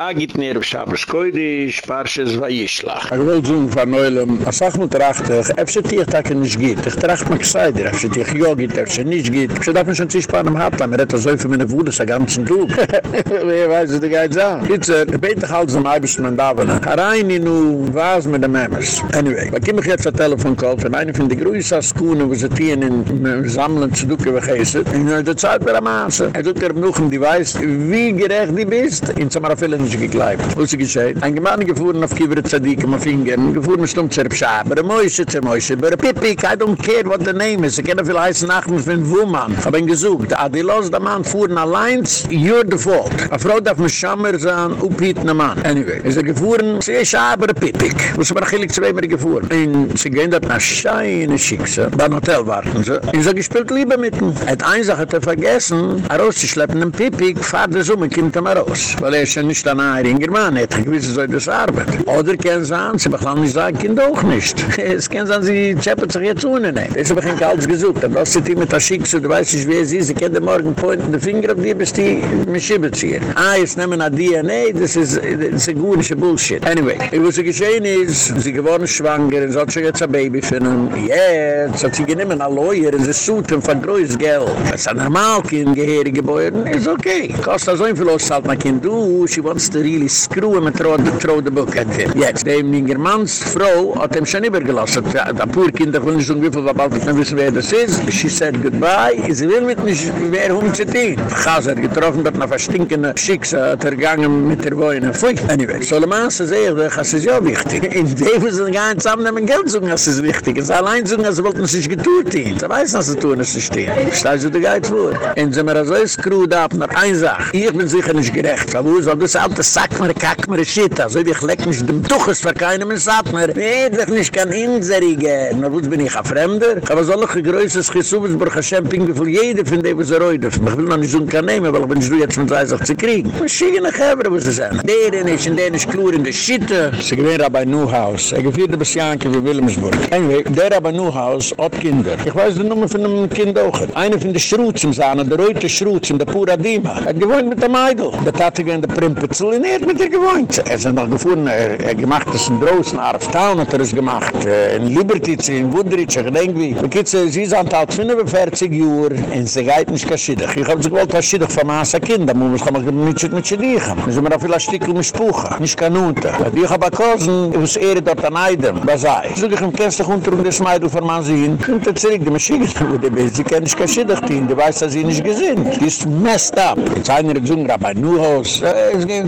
Agit ner Shabbos koide sparshes vayishlach. Ich will zum verneulem, a sach mut rachter, efse tier tak in git. Ich tracht mak saider, efse tier yogit, efse nich git. Ich darf schon sich spanem hat, mir redt so für meine wurde sa ganzen tog. Wer weiß du geiz an. Gibt's a beter halt zum halbsten daven. Rein in u was mit dem memes. Anyway, was kim ich jetzt vertellen von Kolf, von eine von de groisa skune, wo ze tien in äh, sammeln zu duke wegesen. In der Zeit bei der Maße. Er tut er noch um die weiß, wie gerecht die bist in so nicht gegleibt. Was ist geschehen? Ein Gemeinde gefahren auf Kiewer Zadik am Fingern, gefahren mit Stumm Zerbschab, aber ein Mäusche zur Mäusche, aber ein Pipik, I don't care what the name is, ich kenne viel heißen für einen Wuhmann. Ich hab ihn gesucht, ah, die los, der Mann fuhren allein, you're the fault. Eine Frau darf mir Schammer sein, uphieten Mann. Anyway, ist er gefahren, sie ist aber Pipik. Was war achillig zweimal gefahren. Und sie gehen dort nach Scheine Schickse, beim Hotel warten sie. Und sie gespielt lieber mit ihm. Er hat eine Sache er vergessen, er rauszuschleppen, ein Pipik, fahrt er so, man kommt er mal raus. Weil er ist ja nicht an einer Ingermann, er hat gewiss, soll das arbeiten. Oder können sie an, sie beklagen nicht sagen, kind auch nicht. Es können sie an, sie schäppen sich jetzt ohne nicht. Das habe ich alles gesucht. Aber das ist immer das Schicksal, du weißt nicht, wer sie ist, sie können morgen pointen den Finger auf die, bis die mich schieben ziehen. Ah, jetzt nehmen wir DNA, das ist, ein guter Bullshit. Anyway, was geschehen ist, sie geworden schwanger, und so hat sie jetzt ein Baby finden. Jetzt hat sie genommen, ein Lawyer, und sie suchen von größtes Geld. Das ist ein Normalkind, Geheirige Bäuerin, ist okay. Kostet so ein viel auszahlt, mein Kind, du, she wants to really screw him and throw the, book at him. Jetzt, dem Ingermans Frau hat ihm schon übergelassen. Da pur Kinder will nicht so wie viel, aber bald nicht wissen, wer das ist. She said goodbye. Sie will mit nicht, wer hum zu tun. Chaser getroffen, dort nach verstinkende Schicks, hat er mit der Wohne. Pfui. Anyway, so le Maße sehe ich, das ist ja wichtig. In dem sind gar nicht zusammen nehmen Geld suchen, das ist wichtig. Es ist allein suchen, als wollten sich getut ihn. Sie weiß, was sie tun, es ist stehen. Stell sie dir geit vor. Und sie mir so screwed up nach ein Sach. Ich bin sicher nicht gerecht. Aber wo das alte Sack mir, kack mir, shit. Also ich leck nicht dem Tuches für keinem und sagt mir, nee, ich nicht kein Inserige. Na wo bin ich ein Fremder? Aber so ein größeres Gesubes, wie viel jeder von was er heute. Ich will noch nicht so ein Karnehmen, weil ich bin so jetzt von 30 zu kriegen. Nach Heber, was sie sagen. Der ist und der ist klur in der Schitte. Sie gewähren Rabbi Nuhaus. Er geführt der Bessianke wie Wilhelmsburg. Anyway, der Rabbi Nuhaus hat Kinder. Ich weiß die Nummer von einem Kind auch. Einer von den Schruzen sahen, der Reute Schruzen, der Pura Dima. Gewohnt mit dem Eidl. Der Tate gewinnt der Und er hat mit ihr gewohnt. Er ist noch gefunden, er, er gemacht das in Drossen, Arftown hat er es gemacht. Äh, in Liberty, in Woodridge, ich denke wie. Die Kitze, sie ist an 45 Uhr, und sie geht nicht kaschidig. Ich hab sie gewollt kaschidig von Maasa Kinder, muss man mit mit Schädigen. Sie sind mir auf viel Stickel mit Spuche, nicht Kanunte. Ich hab ich muss ehre dort an Eidem, was sei. Ich suche ich im Kennstag unter um das Meidl von man sehen, und dann zurück, die Maschine, wo die bist, sie kann nicht kaschidig die weiß, dass sie nicht gesinnt. Die ist messed up. Jetzt einer gesungen, Rabbi Nuhaus, äh, es geht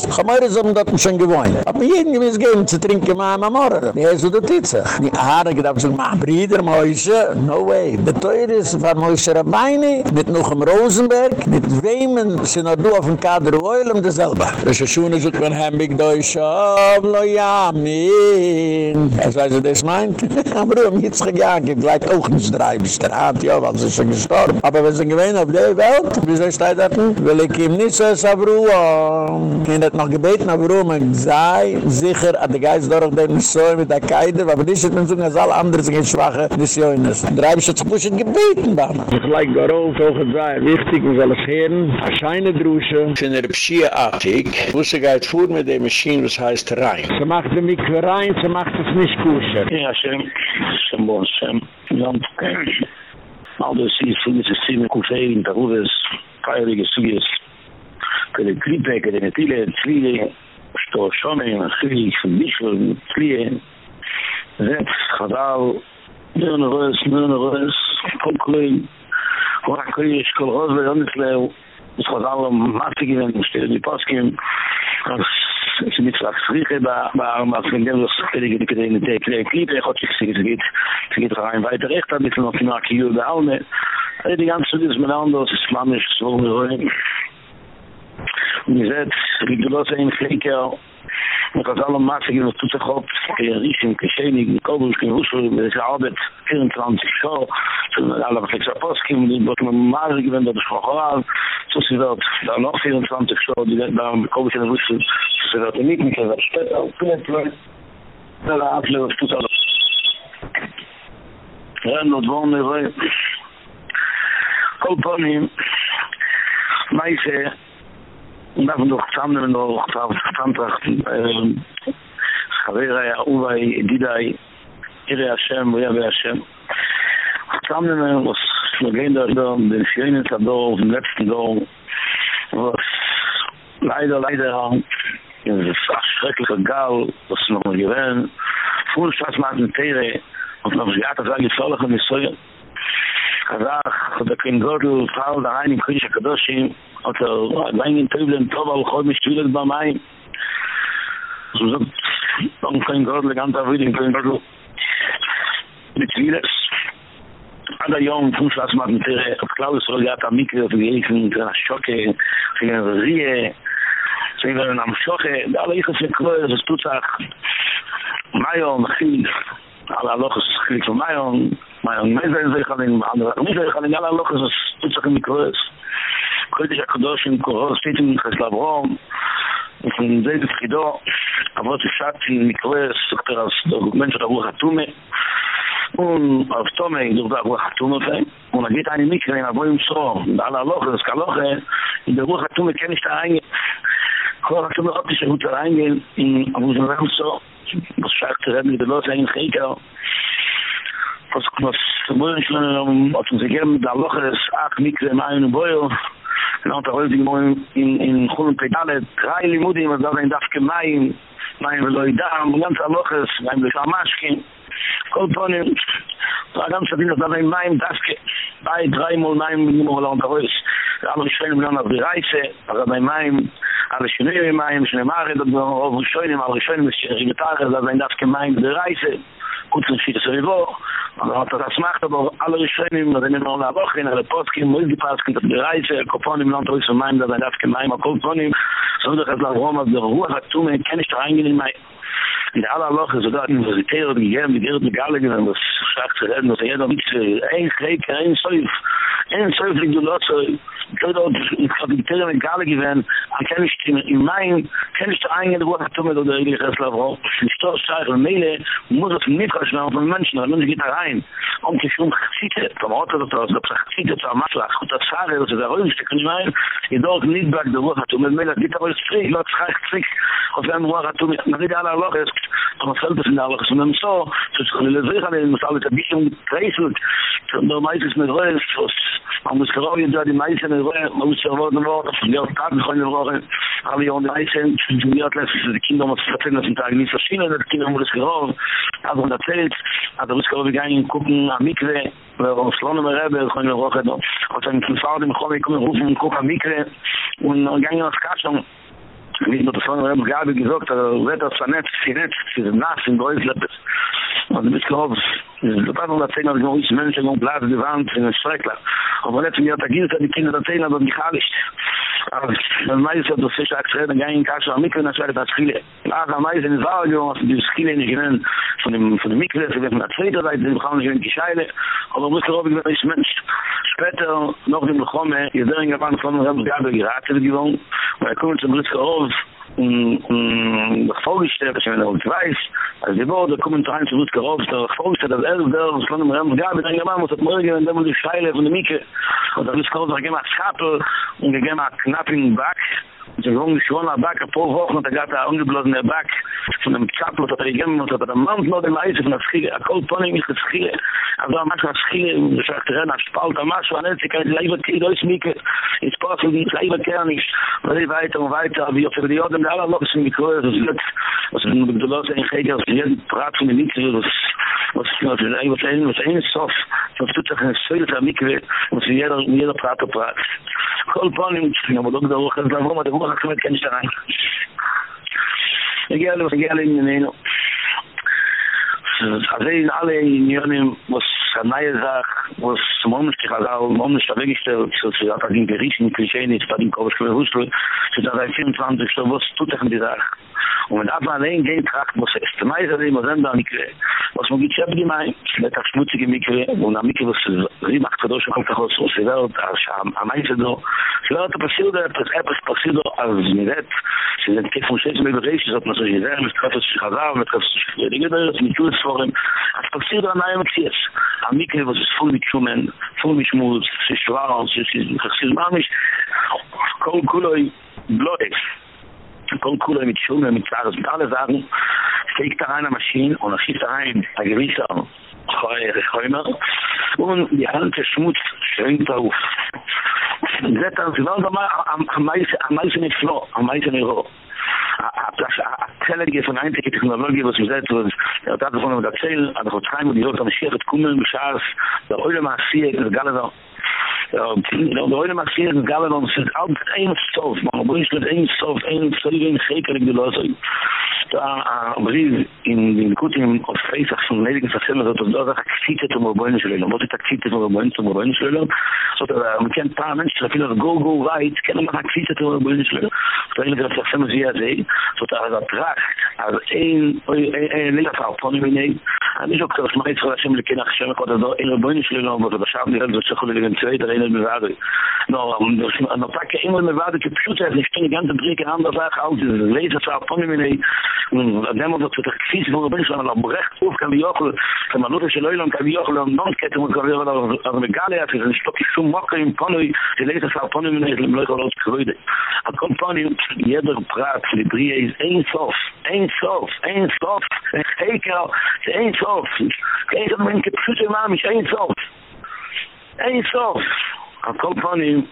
kann mir, sie haben dort schon gewohnt. Aber jeden gewiss geben, zu trinken, Mama Morren. Nee, so du Titze. Die Haare gedacht, so, ma Brüder, Moshe, no way. Der Teuer ist von Moshe Rabbeini, mit Nuchem Rosenberg, mit wem sind noch du auf dem Kader Oilem, dasselbe. Das ist schon, so, wenn Hembig Deutsch, oh, lo ja, min. Es weiß, was das meint? Aber um jetzt gegangen, gibt gleich auch nicht drei, bis der Hand, ja, weil sie schon gestorben. Aber wenn sie gewähnt auf der Welt, wie soll ich da? Will ich ihm nicht so, es habe Ruhe. Habe noch gebeten, aber Ruhe, sei sicher, an der Geist durch den so mit der Keide, aber das ist mir so, als alle anderen sind schwache Missionen. Da habe ich jetzt ein gebeten, dann. Ich like darauf, auch es sei wichtig, wir sollen es hören, eine scheine Drusche, sind er pschieartig, wo sie geht vor mit der Maschine, was heißt rein. Sie macht die Mikve rein, sie macht es nicht kusher. Ja, schön. Schön, bon, schön. Ja, all das ist, so ist es ziemlich kusher, da wo es feierige כדי קליפה, de נטילה, צליה, sto שומם, in בישל, צליה, זץ, zet khadal רס, מיון רס, כל כלים, כל הקריש, כל רוז ויונס לב, es hat alle Masse gewinnen, es steht in die als es mit Slach ba ba Arm, als wenn der das Kredit in der Kredit in der Klippe, ich gesehen, geht, geht rein weiter recht, damit man auf die Marke Jürgen Alme, die ganze Zeit ist man anders, islamisch man ist Und ich sehe, wie du das ein Flecker, Ich alle Masse gegeben, zu sich hat, Riesen, die Keschenig, die Kobus, in Russel, in der Arbeit, 24 Show, zu den alle Fexaposki, und die wollte mir Masse gegeben, dass ich verholen, so sie wird, da noch 24 Show, die wird da in Kobus, in Russel, so sie wird in Niedmike, das steht auf, vielleicht, vielleicht, da da ablewe, das tut alles. Ja, und das wohnen, ich weiß, meise, und davon doch zusammen noch verantwortlich ähm Chavira ja Uwei Didai Ere Hashem, Uya Hashem. Zusammen mit uns gehen da da den schönen Tador auf letzten Tag was leider leider in das schreckliche Gal was noch mal gewähren. Von Schatz Martin Tere und noch ja das war die Zollige Missoyen Kazach, der Kindgottel, Frau, der Rhein im Kriegische Kadoschim hat er lang in Tüblen, Tobal, Chod, mich Tüblen bei Mai. So sagt, dann kein Gordel, ganz auf Wieding, kein Gordel. Mit Vieles. Alle Jungen, fünf Schlafs machen, Tere, auf Klaus, so ja, am Mikro, für die Efen, für eine Schocke, für eine Rie, so ich werde am Schocke, alle ich, für Kloe, das tut sich, Mayon, Chiv, alle Lochus, Chiv, Mayon, Mayon, Mezen, sich an den, andere, Mezen, sich an den, alle Kloe, קודש הקדוש עם קורא עשית עם חסלברום ועם זה בתחידו אבות אפשר מקווה סוקטר על סדוגמנט של הרוח התומה און אב טומע אין דער רוח טומע פיין און גיט אני מיכער אין אבוים סור דאל אלוך דאס קלוך אין דער רוח טומע קען נישט איינגע קור טומע אפ די שוט איינגע אין אבו זן רוח סור. דאס שאַכט רעד מיט דאס אין גייט פוס קנס מוין שלן אין אבו זן גיימ דאל אלוך דאס Und dann hat er heute in in Cholim Pedale drei Limudim, und dann darf ich mein, mein Leidam, und ganz Aloches, mein Leidamaschkin, Kolponim, da ganz hat ihn das dann in meinem Daske, bei drei Mal mein Limudim, und dann hat er heute, alle Schönen Millionen auf die Reise, aber bei meinem, alle Schönen Millionen, Schönen Millionen, alle Schönen, alle Schönen, alle das Gemein gut zu viel so Aber hat das macht aber alle Schönen, wenn wir noch eine Woche in der Podcast muss die Pass kommt der Reise, Kopon im Land ist mein, da darf kein mal Kopon im, so der hat Roma der Ruhe hat tun, kann ich reingehen in mein in aller Loch ist da in der Terror die gern mit der Galgen und das sagt zu reden, dass er da nicht ein Krieg kein Solf ein Solf du dort ich hab die Tiere mit Gale gewesen, ich kenne ich in mein, kenne ich die eigene Worte zu mir, oder ich lasse auf, ich stelle es und meine, muss es mir kurz mehr auf den Menschen, der Mensch geht da rein, und ich um schon gesiete, vom Ort oder draus, ob es sich Maslach und das Fahre, das ist der Röhm, ich kann nicht mehr, ich dort nicht back der Worte zu mir, meine, geht aber jetzt frisch, ich lasse gleich zurück, auf den Worte zu mir, man geht alle Loch, es in auf den Loch, es ist mir so, so ist es, ich muss alles ein bisschen kreiselt, und da meistens mit was es muss gerade, die meisten, kann ich wohnen, man muss ja wohnen wohnen, von der Tag, ich kann ja wohnen, alle jungen Leichen, die Juniat lässt, die Kinder haben uns erzählen, dass die Tage nicht verschwinden, die Kinder haben uns gehofft, hat uns erzählt, hat uns gehofft, wir gehen gucken, am Mikve, wir er haben uns lohnen, wir haben uns lohnen, wir haben uns lohnen, wir haben uns lohnen, wir haben uns lohnen, nicht nur das von er Rebbe Gabi gesagt, aber Wetter ist vernetzt, sie netzt, sie ist nass in Gäusleppes. Und ein bisschen hoffes, Du kannst da zehn Jahre groß, Menschen und blaß die Wand in der Streckler. Aber letzte Jahr da ging es an die Kinder da zehn Jahre, die Halle. Aber man weiß ja, dass ich aktuell da gehen kannst am mit einer Schreckler das Spiele. Aber mein ist in Saudi und die Spiele nicht genannt von dem von dem Mikro, wir haben da zweite Seite, wir haben schon die Scheile. Aber muss doch, ich, wenn Mensch später noch dem Lochme, ihr sagen, wir waren von der Gabe gerade gewohnt. Weil kommt zum Glück auf und und folgestellt dass wenn uns weiß als die wurde kommen rein zu gut gerost der folgestellt dass er der von dem ram gab dann gemacht, muss das morgen und dann die scheile von der mike und dann ist kaum noch gemacht schatel und gemacht knapping back. Und sie wohnen schon am Back, ein paar Wochen, und er gab ein ungeblasener Back von einem Zappel, das hat er gegeben, und hat er einen Mann noch den Leise von der Schiege, ein Kohlponig nicht der Schiege. Also er macht eine Schiege, und er sagt, er hat eine Spalte, er hat eine Schiege, er hat eine Schiege, er hat eine Schiege, er hat eine Schiege, er hat eine Schiege, er hat eine Schiege, die hat eine Schiege, er hat eine Schiege, er hat eine Schiege, er hat eine Schiege, er hat eine Schiege, er was in de was in geger gesprek was van de niet was was in was in was in sof Das tut sich ein Schöder der Mikve, und sie jeder, jeder Prat und Prat. Kol Pony, und ich bin aber doch der Ruch, und warum hat der Ruch, und ich kann nicht da rein. Egal, was egal, in den Eino. Alle Unionen, was a neue Sache, was moments sich hat auch moments da weggestellt, so sie hat den gerichten Klischee nicht, da den Kopf für Hustl, so da 24 so was tut er in die Sache. Und wenn aber allein gehen tragt muss es. Nein, da immer dann da nicht. Was man gibt ja die mein, mit das schmutzige Mikro und am Mikro was sie macht für das kommt raus, so sie da am am Ende so. Sie hat passiert, das etwas passiert als nicht. Sie sind kein Fuß mit Bereich, das man so gesehen, mit Kopf sich hat, mit Kopf sich. Die Dinge da mit Tools vorhin. Das passiert an einem Tisch. Amik was es voll mit Schumen, voll mit Schmutz, es ist schwer, es ist ein kol Kuloi, Blöde. Kol Kuloi mit Schumen, mit Zares, mit alle Sagen. steckt da rein an Maschinen und er schießt schiebt da rein, der Gewitter, Choy, er Und die Hand der Schmutz schwingt da auf. Zetan, sie waren da mal am meisten mit Flo, am meisten mit Roh. Zellige von einzige Technologie, was wir selbst uns, er hat davon erzählt, an der Gottheim die Sohn, am wir hier kommen, beschaß, jetzt, der Eulema, Sieg, der Galadon, So, no, de hoine maxier, de gaben ons het altijd één stof, maar de is met één stof, één stof, één geker, ik bedoel, zo. Da, brief in den Kutim auf Freitag von Ledigen Verzeller, dat da da akzite zum Rabbein Shlelom, was ist akzite zum Rabbein zum Rabbein Shlelom? So, da, man kennt paar Menschen, da go, go, right, kennen man akzite zum Rabbein Shlelom. So, eigentlich, das Verzeller sie ja sehen, so, da, da, tracht, also, ein, ein, ein, von ihm hinein, אני שוקר שמי צריך להשם לכן עכשיו קודם אין רבוינו שלי לא עבוד, עכשיו נראה את זה שכו לי גם צווי, תראי in der Wader. No, und das na packe immer in der Wader Computer, ich kann die ganze Brücke an der Sag aus, das lese sa von mir nei. Und da demo das der Kies von bin schon am recht auf kann ich auch, kann man nur das Leute kann ich auch und dann kann man kann ich auch mit Galia, das ist doch schon mach im Panoi, die lese sa von mir nei, dem Leute aus Kreude. A Kompanie jeder Prat, die Brie ist ein Sof, ein Sof, ein Sof, ein Hekel, ein Sof. Kein Mensch Computer war mich ein Sof. Ein Sof a Company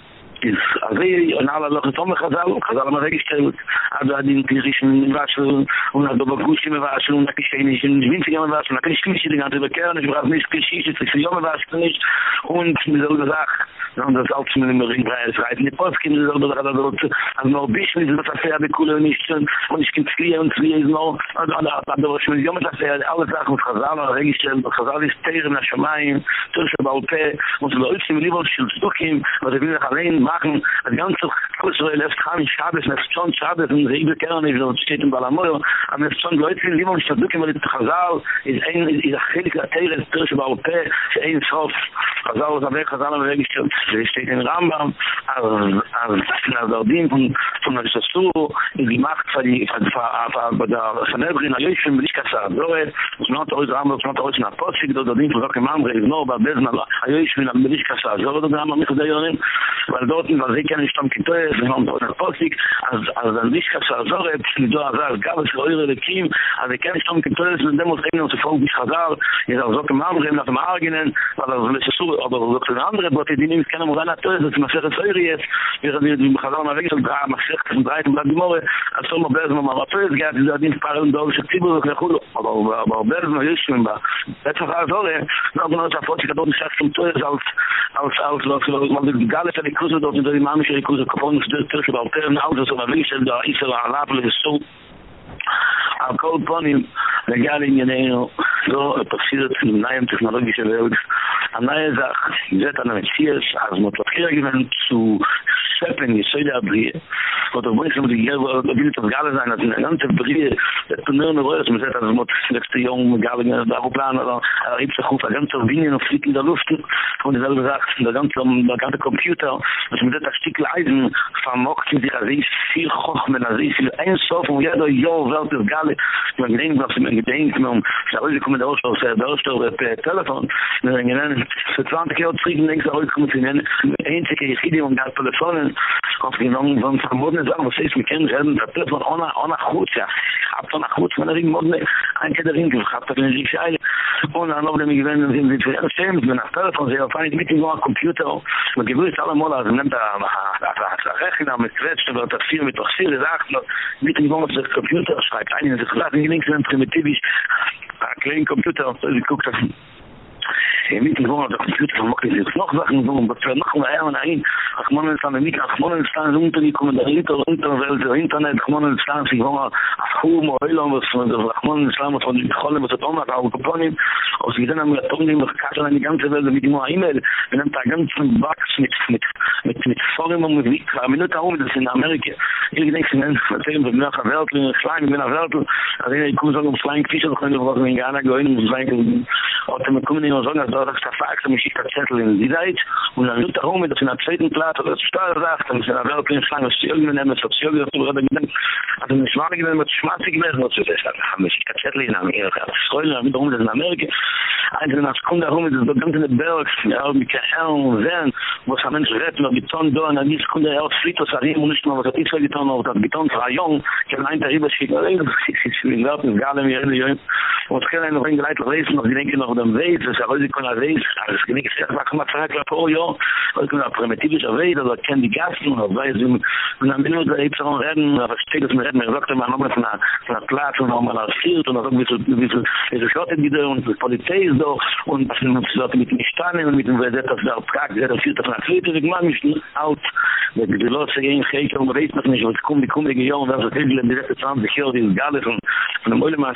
is azay un ala lo khazal khazal ma rege shtel adu adin tirish min vashl un adu bagush min vashl un kishin shin min tsigam vashl un kishin shin gan der kern ich brav nis kishin shin tsig yom vashl nis un mit zol gezag un das alts mit dem ring preis reit ne poskin zol da gad dort az no bish mit zot afer be kul un ich un ich kin tsigam un tsig iz no az ala ado vash yom tsig afer alle tsag un khazal un rege shtelt khazal is tegen na shmaim tur shbaute un zol ich mi libo shil tsukim un rege khalein machen, das ganze Kussel läuft kann ich habe es mit schon schade in der Ibekern in der steht in Balamoyo, am es schon Leute die man schon drücken mit Khazal, ist ein ist ein Helik der Teil des Tisch bei Ope, ein Schof. Khazal da weg Khazal und weg steht in Rambam, aber aber das Dardin von von der Sasu, die macht für die für der Sanedrin Alishim nicht kasar. Doret, not aus Rambam, not aus Naposik, Dardin von Kamam, Revno, Babezna, Alishim, nicht kasar. Doret, Rambam, nicht da Yonim, weil dorten, was ich kann nicht am Kitoi, wenn man von der Posik, als als nicht kann so so ich do azar gab es eure lekim, also kann ich am Kitoi, wenn dem uns reden und so nicht hazar, ihr auch so gemacht haben nach dem Argenen, aber das ist so, aber so eine andere Botte, die nimmt keine Morana Toi, das macht es eure jetzt, wir haben die Khazar mal weg und da macht es und breit und die Morge, also mal besser mal mal Toi, geht die Dinge fahren da so Tibur und Khulu, aber aber besser mal ist schon da. Das war so, da noch eine Fotos, da doch nicht zum Toi als als als los, man die Galle, die Kruse Hm. dat in de imam zich ook de kon dus terug op alternatieve auto's of een wissel daar iets aan Al kol ponim, regarding in eno, so a passiert in neuen technologische Welt, a neue Sach, zet an amit siers, as mot zu seppen, die Söde abrie, wat er bringt, mit die Gerwe, da will das Gale sein, als in der ganze Brie, das zu nirne Röhrs, mit zet, as mot letzte Jung, Gale, da Aeroplan, da rieb sich auf, a ganze Winien und fliegt in der Luft, und dieselbe Sach, der ganze, der ganze Computer, was mit zet, a Stück eisen, vermogt sich, a sehr viel Chochme, a sehr viel Einsof, und jeder whole world is gone. When things was in the thing, when they come to us, they do it on the telephone. And then, you know, for 20 years, three things are always coming to me. The only thing is, I don't have to listen. I don't know if I'm going to say, I'm going to say, I'm going to say, I'm going to say, I'm going to say, aber nach kurz wenn er ihn modne ein keder ring gehabt hat dann sich eile und dann wurde mir gewendet in die zweite schem mit nach telefon sehr auf eine meeting war computer und gewürzt alle mal nimmt da rechner mit kretsch da tafsir mit tafsir gesagt mit die computer schreibt, einen, sich lassen, die links sind primitivisch, ein kleiner Computer, wie guckt das, mit dem Wort Computer von Mokke ist noch Sachen so was wir noch mal einmal ein. Ach man ist an mit ach man ist an unter die kommen da hinter unter weil Internet ach man ist an sich war ach hum oil und was man das ach man ist an von die Kolle mit Tom da auf Komponen aus wie dann am Tom dem Kassel eine ganze Welt mit dem E-Mail. Mit einem ganzen Bugs mit mit mit mit Forum und mit Kram nur darum das in Amerika. Ich denke man erzählen wir nach Welt in klein in der Welt also ich komme so ein kleinen Fisch und können wir in Ghana gehen und dann kommen noch sagen, dass das der Fax mich schickt Zettel in die Zeit und dann tut er rum mit der zweiten Platte, das Stahl sagt, und dann wird kein Schlange stehen, wenn er mit Sozial wird oder dann also nicht mal gewesen mit schmatzig gewesen zu das haben mich schickt Zettel in Amerika. Schreien damit rum in Amerika. Also nach kommt er rum das dem ganzen Berg, ja, mit Kael, wenn was haben sie redt mit Beton da und dann kommt er aus Fritos und nicht mal was hat ich getan, aber das Beton war jung, kein ein Tarif schicken, ich sitze in Garten, wir reden ja. Und kann noch ein Gleit lesen, noch denken noch dann weiß, dass er heute kann er weiß, alles genickt, er macht mal Fragklappe, oh ja, heute kann er primitivisch erwähnt, also er kennt die Gassen, und er weiß, und dann bin ich da jetzt auch reden, und er versteht es mir reden, er sagt immer nochmal von einer Platz, und nochmal aus Fiert, und er sagt, die die Polizei ist da, und was mit dem mit dem Verdetta, das ist der ist auch Fiert, und mich out, weil die Leute gehen, ich gehe, und weiß noch nicht, was kommt, wie kommt die Gehirn, und er sagt, ich bin direkt zu haben, ich höre, wie es gar ist, und dann wollen wir mal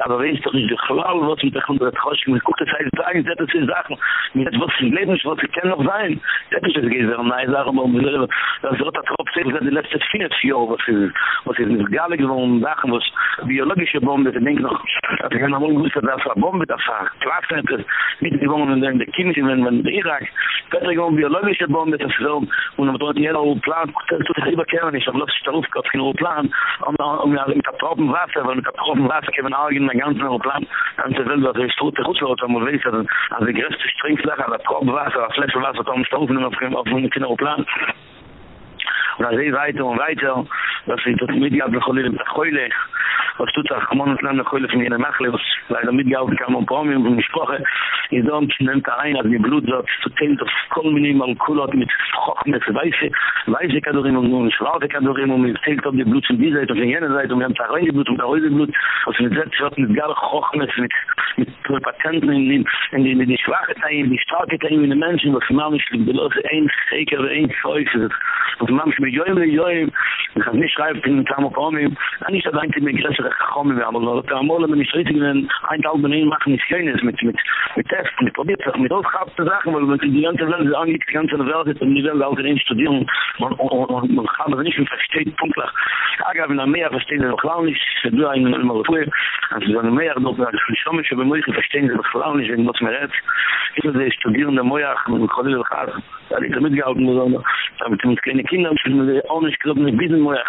aber weiß doch nicht, die Klau, was mit der Kunde, das Kosch, mit guckt, das heißt, sagen, das sind Sachen, mit was sie leben, was sie kennen noch sein, das ist geht, und nein, sagen wir, das wird der Tropf, das ist die letzte vier Jahre, was ist, was ist, mit Galle gewonnen, Sachen, was biologische Bombe, ich denke noch, dass ich einmal wusste, dass eine Bombe, das war, Klassenhätte, mit die Wohnungen, in der Kinder, wenn man in Irak, Peter gewonnen, biologische Bombe, das ist so, und man dort jeder Plan, das tut sich überkehren, ich habe lustig darauf, Gott, kein Plan, und mit Tropfen Wasser, weil mit Tropfen Wasser, kann man auch in den ganzen Plan, dat is goed goed zo dat we weten dat als ik rustig drink leg aan dat kop water, een flesje water, dan stoven op een kinderen na ze weiter und weiter was ich das mit ja bekommen mit khoile was tut ach kommen uns lang khoile von ihnen machle was weil damit ja auch kam und und gesprochen ihr dann nimmt da ein als die blut so zu kennt das kommen mal kulot mit schoch mit weiße weiße kadorin und nun schwarze kadorin und mit zelt auf die blut von dieser Seite und jener Seite und wir haben da rein die blut und da rein die blut und mit selbst wird mit gar schoch mit mit Patienten in in die schwache Teil die starke Teil in den Menschen was man nicht bloß ein Schäker ein Zeug ist was man מיום ליום, וחזני שרייב פין כמה פעמים, אני שעדיין כמי גרס של החכומים, אבל לא תאמור למה נשריתי גנן, אין תל בנים מח נסקיינס, mit mit mit test mit probiert sich mit uns gehabt zu sagen weil wir die ganze Welt eigentlich die ganze Welt und die Welt auch in Studium man man kann das nicht verstehen punktlich אגב, in Amerika verstehen sie בכלל nicht, sie du einen immer רפואי, אז in Amerika dort war ich schon שבמויך verstehen sie בכלל nicht, wenn man es mir redet, ist das studieren der Da ich mit gehalten muss an. Aber du musst keine Kinder und mir auch nicht glauben, ich bin mir.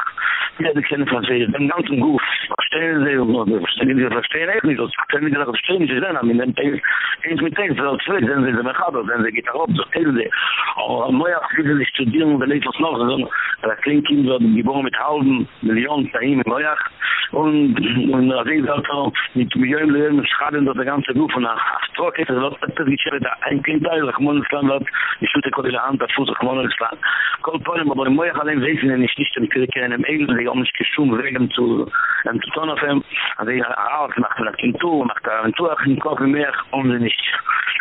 Ja, du kennst was ganzen Guff. Verstehen Sie und so. Verstehen Sie, verstehen Sie nicht, das kann ich gerade verstehen, ich lerne mit dem Teil. Ich mit Teil so zwei, denn Sie mir hat, denn Sie geht auf so Teil. Aber mir gibt es studieren, wenn ich das noch so. Da klingt Kind die geboren mit halben Millionen Taim in Neuach und und da sehen Sie mit Millionen Leben schaden das ganze Guff nach. Stroke ist das letzte Geschichte da ein Kind da, ich muss dann das ich sollte der Hand, der Fuß, der Knochen kommt Kol Polen, aber im Moja allein wissen, wenn ich nicht den Kirchen im Eil, die haben nicht geschum, wegen zu, am zu tun auf ihm, also ich habe macht eine Kintu, macht eine Kintu, ich im Kopf im Meer, und sie nicht.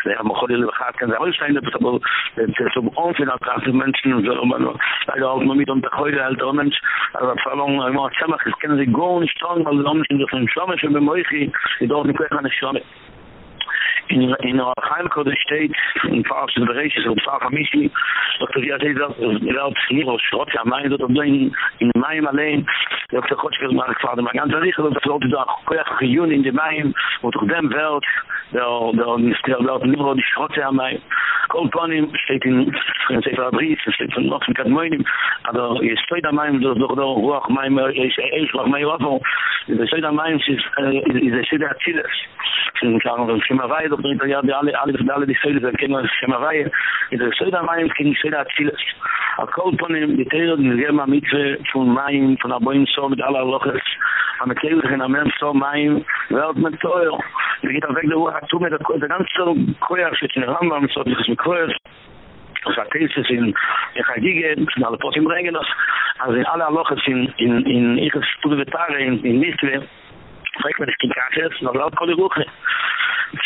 Sie haben auch alle gehabt, kann sie auch sein, das aber, das ist so unfin, als die Menschen, und so, nur also auch nur mit und der heute halt der Mensch, also Verlung, immer, Zemach, das können sie gar nicht tun, weil sie haben nicht in der schon die dürfen nicht mehr an. in in our heim code steht in fast in bereich so far famisi doch ja das laut hier aus schrott ja mein dort in in mein allein der kotsch mal gefahren man ganz richtig das rote da koech juni in dem mein und dem welt der der Minister der Libro die Schrotze am Mai kommt von ihm steht in in Sefer Abris steht von Max mit Moinim aber ihr steht am Mai das doch der Ruach Mai ist ist Ruach Mai Waffen ihr steht am Mai ist ist der Schild der Zilis sind sagen wir mal weit auf der ja alle alle alle die Schilde der kennen mal weit der steht am Mai kein Schild der Zilis a kommt von ihm die Teil der Germa mit von Mai von Aboin so mit aller Lochs am Kehl in am so Mai wird mit Teuer Wir gehen weg, der Uhr hat zu mir, der ganze Koyach steht in Rambam, so das sich mit Koyach, das hat Tesis in Chagige, in alle Posten im Rengenach, also in alle Aloches in in, Pudu Vitare, in Mistwe, fragt man, ich kann gar nicht, noch laut Koli Ruche.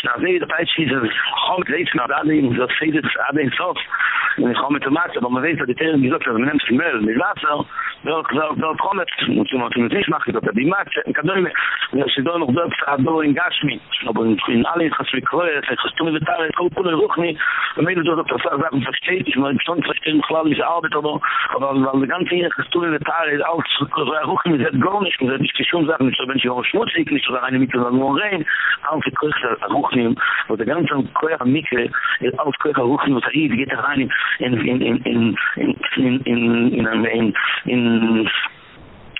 Na zeh de peits is hob leits na dalim, dat seit es aben sof. Un ich hob mit tomat, aber man weis dat de teln nit dat man nemt smel, mit wasser. Wel wel wel kommt, mut zum mut mit sich mach dat de mat, en kadol me. Un es do noch dat adol in gashmi, no bin in alle khas vi kroe, et khas tu mit tar, et kol kol rokhni. Un mir do dat tsar zam versteit, ich mein schon verstehen klar diese arbeit, aber aber wel de ganze hier khas tu mit tar, et au rokhni zat gornish, mit zat shum zakh mit shoben shoshmut, ik nit zat eine mit zat morgen, au fi kroe Ruchim, wo der ganze Koyach Mikre, ist alles Koyach Ruchim, was er geht da rein in, in, in, in, in, in, in, in, in, in, in, in,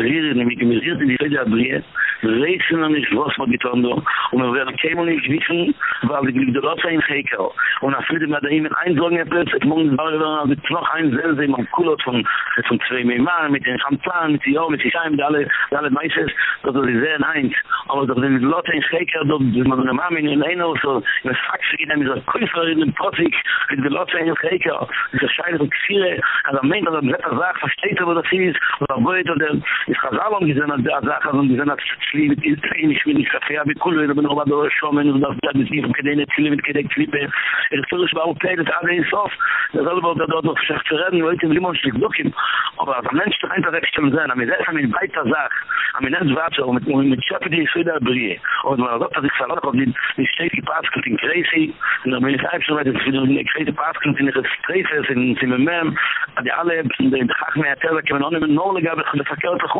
reparieren, mit die Mesierte, die Rede abrie, reißen an ich, was man getan do, und wir werden kämen nicht wissen, weil die Glück in Gekel. Und als wir mit ihm in ein Sorgen erplötzt, ich muss mal hören, als ich noch ein Sense im Kulot von, von zwei Meimar, mit den Champlan, mit die Jahr, mit die Schein, mit alle, mit alle Meises, das er ist sehr in eins. Aber doch den Glück in Gekel, das ist man eine Mami in einer, so, in der Fax, in der Käufer, in dem Potik, in der Glück in Gekel, das ist eine Scheine von mein, also meint, dass sagt, versteht aber das ist, und er wollte, ich habe auch gesehen, dass die Sache, und gesehen, dass ich schliebe, die ist ähnlich, wenn ich sage, mit wie cool, wenn ich aber so, wenn ich das er da mit ihm, keine Schliebe, mit Schliebe, ich Er soll es okay, das alles ist auf, das alles wollte dort noch sich zu reden, weil ich den Limon schlick durch aber als Mensch, doch einfach weg, ich kann sehen, aber ich habe eine weite am aber ich habe eine weite und mit Schöpfe, die ist Brie, und man er sagt, dass ich verlaufe, und ich stehe die Paskel, in Kreisi, und dann bin ich einfach so weit, dass Paskel, die ich streife, die ich die alle, die ich mir erzähle, die ich mir noch nicht mehr noch ich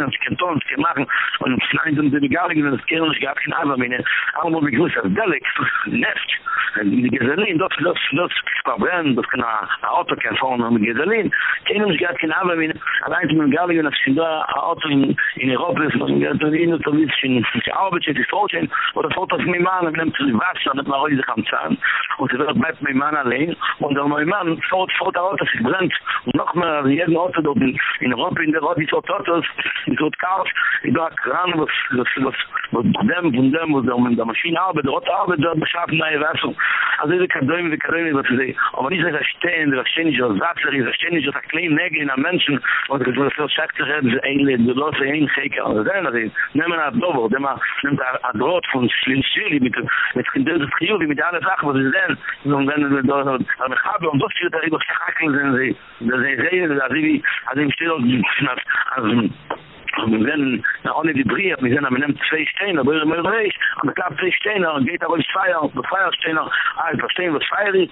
kennen uns kennt machen und uns nein sind wir egal wenn es gerne nicht gab ich habe mir einmal mit das Delik, Neft, die gesehen doch das das Problem das kann Auto kann fahren mit gesehen kennen uns gab keine habe allein aber ich bin gar nicht da ein Auto in Europa ist von der Linie zu wissen ich habe jetzt die Frage oder so das Mann, mal nimmt zu Wasser, und mal ruhig kann sagen und sie wird mit mir Mann allein. Und dann mein Mann fort fort Auto sich brennt. Noch mal jeden Auto dort in Europa in der Auto in so kaos ich war gerade was was was dem von dem und dem und der maschine aber der otter aber der schaf nei was also der kadoin der kadoin was sie aber nicht der stehen der er schön er er, ist der zapfer ist der schön ist der klein negen am menschen und das so schafft sich der ein der los ein geke und der da rein nehmen wir das doch der macht nimmt der adrot von schlinschli mit mit der schiel mit alle sachen was sie sind und wenn dort haben habe und was sie da in der schackel sind sie. Da sehen sie da sie hat ihm steht und schnat Und wenn na ohne die Brie, wir sind am nehmen zwei Steine, aber wir recht, und da klappt zwei Steine geht aber der Feuer stehen noch, ah, verstehen was Feuer ist,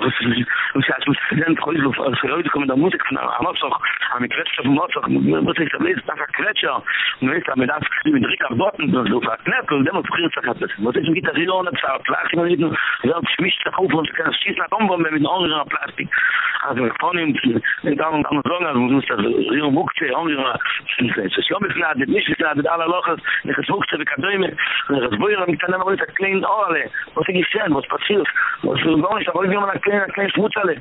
noch ist und sagt mit Student Kreuz auf aus Kreuz kommen da muss ich von am Absach am Kreuz auf Motzach muss ich damit da Kreuz und ist damit das mit Rickard Botten so so verknappt und dann muss ich sagen das muss ich mit der Rilon auf der Platz und nicht wird schmicht auf und kann schieß nach oben mit anderer Plastik also von ihm und dann dann so dann muss das Rilon Buchse andere sind das ja mit Gnade nicht Gnade alle Lochs ich gesucht habe Kadoime und ich Boyer mit einer Rolle klein Olle was ich gesehen was passiert was so gar nicht aber wir haben klein, klein futsale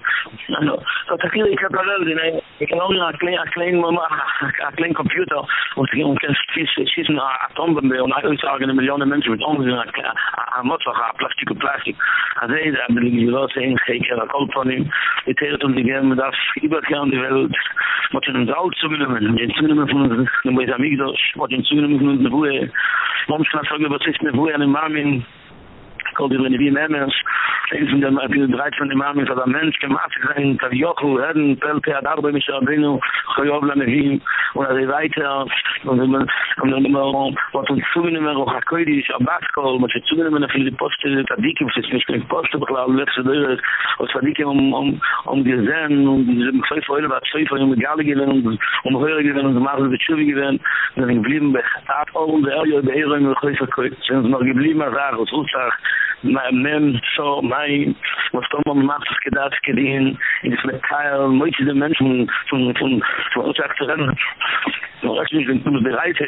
no da kriege ich gerade den nein ich kann auch ein klein ein klein computer und ich kann sich sich ist eine atombombe und ich sage eine millionen menschen mit ohne ein motor gar plastik plastik also ich habe die gelo sein keine kontrolle mit der und die gehen da über kann die welt mit einem saul zu nehmen und jetzt nehmen von unseren amigos und jetzt nehmen von der ruhe warum schon sagen wir was ist eine ruhe eine mamin Kolde in die Memes eins von der Mapi drei von Imam ist ein Mensch gemacht sein der Joch werden Pelte hat Arbe, mich haben Joob la Nevim und er weiter, und wenn man am Nummer was und zugenehmen, in der Rokakoi die Shabbat Kol mit zu in der Philipp Post der Dicke für sich nicht Post aber klar wird so der und um um um gesehen und diese zwei Freunde war zwei von dem Gale gehen und um, höher gehen und machen mit zu gehen wenn wir blieben bei Tat und der Joob der Herr in der Kreis Kreis sind noch geblieben Sache Russach men so mein was kommen man macht gedacht gedien in das Metall möchte die Menschen von von von uns aktuell noch nicht sind bereit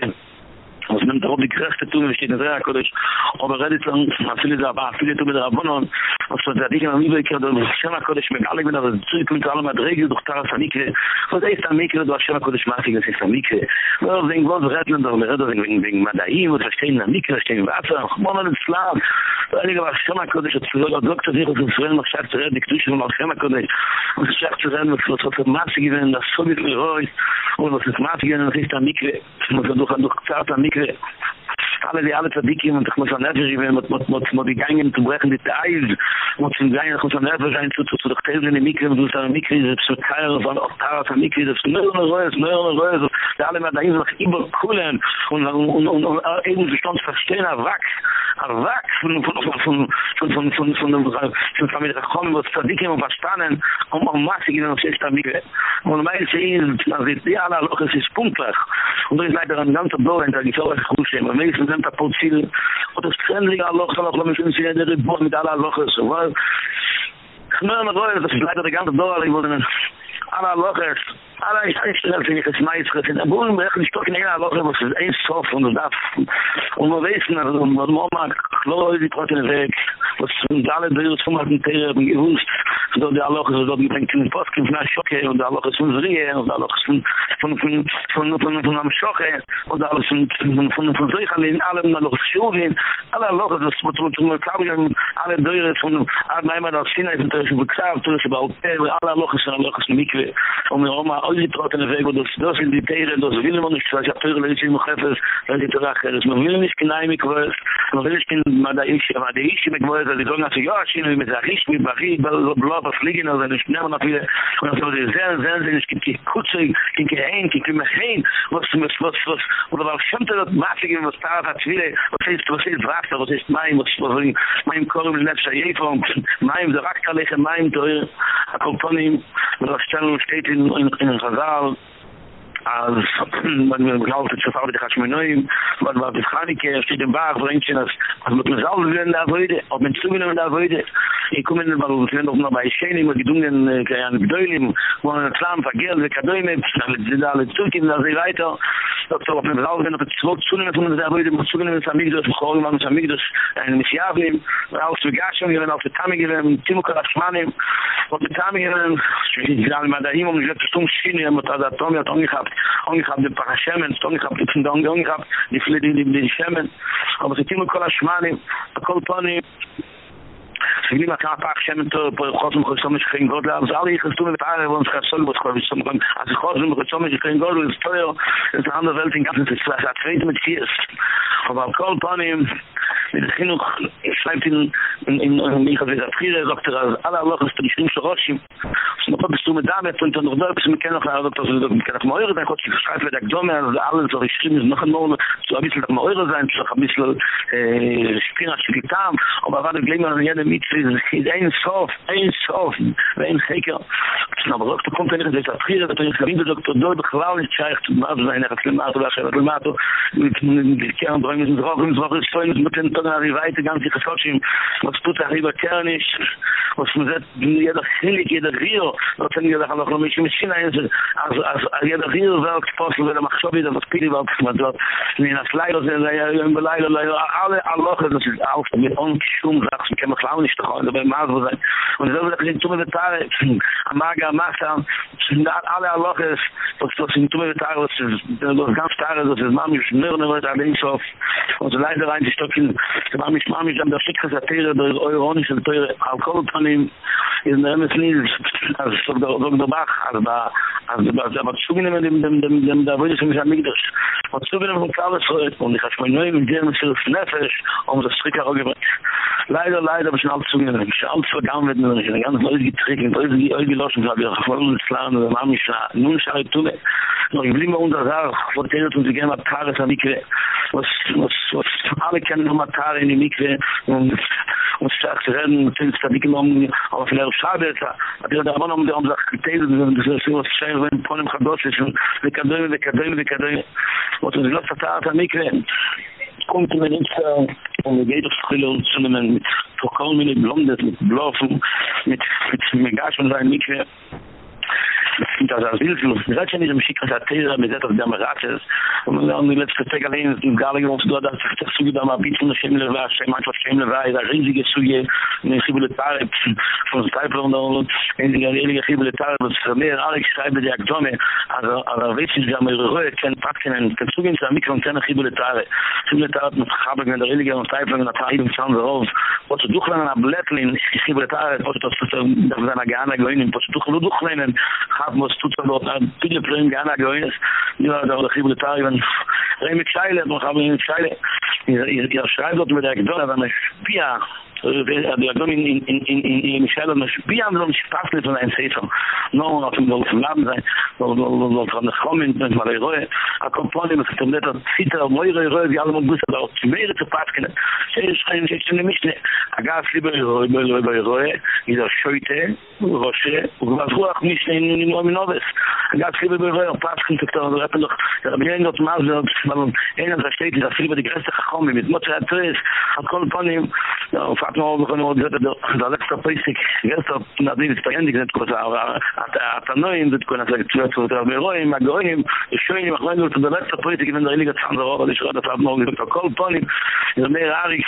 was nimmt doch die Kräfte tun, wenn ich den Israel kodisch, aber redet lang, man findet da, aber was will ich da mit Rabbonon, was soll das, ich immer wieder gekehrt, und ich schäme kodisch, mit allem, wenn das zurück, mit allem, mit Regel, durch Taras an Ikre, was ist am Ikre, du hast schäme kodisch, mach ich, das ist am Ikre, nur wegen was redet man doch, wir redet wegen, wegen Madaim, und verstehen am Ikre, stehen im Wasser, und man hat es lang, weil ich aber schäme kodisch, und zuhören, und Dr. Dich, und zu fremden, und schäme kodisch, die Kdusche, und auch schäme kodisch, und schäme kodisch, und schäme kodisch, und schäme kodisch, und 对 ist das ist alle die alle tzadikim und ich muss an geben, mit, mit, mit, mit die Gangen zu brechen, die Teil, muss in sein, ich muss an Nefesh sein, zu, zu, zu, doch Teil in die Mikro, und du sagst, Mikro, das ist zu Teil, von auch Tara von Mikro, das ist neu und neu, das ist neu und neu, die alle mit dahin sich überkulen, und, und, und, und, eben sich ganz verstehen, er wach, er wach, von, von, von, von, von, von, von, von, dem, von Familie Rachom, was tzadikim und verstanden, um auch massig in der Sechster Mikro. Und mein Sehen, also, die alle, es ist punktlich, und da ist leider ein ganzer Blau, und da gibt es auch ein aber sich in dem Tapozil. Und das Kremlige Aloche noch, wenn wir uns in der Ribbon mit aller Aloche so war. Ich meine, das ist leider die ganze Dauer, ich wollte nicht. Aller Aber ich sage, ich wenn ich jetzt mal jetzt ich sage, ich sage, ich sage, ich sage, ich sage, ich sage, und das und wir wissen, und wir machen, ich glaube, die Prozesse weg, was sind alle Bilder von meinem Teher, gewusst, so die Allah ist, so die bringt in den Post, und nach Schocke, und der Allah ist von und der Allah ist von, von, von, von, von, von, von Schocke, und von, von, von, von alle in allem, alle Schuhen, alle Allah ist, das von, alle Meimer, das Sinai, alle Allah ist, alle Allah ist, alle Allah ist, von, Allah ist, alle Allah alle Allah von, alle Allah ist, alle Allah ist, alle alle Allah ist, alle alle Allah ist, alle Allah ist, alle Allah alle Allah ist, alle alle Allah ist, alle Allah alle Allah ist, alle Allah alle Allah ist, alle Allah alle Allah ist, alle Allah alle Allah ist, alle Allah alle Allah ist, alle Allah alle Allah ist, alle Allah alle Allah ist, alle Allah alle Allah ist, alle Allah alle Allah ist, alle Allah alle Allah ist, alle Allah alle Allah ist, alle Allah alle Allah ist, alle Allah alle Allah ist, alle trockene Wege, das das in die Tiere, das will man nicht, was ja für Leute im Hefes, wenn die Trache ist, man will nicht genau mit Quest, man will nicht mal da ich, aber da ich mit Quest, die sagen, ja, schön mit der Richt mit Bari, blau was liegen, also nicht mehr noch viele und so die sehr sehr sehr es gibt die Kutze, die Gehen, die können rein, was was was was oder was schämt er das Maßige, was da hat viele, er, was ist was ist Wasser, was ist mein, was was mein Kolum nicht sei von mein Charakter legen mein Teuer, Akoponim, was dann steht in in Chazal, als man mir glaubt zu fahren die hachmen neuen man war die khani ke ich den bag bringt sie das. Was mit mir alle werden da würde ob mit zugen da würde ich komme in der ball und noch mal bei schein immer die dungen kleine bedeulim wo ein klam vergel und kadoin mit schnell zeda da turki na zeiter ob man mit lauten auf zwei zunen und da würde mit zugen mit samig das hol man samig das ein misjavnim auf zu gashon wir auf der tamig in timo karachmanim und tamig in strategie da immer da himo mit zum schine mit da atomia atomia und ich habe den Parashemen, und ich habe die Pindong, und ich habe die Flede, die Flede, die Shemen, aber ich habe die Kola Schmanim, die Kolponi, Sie mir kaap ach schemt und khosm khosm shkhin god la zal ich gestun mit ar und gasol mit khosm also kommen az khosm khosm shkhin god ist teuer ist andere welt in ganze zwa zweite mit vier aber kol panim mit khinuch schreibt in in in mega wieder frieder doktor alle Allah ist die schlimmste roschim schon noch bist du mit damit und noch da bis mir kann noch hat das mit kann noch mehr da kurz schreibt der gdomer alle so schlimm ist noch nur so ein bisschen mehr sein so ein bisschen spira spitam aber war der glimmer ja der mit ist ein sof ein sof ein sicher schon aber doch kommt er nicht, wenn der frieder der frieder doktor dort glaubt nicht schreibt mal seine reklamator da schreibt mal mit mit kern drin ist drauf ist voll mit Tag, die weite ganze Gesochim, was tut er lieber Kernisch, was man sagt, jeder Chilik, jeder Rio, was sind jeder noch mich mit China, also, also, jeder Rio, welk Postel, wenn er mach schon wieder, was Pili, was man dort, in das Leilo, ja, in Leilo, Leilo, alle, das ist auf, mit ungeschum, sagst, man kann man klar nicht doch, dabei mal so sein, und so wird es in mit Tare, Amaga, Masa, sind alle Aloches, was das in Tumme mit Tare, was ist, ganz Tare, das ist Mami, Schnirne, was er links auf, und so leider rein, die ist aber nicht mal mich dann das Schicksal der Tiere der ironische Tiere Alkoholpanen in der Mensch als so der der Bach also da als da da war schon in dem dem dem dem da wollte ich mich am Mittag und so bin ich auf alles so ist und ich habe mein mit Gym für Schnaffes um das Schicksal auch gemacht leider leider schon alles zu mir ich schau auf gegangen mit mir eine ganze Reihe getrunken weil die Augen gelassen habe ich war nur schlafen und war mich nun schau ich tue noch im Blinden unter Sarg vor der Tiere und die gehen mal Tages an die was was was alle kennen matar in mikve und und sagt reden sind da genommen auf der schade aber da man um die umsach teil und das so sein wenn von dem gadosh und kadoy und kadoy und kadoy und das lot fatat mikve kommt mir nicht so und wir geht doch schrille und zu nehmen mit vollkommen in blondes mit blaufen mit mit mit und sein mikve da da will du gerade mit dem schicker satira mit das da maraches und dann die letzte tag allein ist gar nicht auf da das zu da mal bitte bisschen schemle war schemle war schemle war da riesige suje in gibele tar von stapel und und in die riesige gibele tar was mehr Alex schreibe der Aktone also aber weiß ich gar mal ruhig kein Fakten in Zugen zu Mikron kann gibele tar gibele tar mit haben in der riesige und stapel und da im Sand raus was du lang an Blättlin gibele tar was das da da gerne gehen was du du lang hat muss tut so dort ein viele Probleme gerne gehen ja da der gibt da eben rein mit Scheile noch haben in Scheile ihr ihr schreibt dort mit der Geduld aber mit Pia der der in in in in in Michelle und Pia haben uns Spaß mit ein Sefer no noch im Golf Laden sein so so von der Kommen mit mal Roe a Kompanie mit dem Letter Sita Moire Roe wie alle muss da auch mehr zu packen sie schreiben sich zu nämlich a Gas lieber Roe Roe Roe in der Schoite Roche und was ruhig nicht in in Mominovs gas lieber Roe packen zu da da noch da bin noch mal so mal einer da steht da lieber die Grenze gekommen mit Mutter Tres a Kompanie hat man auch noch gesagt, der letzte Pesik, jetzt hat Nadine ist beendig, nicht kurz, aber hat er, er neuen, wird können sagen, er zu jetzt, wo er wir räumen, mag räumen, ich schön, ich meine, der letzte Pesik, wenn der Heilige Zander aber ich schreit, das hat man auch gesagt, der Kolponim, der Meir Arif,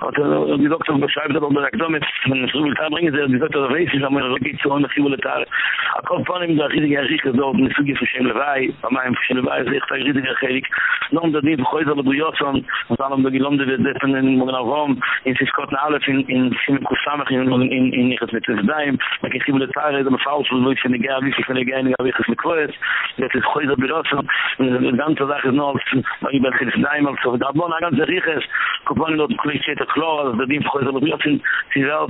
hat er die Doktor beschreibt, aber der Akdomit, wenn es rüber da bringen, der gesagt, der Weiß ist, aber er geht zu ohne, sie will es alle, der Kolponim, der Riesige Erich, der dort, mit Sugi, für Schem am Aim, für Schem ist echt ein Riesige Erich, noch um der Dien, für Chäuser, der und dann um der Gelomde, wird es in Mugnavom, in Siskotten, alef in in sin kusamach in in in nichts mit zdaim da kichim le tsare da mafaus und nicht in gar nicht in gar nicht ich mit kreuz das ist khoiz birots und dann da sag ich noch bei bei zdaim auf so da bon ganz richtig ist kopon lot klischet der klor das da dim khoiz birots in sie da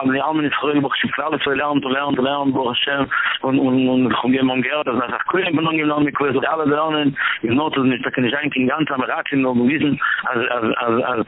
am am in khoiz bach shifal so lernen und lernen und lernen bo und und und khogem man gehört das nach kulen benommen genommen mit kreuz alle lernen ist not nicht da kann ich eigentlich ganz am rat in wissen also also also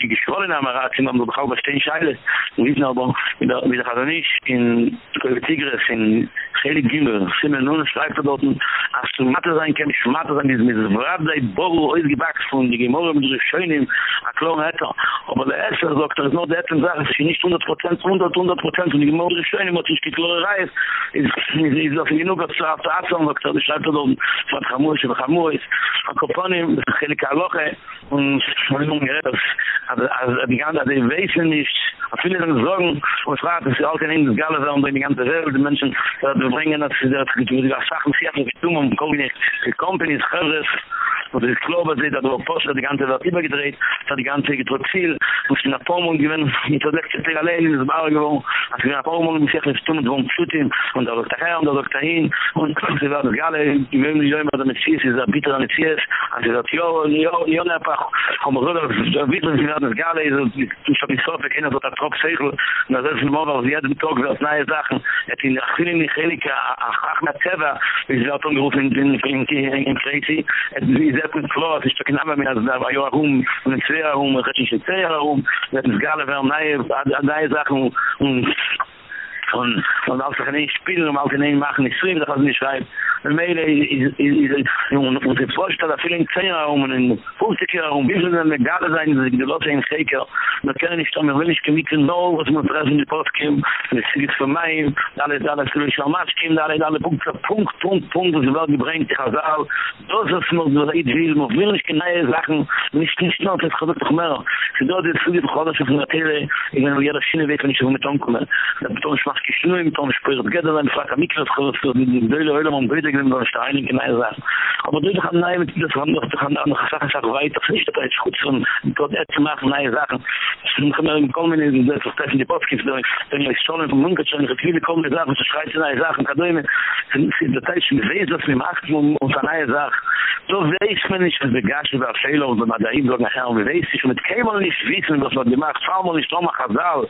geschwollen am rat in haben wir bekommen stehen scheile und wissen aber in der wieder hat er nicht in Tigre sind viele Gimmer sind nur eine Schleife dort als du Mathe sein kann ich Mathe sein ist mit Rabdei Boru ist gebackt von die Gimmer mit den Schönen ein Klon hat aber der Erste sagt er nur der Erste sagt es ist nicht 100% 100% 100% und die Gimmer mit den Schönen hat sich die Klorerei ist ist auf genug als er auf der Atzung sagt er die Schleife dort von Chamur ist von Chamur ist von Koponim ist viele Kaloche und schon nun gerät als die ganze die weten niet. Als jullie dan zorgen, we vragen ze altijd in het Galleveld, omdat die ganze wereld de mensen uh, brengen, dat ze dat gezegd hebben, dat ze dat gezegd hebben, dat ze dat gezegd hebben, dat ze dat gezegd hebben, dat ze dat gezegd hebben, dat ze dat gezegd hebben, dat ze dat gezegd hebben, Und ich glaube, sie da aber Porsche die ganze Welt übergedreht, da die ganze gedrückt viel, und sie nach Pormon gewinnen, mit der letzten Tag allein in das Bauer gewohnt, als sie nach Pormon mit sich in Stunden gewohnt, Pschutin, und da rückt daher, und da rückt dahin, und sie war das Galle, die mögen nicht immer damit sie, sie sagt, bitte damit sie ist, und sie sagt, jo, jo, jo, ne, pach, komm, so, da wird uns wieder das Galle, so, ich hab mich so, wir kennen so, da trock Segel, und da sind sie morgen, auf jeden Tag, das neue Sachen, et in Achilin, in Chelik, ach, ach, nach Zeva, wie sie hat ungerufen, in Kreisi, et sie sehr gut klar, ich kann aber mir da war ja rum, und sehr rum, richtig sehr rum, mit gerade wer neue neue von von auf der nicht spielen und als ich machen nicht schreiben das nicht schreiben und meile ist ist ist und und ich wollte da vielen Zehner Raum und in 50 Raum wir sind dann egal sein sind die Leute in Seker man kann nicht dann will ich mich nicht know was man treffen in die Podcast und es ist für mein dann ist dann natürlich schon mal schon da alle Punkt Punkt Punkt Punkt das wird gebracht Kasal das ist nur das ich will mir will ich keine Sachen nicht nicht noch das gerade doch mehr so da das für die Frau das für die Tele ich bin wieder schöne Weg wenn ich mit Tom kommen da Tom macht geschnur im und spürt gerade dann fragt er mir das so die die die Leute bitte gehen dann Stein in der Nase aber du kannst nein mit das haben doch dann noch Sachen sagen weiter nicht dabei ist gut so dort er zu machen neue Sachen. Sind können wir kommen in das Stefan Dipski für dann den ich schon von Munke schon viele kommen wir sagen zu schreiben neue Sachen kann drin sind die Details mit weiß das mit acht und und neue Sachen so weiß man nicht das Gas über Fehler und Madaim doch nachher weiß ich mit Kamel nicht wissen was man gemacht haben und ich doch mal gesagt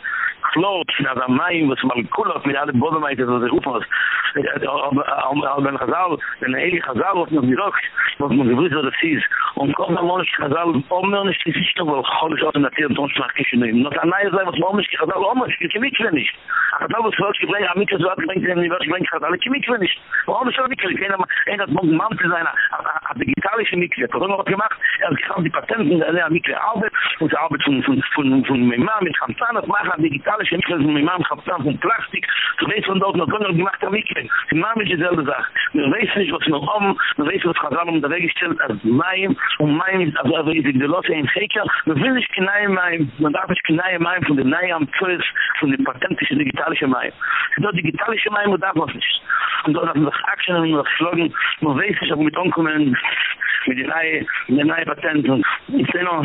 klot na da mein was mal kul mit alle bodem mit das ruf er aus al ben gazal den er eli gazal auf mit rock was man gewiss oder sees und kommt da mal gazal um mir nicht sich doch wohl hol ich auch natürlich doch schlag ich nehmen noch einmal sei was warum oh, ich gazal um er ich kenne mich nicht. Aber da was soll ich bringen amit so hat bringt denn was bringt gazal ich kenne mich nicht. Warum soll ich kriegen einer das muss man sein a digitale mikse kommen auf gemacht. Er kann die patenten der mikse arbeit und arbeit von von von von mit kann das machen digital digitalische Mikro, von Mimam, Chamzan, von Plastik, so weiß von dort, noch können gemacht, der Mikro. Die Mama ist dieselbe Sache. Man weiß nicht, was man um, man weiß, was Chazal um der Weg gestellt, als Maim, und Maim, also, also, ist die Lotte in Cheker, man will nicht genau Maim, man darf nicht genau Maim von dem Neue am von dem patentische digitalische Maim. Das digitalische Maim, man darf man nicht. Und dort hat man das Action, und das Slogan, man weiß nicht, ob man mit umkommen, mit den neue, mit den neue Patenten. Ich sehe noch,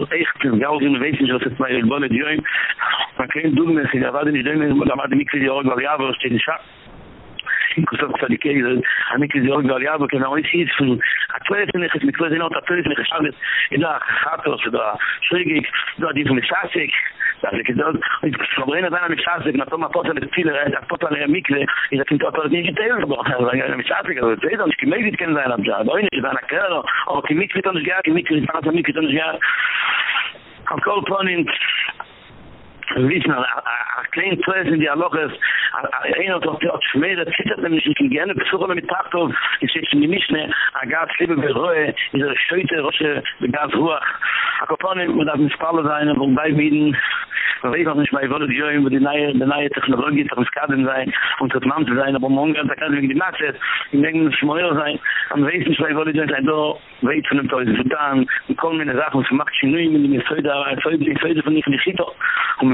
אבל איך כן גאוז אין וועסן שו צייט מיין גבונע דיין מא קיין דונג נכי גאבד אין דיין למאד מיקל יאג וואל יאבער שטיין שא קוסן צדיקיי in אמיק די אורג דאר יאב קען אויס היט פון א קלאס אין נכס מיט קלאס אין אויף דער פריש נכס אין דער חאפער פון דער שריגיק דאר אז איך זאג, איך פארן דאן אין קאסע, איך נאָט מאַפּאָט אין דעם פילער, איך פאָט אין מיקע, איך קים טאָט אין גיטער, באַחר, איך נאָט מאַפּאָט איך זאג, זיי זענען קיימייט קען זיין אַ גאַב, אויך נישט דאן אַ קערל, אויך מיקע טונג גאַב, מיקע טונג גאַב, אַ קאָל פונן Es wies na a klein tues in die Loch es ein und doch der Schmel der Zitter dem ich ihn gerne besuchen mit Tacht und ich sitze nicht mehr, a gar liebe Geräusche in der Schüte Rosche der ganz Ruach. A Kopfen und da mit Spalle sein in und bei Bienen weil ich noch nicht mal wollte die neue die neue Technologie um zu beschaden sein und das Mann zu sein aber morgen da kann ich die Masse in den Schmel sein. Am wesentlich weil wollte ich sein da weit von dem Tor ist getan und kommen eine Sache was macht sie nur in die Feld da Feld Feld von nicht nicht und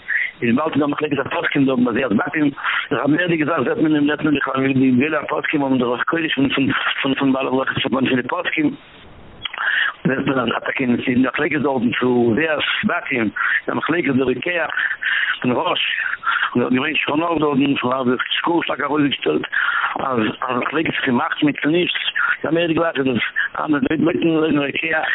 in welt nam gelijk dat fotkin dom maar zeer wat in ramer die gezegd dat men in net nu gaan wil die wil fotkin om de rokkelis van van van van balle wordt van van de fotkin dat dan attacken in de gelijk dom zo zeer wat in dan gelijk de rekeer van roos und die rein schon auf dort in schwarze schoolstak auch gestellt. Als als gelijk gemacht mit nichts. Ja mehr gewartet das haben wir mit mit in der rekeer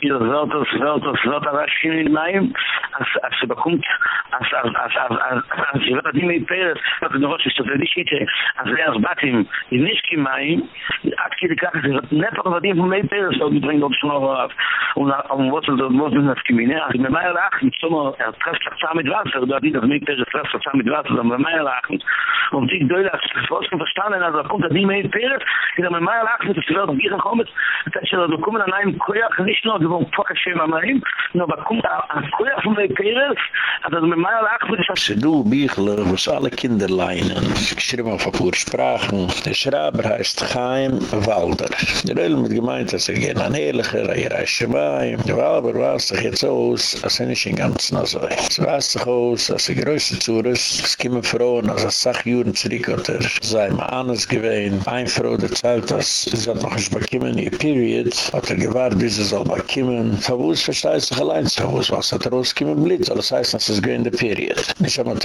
ihr sollt das sollt das sollt das schön in meinem as als sie bekommt als als als als sie wird nicht mehr peres aber noch ist das nicht hätte als er es bat in nicht in meinem hat sie gesagt sie wird nicht von mehr peres so die bringt auch schon auf und am Wurzel dort muss man das kommen ja ich meine lach mit so mal er trefft das zusammen mit Wasser da die das mehr peres trefft das zusammen mit Wasser dann meine lach und ich doe das was verstanden also kommt das nicht mehr peres ich meine meine lach mit das wird auch hier gekommen das ist kommen an einem Kojak nicht noch gewon pocket schema mein no ba kommt a koer von Kinder, hat das mit meiner Lachbuch Se du Bichle, was alle Kinder leinen. Auf ein Sprachen. Der Schraber heißt Chaim Walder. Der Öl mit gemeint, dass er gehen an Ehrlicher, er reist schon bei. Der Walder weiß sich jetzt aus, als er nicht in ganz so. Es weiß sich aus, als er größte Zures, es kommen Frauen, als er sach Juren zurück hat er sei mal anders gewesen. Ein Frau, der zahlt das, es hat noch nicht Period, hat er gewahrt, bis er soll. Verwus versteht sich allein, verwus was er rausgekommen, Blitz, alles heißt, dass es gewinnt der Period. Nicht einmal,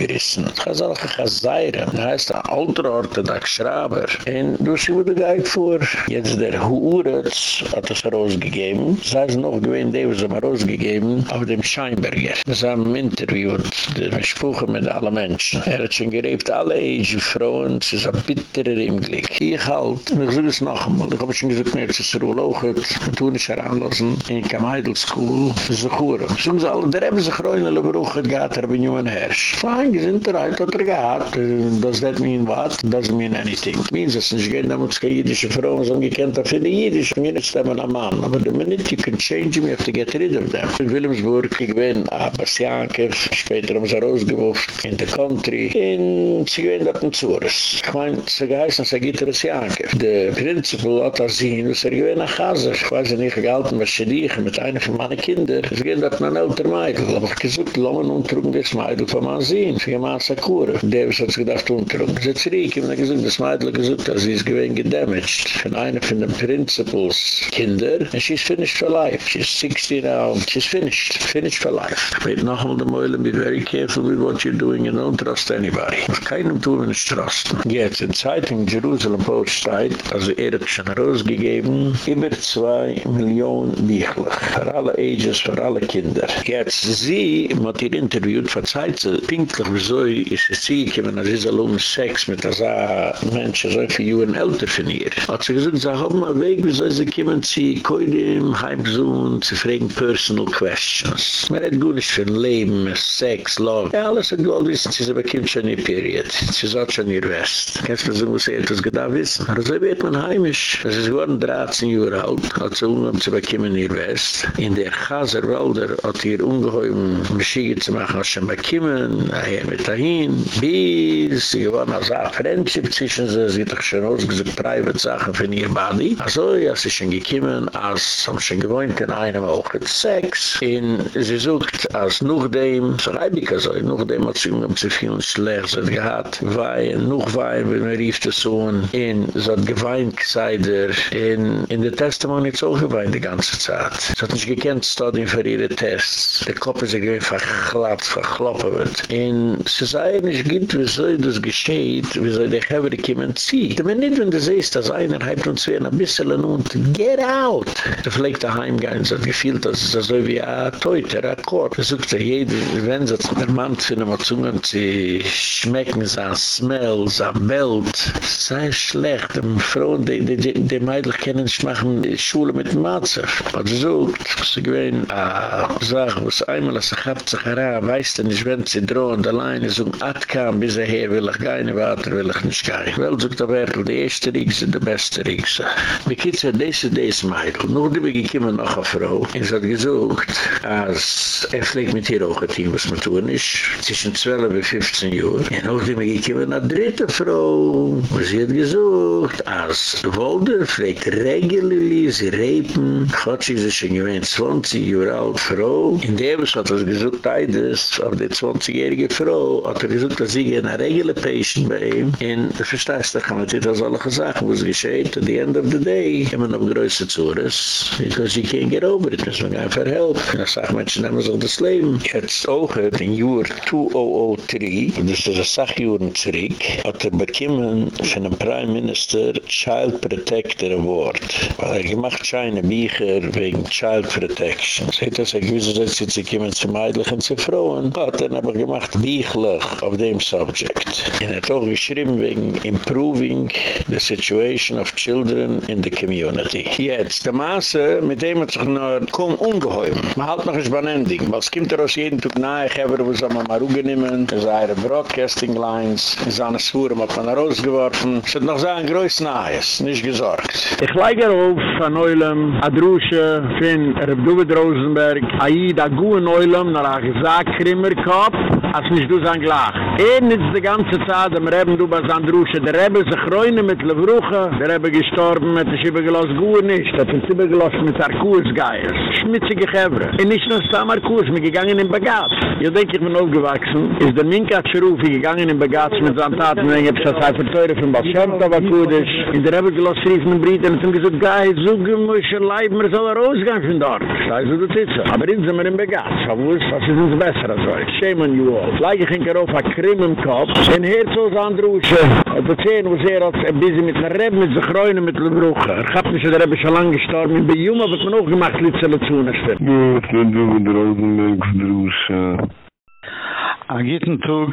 ich. Ich habe solche Chazayren, das heißt, ein alter Orthodox Schraber. Und du sie wurde geit vor, jetzt der Huuretz hat es rausgegeben, sei es noch gewinnt, der was er rausgegeben, auf dem Scheinberger. Das haben wir interviewt, der Spruche mit allen Menschen. Er hat schon gerebt, alle Age, Frauen, es ist ein bitterer im Glück. Ich halt, und ich sage es noch einmal, ich habe schon gesagt, mir ist es Ruhlochert, wir tun es heranlassen, in Kamaidl School, sich Huren. So sie alle, der haben sich Reunele beruchert, geht er bei Jungen Herrsch. Fein, sind er halt, hat er gehabt. Does that mean what? Doesn't mean anything. Means, es nicht gehen, da muss keine jüdische Frauen, so gekannt, da finde jüdisch, mir nicht stemmen am Mann. Aber the minute you can change him, you have to get rid of them. In Wilhelmsburg, ich bin, Abbas Jankers, später haben sie rausgewuft, in the country, in, sie gehen dort in Zures. Ich mein, sie geheißen, sie geht er Jankers. Der Principal hat er sehen, was er gewinn nach Hause. Ich weiß nicht, gehalten, was sie liegen mit einer von meinen Kindern. Sie gehen dort nach älter Meidl. Aber ich gesagt, lohnen und trugen das Meidl von man sehen. Sie gehen mal Sakura. Davis hat sich gedacht, untrugen. Sie zurück, ich habe gesagt, das Meidl gesagt, dass sie ist gewinn gedamaged. Von einer von den Principals Kinder. And she's finished for life. She's 16 now. She's finished. Finished for life. Ich will noch einmal dem Eulen, be very careful with what you're doing and don't trust anybody. Auf keinem tun wir nicht trusten. Jetzt in Zeitung Jerusalem Post steht, also er hat schon rausgegeben, über zwei Millionen Büchler. Für alle Ages, für alle Kinder. Jetzt sie, mit ihr interviewt, verzeiht sie, pinklich, wieso ist es sie gekommen, als ist um Sex mit dieser Menschen, so viele Jahre älter von ihr. Hat sie gesagt, sie haben mal weg, wieso sie kommen, sie können im Heimsohn, sie fragen personal questions. Man hat gut nicht für ein Leben, Sex, Love. Ja, alles hat gewollt wissen, sie bekommt schon ihr Period. Sie sagt schon ihr West. Kannst du so, was sie etwas gedacht wissen? Aber so wird man heimisch. Das ist geworden 13 Jahre alt, hat sie umgekommen, sie bekommen ihr West. In der Chaserwalder hat ihr ungeheuer Maschige zu machen, als sie bekommen, er mit dahin, bis sie geworden als eine Friendship zwischen sie, sie hat doch schon ausgesucht, private Sachen von ihr Body. Also, ja, sie ist schon gekommen, als sie schon gewohnt in einem auch mit Sex. Und sie sucht, als noch dem, so reibig also, noch dem hat sie umgekommen, sie viel schlecht, hat gehad, wein, noch wein, wenn man rief das so, und sie hat geweint, sei der, in, in der Testimony hat sie auch geweint die ganze Zeit. Sie hat nicht gekannt, studien für ihre Tests. Der Kopf ist irgendwie verglatt, verkloppen wird. Und sie sei nicht gut, wie soll das geschieht, wie soll die Hevere kommen ziehen. Aber nicht, wenn du siehst, dass einer hat uns wie ein bisschen und get out. Da vielleicht daheim gehen, so hat gefühlt, dass es so wie ein Teuter, ein Korb. Da sucht sich jeder, wenn sie der Mann finden, mit Zungen, sie schmecken, so ein Smell, so ein Welt. Sei schlecht, die Frauen, die, die, die, die Mädel können nicht machen, die Schule mit Matze. Sie sucht, sie gewähnt, a Sache, was einmal, als ich hab sich heran, weißt du nicht, wenn sie drohen, alleine so ein Atkam, bis er her, will ich keine Water, will ich nicht gehen. Wel, sucht der Wertel, die erste Riegse, die beste Riegse. Wie geht's ja, diese, diese Mädel, nur die bin ich noch eine Frau, und sie hat gesucht, als er fliegt mit ihr auch ein Team, was man tun ist, zwischen 12 und 15 Jahren, und auch die bin ich immer eine dritte Frau, und sie hat gesucht, als Wolder fliegt regularly, sie reipen, Gott, sie ist schon gewähnt, 20 Jahre alt Frau, in der was hat er gesucht, Eides, auf die 20-jährige Frau, hat er gesucht, dass sie eine regular patient bei ihm, und du verstehst, da kann man dir das alle gesagt, was geschieht, at the end of the day, immer noch größer Zures, because you can't get over it, muss man einfach helfen. Da sagt Menschen, nehmen sich das Leben. Jetzt auch, in Jahr 2003, das ist eine Sachjuren zurück, hat er bekommen von dem Prime Minister Child Protector Award. Weil er gemacht scheine Bücher wegen Child Protection. Seht das, er gewiss, dass sie zu kommen zu Meidlich und zu Frauen, hat er aber gemacht Büchlich auf dem Subject. Er hat auch geschrieben wegen Improving the Situation of Children in the Community. Jetzt, der Maße, mit dem hat sich noch kaum ungeheuer. Man halt noch ein Spannending, weil es kommt er aus jedem Tag nahe, ich habe wo es am Amaruge nehmen, es sind ihre Broadcasting Lines, es sind eine Schuhe, hat man rausgeworfen, es hat noch so ein größtes Nahes, nicht gesorgt. Ich leige auf von Neulem, Adrusche, Finn, Rebduwe Rosenberg, Aida guen Eulam, nach a gesagt, Krimmer Kopf, als nicht du sein Glach. Er nitz die ganze Zeit, am Reben du bei Sandrusche, der Rebbe sich reune mit Levruche, der Rebbe gestorben, hat sich übergelost guen nicht, hat sich übergelost mit Arkuus-Geiers. Schmitzige Chevre. Und nicht nur Sam Arkuus, mir gegangen in Bagatz. Ich denke, ich bin aufgewachsen, ist der Minka gegangen in Bagatz mit seinem Taten, wenn ich hab das Zeit verteuert von Baschemta, war Kudisch, in der Rebbe gelost rief mit Briten, und gesagt, Geis, so gemusche Leib, mir soll er ausgehen von dort. Das ist so, das ist so. Aber in sind wir in Bagatz, aber was ist uns besser als euch? Shame on you all. Leige ging er auf a Krim im Kopf, en heert so an Drusche. Und das sehen, wo sehr als ein bisschen mit einer Reb, mit sich reunen, mit der Bruche. Er hat mich, der Reb ist schon lange gestorben, in Bejum, aber man auch gemacht, Litzele zu uns. Ja, ich bin du mit der Rosenberg von Drusche. A gitten Tug,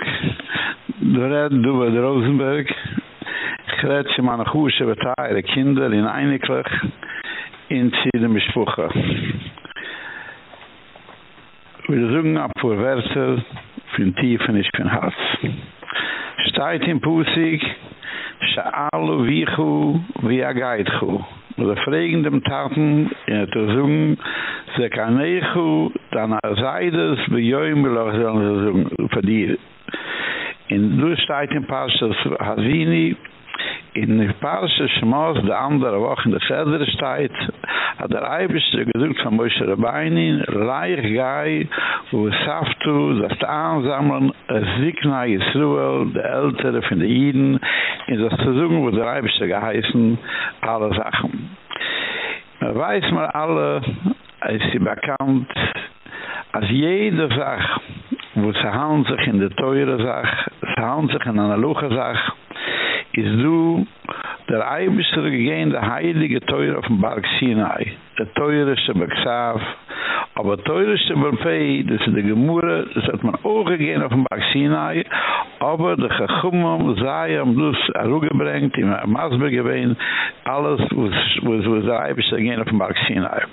du red du bei der Rosenberg, ich red sie meine Kusche, beteile Kinder in Einiglich, in Zidem Bespuche. Wir suchen ab vor für den Tiefen ist für den Herz. Steigt in Pusik, Sha'alu vichu vi'agaitchu. Und der Fragen dem Taten, in der Tuzung, se kanechu, dann er seides, bejoim, beloch sollen sie suchen, verdienen. In du steigt in Pashas Hazini, in der Parasche Schmoz, der andere Woche in der Federe steht, hat der Eibischte gesucht von Moshe Rabbeini, reich gai, wo es saftu, das ansammeln, es Sikna Yisruel, der Ältere von den Jiden, in das zu suchen, wo der Eibischte geheißen, alle Sachen. Man weiß mal alle, es ist bekannt, als jede Sache, wo es handelt sich in der teure Sache, es handelt sich in einer Luche Sache, is du der eibischter gegeen der heilige teuer auf dem Berg Sinai. Der teureste Beksav aber teureste Berpei das ist der Gemurre das hat man auch gegeen auf dem Berg Sinai aber der Gechummam sei am dus Aru gebrengt in Masbe geween alles was der eibischter gegeen auf dem Berg Sinai.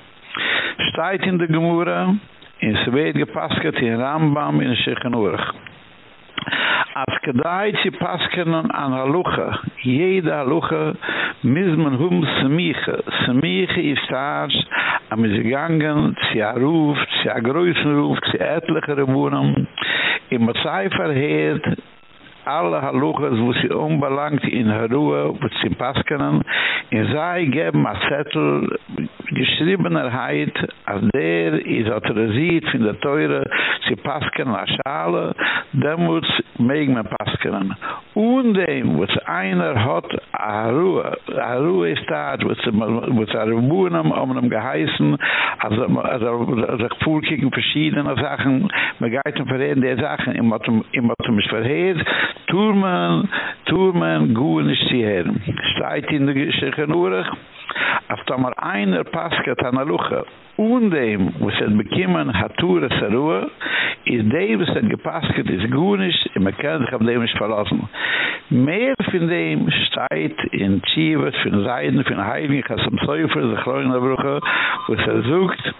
Steigt in der Gemurre in Zweit gepasket in Rambam in Shechenurch as kedai tsi paskenen an haluche jede haluche mis man hum smiche. Smiche is stars am is gegangen tsi ruf tsi groisen ruf tsi etliche wohnen im zeifer het alle haluches wo sie unbelangt in Ruhe, wo sie paskenen, in sei geben a Zettel geschriebener Heid, als der is autorisiert von der Teure, sie paskenen a Schale, der muss meeg me paskenen. Und dem, sie einer hat a Ruhe, a Ruhe ist da, wo sie wo sie a Rubunem um ihm geheißen, also, also, also, vorkicken verschiedene Sachen, man geht und verreden die Sachen, zum, immer zum verheert, Turman, Turman, Guen ist sie her. Steigt in der Geschichte auf da mal einer Pasket an der Luche, und dem, wo es hat bekommen, hat is es er ruhe, dem, was hat gepasket, ist dem nicht verlassen. Mehr von dem steht in Tshivet, von Seiden, von Heiligen, von dem Seufer, der Kleine Brüche, wo es er sucht,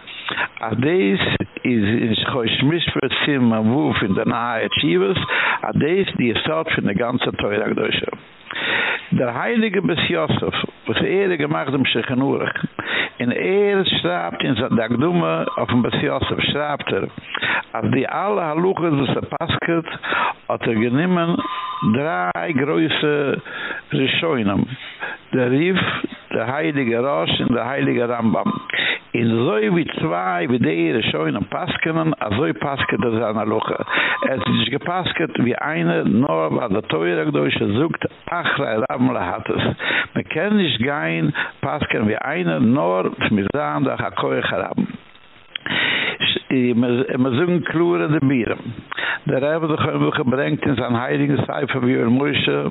a des is in schoish mispert sim wuf in der nahe Tshivet, a des die Sort von der ganzen Teure der der heilige bis josef was er gemacht sich nur in er straapt in sa dagdume auf dem bis josef straapt er als die alle haluches was er pasket hat er genommen drei große rishoinam der Rif, der Heilige Rosh und der Heilige Rambam. In so wie zwei, wie Ehre schon am Paskenen, a das an der Luche. Es ist nicht gepasket, wie eine, nur weil der Teure Gdeutsche sucht, ach, der Rambam hat es. Man kann nicht gehen, pasken wie eine, nur mit Zahn, der Hakoye Charabam. So ein Klure der Bieren. Der haben wir gebringt in sein heiligen Seifer, wie er Moshe,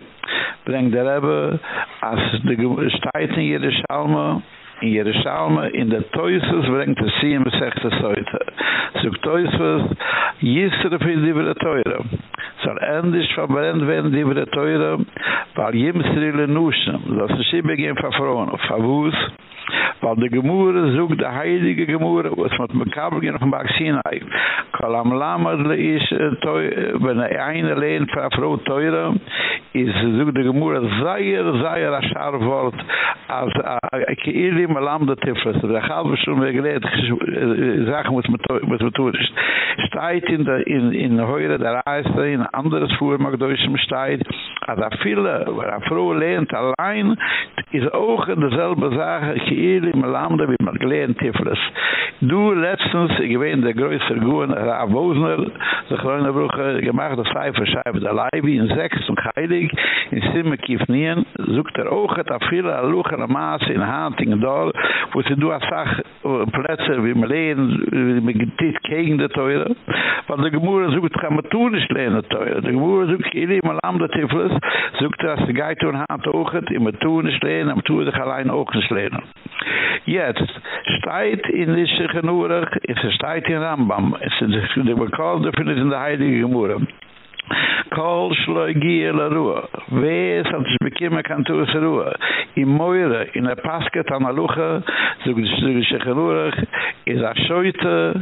bringt der Rebbe, als die Steit in Jerusalem, in Jerusalem, in der Teusus, bringt er sie im Sechste Seite. So Teusus, Yisra für die Wille Teure. Soll endlich verbrennt werden die Wille Teure, weil Jimsrile Nuschen, das sie begehen verfroren, Favus, weil die Gemurre sucht die heilige Gemurre, was mit dem Kabel gehen auf dem Berg Sinai. Kalam Lamadle ist, wenn er eine lehnt für eine Frau teure, is sucht die Gemurre sehr, sehr scharf Wort, als im Lamm der Tiflis, der Galbe schon mir gelehrt, sagen, was man tun ist. Steigt in der, Heure der Reise, in anderes Fuhr, mag durch im Steigt, als er viele, weil er froh lehnt allein, is auch in derselbe Sache, hier im Lamm, wie man gelehrt Tiflis. Du letztens, ich bin der größte Guen, Rav der Groene Brüche, gemacht das Cipher, schreibt der Leibi, in sechs und heilig, in Simme Kifnien, sucht er auch, hat viele Aluche, der Maas, in Hanting, da, wo sie du als Sach, Plätze, wie man lehnt, wie man getit gegen die Teure, weil der Gemurre sucht, kann man tun nicht lehnen, Teure. Der Gemurre sucht, hier im Lamm, der Tiflis, sucht er, als die Geite und Hand auch, immer tun nicht lehnen, am tun dich allein auch nicht. Jetzt, steht in Lische Genurach, es steht in Rambam, es ist der Bekalde findet in der Heilige Gemurre. Kol shloi gie la ruhe. Wees hat sich bekiemme kan tu es ruhe. I moire, in a pasket an aluche, zog des zog des a des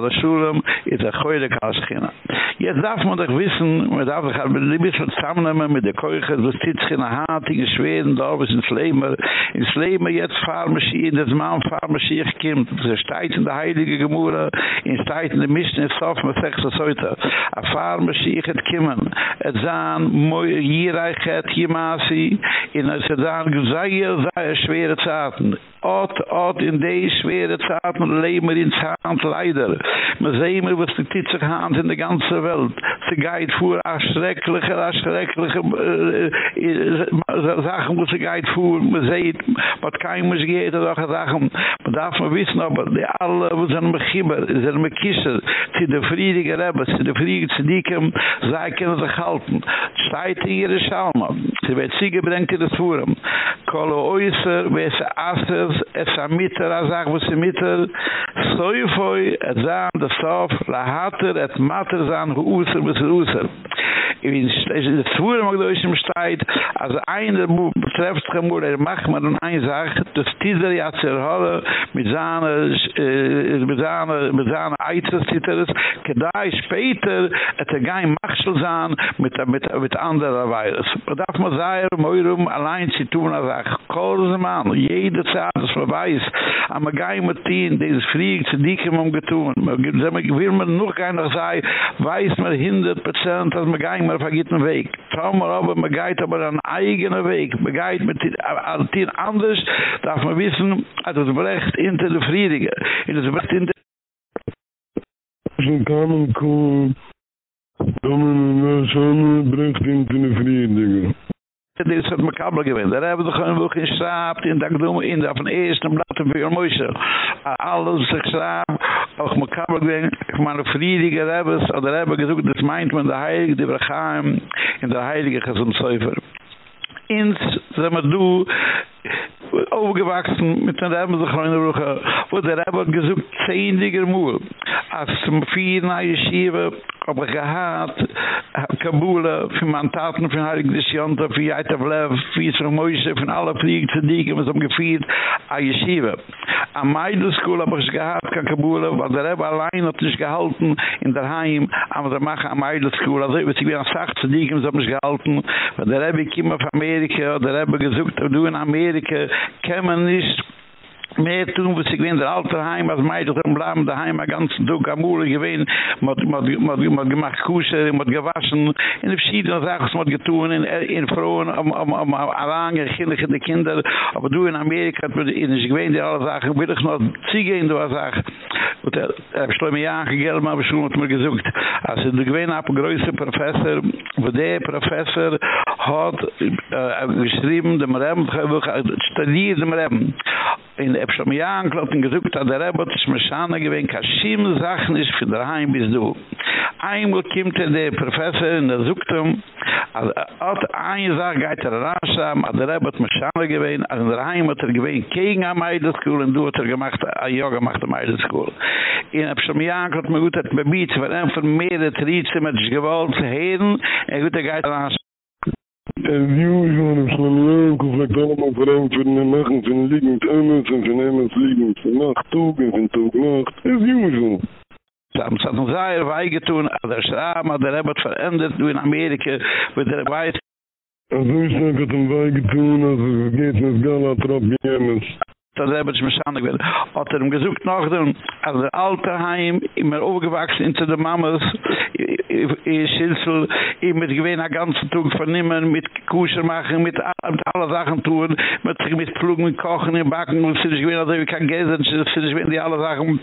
aber Schulem ist ein Geude Kaschina. Jetzt darf man doch wissen, man darf doch ein bisschen zusammennehmen mit der Keuche, so sitzt in der Hand, in Schweden, da ist in Slemer, in Slemer jetzt Pharmacie, in das Mann Pharmacie kommt, das steht in der Heilige Gemurre, in steht in der Mission, in Sof, man sagt das heute, a Pharmacie hat kommen, et zahn, moi, hier reichet, hier maßi, in es zahn, sehr, sehr schwere Zeiten, ot ot in de schwere zaat man lemer in zaant leider. Man zeimer was de titzer haant in de ganze welt. Ze geit voor aschrecklige aschrecklige zagen äh, äh, äh, moet ze geit voor man zeit wat kein mus geit dat gezagen man darf man wissen aber de alle we zijn me gibber zijn me kisser. Ze de friedige rebbe ze de friedige zedikem zij kunnen ze halten. Zeit hier de schalmer ze werd ziege brengt in de forum kolo oiser wees aser asser, es a mitter a sag mitter soy foy et zam de sof la hater et matter zan user bis user in in de zwure mag do is im steit as eine betrifft gemur er mach an ein sag de stizer ja zer halle mit zane mit zane mit zane eiters sitter kedai speter et gei machsel zan mit mit mit andere darf man sagen moirum allein sie tun a sag kolze man das man am a gai mit tin, des frieg zu dikem am getun. wir man noch keiner noch sei, weiß man 100%, dass man gai mal vergitten Weg. Trau mir aber, man geht aber an eigenen Weg. Man geht mit tin anders, darf man wissen, also das brecht in der Friedige. In das brecht in der kommen kwamen komen, kwamen naar brengt in de vriendigen. dit is me kabel gewend. Daar hebben we gewoon wel geschraapt in dat doen in dat van eerste bladen voor moise Alles zich schraap ook makabel gewend. Ik maar de vriendige hebben ze daar hebben gezocht dat mind van de heilige die we gaan in de heilige gezond zuiver. Ins zeg maar doe doe, overgewachsen mit der Rebbe sich rein ruche, wo der Rebbe gesucht zehndiger Mool. Als zum vier Yeshiva hab ich gehad, Kabula, für man Taten von Heilig des Jonta, für Jaita Vlev, für Yisra Moise, von alle Fliegen zu dieken, was am gefiert, a Yeshiva. Am Meidl School hab ich gehad, ka Kabula, weil der Rebbe allein hat sich gehalten in der Heim, am der Macha am Meidl School, also ich bin an Sach zu dieken, was am sich gehalten, weil der Rebbe kiemen auf Amerika, der Rebbe gesucht, du in Amerika, Amerika kann man nicht mehr tun, was ich bin der alte Heim, als Meidl haben bleiben daheim, ein ganzen Tag am gewesen, man hat gemacht Kusher, hat gewaschen, in der verschiedenen Sachen, hat getun, in, in Frauen, am, am, am, am Arange, kindliche die Kinder, aber du in Amerika, hat man in der gewesen, die alle Sachen, will ich noch ziege in der Sache, und er, er hat mir angegeben, aber schon hat man gesucht, also der gewesen, ein größer Professor, wo der Professor hat äh, geschrieben, dem Rem, studiert dem Rem, in der Epschamian kloppen gesucht hat der Rebbe des Meshana gewinnt kashim Sachen ist für der Heim bis du. Einmal kommt der Professor in der Suchtum als hat eine Sache geht er rausam hat der Rebbe des Meshana gewinnt als in der Heim hat er gewinnt gegen eine Meidelschool und du hat er gemacht eine Yoga gemacht eine Meidelschool in der Epschamian kloppen gut hat bebiet für ein vermehrte Trieze mit gewollt zu hören er gut er geht Es juh, von dem Schlammelöw, gefragt allemal vor für den Nachen, für den Liegend Emels und für den Emels Liegend für Nacht, Tag und für Nacht. Es juh, von. Sam hat uns sehr weigetun, der Schram hat der Rebbe verändert, du in Amerika, mit der Weit. Also ich sage, hat uns weigetun, es geht mit Galatrop Jemes. da hebben ze mishandig werden. Hat er hem gezoekt nach dem, als er heim, immer overgewachsen into der mamas, Sinsel ich mit gewinn a ganzen Tag vernehmen, mit Kusher machen, mit, mit alle Sachen tun, mit, mit Pflugen, mit Kochen, mit Backen, und sind ich gewinn, also ich kann Geld, sind ich gewinn, die alle Sachen.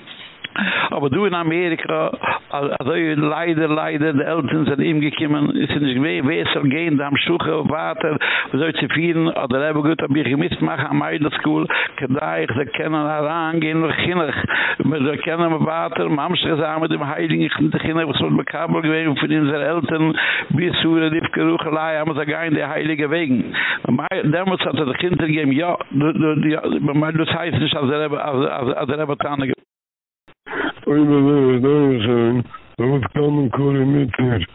Aber du in Amerika, also leider, leider, die Eltern sind ihm gekommen, sind nicht gewesen, wer soll gehen, da am Schuche auf Water, wo soll sie fielen, oder eben gut, ob ich mitmachen am Eidl School, kann da ich, sie können herangehen, noch kinnig, wir kennen am Water, am Amsterdam mit dem Heiligen, finde kinnig, was soll mit Kabel gewesen, für unsere Eltern, bis zu der Liefgeruche, lai, haben sie gehen, die Heilige Wegen. Damals hat er die Kinder gegeben, ja, das heißt nicht, als er eben, als er eben, Oei, maar Oy, da, da, da, da, da, da, da, da, da, da, da, da,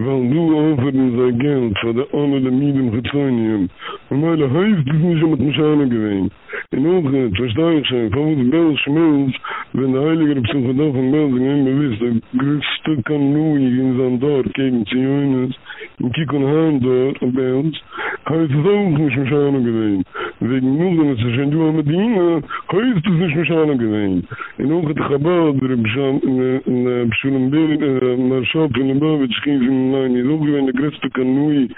Weil du offerin sei Geld für die Ahne der Miedem Chetanien. Und weil er heißt, ich muss ja mit mich angewehen. In Oche, verstehe ich schon, von wo die Bell schmilz, wenn der Heiliger Psychodach und Bell sich immer wisst, der größte Kanuig in Sandor gegen Zioines, und kiek und hören dort und bei uns, heißt es auch nicht mich an gesehen. Wegen Nusen ist es schon du am Medina, äh, heißt es nicht mich an gesehen. In Oge te Chabad, der Bisham, in äh, Bishulem äh, Berg, Marschal Krenabavitsch, ging sie mir nein, ist auch gewähne, der größte Kanui,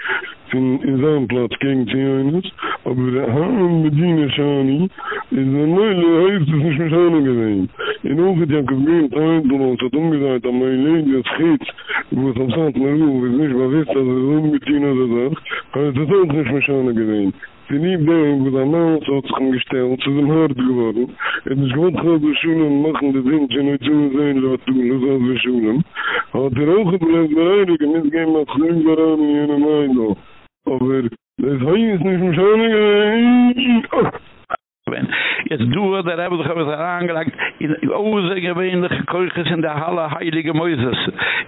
in in zum platz ging zu aber haben wir die nation in der neue heiß ist nicht mehr so gesehen in unge der gemeint und so dumm gesagt am neuen jetzt geht wo so sagt man nur wir nicht was ist das so mit ihnen oder so kann das doch nicht mehr so gesehen Sie nie wo der Mann uns hat sich angestellt zu dem Hörd geworden. Er ist gewohnt, wo die Schulen machen, die sind schon nicht so sehen, wo die Schulen machen, wo Schulen. Aber der Hörd bleibt bereit, wenn ich mitgehen, was ich nicht mehr an, Meinung. aber das Heu ist nicht mehr schön gewesen. Jetzt du, der Rebbe, du hast er angelegt, in Ose gewähnliche Kirches in der Halle Heilige Moises.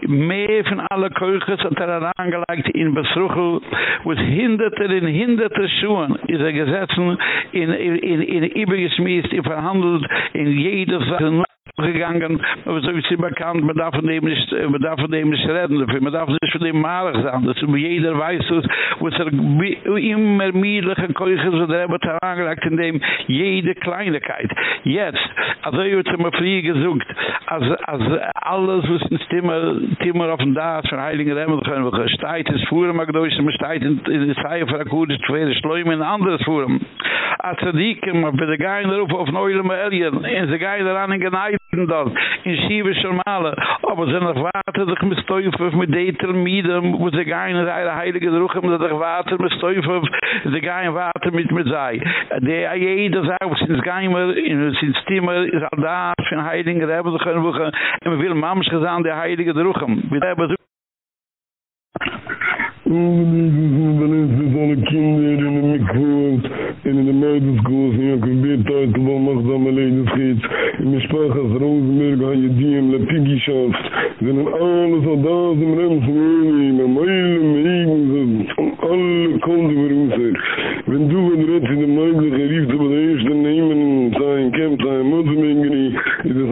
Mehr von alle Kirches hat er angelegt in Besruchel, wo es hinderte den hinderte Schuhen ist er gesessen, in, in, in, in übergeschmiest, in verhandelt, in jeder Sache. Gegangen aber so wie sie bekannt man darf nehmen nicht man darf nehmen nicht reden man darf nicht für den malig sein dass jeder weiß was er immer mehrliche keuches so der haben angelagt in dem jede Kleinigkeit. Jetzt, also ich habe mir früher gesucht, als, als alles, was in Stimmer, Timmer auf dem Dach von Heiligen Rämmel, wir gesteit ins Fuhren, mag durch, man steht in, der Zeichen von der Kudisch, zwei Schleume in ein anderes Fuhren. Als er die kommen, bei der Gein darauf auf Neulem Elien, in der Gein daran in in das in sieve schmale aber sind noch water doch mit stoif mit deter miedem wo ze gaen der heilige droch mit der water mit stoif ze gaen water mit mit sei. De aye das aus gaine gaen in sind stimmer is da von heiligen reben wir will mams gedaan der heilige droch wir haben Und wenn wir uns mit allen Kindern in der Mikro und in der Mädelschule sind, ja, kein Bett-Teitel, wo macht das mal leid, das geht's. In der Sprache aus Rosenberg, an der Diem, der Piggy-Schaft, sind alle Soldaten im Rennen, in der Meile, in der Ebene, und alle Kunden für uns. Wenn du, wenn du redest in der Mädelschule, rief du bei der ersten Namen, sein Camp, sein Mutter, mein Gnie, ist das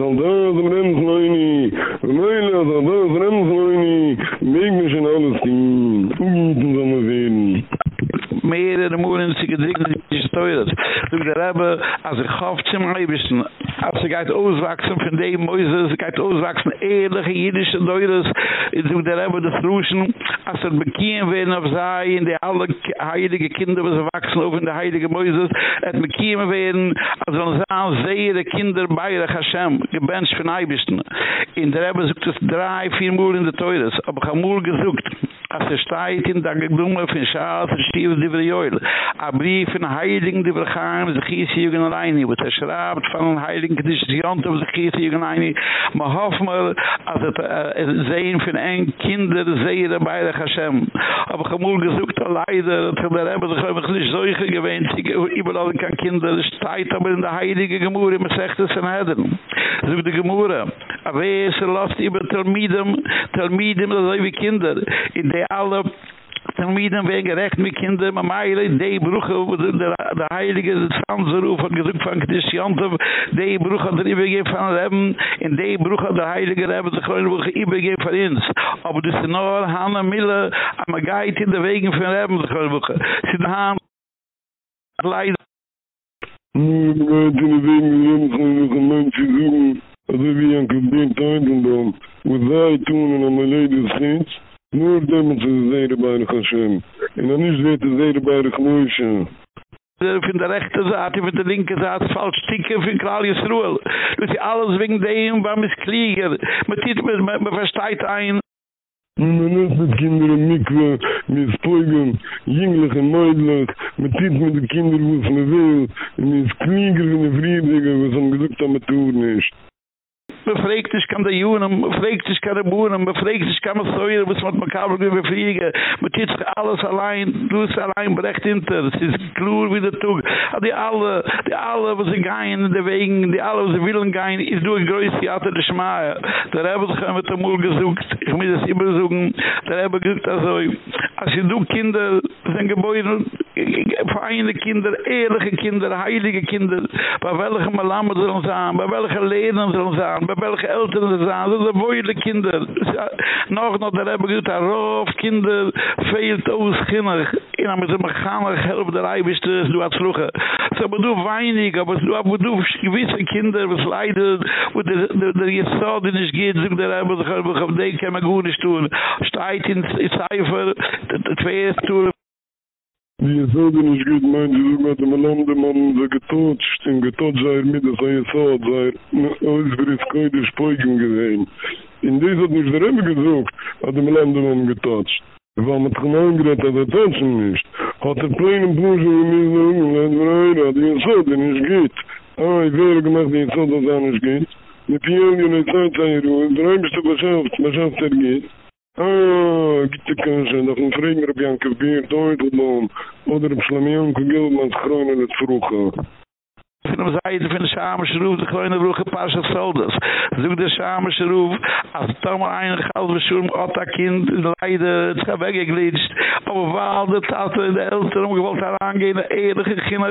auswachsen von dem Mäuse, er gaat auswachsen ehrliche jüdische Deures, du der hebben de Fruschen, als er bekien werden auf sei, in der alle heilige Kinder, was er wachsen auf in der heilige Mäuse, et bekien werden, als er sahen, sehe de Kinder bei der Hashem, gebencht von Eibischen. In der hebben sucht es drei, vier Moer in de Teures, aber ich habe Moer gesucht, as er steit in der Gedumme von Schaas, er schiebe die Verjoel. A brief in Heiligen, die wir gaan, ze gieße jungen alleine, wird er schraubt von den Heiligen, die sich die Hand, ze gieße jungen alleine. Ma hoffmer, as het eh, zeen von een kinder, zee bei der Hashem. Aber gemoel gezoekt al leider, dat der hebben ze gewoon geen zeugen gewend, die überladen kan kinder, steit aber in der Heilige gemoere, me zegt es in Heiden. Zoek de gemoere, a wees last über talmidem talmidem dat we kinder in de alle Talmiden wegen recht mit Kinder, ma meile, die Brüche, de, de heilige Sanzeruf hat gesucht von Christiantov, die Brüche hat er übergeben von Reben, in die Brüche hat der heilige Reben sich gewoon übergeben von uns. Aber das ist nur Hanna Mille, am Geit in der Wegen von Reben sich gewoon Sie sind Han, leider. Nu, de Geit in der Wegen von Reben, von Menschen suchen, also wie ein Kabin Teitelbaum, wo sei tun und am Leid des Nur dem zu zeide bei der Hashem. Und dann ist wird der zeide bei der Gmoische. von der rechte Seite, von der linke Seite, falsch sticken von Kralius Ruhl. Das ist alles wegen dem, warum ist Klieger. Man, sieht, man, man, man versteht ein. Und dann ist mit Kindern im Mikve, mit Spoigen, jünglich und meidlich, mit sieht mit den Kindern, wo es man will, und ist Klieger der Friediger, was am gesagt haben, tun nicht. Man fragt sich, kann der Juden, man fragt sich, kann der Buhnen, man fragt sich, kann man säuren, was man mit Kabel überfliegen. Man tut sich alles allein, du ist allein berecht hinter. Es ist klar wie der Tug. Die alle, die alle, was sie gehen in der Wegen, die alle, was sie willen gehen, ist durch ein größtes Theater der Schmaier. Da haben sie mit dem Mund gesucht. Ich muss das immer suchen. Haben sie gesagt, also, als du Kinder, sind Gebäude, feine Kinder, ehrliche Kinder, heilige Kinder, bei welchen Malamen sollen sie an, bei welchen Läden sollen sie an, bei welchen Eltern sie sind, das sind wohle Kinder. Noch noch, da habe ich gesagt, Rauf, Kinder, fehlt aus Kinder. Ich habe mich immer gar nicht helfen, der Eibisch, das du hast schluchen. So, aber du weinig, aber du hast du gewisse Kinder, was leidet, wo der Jesod in es geht, so der Eibisch, aber ich habe den kann man gut nicht tun. Steigt in Zeifer, zwei Stuhl, Wir sollten nicht gut meinen, sie sind mit dem Land, der Mann, getotcht, in getotcht, er mit er er der Seinsaat, sei, alles für das Koide Speichen gesehen. In dies hat nicht der Rebbe gesucht, hat dem Land, der Mann getotcht. Weil man sich gerät, hat er tatschen nicht. Hat er plein im Busch, wo mir so umgelehnt, wo er hat, die so, die nicht geht. Ah, ich wäre gemacht, die Seinsaat, nicht geht. Mit Pionien, die Seinsaat, die Ruhe, die Reimste, die Seinsaat, die Seinsaat, die Seinsaat, Ah, ik kan zijn nog een vreemde op Janke Beert ooit op man. Onder op Slamianke Gildemans kronen het vroeger. dem Seide von Scham Schruf, der kleine Brüche Pasha Soldes. Zug der Scham Schruf, als Tama ein Geld beschurm, hat das Kind leide, es hat weggeglitscht, aber weil der Tate, der Eltern, um gewollt herangehen, der Ehrige Kinder,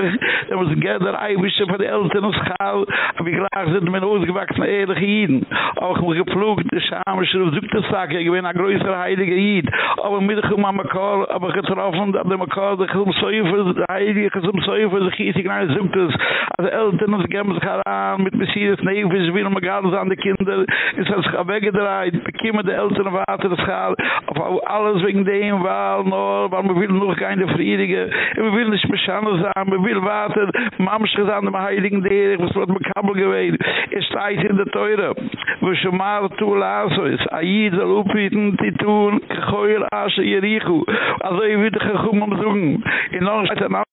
der muss gerne Eibische von den Eltern und Schau, aber graag zit sind mit ausgewachsenen Ehrige Jiden. Auch im gepflogt, der de samenschroef zug de zaken ich bin ein größer Heilige Jid, aber mit dem Makar, aber getroffen, der Makar, der Chum Seufer, der Heilige Chum Seufer, der Chiesig, nein, zug das, also eltern uns geben sich heran mit Messias Neves, wie noch mal gerade an die Kinder, ist das weggedraaid, bekommen de eltern water das Schaal, auf alles wegen dem, weil nur, weil wir will noch keine Friedige, und wir will nicht mehr Schanne sein, wir will water, Mamsch gesagt, am Heiligen Derech, was wird mit Kabel gewähnt, es steht in der Teure, wo schon mal zu lassen ist, Aid soll upbieten, die tun, gechoil Asche Jericho, also ich würde gekommen um suchen, in ein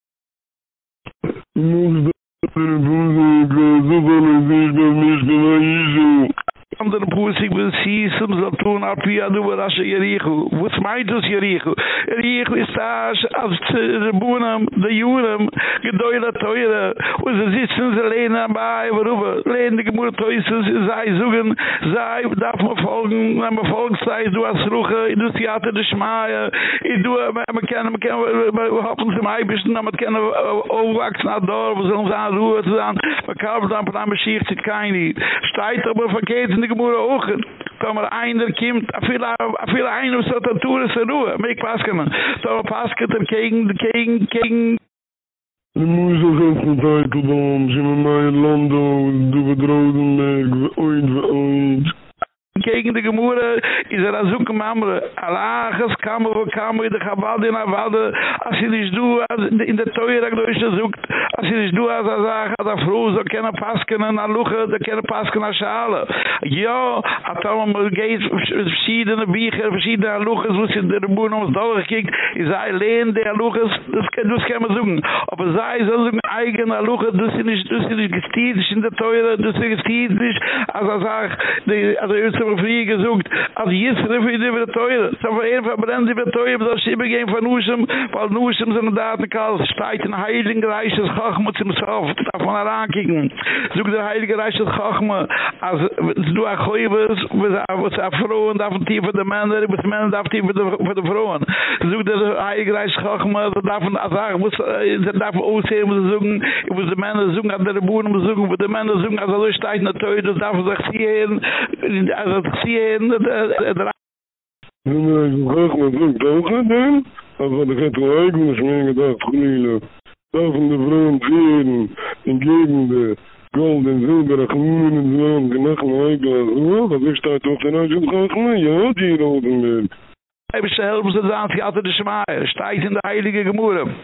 Muss der Buse, so soll er sich das nicht genau andere Pusik will siesem so tun ab wie du überrasche Jericho. Was meint das Jericho? Jericho ist das, als Buhnam, der Jurem, gedäuler teure, und sie sitzen, sie lehnen am Baai, worüber, lehnen die Gemüter teusen, sie sei suchen, sei, darf man folgen, wenn man folgt, sei, du hast Ruche, das Theater der Schmaier, in du, man kann, man kann, man hoffen sie mal, bis man kann aufwachsen, nach wo sie uns an Ruhe zu sein, kann, dann, schicht sich kein, steigt aber verkehrt, in de Gemüra ogen. Da mal einer kimt, a viel ein, was hat er tun, ist er ruhe. Meik Paskemann. Da mal Paskemann gegen, gegen, gegen... Die Mäuse sind mit Eichelbaum, sind wir mal in London, du bedrogen, mich, wie oid. gegen die gemoore is er azoek mamre alages kamer we kamer de gabad in avade as sie is du in de toyer dat is azoekt as je is do as as a da froos da kana pasken na luche da kana er pasken na schale. Ja atom er mal geis verschiedene bieger verschiedene luches wo sie de boon ons da gekickt is ei leen der luches das kan dus kan man zoeken aber sei so ein eigener luche du ist nicht das ist gestiert in de toyer das ist gestiert als er as de also haben früher gesucht, als Jisre für die Verteuer. So von ihr verbrennt die Verteuer, dass sie von Nusem, weil Nusem sind da, die Kals, steigt in Heiligen Reich des Chachma zum Sof, darf man herankicken. Sucht der Heilige Reich des Chachma, als du achäubest, was er frohen darf ein Tier für die Männer, was Männer darf ein Tier für die Frohen. Sucht der Heilige Reich des Chachma, da darf ein Azar, was er darf aussehen, was suchen, was die Männer suchen, an der Buhren suchen, was die Männer suchen, also steigt eine Teure, darf sich ziehen, also dat zie je in de... Nu ik graag met een togen doen, als dat ik het gelijk moest mijn gedacht groeien. Dat van de vreemd geren, in geven de gold en zilver, groen en zo'n genacht en eikel. Oh, dat ik staat op de nacht, dat gaat me, ja, die roden weer. Hij behelpt ze dan, die hadden de schmaar, staat in de heilige gemoeren.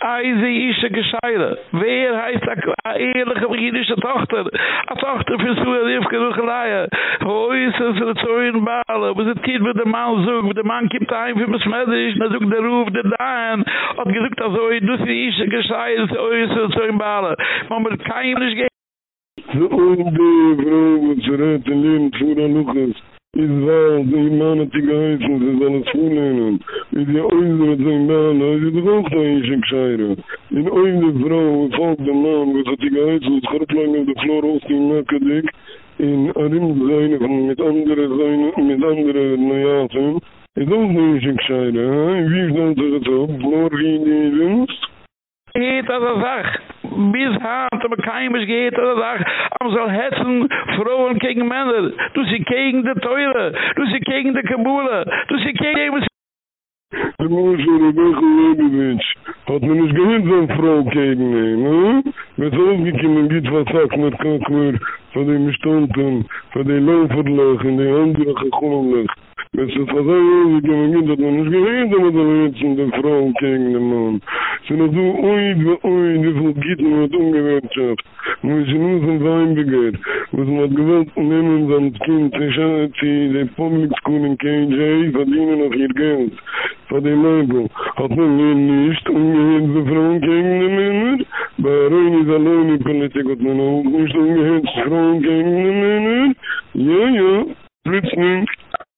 Eise ische gescheide. Wer heißt a ehrliche jüdische Tochter? A Tochter für so eine Riefke Rucheleie. Wo ist es für so ein Baal? Wo ist Kind mit dem Mann sucht? Wo der Mann kippt ein für Besmettisch? Na sucht der Ruf der Dain. Hat gesagt, also du sie ische gescheide. So ist so ein Baal. Man muss kein nicht gehen. Und die Frau, wo zu retten, der Lukas. is wel de mannen te geven ze zullen schoenen en die oeuvre zijn baan hij zit er ook geen eentje gescheiden en oeuvre vrouw en volk de man wat ze te geven ze gaat lang op de vloer hoog in mekken arim zijn met andere zijn met andere nuaten en ook geen eentje gescheiden en wie is dan zich het op in de winst geht das sag bis hat aber kein was geht das sag am soll hetzen frauen gegen männer. Du sie gegen de teure. Du sie gegen de kabule. Du sie gegen Der Mensch ein bisschen Mensch. Hat man nicht gewinnt, so eine Frau gegen ihn, ne? Wenn es aufgekommen geht, was sagt man, kann man von den Stunden, von den Lauferlöch, in den anderen gekommen Wenn es was aufgekommen geht, hat man nicht gewinnt, aber dann wird es in der Frau gegen den Mann. Sie noch so, oi, oi, wie viel geht man mit Ungewirtschaft? Wo es in unserem Wein begeht. Was man gewollt, nehmen dann das Kind, die die Public School in KJ, verdienen auch ihr Geld. von dem Mädel. Hat man nicht umgehend zu Frauen gegen die Männer? Bei Reini ist allein in Politik hat man auch nicht umgehend zu Frauen gegen die Männer? Ja, ja, plötzlich.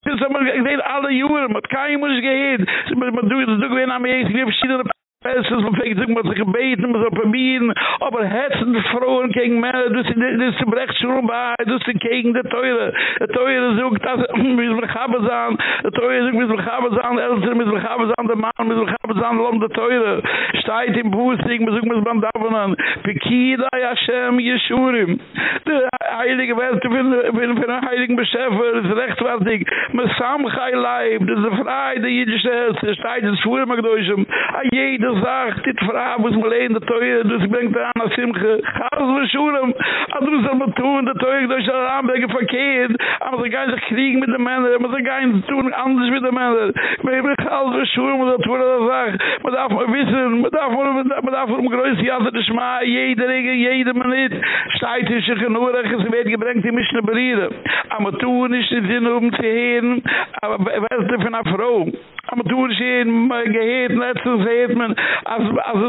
Sie sagen, ich sehe alle Jungen, mit keinem muss ich gehen. Man tut es doch, wenn man mich jetzt lieb, schiedert, Es ist perfekt, sich mal gebeten, mal so probieren, aber hetzen die Frauen gegen Männer, das ist zum Rechtsschulung bei, das ist gegen die Teure. Die Teure sucht, das müssen wir haben sein, die Teure sucht, müssen wir haben sein, Eltern müssen wir haben sein, der Mann müssen wir haben sein, Land der Teure. Steigt im Pusik, wir suchen uns beim Davonen, Pekida Yashem Yeshurim. Der Heilige Welt, für den Heiligen Beschäfer, ist rechtfertig, mit Samchai Leib, das ist frei, der jüdische Herz, steigt ins Schwurmagdeuschem, a jeder sagt, dit vraag moet me leen de teuer, dus bringt breng daar naar Simke. Gaat we schoenen, als we ze maar de teuer, dus je aan aanbrengen verkeerd. Maar ze gaan zich kriegen met de mannen, maar de gaan ze doen anders met de mannen. Maar even gaat we schoenen, maar dat we dat zeggen. Maar daarvoor wissen, maar daarvoor, maar daarvoor om um groeis ja dat is maar regen, jede minuut. Stijt is er genoeg, ze weet gebrengt die mischne berieren. Maar toen is de zin om te heen, aber wees de van haar vrouw. am dur sehen geheit net so seit man as as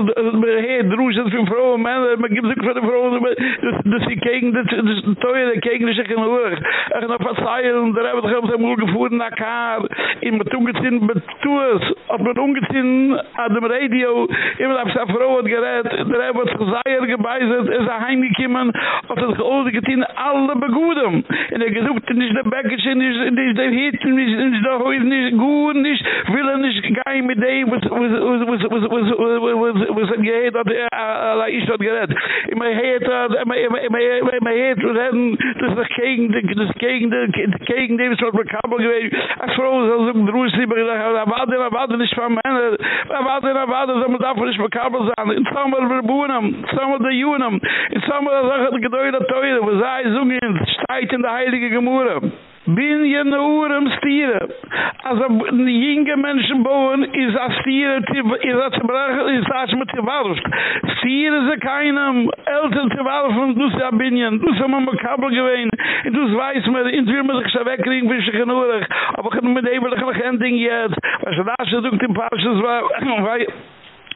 het druge von froe männer man gibt sich für de froe das das sie gegen das das teure gegen sich in hoor er na passaien und da haben wir haben gefuhr gefahren nach kar in betungen mit tours auf mit ungezin an dem radio. Immer auf sa froe gerät der haben wir gesaier gebeizt ist ein heimlich kimmen auf das geolde getin alle begudem. Er in der gesucht nicht der bäckchen nicht nicht der hit nicht der hoiz nicht gut nicht will er nicht gehen mit dem, was er gehört hat, was, ist hat gerät. Immer hört er, hat, immer hört zu reden, das ist gegen das gegen gegen dem schon bekabel gewesen. Als Frau soll so drüß lieber gesagt, warte, warte nicht von Männer, warte, warte, so man darf nicht bekabel sein. In Samuel verbunen, Samuel der Junam, in Samuel er sagt, gedäude teure, was sei, sungen, steigt in der heilige Gemurre. bin je ne urem stiere as a er jinge menschen bauen is a stiere is a zbrach is a zme te stiere ze keinem elten te warfen du se a binien du se ma ma kabel gewein in du se weiss me in twirme sich se wegkring bin se genurig aber gen me nebelige legending jet was a da se dukt in paarsens wa wa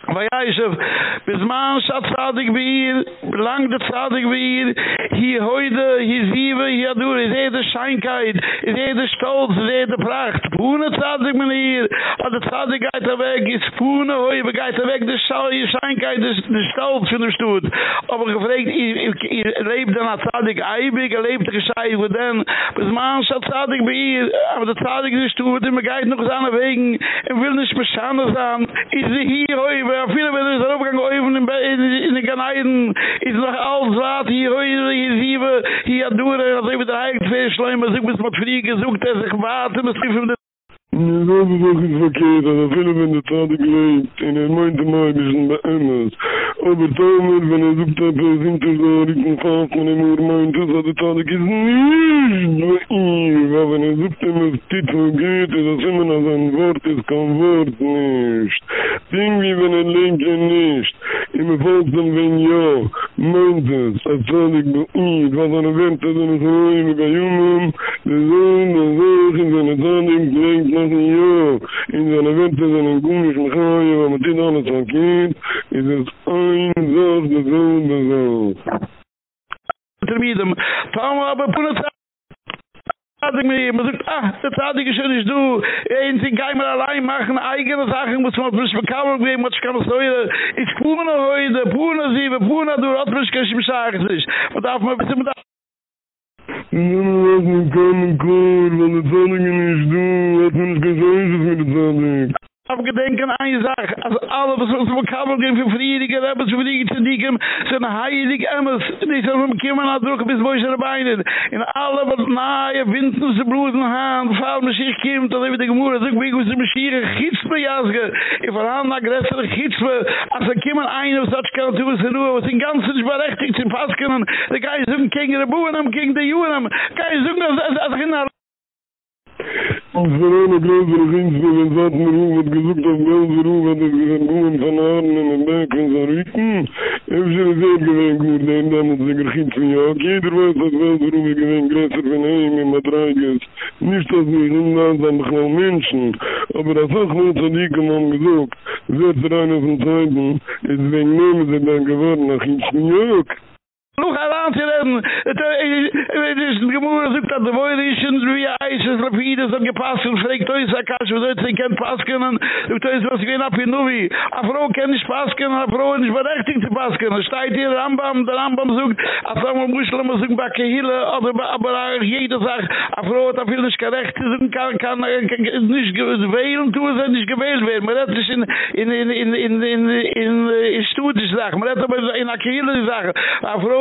ja, ich hab, bis man schat zadig hier, lang de zadig wie hier, heute, hier sieve, hier du, is eh de scheinkeit, is eh de stolz, is eh de pracht, pune zadig men hier, a de zadig geit er weg, is pune hoi, be geit er weg, de scheinkeit, de stolz von der Stut. Aber gefragt, ihr lebt dann a zadig eibig, er lebt gescheit wo denn, bis man schat zadig wie hier, aber de zadig ist Stut, immer geit noch seine Wegen, er will nicht beschander sein, is hier hoi, aber viele wenn es darauf gegangen in in in den Kanaiden ist noch alles wat hier hier sieben hier durch das eben der eigentlich zwei schlimme sich mit fliegen gesucht dass ich warte mit Nu mir wurde wirklich verkehrt, aber viele von der Tate gelebt, in der Meinte mal ein bisschen beämmert. Aber Taumel, wenn er sucht, hat er sind er so, ich bin fast, wenn er mir meint, dass er die ist nicht bei ihm. Aber wenn er sucht, wenn er sucht, wenn er geht, ist das immer noch ein Wort, ist kein Wort nicht. Irgendwie, wenn er lenkt er nicht. Immer fast, wenn ja, meint es, hat er sich bei ihm, was er erwähnt, dass er noch immer bei Jungen, der Sohn, der Sohn, in seiner Tate, im Klingt, sagen, jo, in so einer Winter sind ein Gummisch, mich hau, jo, mit den anderen zwei Kind, ist es ein Satz, das Rund, das Rund. Termidem, Tama, aber Puna, Tama, Zadig mir, man sagt, ah, das Zadig ist schon nicht du. Einzig kann man allein machen, eigene Sachen muss man frisch bekommen, wie man sich kann es heute. Ich puhne heute, puhne sieben, puhne du, hat mich kein Schimmschach sich. Man darf mal ein bisschen mit. Nun, was mir kann und kann, weil der Zadig nicht du, hat mir nicht gesagt, dass mir der Zadig. auf gedenken eine sag als alle was uns kabel gehen für friedige haben zu friedige zu Dikem, sind heilig ams nicht so ein Kimmen nach druck bis wo ich arbeiten in alle was nahe winden zu bluten haben fallen sich kim da wird gemur das wie wir sind hier gits mir jasge in verhand nach gresser gits als ein kimmer eine was kann du es nur was in ganzen berechtigt zum fast können der geisen kinder buen am gegen der juen am geisen als das Und so eine größere Rinsen, wenn es hat mir Ruf, hat gesucht auf Gelser Ruf, hat er gesagt, Ruhm von Arnen und den Berg und so Rücken. Er ist ja sehr gewähnt gut, denn damals sind wir 15 Jahre. Jeder weiß, dass Gelser Ruf gewähnt größer von Heim im Matreiges. Nicht, dass wir in nicht langsam bekommen Menschen, aber das hat mir zu Dieke mal gesucht. Sehr zu rein auf den Zeiten, deswegen nehmen sie dann geworden nach 15 Nog aan aan te redden. Het is een gemoer zoek dat de woorden is en wie eis is rapide zo gepast en vreekt ois akash wat ois ik kan pas kunnen. Doet was geen op in uwi. Afro kan ik pas kunnen, afro is berechtig te pas kunnen. Staat hier Rambam, de Rambam zoekt. Afro moet muslim zoeken bij kehile of bij aber jede zaak. Afro dat wil niet gerecht is en kan kan is niet gewelen. Toen zijn niet gewählt werden. Maar dat is in in in in in in in studies zaak. Maar dat is in akehile zaak. Afro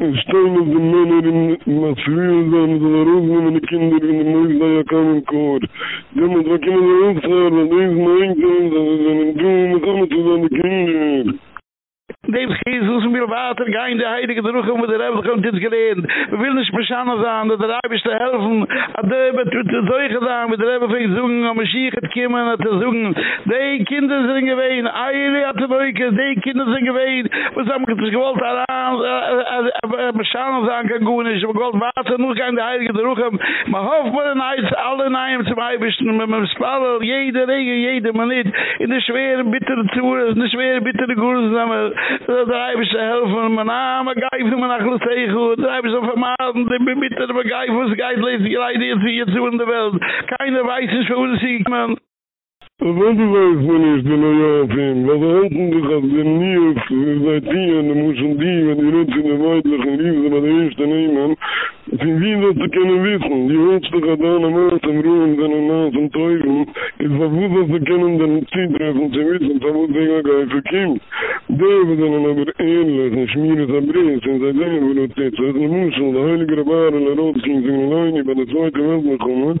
Und stehen uns die Männer in Matschwil, sagen wir, da rufen wir meine Kinder in den Mäusch, da ja kamen Kohr. Ja, man sagt immer, da ist mein da ist mein Kind, da ist mein Kind, da ist mein Kind, dem Jesus mir water gein de heilige droge mit der hebben kommt dit geleend we willen speciale zaan dat der arbeis te helfen. Ad de tut so gedaan mit der hebben fing zoeken am sieg het kimmen at te zoeken de kinderen zijn geween eile at beuke de kinderen zijn geween was am gewolt aan speciale zaan kan goen is we gold water nu gein de heilige droge maar hof mir een alle naam te arbeisen met mijn spalle jede regen jede minuut in de schwere bittere zuur in de schwere bittere gurzen Der Eibische helfen, mein Name, geif du mir nach Lusegu. Der Eibische vermaßen, den Bemitter, der Begeif, was geht, lesen, geleidet, jetzt hier zu in der Welt. Keiner weiß nicht, wo sie kommen. Das wollte ich weiß man nicht, den Neujahrfilm. Was er hinten gehabt, den Nils, den Seitien, den Muschendi, wenn die Rutsch in der Weidlichen Liebe, bei der ersten Ehemann, sind wie dass sie können wissen. Die Rutschlich hat eine Maß im Ruhe und seine Maß im Teufel. Ist verwusst, dass sie können den Ziel treffen, sie wissen, verwusst, dass er gar nicht verkehrt. Der wird dann aber ähnlich, ein Schmieres Abriss, in sein Leben benutzt. Das ist eine Muschel, der Heilige Rebare, der Rotschling, sind alleine bei der Zweite Welt gekommen.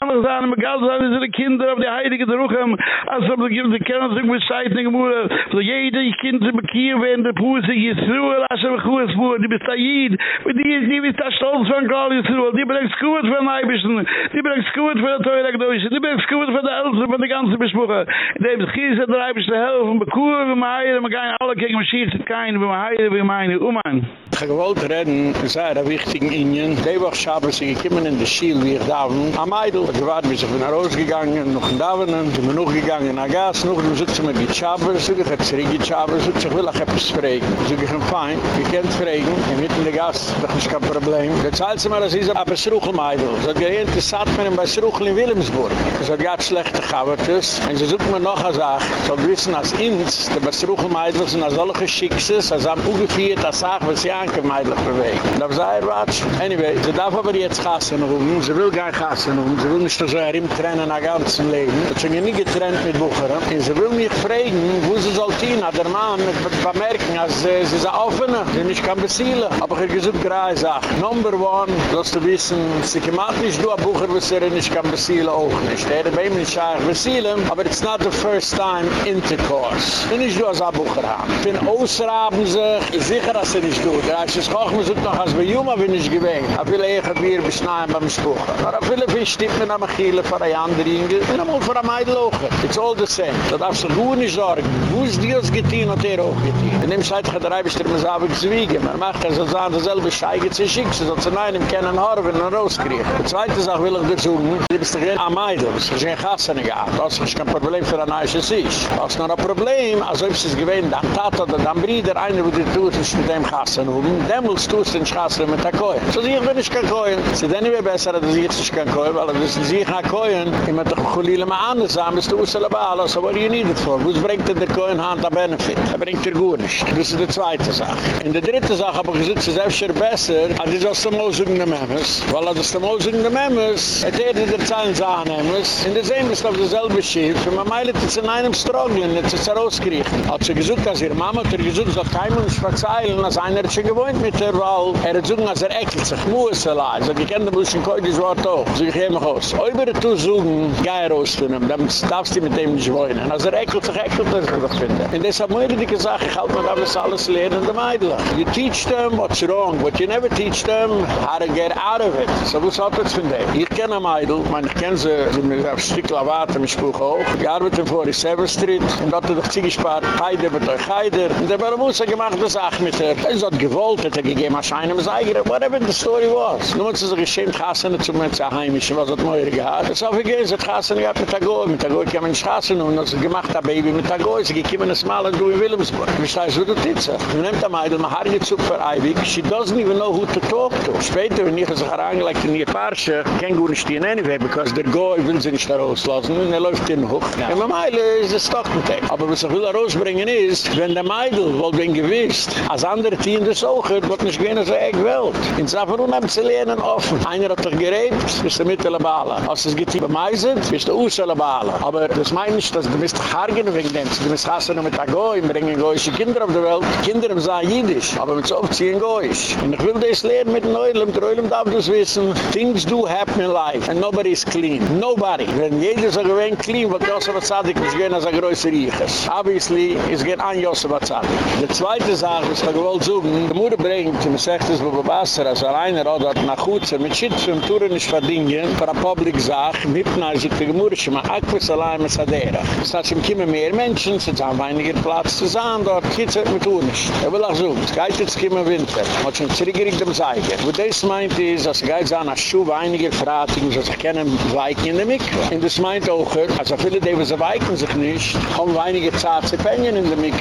kann es sein, mit Gott sein, diese Kinder auf die Heilige Drucham, als ob die Kinder kennen sich mit Zeitung, wo jede Kind zu bekehren, wenn der Pusse Jesruhe, als er mit Kuss wurde, die bist Aid, mit die ist nie, wie ist Stolz von Karl Jesruhe, die bringt es gut für den Eibischen, die bringt es gut für den Teure Gdeutschen, die bringt gut für den Eltern, für die ganze Bespuche, in dem es Kieser der Eibischen helfen, mit Kuh, mit mir alle Kegen, mit kein, mit Heide, mit meine Umein. Ich reden, sei der wichtigen Ingen, die Woche Schabes, ich komme in der Schiel, wie da, am Eidl, ich war, bis ich bin rausgegangen, noch in Davonen, ich bin noch gegangen nach Gas, noch in Sitze mit die Schaben, so ich hab zurück die Schaben, so ich will auch etwas fragen. So ich bin fein, ich kann fragen, in mitten der Gas, das ist kein Problem. Jetzt zahlt sie mir, das ist aber Sruchel, Eidl. So hat gehend, das hat mir bei Sruchel in Wilhelmsburg. So hat ganz schlechte Gabertes. Und sie sucht mir noch eine Sache, so wissen, als Inz, der Sruchel, Eidl, sind als solche Schickses, als am ungefähr, das sagt, was sie anke meidlich bewegen. Da sei er watsch. Anyway, sie darf aber jetzt gassen rum. Sie will gar gassen rum. Sie will nicht so herim trennen nach ganzem Leben. Sie sind nie getrennt mit Bucheren. Und sie will mich fragen, wo sie soll tun, hat der Mann bemerken, als sie sie offenen, sie nicht kann besielen. Aber ich gesucht drei Sachen. Number one, sollst du wissen, sie gemacht nicht du a Bucher, was sie nicht kann besielen, auch nicht. Er hat bei ihm nicht schach besielen, aber it's not the first time intercourse. Sie nicht du als a Bucher haben. Ich bin ausraben sich, sicher, dass sie nicht. Der heißt, es koch mir so noch, als bei Juma bin ich gewähnt. A viele Eche Bier beschneien beim Spuchen. Aber viele Fisch stippt mir am Achille für ein anderer Inge. Und einmal für ein Meidl auch. It's all the same. Da darfst du gut nicht sorgen. Wo ist dir das getan und er auch getan? In dem Zeit hat der Reibischter mir so abends wiegen. Man macht also so an derselbe Scheige zu schicken. Sie soll zu einem kennen Harven und rauskriegen. Die zweite Sache will ich dir sagen. Du bist doch ein Meidl. Das ist ein Gassene gehabt. Das ist kein Problem für ein neues Sisch. Das ist noch ein Problem. Also ob es ist gewähnt, dann Tat oder dann Brieder, einer, wo die tut, ist mit dem Gassen oben. Dem willst du es den Schassel mit der Koei. So sehe ich, bin ich kein Koei. Sie denn nicht besser, dass ich nicht kein Koei, weil wenn sie sich kein Koei, immer doch Cholile mal anders haben, bist du Ussele Baal, so what do you need it for? Wo bringt der Koei in Hand an Benefit? Er bringt dir gut nicht. Das ist die zweite Sache. In der dritte Sache habe ich gesagt, sie selbst schon besser, als das aus dem Mosung der Memmes. Weil aus dem Mosung der Memmes, hat er die Zeilen sahen Memmes, in der Sehne ist auf derselbe Schiff, und man meilet jetzt in einem Stroglen, jetzt ist er ausgerichtet. Hat sie gesagt, als ihre Mama hat er gesagt, soll kein Mensch verzeilen, als einer hat schon gewohnt mit der Wahl. Er hat gesagt, als er ekelt sich, muss er leid. So, ich kenne den Busch in Koidis Wort auch. So, ich gehe mich aus. Oiber tu suchen, geh raus von ihm, dann darfst du mit dem nicht wohnen. Als er ekelt sich, ekelt er sich, das finde ich. Und deshalb muss ich dir sagen, ich halte mir das alles lernen, der Meidler. You teach them what's wrong, but you never teach them how to get out of it. So, was hat das finde ich? Ich kenne Meidl, ich meine, ich kenne sie, sie sind auf Stickler Water, mit Spruch auch. Ich arbeite vor die Sever Street, und dort hat er sich gespart, Heider mit euch Heider. Und der Barabusa gemacht das auch mit er. Er hat gewollt, hat er gegeben, als einem Seiger, whatever the story was. Nun hat sie sich geschämt, Chassene zu mir zu heimischen, was hat Meure gehad. Das ist auch vergehen, sie hat gehabt mit Agoi, mit Agoi kam in Chassene und hat gemacht, ein Baby mit Agoi, sie gekommen das Mal und du in Wilhelmsburg. Wie steigst du, du Titze? Du nehmt am Eidl, man hat gezug für Eibig, she doesn't even know who to talk to. Später, wenn ich sich herangelegt in ihr Parche, kein gut nicht stehen anyway, because der Goi will sie nicht da rauslassen und er läuft in den Hoch. In meinem Eidl ist es doch mit ihm. Aber was ich will rausbringen ist, wenn der Meidl wohl bin gewiss, als andere Tien des auch, wird nicht gehen so eck Welt. In Zafarun haben sie lernen offen. Einer hat dich geräbt, bist du mittele Bala. Als es geht über Meisend, bist du Ursele Bala. Aber das meint nicht, dass du bist hargen wegen dem. Du bist hassen mit der Goy, bringen goyische Kinder auf die Welt. Kinder haben sagen Jiddisch, aber mit so aufziehen goyisch. Und ich will das lernen mit Neulem. Der Neulem darf das wissen. Things do happen in life and nobody is clean. Nobody. Wenn jeder so gewinn clean, wird Josef Zadig nicht gehen als ein größer Riechers. Obviously, ist gehen an Josef Zadig. Die zweite Sache, was ich gewollt suchen, die Mutter bringt, die mir sagt, es wo Wasser, als einer oder nach Hutze, mit Schitt für den Touren nicht verdienen, public sag mit na ze te gemurische ma akwes allein mit sadera stat zum kimme mehr menschen haben weniger platz zu sagen dort. Gibt's mit tun nicht. Er will auch so. Geit jetzt kimme winter. Hat schon zrigerig dem sagen wo des meint is as geit an a schu weniger frating so kennen weik in der mik in des meint auch also viele de was weiken sich nicht kommen weniger zarte penien in der mik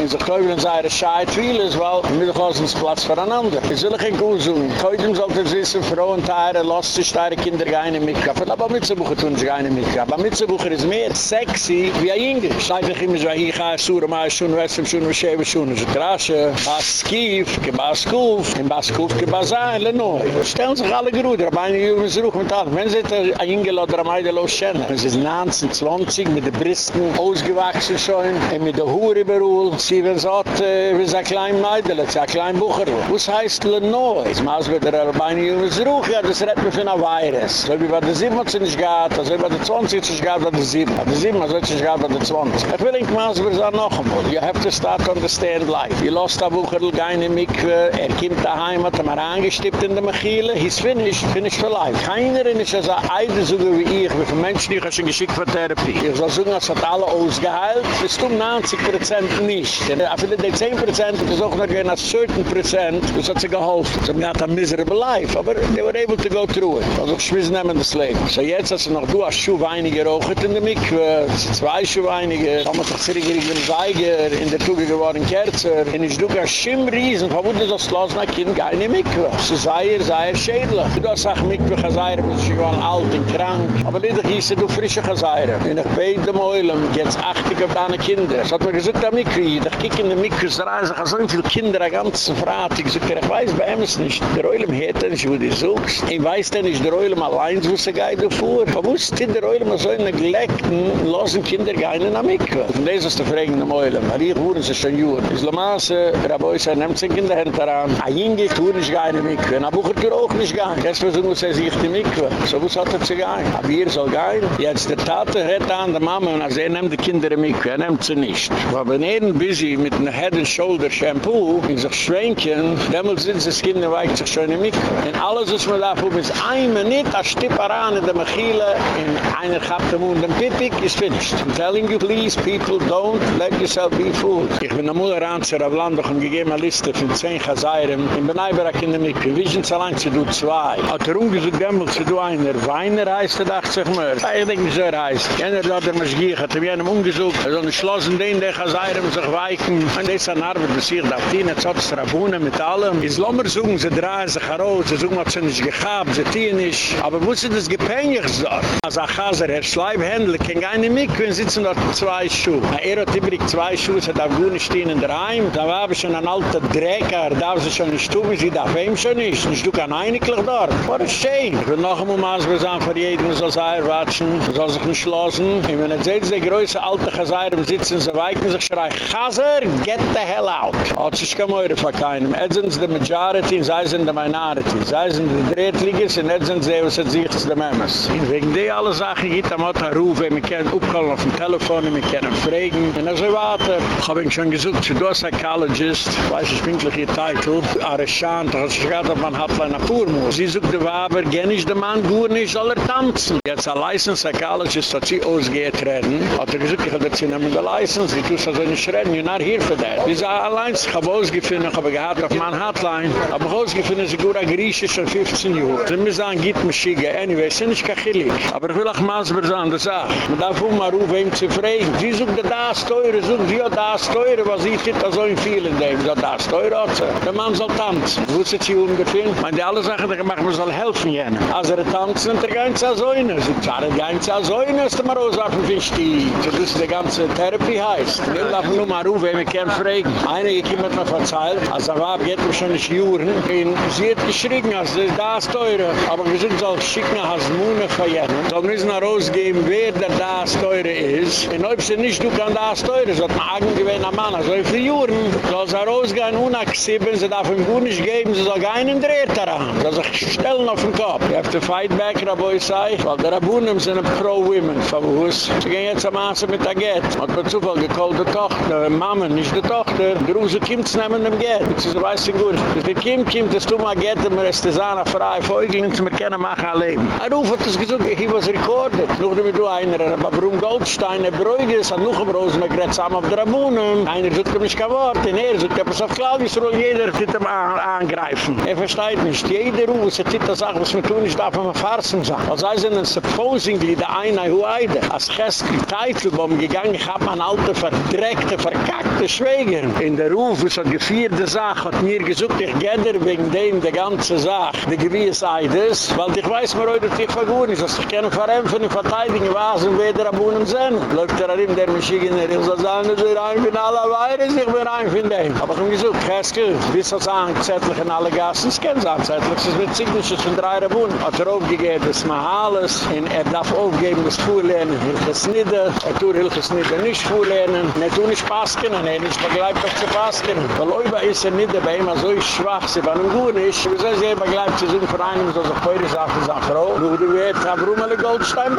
in so kleinen seide schei viel as well mit der gosens platz voneinander es soll kein so koidem sollte sich frauen teile lasse starke kinder gehen mitka, für la ba mitzebuche tun sich eine mitka. Ba mitzebuche ist mehr sexy wie ein Inge. Scheint ich immer so, hier ich habe Sura, Maia, Schoen, Westen, Schoen, Schoen, Schoen, Schoen, Krasche, Baskiv, Kebaskuf, in Baskuf, Kebazan, Lenoi. Stellen sich alle Gruder, aber eine Jungen ist ruch mit Tat. Wenn sie da ein Inge la dra Maia, los. Es ist nanzen, zwanzig, mit den Bristen ausgewachsen schon, und mit der Hure beruhl. Sie, wenn sie hat, äh, wie sie ein klein Maia, sie ein klein Bucher. Was heißt Lenoi? Es maß wird der Arbeine Jungen ist ruch, ja, das rett mir für ein Virus. So wie bei der 17 nicht gehabt also bei der 20 nicht gehabt bei der 7 bei der 7 also nicht gehabt bei der 20 ich will nicht mal sagen noch einmal. You have to start to understand life. You lost a bucherl geine mikwe er kommt daheim hat er mal angestippt in der Mechile. He's finished finished for life. Keiner in ist also eide so wie ich wie für Menschen die ich schon geschickt für Therapie. Ich soll sagen als hat alle ausgeheilt. Bis zum 90% nicht. Denn er findet die 10% ist auch noch ein certain percent das hat sie geholfen. Sie haben gehabt a miserable life. Aber they were able to go through it. Also schmiss nehmen das Leben. So jetzt hast du noch du hast Schuh weinige rochet in der Mikve zwei Schuh weinige haben wir doch in dem Seiger in der Tuge geworden Kerzer. Und ich du gar schimm riesen warum du das los mein Kind gar nicht Mikve? So sei er sei er schädlich. Du hast auch Mikve geseire bis ich war alt und krank. Aber liedig hieß du frische geseire und ich bete dem Eulam jetzt achtig auf deine Kinder. Das hat mir gesagt der Mikve ich kiek in der Mikve es reisen so viele Kinder eine ganze Frage ich sage ich weiß bei ihm es nicht. Der Eulam hätte nicht wo du suchst ich weiß denn nicht der Eulam allein wo sie geht davor warum ist der Eulam so in der geleckten losen Kinder gehen in der Mikve und das ist der Fragen im Eulam aber hier wohnen sie schon juren ist Lamaße Raboi sei nehmt sich in der Hand daran a jinge tun nicht gehen in der Mikve a Bucher tun auch nicht gehen. Jetzt versuchen wir sich die Mikve so was hat er zu gehen? Aber hier soll gehen. Jetzt der Tate redt an der Mama und er nimmt die Kinder in der Mikve er nimmt sie nicht. Aber wenn er busy mit einem Head and Shoulder Shampoo in sich schwenken dann sind sie das Kinder schon in der Mikve und alles was man da ist ein Minute Stipparan in der Mechile in einer Kapte Mund. Und Pipik ist finished. I'm telling you please people don't let yourself be fooled. Ich bin am Muller Anzer auf Landach und gegeben eine Liste von 10 Chazayram. In Benaibarak in der Mikve. Wie sind es allein zu du zwei. Hat er umgesucht dämmel zu du einer. Weiner heißt er dachte sich mir. Ich denke so er heißt. Jener hat er Maschgier hat er wie einem umgesucht. Er soll nicht schlossen den der Chazayram sich weichen. Und das ist ein Arbeit hier darf die nicht so zu Rabunen mit allem. Is Lommer suchen sie drehen sich heraus. Sie suchen hat sie nicht gehabt sie tiehen nicht. Aber wo sie das gepenjig sagt als ein Chazer Herr Schleibhändler kann gar nicht mit können sitzen dort zwei Schuhe. Er hat übrig zwei Schuhe sie darf gut nicht stehen in der Heim da war aber schon ein alter Drecker darf sie schon nicht tun sie darf ihm schon nicht. Nicht du kann einiglich dort. What a shame. Ich will noch einmal maßbar sagen für jeden soll sie erwatschen soll sich nicht schlossen und wenn jetzt seht die größte alte Chazer sitzen sie weichen sich schreien Chazer get the hell out. Hat sich kein Meure von keinem. Jetzt sind die Majority sie sind die Minority. Sie sind die Drehtligers und jetzt sind sie was hat sich zu dem Emmes wegen der alle Sachen geht am Ort anrufen wir können aufkommen auf dem Telefon wir können fragen. Und also warte. Ich habe ihn schon gesucht du als Psychologist. Weiß ich pinklich ihr Titel. Arishant das ist gerade auf man hat eine Purmo sie sucht die Waber gern ist der Mann gut nicht soll er tanzen. Jetzt ein License Psychologist hat sie ausgeht reden. Hat er gesagt ich habe sie nehmen die License. Ich tue so nicht reden you're not here for that. Sie sagt allein ich habe ausgefunden ich habe gehabt auf meiner Hotline. Aber ausgefunden sie gut an Griechisch schon 15 Jahre sie müssen sagen geht mich schicken anyway sind nicht kachillig aber ich will auch maßbar sagen das auch man darf auch mal rufen ihm zu fragen. Sie sucht das teure sucht sie hat das teure was ich tut so in vielen dem. Hat das teure hat sie. Der Mann soll tanzen. Wo ist sie ungefähr? Man die alle Sachen die gemacht man soll helfen jenen. Als er tanzen und er geht zu so eine sie sagt er geht zu so eine ist der Maros auf dem Fisch. Die das ist die ganze Therapie heißt. Will auch nur mal rufen ihm kann fragen. Einige kommen mir verzeiht als er war geht mir schon nicht juren. Und sie hat geschrien als das teure. Aber wir sind so schicken als Mune von jenen soll müssen er rausgeben wer der das teure ist. Und ob sie nicht du kann das teure so hat man angewehen am Mann. Also für juren. Soll sie rausgehen unaxibben sie darf ihm gut nicht geben sie soll keinen Dreht daran. Soll sich stellen auf den Kopf. You have to fight back Raboi sei weil der Rabunem sind pro-women von uns sie gehen jetzt am Anse mit der Gett. Hat per Zufall gekollt die Tochter Mama nicht Tochter. Der Ruse kommt zu nehmen dem Gett. Sie so weiß sie gut Kim das tun mal Gett und mir ist das an frei sie mir können machen Leben Er ruf hat es gesagt, he was recorded. Nog dem du einer, aber warum Goldstein, er bräuge es, hat noch im Rosenberg gerät zusammen auf der Rabunen. Einer sagt, er ist kein Wort, und er er ist auf Claudius, soll jeder mit ihm angreifen. Er versteht nicht, jeder ruf, es hat die Sache, was man tun ist, darf man farsen sein. Als er sind supposedly der eine, wo eide. Als Chesky Teitelbaum gegangen, hat man alte, verdreckte, verkackte Schwäger. In der Ruf, es hat gefierte Sache, hat mir gesagt, ich gehe wegen dem, der ganze Sache, die gewiss Eides, weil ich weiß mir heute, ich vergur ist, dass ich keine Verämpfen in Verteidigung was und weder abunnen sind. Läuft er in der Maschigener, ich soll sagen, dass er ein von aller Weihres, ich bin ein von dem. Aber ich habe gesagt, Keske, wie soll sagen, zettlich in alle Gassen, es kann sein, zettlich, es ist mit Signatures von drei Rabunen. Hat er aufgegeben, das Mahales, und er darf aufgeben, das Vorlernen, Hilches Nidde, er tut Hilches Nidde nicht Vorlernen, und er tut nicht Pasken, und er nicht begleibt auf zu Pasken. Weil Oiba ist er Nidde bei ihm so schwach, sie war nun gut nicht, wie soll sie eben begleibt, sie sind für einen, so sich Feure sagt, sie sagt, Frau, du, du, weet, ga warum alle Goldstein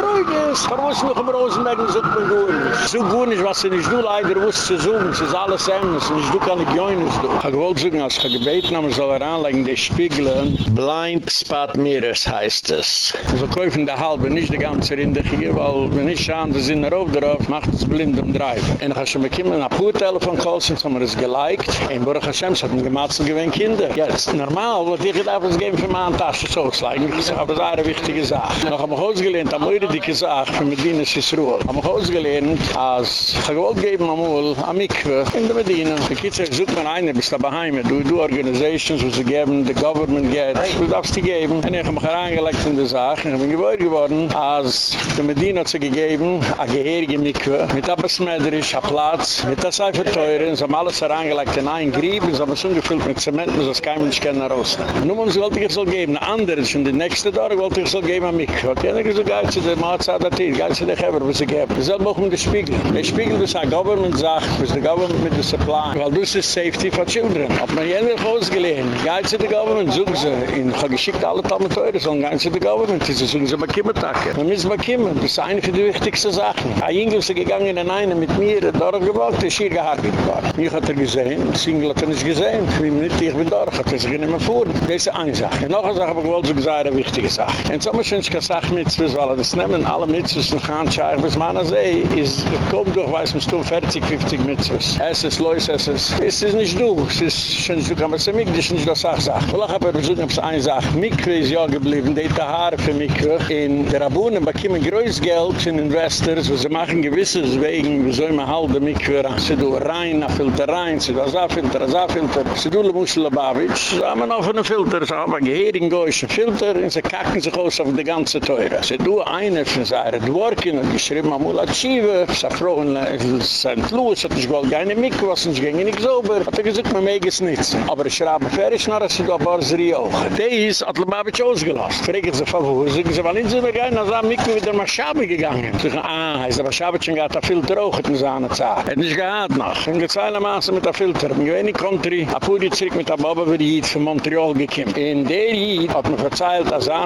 ist. Warum ist noch im Rosenberg und sucht man gut nicht? So gut nicht, was sie nicht leider wusste zu suchen, es ist alles und ich du kann nicht joinen, du. Ich wollte suchen, als ich gebeten habe, soll er anlegen, die Spiegeln, Blind Spot Mirrors heißt es. So kaufen die halbe, nicht die ganze Rinde hier, weil wenn ich schaue, die sind drauf, drauf, macht es blind um Drive. Und ich habe schon bekommen, ein paar Telefon-Calls, und haben wir es geliked, und Baruch Hashem, es hat ein Gematzel gewinnt Kinder. Das ist normal, weil ich gedacht, es geben für meine Tasche so, es ist aber eine wichtige Sache. Noch haben wir ausgelehnt, am Eure dicke Sache, für Medina Sisruel. Haben wir ausgelehnt, als ich gewollt geben am Ull, am Mikve, in der Medina. Die Kitzel sucht man eine, bis da beheime, du, du Organisations, wo sie geben, the government geht, du darfst die geben. Und ich habe mich herangelegt in der Sache, ich bin gewohnt geworden, als die Medina hat sie gegeben, a geherige Mikve, mit Abbasmedrisch, a Platz, mit der Seife teuren, sie haben alles herangelegt in ein Grieb, sie haben es ungefüllt mit Zement, so dass kein Mensch kann rausnehmen. Nun wollte ich es soll geben, andere, schon die nächste Tag wollte ich soll geben am Mikve. Hat jener gesagt, geht zu der Maatza da Tier, geht zu der Heber, was sie geben. Das selbe auch mit dem Spiegel. Der Spiegel ist ein Government sagt, was der Government mit der Supply. Weil das ist Safety for Children. Hat man jener ausgelehen, geht zu der Government, suchen sie. Ich habe geschickt alle Talmeteure, sollen gehen zu der Government. Sie suchen sie, bekommen Tage. Man muss bekommen, das ist eine für die wichtigsten Sachen. Ein Engel ist gegangen in einen mit mir, dort gewollt, der ist hier geworden. Mich hat er gesehen, das hat er nicht gesehen. Ich bin nicht, ich bin dort, hat er sich nicht mehr vor. Das ist eine Sache. Noch eine Sache, aber ich wollte so gesagt, eine wichtige Sache. Und so muss ich gesagt, mitzvahs, weil das nehmen alle mitzvahs und gaan schaar, was man an see, is, komm doch, weiss man, stun 40, 50 mitzvahs. Es ist, lois, es ist, es ist nicht du, es ist, schon du kann man mich, das ist nicht das Sach, sag. Weil ich habe versucht, ob es ein Sach, Mikve ist ja geblieben, die Tahare für Mikve. In der Rabunen bekommen größt Geld von Investors, wo sie machen gewisses wegen, wie soll man halten Mikve ran. Sie do rein, a filter rein, sie do a filter, a filter. Sie do le Muschel Lubavitch, sie haben einen Filter, sie haben ein Gehering, Filter, und sie kacken sich aus auf die ganze Teure. Sie du eine von seinen Dworken und geschrieben am Ula Tshive, sa frohen in St. Louis, hat nicht gewollt keine Mikke, was nicht ging nicht sauber. Hat er gesagt, man mag es nicht. Aber ich schraube fertig, noch als sie da Barserie auch. Dies hat Lubavitch ausgelost. Fragen sie wo, sagen sie, wann sind wir gehen, als er Mikke wieder nach Schabe gegangen. Sie sagen, ah, ist aber Schabe schon gehabt, der Filter auch in seiner Zeit. Hat nicht gehabt noch. Und gezeilen Maße mit der Filter. Ich bin in Country, a Puri zurück mit der Baba für die Jid von Montreal gekommen. In der Jid hat man verzeilt, als er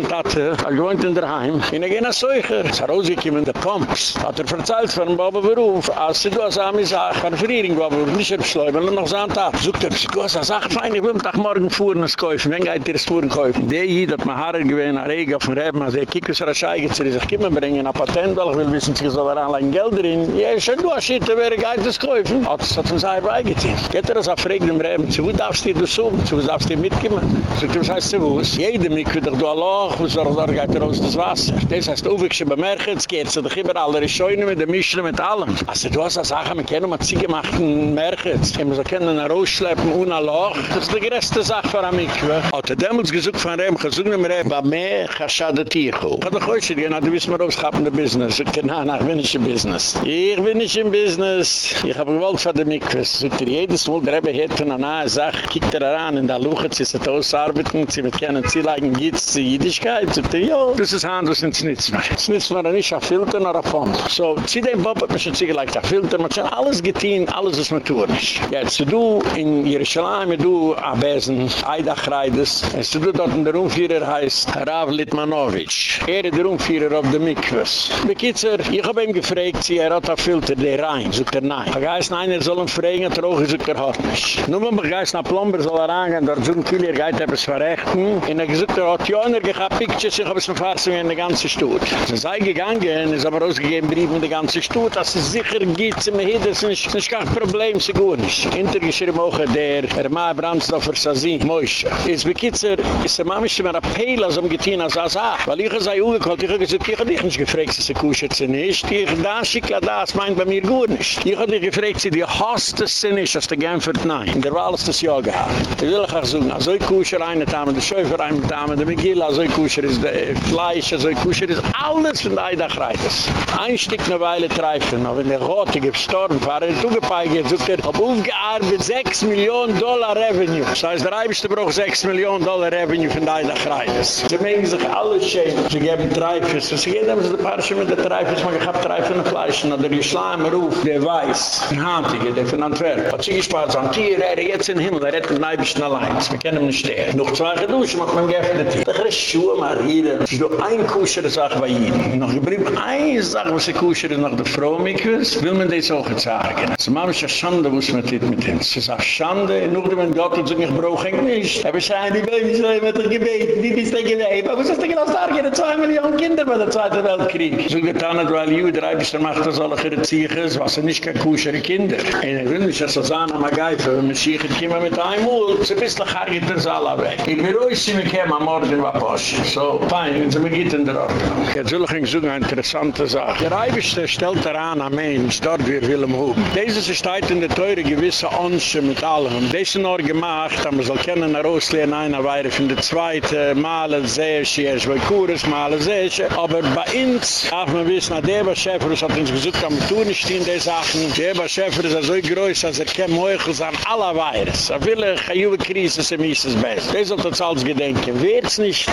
hatte, er gewohnt in der Heim, in der Gena Seucher. Es hat rausgekommen, der Pumps. Hat er verzeilt von Baba Beruf, als sie du als Ami sagt, von Friering Baba Beruf, nicht erbeschleuben, und noch so an Tag. Sogt er, du hast gesagt, fein, ich will am Tag morgen fuhren es kaufen, wenn geht ihr das fuhren kaufen? Der hier, hat man Haare gewähnt, ein Regen auf dem Reben, also er kiegt es rasch eigen, sie sich kommen bringen, ein Patent, weil ich will wissen, sie soll er anleihen Geld drin. Ja, schon du hast Schitte, wer geht das kaufen? Hat es hat uns ein beigetein. Geht er das auf Regen Reben, sie wo darfst du das um, sie wo darfst du mitkommen? Sogt er, was heißt sie wo? Jede Mikve, doch du Allah, wo soll er geht er aus das Wasser. Das heißt, Uwegsche bemerken, es geht sich immer alle Scheunen mit der Mischung mit allem. Also du hast eine Sache, wir kennen mal Ziege machen Merkens. Wir können rausschleppen ohne Loch. Das ist die größte Sache für eine Mikve. Hat er damals gesagt von ihm, gesagt von ihm, bei mir geschade Ticho. Ich hatte heute gesagt, du wissen wir, ob es gab in der Business. Ich kann nach, ich bin nicht im Business. Ich bin nicht im Business. Ich habe gewollt von der Mikve. Sagt er, jedes Mal, der Rebbe hätte eine nahe Sache, kiegt er an, in der Luche, sie sind ausarbeiten, sie mit keinen Zielagen gibt es die Jüdischkeit. Er, ja, das ist anders ins Nitzmer. Es nützt man nicht ein Filter, noch ein Fond. So, zieh den Bob, hat man schon zieh gleich ein Filter, man hat schon alles getan, alles was man tun ist. Jetzt, du in Jerusalem, du Abesen, Eidachreides, jetzt du dort in der Umführer heißt Rav Litmanovich. Er ist der Umführer auf der Mikvas. Bekitzer, ich hab ihm gefragt, sie er hat ein Filter, der rein, sagt er nein. Er geist nein, er soll ihn fragen, er trage, sagt er hat nicht. Nun, wenn man geist nach Plomber soll er angehen, dort sind viele, er geht etwas verrechten, und er gesagt, er hat ja, er hat Pictures ich habe es mir fast in der ganzen Stutt. Sie sei gegangen, ist aber ausgegeben, Brief in der ganzen Stutt, dass es sicher gibt, sie mir hier, das ist nicht kein Problem, sie gut nicht. Hintergeschrieben auch der Herr Brandsdorfer Sazin, Moishe. Ist bekitzer, ist der Mama, ist mir ein Peil, als um getein, als er sagt, weil ich sei ungekalt, ich habe gesagt, ich habe dich nicht gefragt, sie kuschert sie nicht, ich da schickla das, meint bei mir gut nicht. Ich habe dich gefragt, sie die hast es sie nicht, als der Genfert, nein. In der Wahl ist das ja gehabt. Ich will auch sagen, als ich kuscher eine Tame, der Schäufer eine Tame, der Megillah, als ich kuscher ist Fleisch, als ich kuscher ist alles von der Eidachreites. Ein Stück eine Weile treifen, aber wenn der Rote gestorben war, er zugepeigt, sucht er, ob aufgearbeitet 6 Millionen Dollar Revenue. Das heißt, der Eibischte braucht 6 Millionen Dollar Revenue von der Eidachreites. Sie mögen sich alle schämen. Sie geben Treifes. Sie gehen dann, die Parche mit der Treifes, man kann Treifen und Fleisch, und der Geschleimer ruf, der weiß, ein Handige, der von Antwerp. Hat sie gespart, so ein Tier, er jetzt in Himmel, er rettet den Eibischten allein. Wir können ihn nicht stehen. Noch zwei geduschen, macht man geöffnet. Da ist Schuhe mal hier. Es ist nur ein kuschere Sache bei Ihnen. Noch geblieben, eine Sache, was sie kuschere noch der Frau mikwes, will man das auch sagen. Es ist manchmal eine Schande, was man dit mit uns. Es ist eine Schande, nur wenn Gott uns nicht braucht, ich nicht. Aber ich sage, die Baby soll mit der Gebet, die bist der Gebet. Aber was ist denn gelost, da gehen zwei Millionen Kinder bei der Zweite Weltkrieg. So getan hat, weil Juh, der Eibischter macht das alle ihre was sind nicht keine kuschere Kinder. Und ich will nicht, dass so sagen, am Ageife, wenn man sich kommen mit einem Mund, sie bist doch gar nicht das alle weg. Ich will ruhig, sie mich am Morgen war Posch. So, fein, wenn sie mich geht in der Ordnung. Jetzt will ich Ihnen eine interessante Sache. Der Eibischter stellt daran, ein Mensch, dort wir Willem Hoop. Dieses ist heute in der Teure gewisse Onsche mit allem. Das ist noch gemacht, aber man soll kennen, nach Auslehen, einer weiter von der Zweite, Male, Seesche, es bei Kures, Male, Seesche. Aber bei uns, darf man wissen, der Deba Schäfer, das hat uns gesagt, kann man tun nicht in die Sachen. Der Deba Schäfer ist so groß, als er kein Meuchel an aller Weihres. Er will eine junge Krise, sie ist es besser. Das sollte uns alles gedenken. Wer ist nicht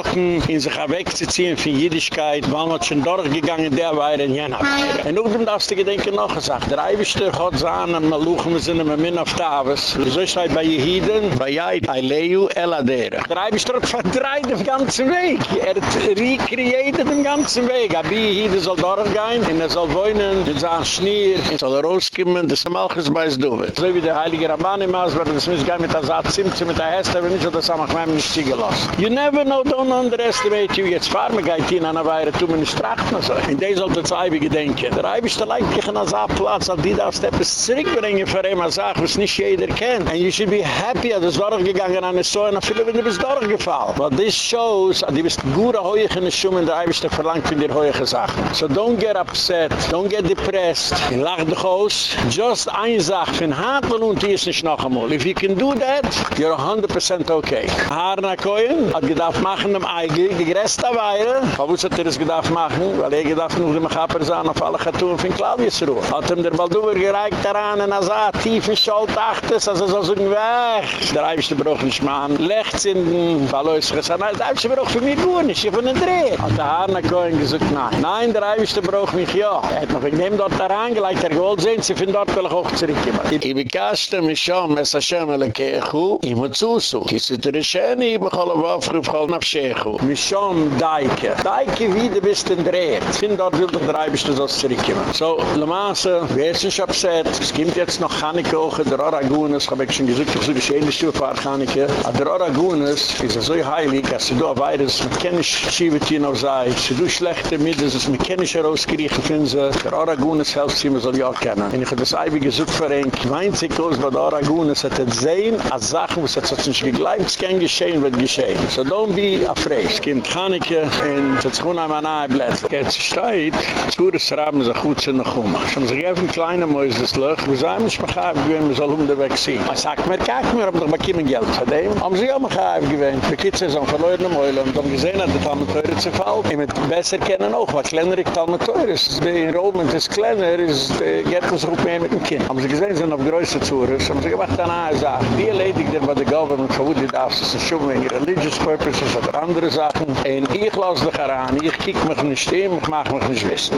erschrocken, in sich wegzuziehen von Jüdischkeit, weil man schon durchgegangen, der Weihre in Weihre. Und auch dem darfst du gedenken noch gesagt, der Eiwischte hat sagen, am Maluchen, wir sind immer min auf Tavis. So steht bei Jehiden, bei Jait, Eileu, Eladere. Der Eiwischte hat verdreht den ganzen Weg. Er hat recreated den ganzen Weg. Aber Jehiden soll durchgehen, und er soll wohnen, in seinem Schnier, er soll rauskommen, das ist Malchus bei Sduvet. So wie der Heilige Ramban im Maas, das muss gehen mit der Satz, Zimtze, mit der Hester, wenn ich das am Achmeim nicht ziehen gelassen. You never know, don't underestimate you. Jetzt fahren wir gleich hin an der Weihre, tun wir nicht trachten. So. In der sollte das Eibige denken. Der Eibischte leidt dich an der Platz, als die darfst etwas zurückbringen für ihn, als Sache, was nicht jeder kennt. And you should be happy, dass du durchgegangen an der Säu, und viele, wenn du bist durchgefallen. But this shows, du bist gut hoch in der Schumme, der Eibischte verlangt von dir hohe Sachen. So don't get upset, don't get depressed, lach dich aus. Just ein Sache, von Hartmann und die ist nicht noch einmal. If you can do that, you're 100% okay. Harna Koyen hat gedacht machen dem Eigel, die größte Weile. Warum hat er das gedacht machen? Weil er gedacht, noch die Mechaper sahen auf alle Gatoren von Claudius Ruhe. Hat ihm der Baldur gereicht daran, und er sah, tiefe Schuld achtes, also so so ein Weg. Der Eibischte Bruch nicht machen. Lechts in den Ballois gesagt, nein, der Eibischte Bruch für mich gut nicht, ich bin ein Dreh. Hat der Harna Koyen gesagt, nein. Nein, der Eibischte Bruch mich ja. Er hat noch, ich nehme dort daran gelegt, er gewollt sehen, sie finden dort will ich auch zurückgeben. Ich bekaste mich schon, es Hashem elekechu, ich muss zuzu. Kisset er ischeni, ich bechall auf Afruf, chall nafschechu. Mich schon daike. Daike wie du bist in Dreht. Find dort will doch drei bist du so zurückgeben. So, Le Masse, wer ist nicht upset? Es gibt jetzt noch Chaneke auch, der Oragunas, hab ich schon gesagt, ich suche eine Stufe für Chaneke. Aber der Oragunas ist so heilig, dass du ein Virus, man kann nicht Schiebetien auf sei, sie du schlechte Mittel, dass man kann nicht herausgeriechen finden sie. Der Oragunas helft sie, man soll ja kennen. Und ich habe das Eibig gesucht für ein, sich aus, bei der Oragunas hat er sehen, als Sachen, was hat sich geglaubt, es kann geschehen, wird geschehen. So don't be afraid. Es kommt Chaneke, und es ist gewoon einmal nahe Blätter. Jetzt steht, Zures Raben sich gut zu noch um. Schon sich even kleine löch, wir sagen, ich mach auf gewinn, wir sollen um den Weg sehen. Man sagt mir, kack mir, aber doch bekommen Geld dem. Haben sie auch mach auf gewinn. Die Kids sind verloren im Eulen, und haben gesehen, dass die Talmeteure zu fallen. Ich möchte besser kennen auch, was kleiner ich Talmeteure ist. Die Enrollment ist kleiner, geht man sich auch mehr mit dem Kind. Haben sie gesehen, sind auf größer Zures, haben sie gemacht an eine Sache. Die er bei der Government, von wo die ist schon wegen religious purposes oder andere Sachen. Und ich lasse dich heran, ich kiek mich nicht stehen, ich mach mich nicht wissen.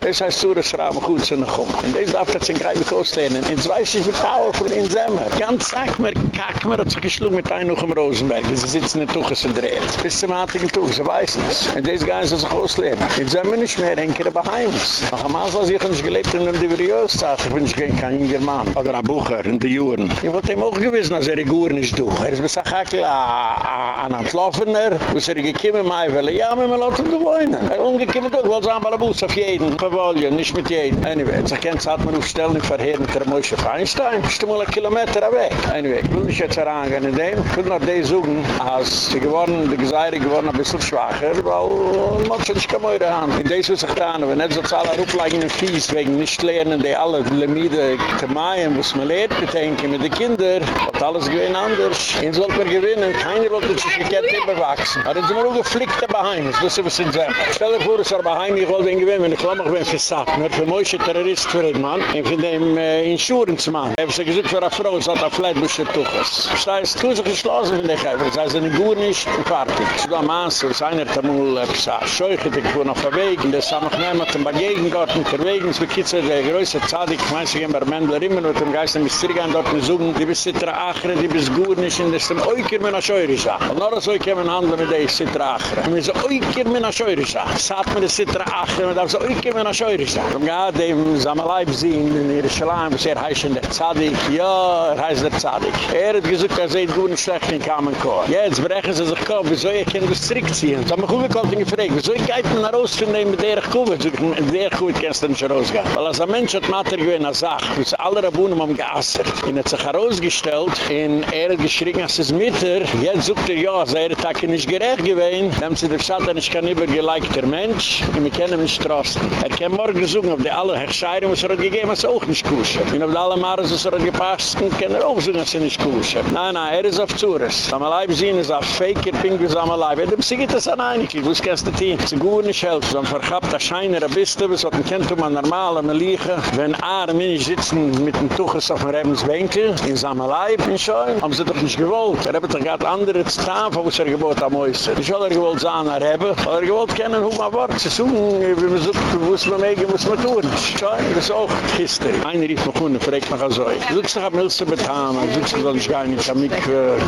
Das heißt, Zures Raben gut zu noch um. Und das darf jetzt in Greibig auslehnen. Und jetzt weiß ich, wie powerful in Semmer. Ganz sag mir, kack mir, hat sich geschlungen mit einem noch im Rosenberg. Sie sitzen in Tuches und dreht. Bis zum Artigen Tuches, sie weiß nicht. Und das gehen sie sich auslehnen. In Semmer nicht mehr, ich, bei Heims. Noch einmal, als ich nicht gelebt in einem Diverjöszeit, ich bin kein Inger Mann. Oder ein Bucher in den Juren. Ich wollte ihm auch gewissen, als er die Guren nicht durch. Er ist bis ein Hakel ein Entlaufener. Ist er gekommen, mei, weil er, ja, wir lassen ihn wohnen. Er ist umgekommen doch, es an Bus auf jeden, verwollen, nicht mit jedem. Anyway, jetzt erkennt es, hat man aufstellen, verheeren, der Moshe Feinstein, bist du mal ein Kilometer weg. Anyway, ich will mich jetzt herangehen in dem, ich will noch die suchen, als sie geworden, die Geseire geworden, ein bisschen schwacher, weil man schon nicht kann mehr haben. In des was ich getan habe, nicht so zahle Rupplagen in Fies, wegen nicht lernen, die alle Lemide zu meinen, was man lehrt, bedenken mit den Kindern, hat alles gewinn anders. Ihn sollte man gewinnen, keiner wollte sich gekennt überwachsen. Aber dann sind wir auch geflickte Baheim, das ist was in Zem. Stell dir vor, es war Baheim, ich wollte ihn gewinnen, wenn ich glaube, ich bin Sack, nur für Moishe Terrorist für den Mann, und für den äh, Insurance-Mann. Er hat sich gesagt, für eine Frau, es hat ein Fleitbusche Tuches. Das heißt, du sich geschlossen, wenn ich habe, das heißt, eine Gure nicht, und fertig. Das ist ein Maß, das ist einer, der muss, er scheuche, die gewohnt auf der Weg, und das haben wir genommen, und bei Gegengarten, der Weg, und bekitzer, der größte Zadig, ich weiß, ich habe bei Mendler immer, mit dem Geist, mit Strigan, dort mit Sogen, die bis Sittra Achre, die bis Gure nicht, und das ist ein Oikir, mit einer Scheurisa. Und noch so, ich habe ein mir de sitra achre. Mir so oi kir mir na scheure sa. Sat mir de sitra achre, und da so oi kir mir na scheure sa. Und ga de samalaib zin in ir shlaim, sehr heisen de tsadik. Ja, heis de tsadik. Er het gizuk as ein guten schlecht in kamen ko. Jetzt brechen ze ze kop, so ich kin de strik zien. Da mir gut kalt in freik. So ich geit mir na roos zu nehmen de kuben, so sehr gut gestern scheros ga. Weil as a mentsch hat mater gwen a sach, mit alle rabunem am gaser. In et zacharos gestellt in er geschrien as es mitter. Jetzt sucht er ja, sehr tak er nicht gerecht dann haben sie der Schatten, ich kann übergelikter Mensch, und wir können mich trosten. Er kann morgen suchen, auf die alle Hechscheiden, was er hat gegeben, was auch nicht kuschen. Und auf die alle Mares, was er hat gepasst, kann er auch suchen, als er nicht kuschen. Nein, nein, er ist auf Zures. Samalai besehen ist auf Faker, Pingu Samalai. Wenn du besiegt das an einig, wo ist das Team? Sie gut nicht helfen, sondern verkappt das Scheiner ein bisschen, was man kennt, um ein normaler Meliche. Wenn Aare Minisch sitzen mit dem Tuches auf dem Rebenswinkel, in Samalai, bin schon, haben sie doch nicht gewollt. Er hat doch gerade andere Zahn, wo es er gebot am Häuser. Ich soll er gewollt sein, er habe, aber er gewollt kennen, wo man war. Sie suchen, wie man sucht, wo es man megen, wo es man tun. Schon, das ist auch History. Einer rief mich und fragt mich also, du suchst doch am Hilse betan, du suchst doch nicht gar nicht, damit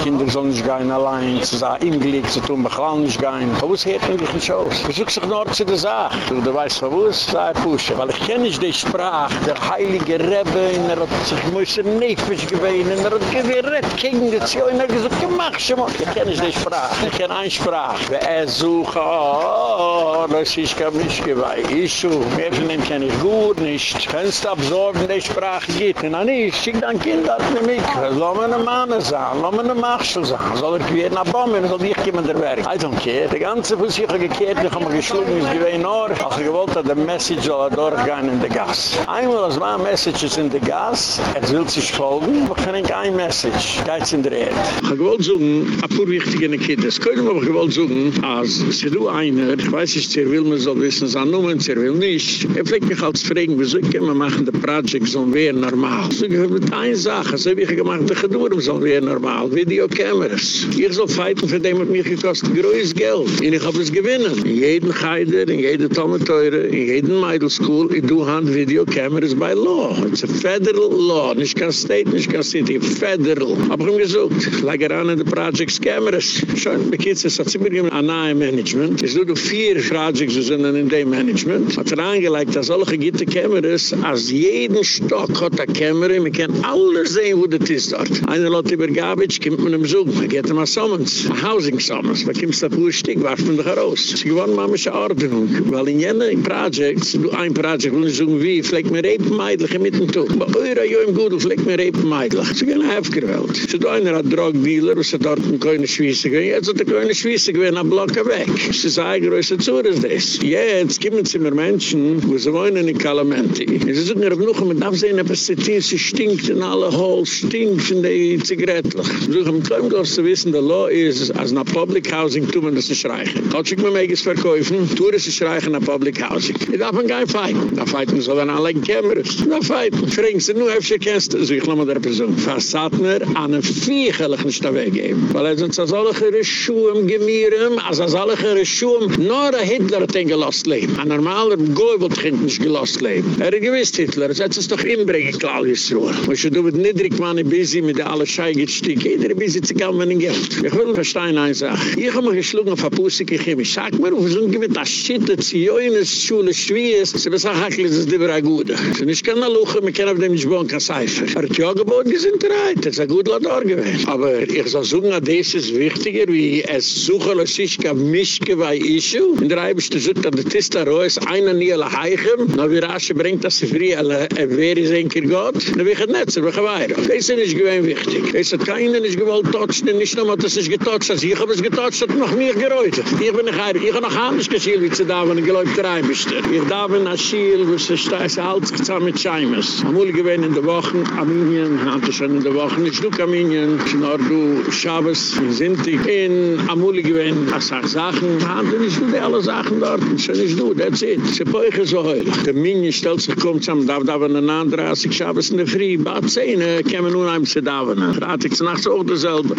Kinder sollen nicht gehen allein, zu sagen, Inglück, zu tun, Bechlan nicht gehen. Aber was hört man dich nicht aus? Du suchst doch nur zu der Sache. Du, weißt, wo es sei Pusche. Weil ich kenne nicht die Sprache, der heilige Rebbe, in er hat sich müsse Nefisch gewähnen, in er hat gewirrt, gegen die Zio, in er gesagt, mach schon mal. Ich kenne nicht die Sprache. Ich eine Sprache. Wer er suche, oh, das ist gar nicht geweiht. Ich so, mehr von dem kenne ich gut nicht. Kannst du absorben, die Sprache geht. Na nicht, schick dein Kind auf die Mikve. Lass mir eine Mann sein, lass mir eine Machschel sein. Soll er quer nach Bomben, soll ich kommen der Werk. I don't care. Die ganze Fusiche gekehrt, ich habe mir geschlungen, ich gewähne nur. Als ich gewollt hat, der Message soll er durchgehen in der Gas. Einmal als mein Message ist in der Gas, er will sich folgen, aber kann ich kein Message. Geht's in der Erde. Ich gewollt suchen, ein paar wichtige Kinder. Es können wir gewollt suchen, als sie du einer, ich weiß nicht, sie will mir so wissen, sie nummen, sie will nicht. Er fliegt mich als fragen, wieso können wir machen, der Projekt so wäre normal. So, ich habe mit einer Sache, so habe ich gemacht, der Gedurm so wäre normal, Videokameras. Ich soll feiten, für den hat mich gekostet, größtes Geld. Und ich habe es gewinnen. In jedem Geider, in jedem Tomateure, in jedem Middle School, ich do hand Videokameras by law. It's a federal law. Nicht kein State, nicht kein City, federal. Hab ich ihm gesucht. Ich lege ran in die Projects Cameras. Schon, die Kids, es hat ziemlich gegeben an nahe Management. Es do vier Projects, die sind in dem Management. Hat er angelegt, dass alle gegitte Cameras, als jeden Stock hat eine Kamera, man kann alles sehen, wo das ist dort. Einer lot über Garbage, kommt man ihm suchen. Man geht ihm a Summons, a Housing Summons. Man kommt da pur Stieg, warf man doch heraus. Sie gewann mamische Ordnung. Weil in jenen Projects, du ein Project, wo ich suchen wie, fleck mir Repen meidlich mit dem Tuch. Bei eurer Jo im Gudel fleck mir meidlich. Sie gehen hefgewelt. Sie do einer hat Drogdealer, was er dort in keine Schwiese gehen. Jetzt hat er keine Schwiese gehen, ein Block weg. Sie sagen, größer zu ist das. Jetzt kommen sie mir Menschen, wo sie wohnen in Calamenti. Sie sagen, er noch, man darf sehen, ob es sie stinkt in alle Halls, stinkt in die Zigarettlich. Sie sagen, kaum gehst zu wissen, der Law ist, als nach Public Housing tun wir das nicht reichen. Kannst du mir meges verkaufen, tun es nicht reichen nach Public Housing. Ich darf man kein Fein. Da feiten soll dann anlegen Kameras. Da feiten. Fragen sie nur, ob sie kennst, ich lasse mal der Person. Fassatner an einen Viecherlichen ist da weggeben. Weil er sind so alle ihre Schuhe im Gemieren, als er alle ihre Schuhe, nur ein Hitler hat ihn gelost leben. Ein normaler Goy wird ihn nicht gelost leben. Er hat gewiss Hitler, das hat es doch inbringen, Claudius Ruhr. Weil du mit Niedrig, man ist busy mit der alle Schei geht stieg. Jeder busy zu kommen in Geld. Ich will verstehen eine Sache. Ich habe mich geschlungen auf eine Pusik, ich sag mir, wo sind gewinnt das Shit, das Zioines, Schule, Schwiees, sie besagt, hakelig, ist die Beragude. Sie nicht können luchen, wir können auf dem nicht bauen, kein Seifer. Er hat ja geboten, die sind bereit, das ist ein gut Lator gewesen. Aber ich soll sagen, das ist wichtiger, wie es suche la shishka mischke bei ishu. In der Eibischte sucht, dass der Tista Roes einer nie alle heichem, na wie rasch bringt das sie frie alle, er wäre es ein Kier Gott, na wie geht nicht, wir gewahren. Das nicht gewinn wichtig. Das hat keiner nicht gewollt totschen, nicht nur, dass es getotcht hat. Ich habe es getotcht, hat noch mehr geräutet. Ich bin nicht heilig. Ich noch anders geschielt, wie sie da waren, ich glaube, der Eibischte. Ich da bin als Schiel, wo sie steiß, halt sich zusammen mit Scheimes. Amul gewinn in der Woche, Aminien, hatte schon in der Woche, nicht du Kaminien, nur du Schabes, Sinti, in amuli gewen a sach sachen han bin ich de alle sachen dort schön is du that's it. Se poige so heil de min stelt sich kommt sam da da von an andra as ich habs in de free bat sein äh, kemen nur am se daven. Rat ich nachts auch de selbe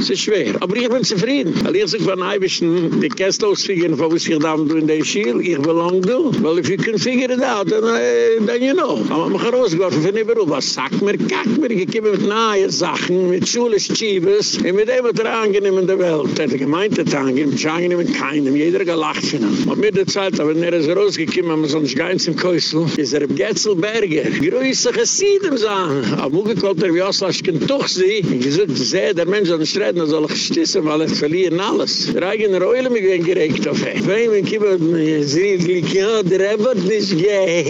se schwer. Aber ich bin se vriend alier sich von haibischen de kestlos figen von was hier dann in de schiel ich belang do weil if you can figure it out then äh, then you know. Aber mir groß gwart für ne beruf was sag mir kack mir gekeben mit nae sachen mit schule schiebes mit dem dran genommen der welt. Er hat angenehm, er angenehm mit keinem, jeder gelacht von ihm. Und mit der Zeit, aber er ist rausgekommen, haben wir sonst nichts im Käusel, ist er im Getzelberger. Grüße Chassidem sagen. Aber wo gekollt er, wie Oslasch kann doch sie. Ich gesagt, sehe, der Mensch soll nicht reden, er soll ich stissen, weil er verlieren alles. Der eigene Reule mich wen geregt auf ihn. Wenn ich mir, sie ist ja, der Rebbe nicht gehört.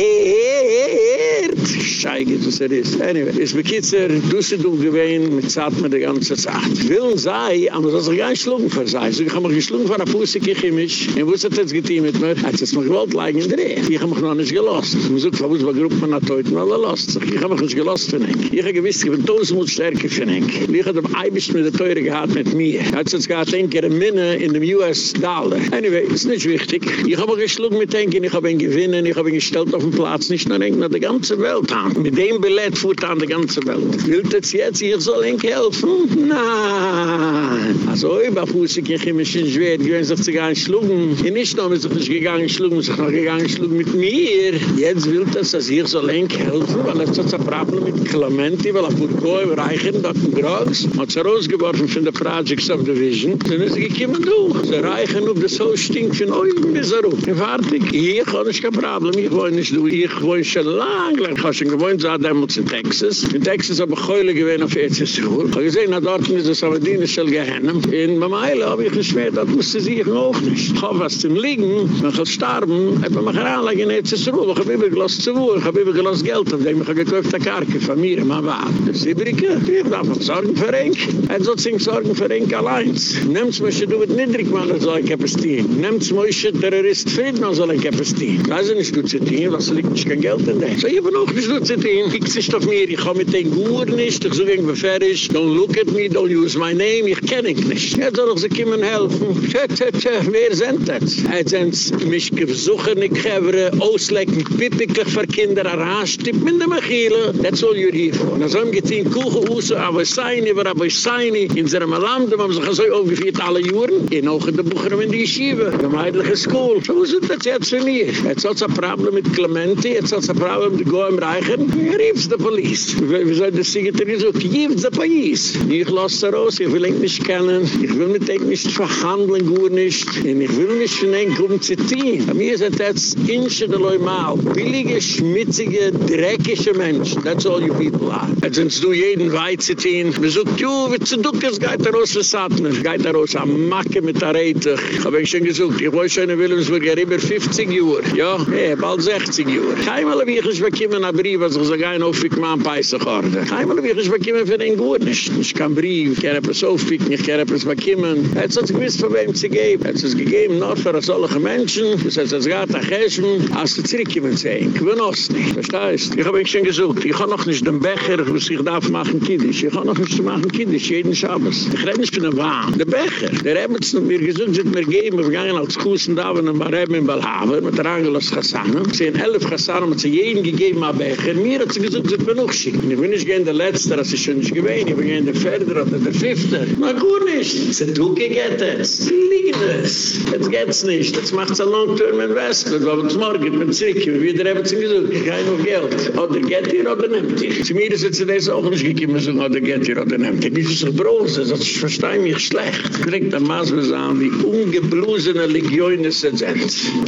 Scheige, was er ist. Anyway, es bekitzer, du sie du gewähn, mit zart mir die ganze Zeit. Willen sei, aber das ist gar nicht schlungen für sei. So, ich habe mich geschlungen von der Pusik, ich chemisch. Und wo ist das jetzt mit mir? Hat es mir gewollt liegen in der. Ich habe mich noch nicht gelost. Ich muss auch, wo ist die Gruppe von der Teuten, weil er lost. Ich habe mich nicht gelost von ihm. Ich habe gewiss, ich bin tausendmal stärker von ihm. Ich habe den Eibisch mit der Teure gehabt mit mir. Er hat jetzt gehabt, ein Minne in dem US-Dollar. Anyway, ist nicht wichtig. Ich habe mich geschlungen mit ihm, ich habe ihn gewinnen, ich habe ihn gestellt auf den Platz, nicht nur denken, die ganze Welt an. Mit dem Billett fuhrt an die ganze Welt. Wilt es jetzt, ich soll ihm helfen? Nein. Also, ich war ich habe mich in Schwert, ich sich zu gehen schlugen. Ich nicht nur, ich bin gegangen schlugen, ich bin gegangen schlugen mit mir. Jetzt will es, dass ich soll ihm helfen, weil es hat ein Problem mit Clementi, weil er fuhrt Koi, reichen, dort ein Groß. Man hat es rausgeworfen von der Project Subdivision. Dann ist er gekommen, du. Sie reichen auf das Haus stinkt von euch bis er auf. Fertig. Ich habe nicht kein Problem. Ich wohne nicht, du. Ich wohne schon lang, lang. Ich habe schon gewohnt, so damals in Texas. In Texas habe ich Keule gewöhnt auf EZSUR. Ich habe gesehen, dort ist es aber die nicht gehennen. In Mamaila habe ich geschmiert, das musste sie ich auch nicht. Ich habe was zum Liegen, man kann sterben, habe mich heranlegen in EZSUR. Ich habe immer gelost zu wohnen, ich habe immer gelost Geld, und ich habe gekauft eine Karke von mir, mein Wab. Das ist übrige. Ich darf auch sorgen für ihn. Er soll sich sorgen für ihn allein. Nehmt es mich, du wird niedrig, man soll ich etwas tun. Nehmt es mich, Terrorist Frieden, man soll ich etwas tun. Weiß ich nicht, du zu tun, was liegt nicht kein Geld in dem. So, ich bin auch nicht du zu tun. Ich sich auf mir, ich komme mit den Guren nicht, ich suche irgendwie fertig, don't look at me, don't use my name, ich kenne ihn nicht. Er auch sie kommen helfen. Tja, tja, tja, wer sind das? Er sind mich gesuchen, ich habe auslecken, pippiglich für Kinder, arranstippen in der Mechile. That's all you're here for. Und dann haben wir Kuchen aus, aber es sei aber es. In seinem Land haben sich so aufgeführt alle Juren. In auch in der Bucher in die Yeshiva. In der meidliche School. So ist das jetzt für mich. Jetzt hat es ein Problem mit Clementi, jetzt hat es ein Problem mit Goem Reichen. Hier rief die Polizei. Wie soll das Sekretär so? Hier rief die Polizei. Ich lasse raus, ich will ihn nicht kennen. Ich will mit ihm nicht verhandeln, gut nicht. Und ich will nicht von ihm kommen zu tun. Bei mir sind jetzt Inche de Leumal. Billige, schmitzige, dreckige Menschen. That's all you people are. Jetzt sind du jeden Weizen tun. Wir sagen, jo, wie zu duckes geht er raus für Satner. Geht er raus am Macke mit der Reite. Hab ich schon gesagt, ich weiß schon in Wilhelmsburg, er über 50 Uhr. Ja, hey, bald 60 Uhr. Keinmal habe ich nicht bekommen einen Brief, als ich so gehe auf, ich mache ein ordne. Keinmal habe ich nicht bekommen für den Gurt nicht. Ich kann Brief, ich kann etwas aufpicken, ich kann etwas bekommen. Jetzt hat es gewiss, von wem zu geben. Jetzt ist es gegeben, nur für solche Menschen. Das heißt, es geht nach Hessen, als du zurückkommen sehen. Ich bin aus nicht. Verstehst? Ich habe schon gesagt, ich habe noch nicht den Becher, was ich darf machen, Kiddisch. Ich habe noch nicht machen, Kiddisch, jeden Schabes. Ich rede nicht von der Wahn. Der Becher, der haben es mir gesagt, sie mir gegeben, wir gingen als Kussen da, wenn wir haben in Balhaven, mit der Angelos Chassanen. Sie haben elf Chassanen, mit sie jeden gegeben, ein Becher. Mir hat sie gesagt, sie mir noch schicken. Ich bin nicht gehen der Letzte, das ist schon nicht gewesen. Ich bin gehen der Ferder oder der Fifte. Na gut nicht. Sie tun geht es. Sie liegen es. Jetzt geht's nicht. Jetzt macht es ein Long-Term Investment. Aber zum Morgen, mit Zick, wie der haben sie gesagt, ich habe noch Geld. Oder geht ihr oder nehmt ihr? Zu mir ist jetzt das auch nicht gekommen, so, oder geht ihr oder nehmt ihr? Wie ist es groß? Das verstehe mich schlecht. Kriegt der Masbus an, die ungeblusene Legionen sind.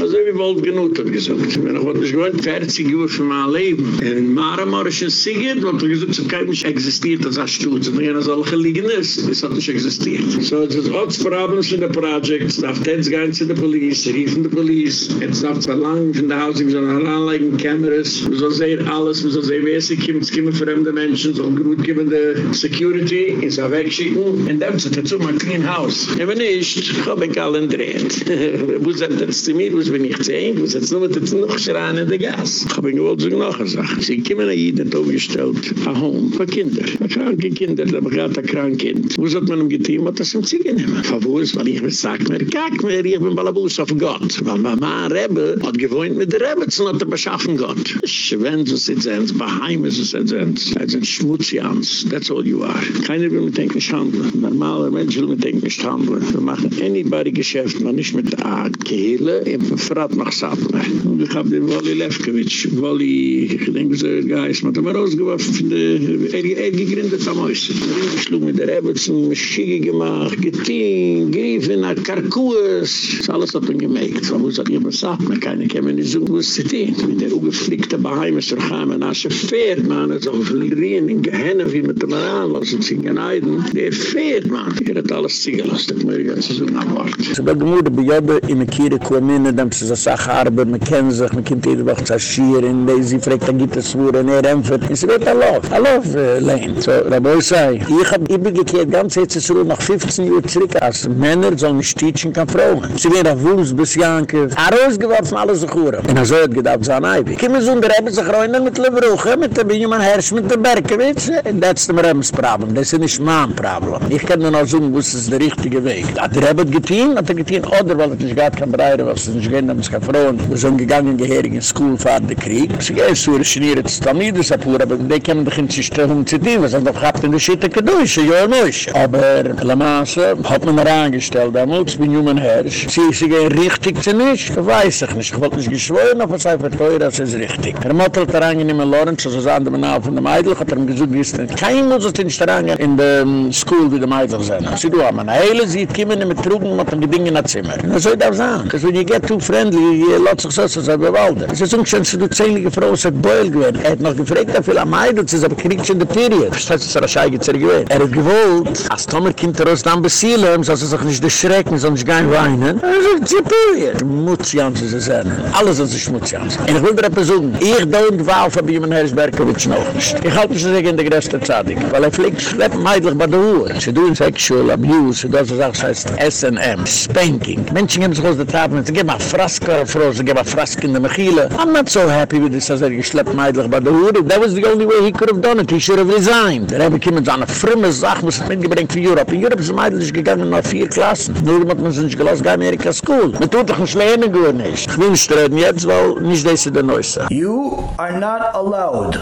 Also wie wollt genug hat gesagt. Wenn ich wollte gewohnt, 40 Uhr für mein Leben. In Maramar ist ein Siegert, weil du gesagt, es kein Mensch existiert als ein Stutz. Und wenn er solche liegen ist, das hat nicht existiert. So, es What's problems in the project? Darf Tens gehen zu der Police, riefen der Police. Jetzt darf es verlangen von der Housing, sondern anlegen Cameras. Wir sollen sehen alles, wir sollen sehen, wer sie kommt, es kommen fremde Menschen, sollen gut geben der Security, ins er wegschicken. Und dann sind dazu mein clean house. Ja, wenn nicht, hab ich allen dreht. Wo sind das zu mir, wo bin ich zu eng, wo sind es nur mit dem noch schreien in der Gas. Hab ich gewollt sich noch eine Sache. Sie kommen nach jeden aufgestellt, a home, für Kinder. Kranke Kinder, da begann ein krank Kind. Wo sollt man ihm getein, was das im Ziegen nehmen? Verwurz, weil ich mir sag mir, kack mir, ich bin Balabus auf Gott. Weil mein Mann Rebbe hat gewohnt mit der Rebbe zu noch beschaffen Gott. Schwen, so sind sie ins Baheim, so sind sie ins. Sie sind schmutzjans. That's all you are. Keiner will mit nicht handeln. Normaler Mensch will mit nicht handeln. Wir machen anybody Geschäft, man nicht mit der Kehle, im Verrat nach Sattler. Und ich hab den Wally Lefkowitsch, Wally, ich denke, so ein Geist, man hat immer rausgeworfen der, er, er gegründet am Häuschen. Er ist geschlug mit der Rebbe zum Schiege gemacht, Team, Griefen, hat Karkuas, alles hat man gemerkt. Man muss auch nicht besagt, man kann nicht kommen, nicht so gut zu tun. Der ungeflickte Beheimischer kam, und als er fährt, man, als er verlieren in Gehennen, wie mit dem Aran, als er geneiden, der fährt, man. Er hat alles ziegelast, das muss ich ganz so nach Wort. So bei Gemüde, bei Jobbe, in der Kirche kommen, in dem sie so Sache arbeiten, man kennt sich, man kommt jede Woche zu Aschieren, in sie fragt, da gibt es Wuren, er empfört, und sie wird erlaubt, erlaubt, Lein. So, Rabeu sei, ich hab übergekehrt, ganz jetzt ist Ruhe, nach 15 Uhr zu zurück, als Männer sollen nicht teachen, kann Frauen. Sie werden auf Wurz bis Janke, er ausgeworfen, alle sich Uhren. Und er so hat gedacht, so ein Eibig. Kiemen so, der Rebbe sich reinen mit Lebruche, mit der Binyamin Herrsch, mit der Berkewitz, and that's the Rebbe's problem, das ist nicht mein Problem. Ich kann nur noch so, wo es ist der richtige Weg. Hat der Rebbe getehen, hat er getehen, oder weil er nicht gehabt kann breire, was er nicht gehen, damit es keine Frauen. Wir sind gegangen, geherig in School, fahrt der Krieg. Sie gehen so, er schniert das Talmidus ab, aber die können doch in sich zu tun, was er doch gehabt in der Schitte geduscht, ja, nicht. Aber, La Masse, hat man mir angestellt, damals, bin Juman Herrsch. Sie ist sie richtig zu nicht? Weiß ich nicht. Ich wollte nicht geschworen, aber es sei verteuer, das ist richtig. Er mottelt dem Lorenz, also sagen die Mann von dem Eidl, hat er ihm gesagt, wie ist denn? Kein muss es nicht daran, in der School, wie dem Eidl sein. Sie du, aber eine Heile sieht, kommen mit Trugen, mit dem Geding in das Zimmer. Das soll ich auch sagen. Because when you get too friendly, you lot sich so, so sei bewaldet. Es ist ungeschehen, so du zähnliche Frau, es hat Beul gewesen. Er hat noch gefragt, wie viel am Eidl, ist aber kriegt schon die Period. Das heißt, es ist ein Schei gewesen. Er hat gewollt, als Tomer kommt raus, dann besielen, so sie sich nicht erschrecken, sondern gehen weinen. Er sagt, die Period. Schmutzjans ist es er. Alles ist Schmutzjans. Und ich will dir etwas sagen, ich don't wow von Biemann Herzbergowitsch noch nicht. Ich halte mich nicht in der größte Zadig. Weil er fliegt schleppen meidlich bei der Uhr. Sie tun sexual abuse, das ist auch, das heißt S&M, spanking. Menschen geben sich aus der Taten, sie geben eine Fraske auf Frau, sie geben eine Fraske in der Mechile. I'm not so happy with this, als er geschleppt meidlich bei der Uhr. That was the only way he could have done it. He should have resigned. Der Rebbe kommt so eine frimme Sache, muss er mitgebringt für Europe. In Europe ist meidlich gegangen nach vier Klassen. Nur hat man sich nicht gelassen, gar School. Man tut doch nicht lernen, nicht. Ich will nicht reden jetzt, weil nicht das ist der Neueste. You are not allowed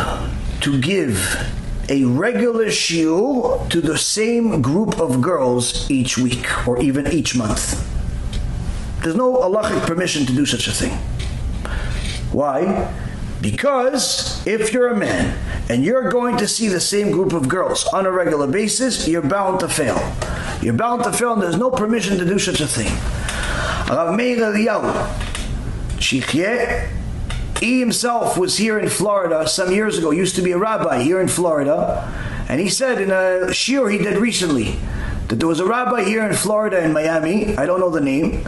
to give a regular shiur to the same group of girls each week or even each month. There's no halachic permission to do such a thing. Why? Because if you're a man and you're going to see the same group of girls on a regular basis, you're bound to fail. You're bound to fail and there's no permission to do such a thing. Rav Meir Eliyahu, Shichyeh, he himself was here in Florida some years ago, used to be a rabbi here in Florida, and he said in a shiur he did recently that there was a rabbi here in Florida in Miami, I don't know the name,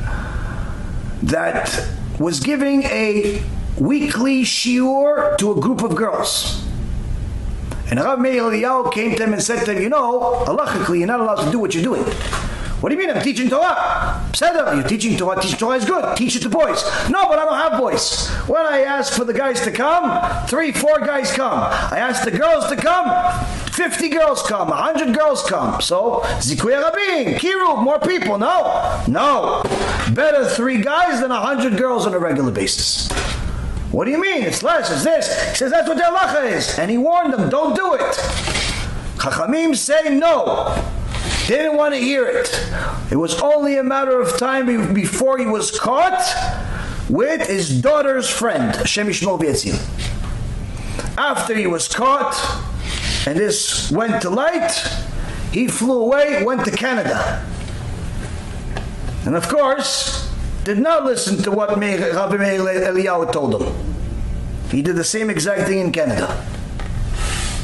that was giving a weekly shiur to a group of girls. And Rav Meir Eliyahu came to him and said to him, you know, halachically, you're not allowed to do what you're doing. What do you mean? I'm teaching Torah. Pseudo, you're teaching Torah. Teaching Torah is good. Teach it to boys. No, but I don't have boys. When I ask for the guys to come, three, four guys come. I ask the girls to come, 50 girls come, 100 girls come. So, Zikwe Rabin, Kiru, more people. No, no. Better three guys than 100 girls on a regular basis. What do you mean? It's less, it's this. He says that's what the lacha is. And he warned them, don't do it. Chachamim say no. They didn't want to hear it. It was only a matter of time before he was caught with his daughter's friend, Hashem Yishmol After he was caught, and this went to light, he flew away, went to Canada. And of course, did not listen to what Rabbi Meir Eliyahu told him. He did the same exact thing in Canada.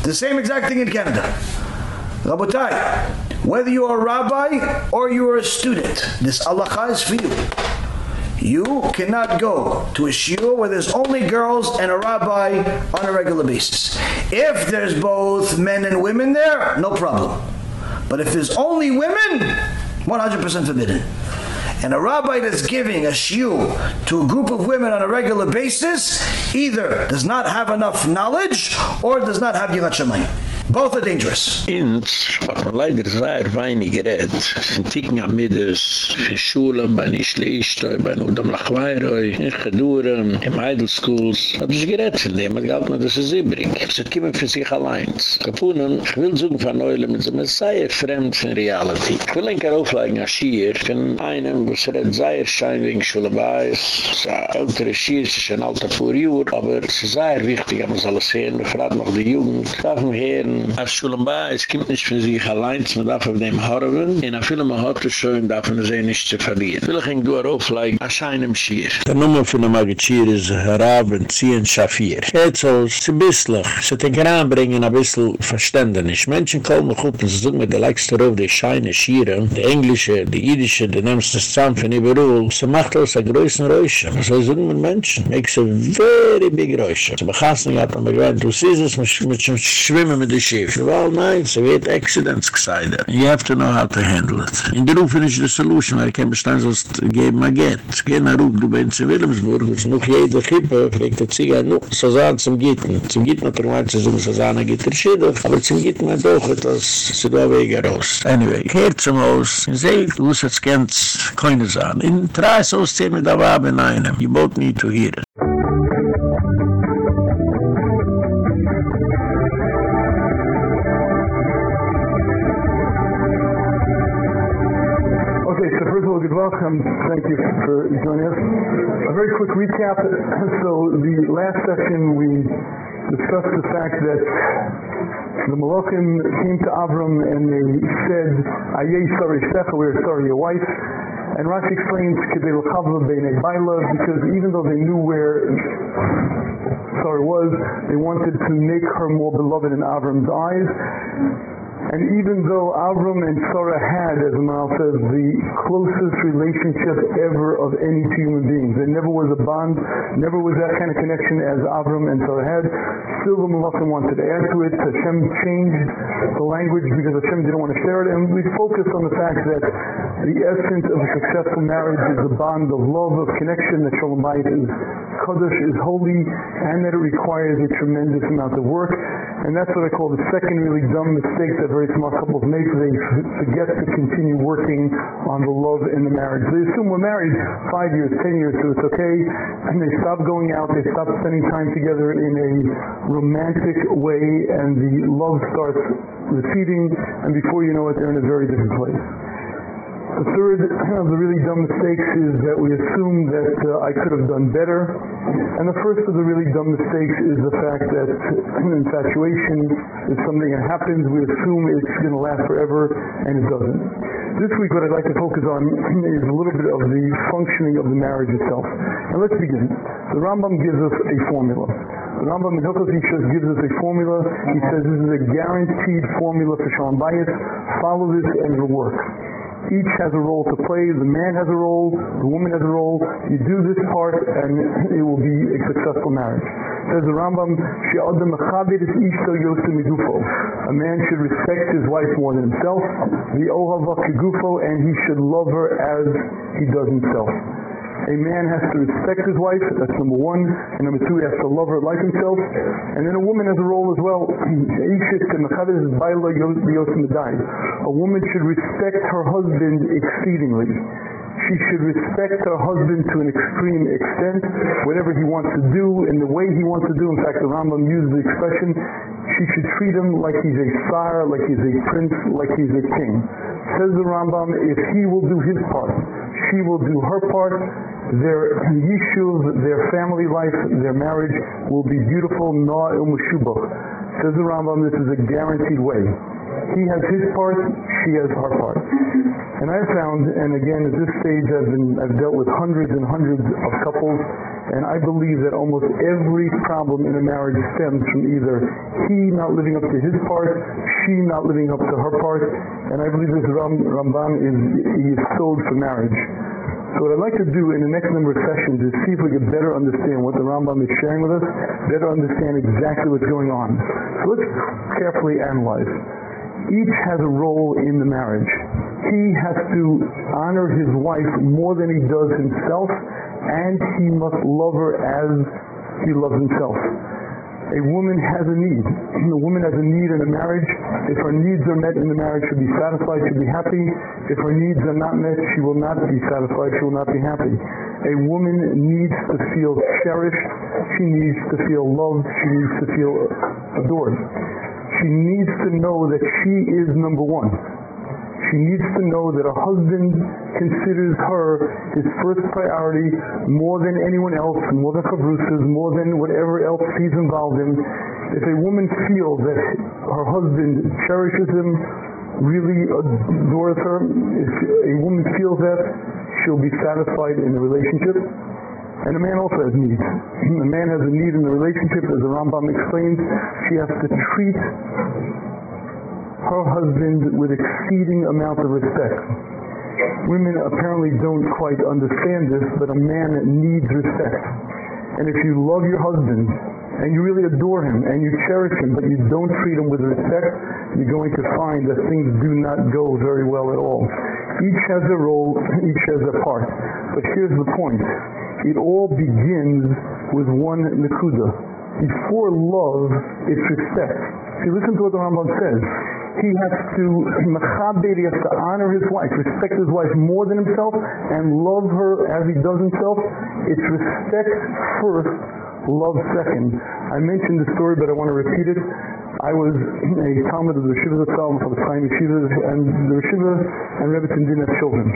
The same exact thing in Canada. Rabotai, whether you are a rabbi or you are a student. This Allah is for you. You cannot go to a shiur where there's only girls and a rabbi on a regular basis. If there's both men and women there, no problem. But if there's only women, 100% forbidden. And a rabbi that's giving a shiur to a group of women on a regular basis either does not have enough knowledge or does not have yirat shamayim. Both are dangerous. Ins, leider sehr weinig gerät, sind Ticken am Middes, in Schulen, bei Nischleischstoi, bei Nudam Lachweiroi, in Geduren, in Idle Schools, hat sich gerät von dem, hat galt man, das ist übrig. Es hat kiemen für sich allein. Kapunen, ich will suchen von Neule, mit so einem sehr fremd von Reality. Ich will ein paar Auflagen als Schier, von einem, was er hat sehr schein wegen Schule bei, es ein ältere Schier, es ist ein alter Vorjur, aber es ist sehr wichtig, soll es sehen, wir fragen noch die Jugend, darf man hören, als Schulamba, es kommt nicht von sich allein, man darf auf dem Harven, in a film hat es schon, darf man sie nicht zu verlieren. Will ich ihn durch aufleigen, als einem Schier. Der Nummer von der Magichir ist Harab und Zien Shafir. Jetzt so, es ein bisschen, es hat den Kran bringen, ein bisschen Verständnis. Menschen kommen gut und sie suchen mit der Leichste auf die Scheine Schiere, die Englische, die Jüdische, die nimmst das zusammen von überall. Sie macht aus der größten Räusche. So suchen mit Menschen. Makes a very big Räusche. Sie begassen, hat man gewähnt, du siehst es, mit schwimmen mit der Schiff. Well, nein, sie wird accidents gesagt. You have to know how to handle it. In der Ruf ist die Solution, weil ich kann bestehen, sonst geben wir Geld. Geh nach Ruf, du bist in Wilhelmsburg, es ist noch jede Kippe, fragt der Zieger, so sagen zum Gitten. Zum Gitten hat er gemeint, sie sagen, so sagen, er geht er schiedig, aber zum Gitten hat auch etwas, sie da wege raus. Anyway, höre zum Haus, ich sehe, du musst jetzt ganz keine sagen. In drei Soßzehen mit der Wabe in einem, you both need to hear it. Welcome. Thank you for joining us. A very quick recap. So the last session we discussed the fact that the Molokim came to Avram and they said, Ayei sorry Shecha, we're sorry your wife. And Rashi explains, Kedei L'chavla Beinei Baila, because even though they knew where Sarah was, they wanted to make her more beloved in Avram's eyes. And even though Avram and Sarah had, as Maral says, the closest relationship ever of any two human beings, there never was a bond, never was that kind of connection as Avram and Sarah had, still the Malachim wanted to add to it. Hashem changed the language because Hashem didn't want to share it. And we focused on the fact that the essence of a successful marriage is a bond of love, of connection, that Shalom Bayit is Kaddish, is holy, and that it requires a tremendous amount of work. And that's what I call the second really dumb mistake that smart couples make. They forget to continue working on the love in the marriage. They assume we're married five years, ten years, so it's okay. And they stop going out, they stop spending time together in a romantic way, and the love starts receding, and before you know it, they're in a very different place. The third of the really dumb mistakes is that we assume that uh, I could have done better. And the first of the really dumb mistakes is the fact that infatuation is something that happens. We assume it's going to last forever, and it doesn't. This week what I'd like to focus on is a little bit of the functioning of the marriage itself. And let's begin. The Rambam gives us a formula. The Rambam in Hilchos Ishus gives us a formula. He says this is a guaranteed formula for Shalom Bayit. Follow this and it'll work each has a role to play. The man has a role, the woman has a role. You do this part and it will be a successful marriage. Says the Rambam, "She'adam mechabed es ishto yosem midufo." A man should respect his wife more than himself. The ohava kegufo, and he should love her as he does himself. A man has to respect his wife, that's number one. And number two, he has to love her like himself. And then a woman has a role as well. A woman should respect her husband exceedingly. She should respect her husband to an extreme extent, whatever he wants to do, in the way he wants to do. In fact, the Rambam uses the expression, she should treat him like he's a sire, like he's a prince, like he's a king. Says the Rambam, if he will do his part, she will do her part, their yishuv, their family life, their marriage will be beautiful, na u'meshubach. Says the Rambam, this is a guaranteed way. He has his part, she has her part. And I found, and again, at this stage I've, been, I've dealt with hundreds and hundreds of couples, and I believe that almost every problem in a marriage stems from either he not living up to his part, she not living up to her part, and I believe this Ram, Rambam is, he is sold for marriage. So what I'd like to do in the next number of sessions is see if we can better understand what the Rambam is sharing with us, better understand exactly what's going on. So let's carefully analyze. Each has a role in the marriage he has to honor his wife more than he does himself and he must love her as he loves himself. A woman has a need. A woman has a need in a marriage. If her needs are met in the marriage, she'll be satisfied, she'll be happy. If her needs are not met, she will not be satisfied, she will not be happy. A woman needs to feel cherished. She needs to feel loved. She needs to feel adored. She needs to know that she is number one she needs to know that her husband considers her his first priority more than anyone else, more than Fabrusas, more than whatever else he's involved in. If a woman feels that her husband cherishes him, really adores her, if a woman feels that, she'll be satisfied in the relationship. And a man also has needs. A man has a need in the relationship, as the Rambam explains. She has to treat her husband with exceeding amount of respect. Women apparently don't quite understand this, but a man needs respect. And if you love your husband, and you really adore him, and you cherish him, but you don't treat him with respect, you're going to find that things do not go very well at all. Each has a role, each has a part. But here's the point. It all begins with one nakuda. Before love, it's respect. See, listen to what the Rambam says he has to mechaber, he has to honor his wife, respect his wife more than himself, and love her as he does himself. It's respect first, love second. I mentioned the story, but I want to repeat it. I was a Talmud of the Shiva Zatzal for the time Yeshiva, and the Shiva and Rebbetzin didn't children.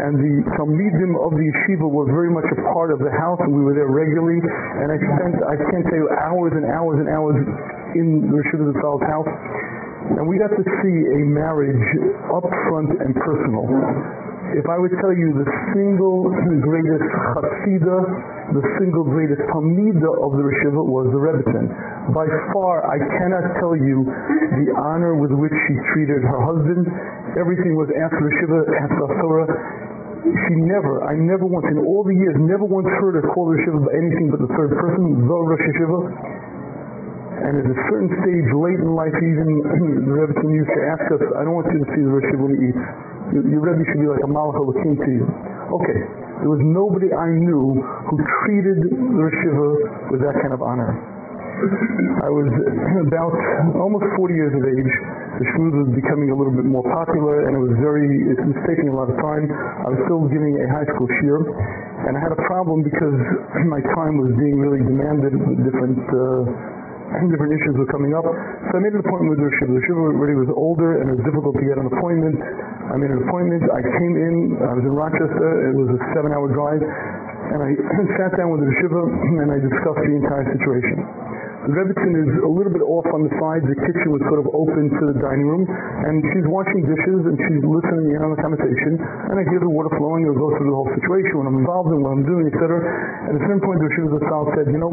And the Talmidim of the yeshiva were very much a part of the house, and we were there regularly. And I spent, I can't tell you, hours and hours and hours in the Shiva Zatzal's house and we got to see a marriage up front and personal. If I would tell you the single greatest chassida, the single greatest tamida of the Rishiva was the Rebbetzin. By far, I cannot tell you the honor with which she treated her husband. Everything was after Rishiva, after Torah. She never, I never once, in all the years, never once heard her call the Rishiva by anything but the third person, the Rosh Yeshiva and at a certain stage late in life even the Rebbe used to ask us I don't want you to see the Rebbe when he eats your Rebbe should be like a malach king to you okay there was nobody I knew who treated the Rishiva with that kind of honor I was about almost 40 years of age the shmuz was becoming a little bit more popular and it was very it was taking a lot of time I was still giving a high school shiur and I had a problem because my time was being really demanded with different uh, different issues were coming up. So I made an appointment with the Shiva. The Shiva already was older and it was difficult to get an appointment. I made an appointment. I came in. I was in Rochester. It was a seven-hour drive. And I sat down with the Shiva and I discussed the entire situation. The Rebbitzin is a little bit off on the side. The kitchen was sort of open to the dining room. And she's washing dishes and she's listening in on the conversation. And I hear the water flowing. I'll go through the whole situation, what I'm involved in, what I'm doing, etc. At a certain point, the Shiva style said, you know,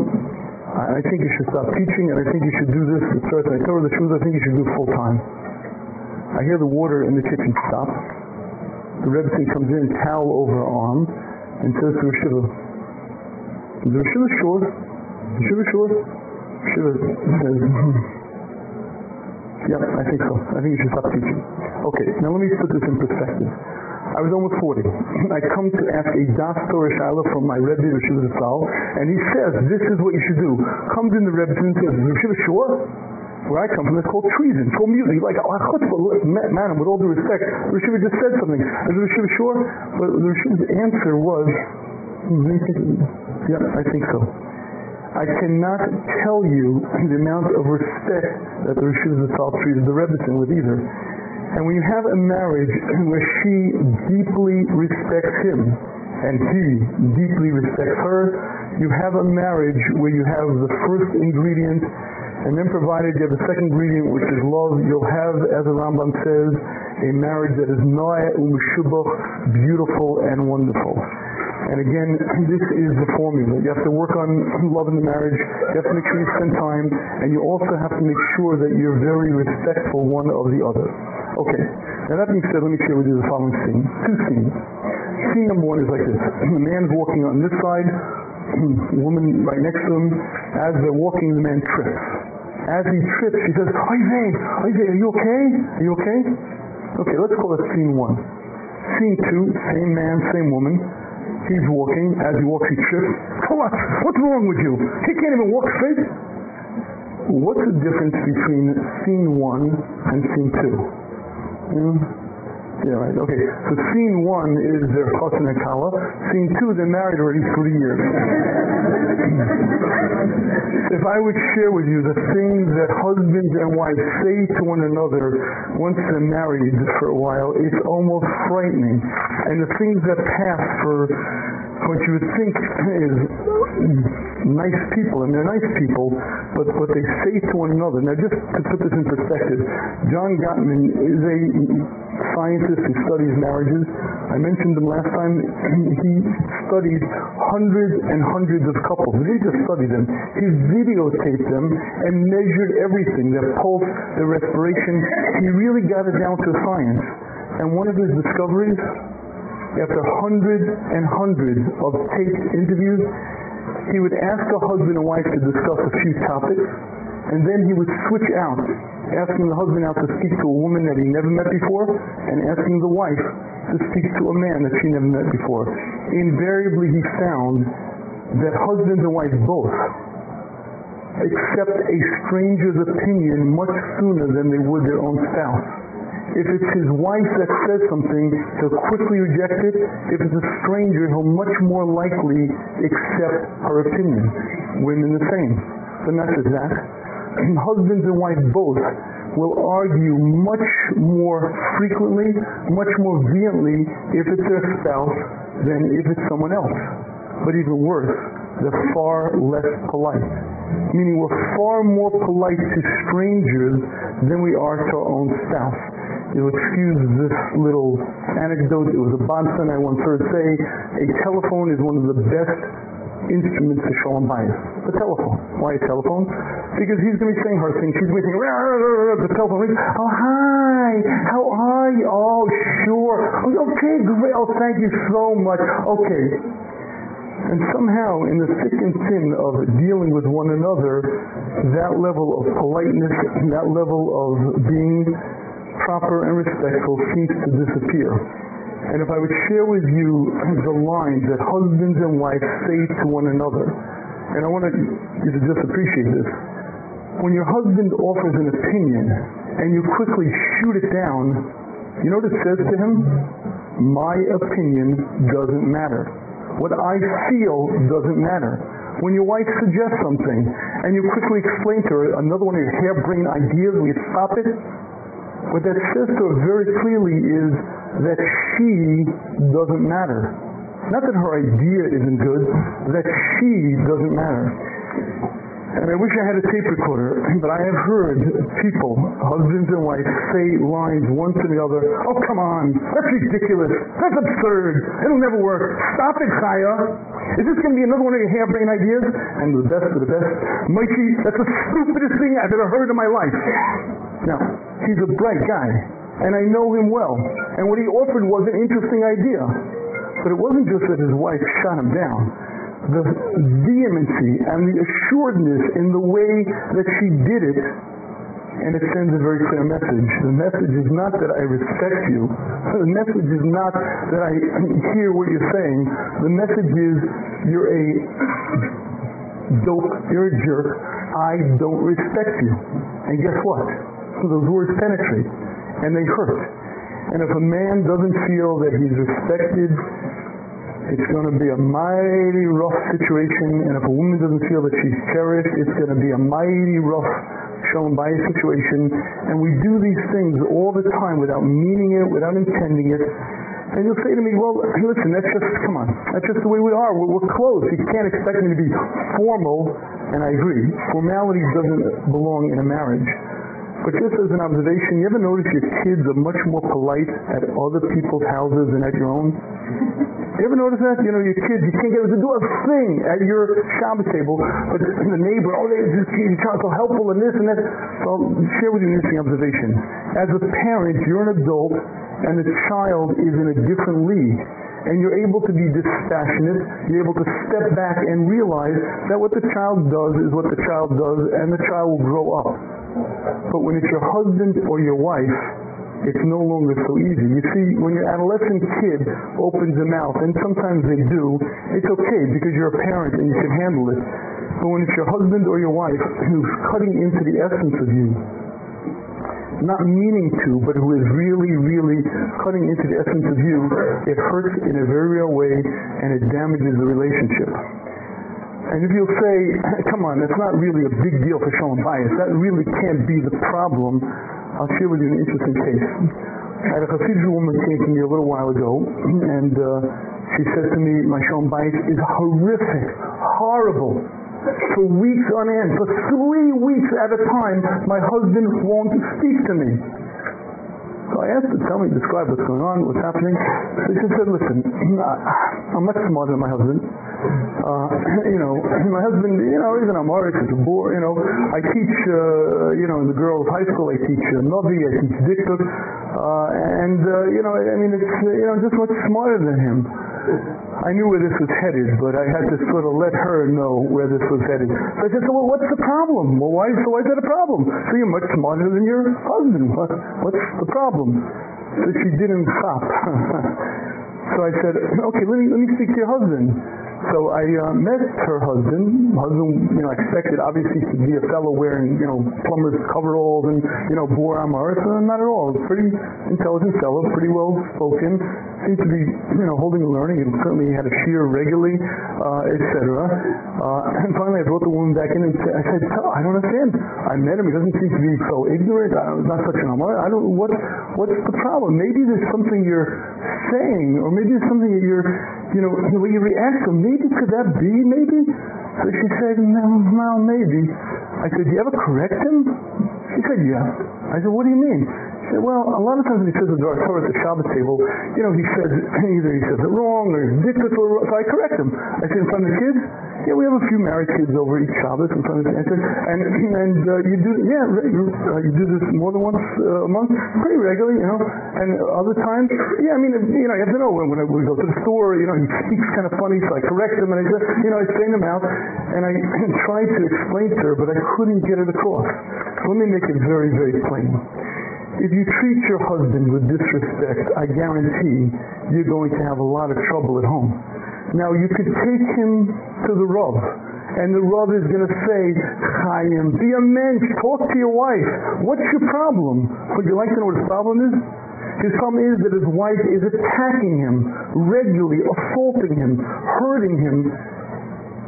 I think you should stop teaching and I think you should do this. It starts, I tell her the truth, I think you should do full time. I hear the water in the kitchen stop. The Rebbe comes in, towel over arm, and says to Shiva, is the Shiva sure? Is Shiva sure? Shiva says, hmm. yeah, I think so. I think you should stop teaching. Okay, now let me put this in perspective. I was almost 40. I come to ask a Das Torah from my Rebbe, Rishiv Zatzal, and he says, this is what you should do. Comes in the Rebbe and says, Rishiv sure? Where I come from, it's called treason. It's called music. Like, oh, chutzpah, man, with all due respect, Rishiv just said something. Is Rishiv sure? But the Rishiv's answer was, yeah, I think so. I cannot tell you the amount of respect that the Rishiv Zatzal treated the Rebbe with either. And when you have a marriage where she deeply respects him and he deeply respects her, you have a marriage where you have the first ingredient and then provided you have the second ingredient which is love, you'll have, as the Rambam says, a marriage that is noah umshubach beautiful and wonderful. And again this is the formula. You have to work on love in the marriage. You have to make sure you spend time. And you also have to make sure that you're very respectful one of the other okay now that being said let me share with you the following scene two scenes scene number one is like this the man's walking on this side woman right next to him as they're walking the man trips as he trips, he says, Isaiah, Isaiah, are you okay? Are you okay? Okay, let's call it scene one. Scene two, same man, same woman. He's walking. As he walks, he trips. What? What's wrong with you? He can't even walk straight. What's the difference between scene one and scene two? Hmm? Yeah, right. Okay. So scene one is their chassan and kala. Scene two, they're married already three years. if I would share with you the things that husbands and wives say to one another once they're married for a while, it's almost frightening. And the things that pass for what you would think is nice people, and they're nice people, but what they say to one another. Now, just to put this in perspective, John Gottman is a scientist who studies marriages. I mentioned him last time. He studied hundreds and hundreds of couples. He didn't just study them. He videotaped them and measured everything, their pulse, their respiration. He really got it down to science. And one of his discoveries after hundreds and hundreds of taped interviews, he would ask the husband and wife to discuss a few topics, and then he would switch out, asking the husband out to speak to a woman that he never met before, and asking the wife to speak to a man that she never met before. Invariably, he found that husbands and wives both accept a stranger's opinion much sooner than they would their own spouse. If it's his wife that says something, he'll quickly reject it. If it's a stranger, he'll much more likely accept her opinion. Women the same. Not just that. Husbands and wives both will argue much more frequently, much more vehemently if it's their spouse than if it's someone else. But even worse, they're far less polite. Meaning we're far more polite to strangers than we are to our own spouse you'll excuse this little anecdote. It was a Bonson I once heard say, a telephone is one of the best instruments to show him bias. The telephone. Why a telephone? Because he's going to be saying her thing. She's going to be saying, the telephone rings. Oh, hi. How are you? Oh, sure. Okay, great. Oh, thank you so much. Okay. And somehow, in the thick and thin of dealing with one another, that level of politeness, and that level of being proper and respectful seems to disappear. And if I would share with you the lines that husbands and wives say to one another, and I want you to just appreciate this. When your husband offers an opinion and you quickly shoot it down, you know what it says to him? My opinion doesn't matter. What I feel doesn't matter. When your wife suggests something and you quickly explain to her another one of your harebrained ideas, will you stop it? What that says to her very clearly is that she doesn't matter. Not that her idea isn't good, that she doesn't matter. And I wish I had a tape recorder, but I have heard people, husbands and wives, say lines one to the other, oh come on, that's ridiculous, that's absurd, it'll never work, stop it, Chaya. Is this going to be another one of your harebrained ideas? And the best of the best, Mikey, that's the stupidest thing I've ever heard in my life. Now, he's a bright guy, and I know him well. And what he offered was an interesting idea. But it wasn't just that his wife shot him down. The vehemency and the assuredness in the way that she did it, and it sends a very clear message. The message is not that I respect you. The message is not that I hear what you're saying. The message is you're a dope, you're a jerk. I don't respect you. And guess what? Those words penetrate and they hurt. And if a man doesn't feel that he's respected, it's going to be a mighty rough situation. And if a woman doesn't feel that she's cherished, it's going to be a mighty rough shown by a situation. And we do these things all the time without meaning it, without intending it. And you'll say to me, well, listen, that's just, come on, that's just the way we are. We're, we're close. You can't expect me to be formal. And I agree. Formality doesn't belong in a marriage. But just as an observation, you ever notice your kids are much more polite at other people's houses than at your own? You ever notice that? You know, your kids, you can't get them to do a thing at your Shabbos table, but the neighbor, oh, they just, you're trying so helpful and this and that. I'll share with you an interesting observation. As a parent, you're an adult, and the child is in a different league and you're able to be dispassionate, you're able to step back and realize that what the child does is what the child does and the child will grow up. But when it's your husband or your wife, it's no longer so easy. You see, when your adolescent kid opens their mouth, and sometimes they do, it's okay because you're a parent and you can handle it. But when it's your husband or your wife who's cutting into the essence of you, not meaning to, but who is really, really cutting into the essence of you, it hurts in a very real way and it damages the relationship. And if you'll say, come on, that's not really a big deal for Shalom Bayis, that really can't be the problem, I'll share with you an interesting case. I had a Hasidic woman came to me a little while ago, and uh, she said to me, my Shalom Bayis is horrific, horrible for weeks on end, for three weeks at a time, my husband won't speak to me. So I asked her, tell me, describe what's going on, what's happening. So she said, listen, I'm much smarter than my husband. Uh, you know, my husband, you know, an am ha'aretz, he's a bore, you know. I teach, uh, you know, in the girls' high school, I teach uh, Novi, I teach Dikduk. Uh, and, uh, you know, I mean, it's, you know, just much smarter than him. I knew where this was headed, but I had to sort of let her know where this was headed. So I said, so well, what's the problem? Well, why, so why is that a problem? So you're much smarter than your husband. What, what's the problem? So she didn't stop. so I said, okay, let me, let me speak to your husband. So I uh, met her husband. Husband, you know, expected obviously to be a fellow wearing, you know, plumber's coveralls and, you know, bore armor. So not at all. Pretty intelligent fellow, pretty well spoken. Seemed to be, you know, holding and learning. And certainly had a shiur regularly, uh, etc. Uh, and finally, I brought the woman back in and I said, I don't understand. I met him. He doesn't seem to be so ignorant. I, not such an amor. I don't. What? What's the problem? Maybe there's something you're saying, or maybe there's something that you're, you know, the way you react to. Maybe could that be? Maybe. So she said, no, no, maybe. I said, do you ever correct him? She said, yeah. I said, what do you mean? Well, a lot of times when he says the Torah at the Shabbat table, you know, he says, either he says it wrong or he's dictatorial, so I correct him. I said, in front of the kids? Yeah, we have a few married kids over each Shabbos in front of the said, and, and uh, you do, yeah, uh, you do this more than once uh, a month? Pretty regularly, you know, and other times, yeah, I mean, you know, you have to know when, when we go to the store, you know, he speaks kind of funny, so I correct him, and I said, you know, I strain him out, and I tried to explain to her, but I couldn't get it across. Let me make it very, very plain. If you treat your husband with disrespect, I guarantee you're going to have a lot of trouble at home. Now you could take him to the Rav, and the Rav is going to say, Chaim, be a mensch, talk to your wife. What's your problem? Would you like to know what his problem is? His problem is that his wife is attacking him regularly, assaulting him, hurting him.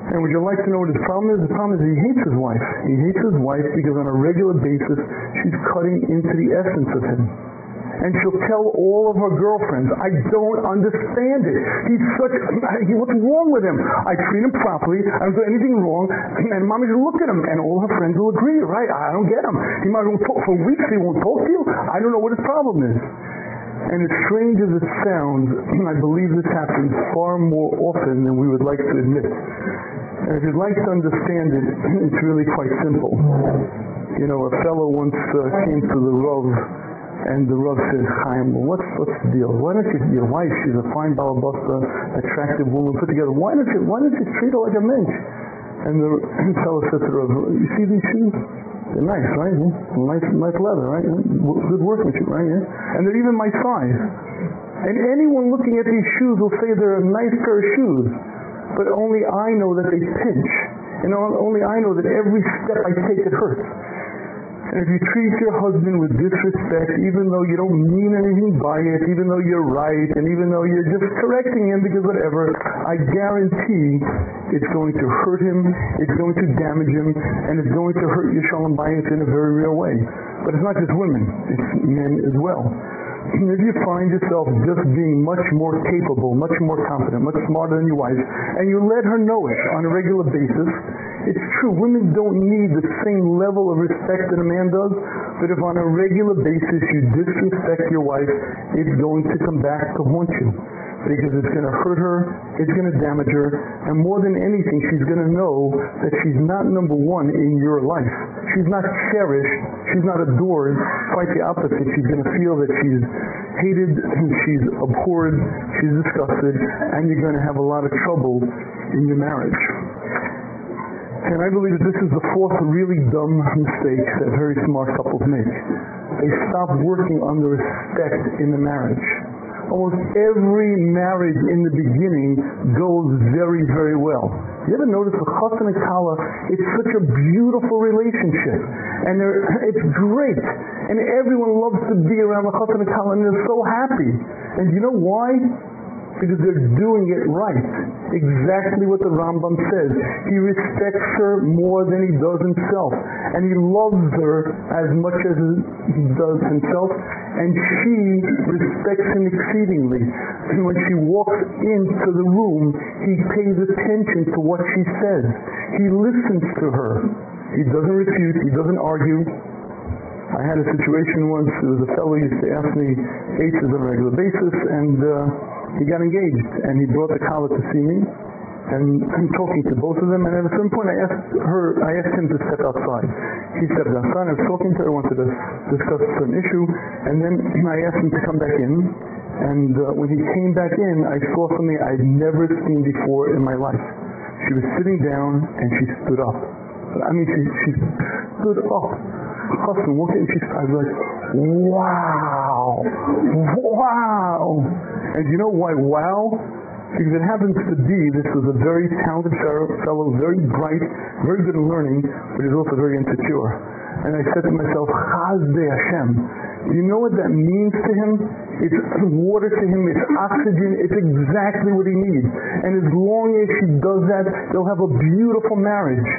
And would you like to know what his problem is? The problem is he hates his wife. He hates his wife because on a regular basis she's cutting into the essence of him and she'll tell all of her girlfriends, I don't understand it. He's such, he, what's wrong with him? I treat him properly, I don't do anything wrong, and mommy just look at him, and all her friends will agree, right? I don't get him. He might for weeks he won't talk to you. I don't know what his problem is. And as strange as it sounds, I believe this happens far more often than we would like to admit. And if you'd like to understand it, it's really quite simple. You know, a fellow once uh, came to the Rav and the Rav said, Chaim, what's, what's the deal? Why don't you, your wife, she's a fine balabusta, attractive woman put together. Why don't you, why don't you treat her like a mensch? And the fellow said to the Rav, you see these shoes? They're nice, right? Nice, nice leather, right? Good workmanship, right? Yeah? And they're even my size. And anyone looking at these shoes will say they're a nice pair of shoes. But only I know that they pinch. And only I know that every step I take it hurts. And if you treat your husband with disrespect, even though you don't mean anything by it, even though you're right, and even though you're just correcting him because whatever, I guarantee it's going to hurt him, it's going to damage him, and it's going to hurt your shalom bayit in a very real way. But it's not just women, it's men as well. If you find yourself just being much more capable, much more confident, much smarter than your wife, and you let her know it on a regular basis, it's true, women don't need the same level of respect that a man does, But if on a regular basis you disrespect your wife, it's going to come back to haunt you because it's going to hurt her, it's going to damage her, and more than anything, she's going to know that she's not number one in your life. She's not cherished, she's not adored, quite the opposite. She's going to feel that she's hated, she's abhorred, she's disgusted, and you're going to have a lot of trouble in your marriage. And I believe that this is the fourth really dumb mistake that very smart couples make. They stop working on the respect in the marriage almost every marriage in the beginning goes very, very well. You ever notice the chassan and kala, it's such a beautiful relationship. And it's great. And everyone loves to be around the chassan and kala and they're so happy. And you know why? Because they're doing it right. Exactly what the Rambam says. He respects her more than he does himself. And he loves her as much as he does himself. And she respects him exceedingly. And when she walks into the room, he pays attention to what she says. He listens to her. He doesn't refute. He doesn't argue. I had a situation once, there was a fellow used to ask me cases on a regular basis, and uh, he got engaged and he brought the kala to see me and I'm talking to both of them and at certain point I asked her I asked him to step outside. He stepped outside I was talking to her I wanted to discuss an issue and then I asked him to come back in and uh, when he came back in I saw something I'd never seen before in my life. She was sitting down and she stood up. I mean she, she stood up husband walked in she I was like wow wow and you know why wow? Because it happens to be this was a very talented fellow, very bright, very good at learning, but he's also very insecure. And I said to myself, Chasdei Hashem. Do you know what that means to him? It's water to him, it's oxygen, it's exactly what he needs. And as long as she does that, they'll have a beautiful marriage.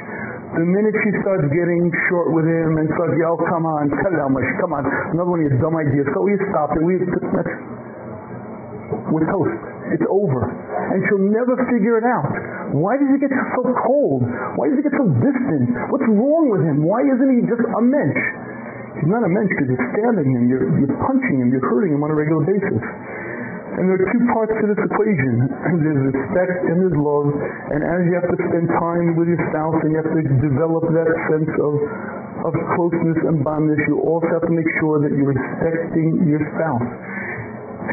The minute she starts getting short with him and starts, yo, come on, it out much, come on, another one of your dumb ideas. So we stop it. We, that's, with toast. It's over. And she'll never figure it out. Why does he get so cold? Why does he get so distant? What's wrong with him? Why isn't he just a mensch? He's not a mensch because you're stabbing him, you're, you're punching him, you're hurting him on a regular basis. And there are two parts to this equation. There's respect and there's love. And as you have to spend time with your spouse and you have to develop that sense of, of closeness and bondness, you also have to make sure that you're respecting your spouse.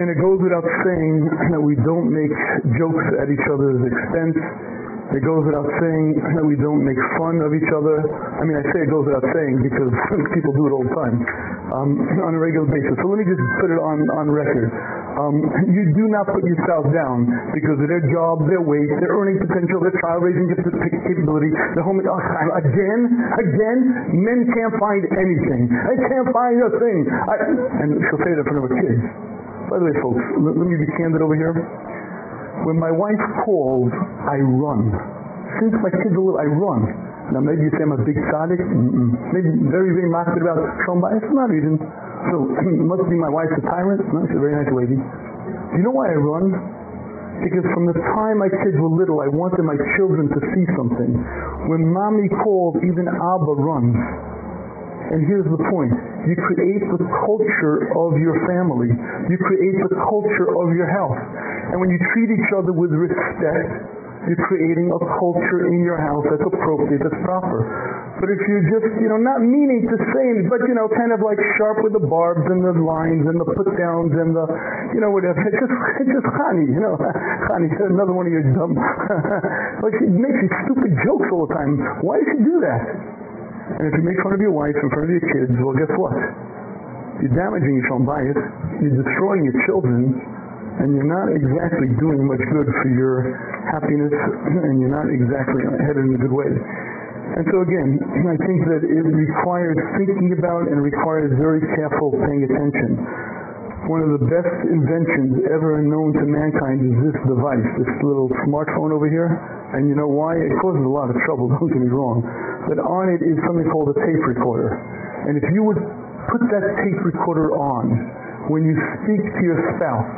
And it goes without saying that we don't make jokes at each other's expense. It goes without saying that we don't make fun of each other. I mean, I say it goes without saying because people do it all the time um, on a regular basis. So let me just put it on, on record. Um, you do not put yourself down because of their job, their weight, their earning potential, their child raising capability, their home. Oh, again, again, men can't find anything. I can't find a thing. I, and she'll say that of her kids. By the way, folks, let, let me be candid over here. When my wife calls, I run. Since my kids are little, I run. Now maybe you say I'm a big tzaddik, mm -mm. maybe very, very market about Shalom It's not even. So, it must be my wife's a tyrant? No, she's a very nice lady. Do you know why I run? Because from the time my kids were little, I wanted my children to see something. When mommy calls, even Abba runs. And here's the point. You create the culture of your family. You create the culture of your house. And when you treat each other with respect, you're creating a culture in your house that's appropriate, that's proper. But if you're just, you know, not meaning to say anything, but, you know, kind of like sharp with the barbs and the lines and the put-downs and the, you know, whatever. It's just, it's just honey, you know. honey, another one of your dumb... like, she makes stupid jokes all the time. Why does she do that? And if you make fun of your wife in front of your kids, well, guess what? You're damaging your own bias. You're destroying your children. And you're not exactly doing much good for your happiness. And you're not exactly headed in a good way. And so again, I think that it requires thinking about and requires very careful paying attention. One of the best inventions ever known to mankind is this device, this little smartphone over here. And you know why? It causes a lot of trouble, don't get me wrong but on it is something called a tape recorder. And if you would put that tape recorder on when you speak to your spouse,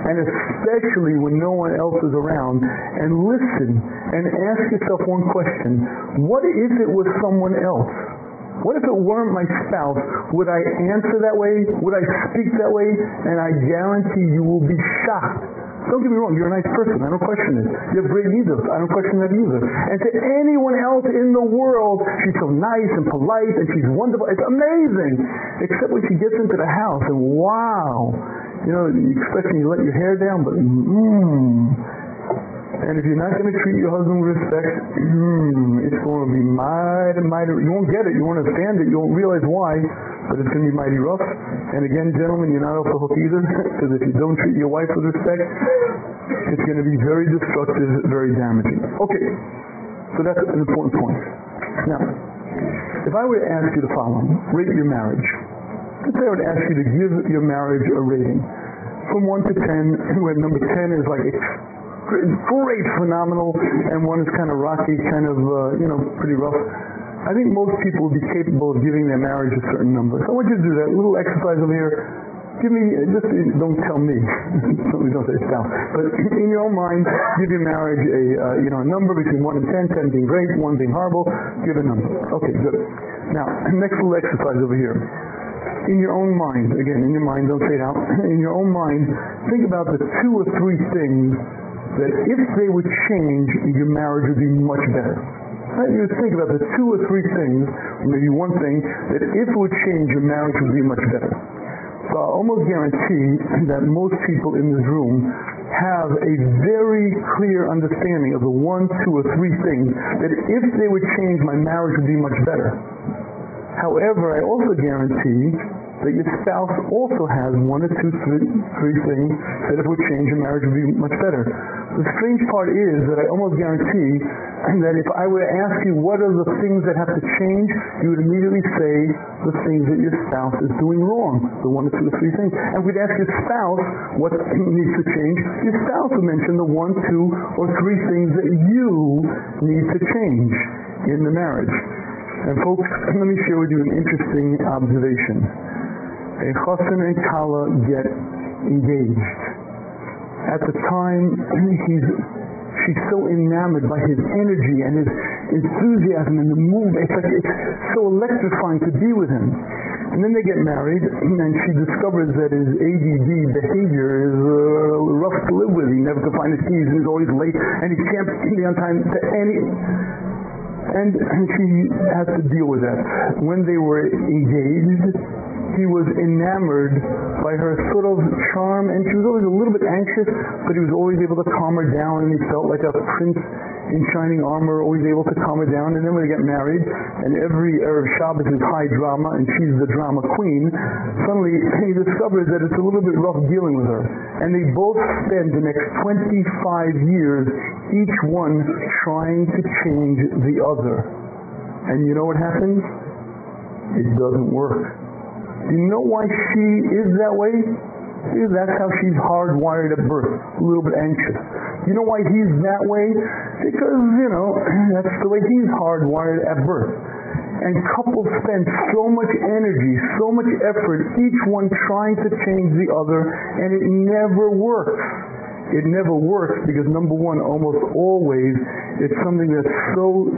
and especially when no one else is around, and listen and ask yourself one question. What if it was someone else? What if it weren't my spouse? Would I answer that way? Would I speak that way? And I guarantee you will be shocked. Don't get me wrong, you're a nice person. I don't question it. You have great needs. I don't question that either. And to anyone else in the world, she's so nice and polite and she's wonderful. It's amazing. Except when she gets into the house and wow, you know, you expect you let your hair down, but mmm, and if you're not going to treat your husband with respect, hmm, it's going to be mighty, mighty, you won't get it, you won't understand it, you won't realize why, but it's going to be mighty rough. And again, gentlemen, you're not off the hook either, because if you don't treat your wife with respect, it's going to be very destructive, very damaging. Okay, so that's an important point. Now, if I were to ask you the following, rate your marriage. Let's say I would ask you to give your marriage a rating from 1 to 10, where number 10 is like great, phenomenal, and one is kind of rocky, kind of, uh, you know, pretty rough. I think most people would be capable of giving their marriage a certain number. So I want you to do that. Little exercise over here. Give me, just don't tell me. Don't say style. But in your own mind, give your marriage a, uh, you know, a number between 1 and 10, 10 being great, 1 being horrible. Give a number. Okay, good. Now, next little exercise over here in your own mind, again, in your mind, don't say it out, in your own mind, think about the two or three things that if they would change, your marriage would be much better. Right? You think about the two or three things, maybe one thing, that if it would change, your marriage would be much better. So I almost guarantee that most people in this room have a very clear understanding of the one, two, or three things that if they would change, my marriage would be much better. However, I also guarantee that your spouse also has one or two, three, three things that if would change, your marriage would be much better. The strange part is that I almost guarantee that if I were to ask you what are the things that have to change, you would immediately say the things that your spouse is doing wrong, the one or two or three things. And we'd ask your spouse what needs to change, your spouse would mention the one, two, or three things that you need to change in the marriage. And folks, let me share with you an interesting observation a chassan and kala get engaged. At the time, he's she's so enamored by his energy and his enthusiasm and the move. It's like it's so electrifying to be with him. And then they get married, and she discovers that his ADD behavior is uh, rough to live with. He never can find his keys, and he's always late, and he can't be on time to any and, she has to deal with that. When they were engaged, he was enamored by her sort of charm and she was always a little bit anxious but he was always able to calm her down and he felt like a prince in shining armor always able to calm her down and then when they get married and every Erev Shabbos is high drama and she's the drama queen suddenly he discovers that it's a little bit rough dealing with her. And they both spend the next 25 years each one trying to change the other. And you know what happens? It doesn't work do you know why she is that way? That's how she's hardwired at birth, a little bit anxious. You know why he's that way? Because, you know, that's the way he's hardwired at birth. And couples spend so much energy, so much effort, each one trying to change the other, and it never works. It never works because number one, almost always, it's something that's so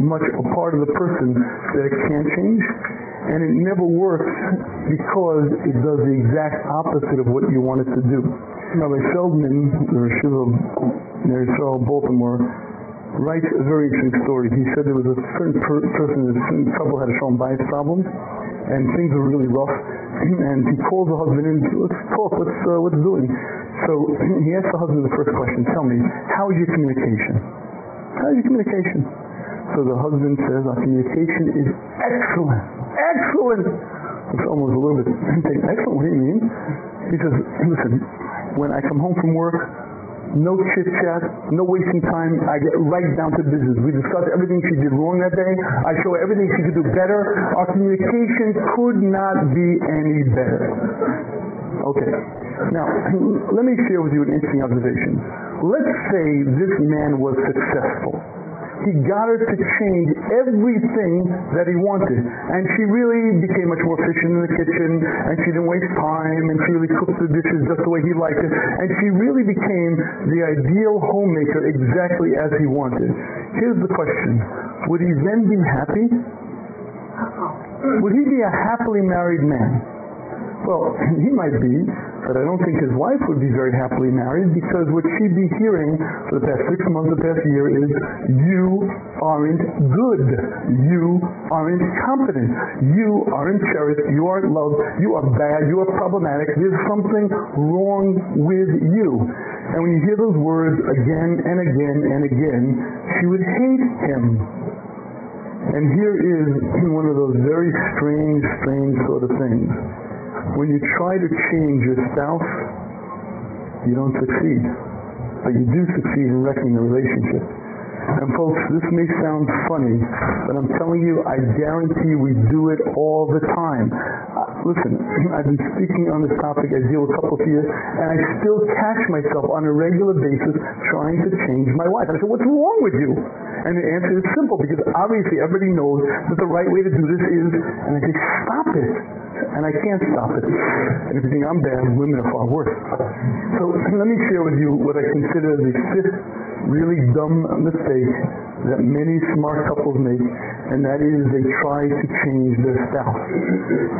much a part of the person that it can't change and it never works because it does the exact opposite of what you want it to do. Rabbi Feldman, the Rosh Ner Yisroel Baltimore, writes a very interesting story. He said there was a certain per person, a certain couple had a Shalom Bayis problem, and things were really rough. And he calls the husband in, let's talk, what's, uh, what's doing? So he asked the husband the first question, tell me, how is your communication? How is your communication? So the husband says, our communication is excellent. Excellent! It's almost a little bit, excellent, what do you mean? He says, listen, when I come home from work, no chit-chat, no wasting time. I get right down to business. We discuss everything she did wrong that day. I show her everything she could do better. Our communication could not be any better. Okay. Now, let me share with you an interesting observation. Let's say this man was successful he got her to change everything that he wanted. And she really became much more efficient in the kitchen, and she didn't waste time, and she really cooked the dishes just the way he liked it. And she really became the ideal homemaker exactly as he wanted. Here's the question. Would he then be happy? would he be a happily married man? Well, he might be, but I don't think his wife would be very happily married because what she'd be hearing for the past six months, the past year is you aren't good. You aren't competent. You aren't cherished. You aren't loved. You are bad. You are problematic. There's something wrong with you. And when you hear those words again and again and again, she would hate him. And here is one of those very strange, strange sort of things when you try to change yourself, you don't succeed. But you do succeed in wrecking the relationship. And folks, this may sound funny, but I'm telling you, I guarantee we do it all the time. Uh, listen, I've been speaking on this topic, I deal with couples here, and I still catch myself on a regular basis trying to change my wife. And I said, what's wrong with you? And the answer is simple, because obviously everybody knows that the right way to do this is, and I say, stop it and I can't stop it. And if you think I'm bad, women are far worse. So let me share with you what I consider the fifth really dumb mistake that many smart couples make, and that is they try to change their spouse.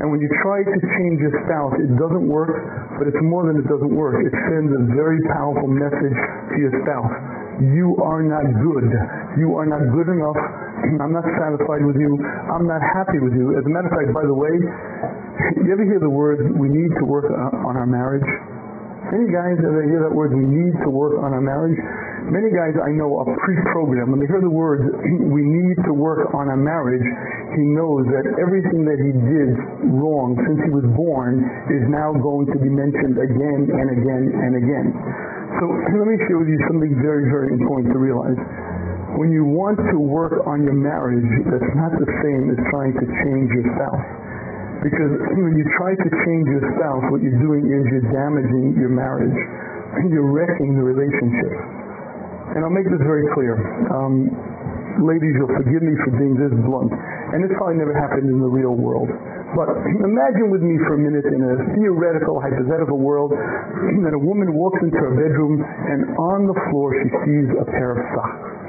And when you try to change your spouse, it doesn't work, but it's more than it doesn't work. It sends a very powerful message to your spouse. You are not good. You are not good enough. I'm not satisfied with you. I'm not happy with you. As a matter of fact, by the way, you ever hear the word, we need to work on our marriage? Any guys ever hear that word, we need to work on our marriage? Many guys I know are pre-programmed. When they hear the words, we need to work on our marriage, he knows that everything that he did wrong since he was born is now going to be mentioned again and again and again. So let me share with you something very, very important to realize. When you want to work on your marriage, that's not the same as trying to change your spouse. Because when you try to change your spouse, what you're doing is you're damaging your marriage. and You're wrecking the relationship. And I'll make this very clear. Um, ladies, you'll forgive me for being this blunt. And this probably never happened in the real world. But imagine with me for a minute in a theoretical, hypothetical world that a woman walks into her bedroom and on the floor she sees a pair of socks.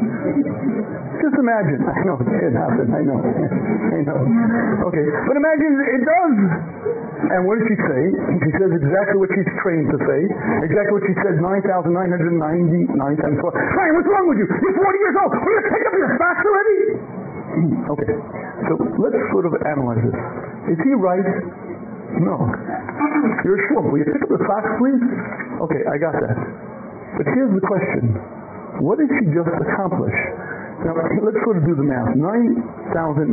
Just imagine. I know it did happen. I know. I know. Okay. But imagine it does. And what does she say? She says exactly what she's trained to say. Exactly what she said 9,999 times 4. Ryan, what's wrong with you? You're 40 years old. Will you pick up your socks already? Hmm. okay. So let's sort of analyze this. Is he right? No. You're a sure. Will you pick up the socks, please? Okay, I got that. But here's the question. What did she just accomplish? Now, let's sort of do the math. 9,990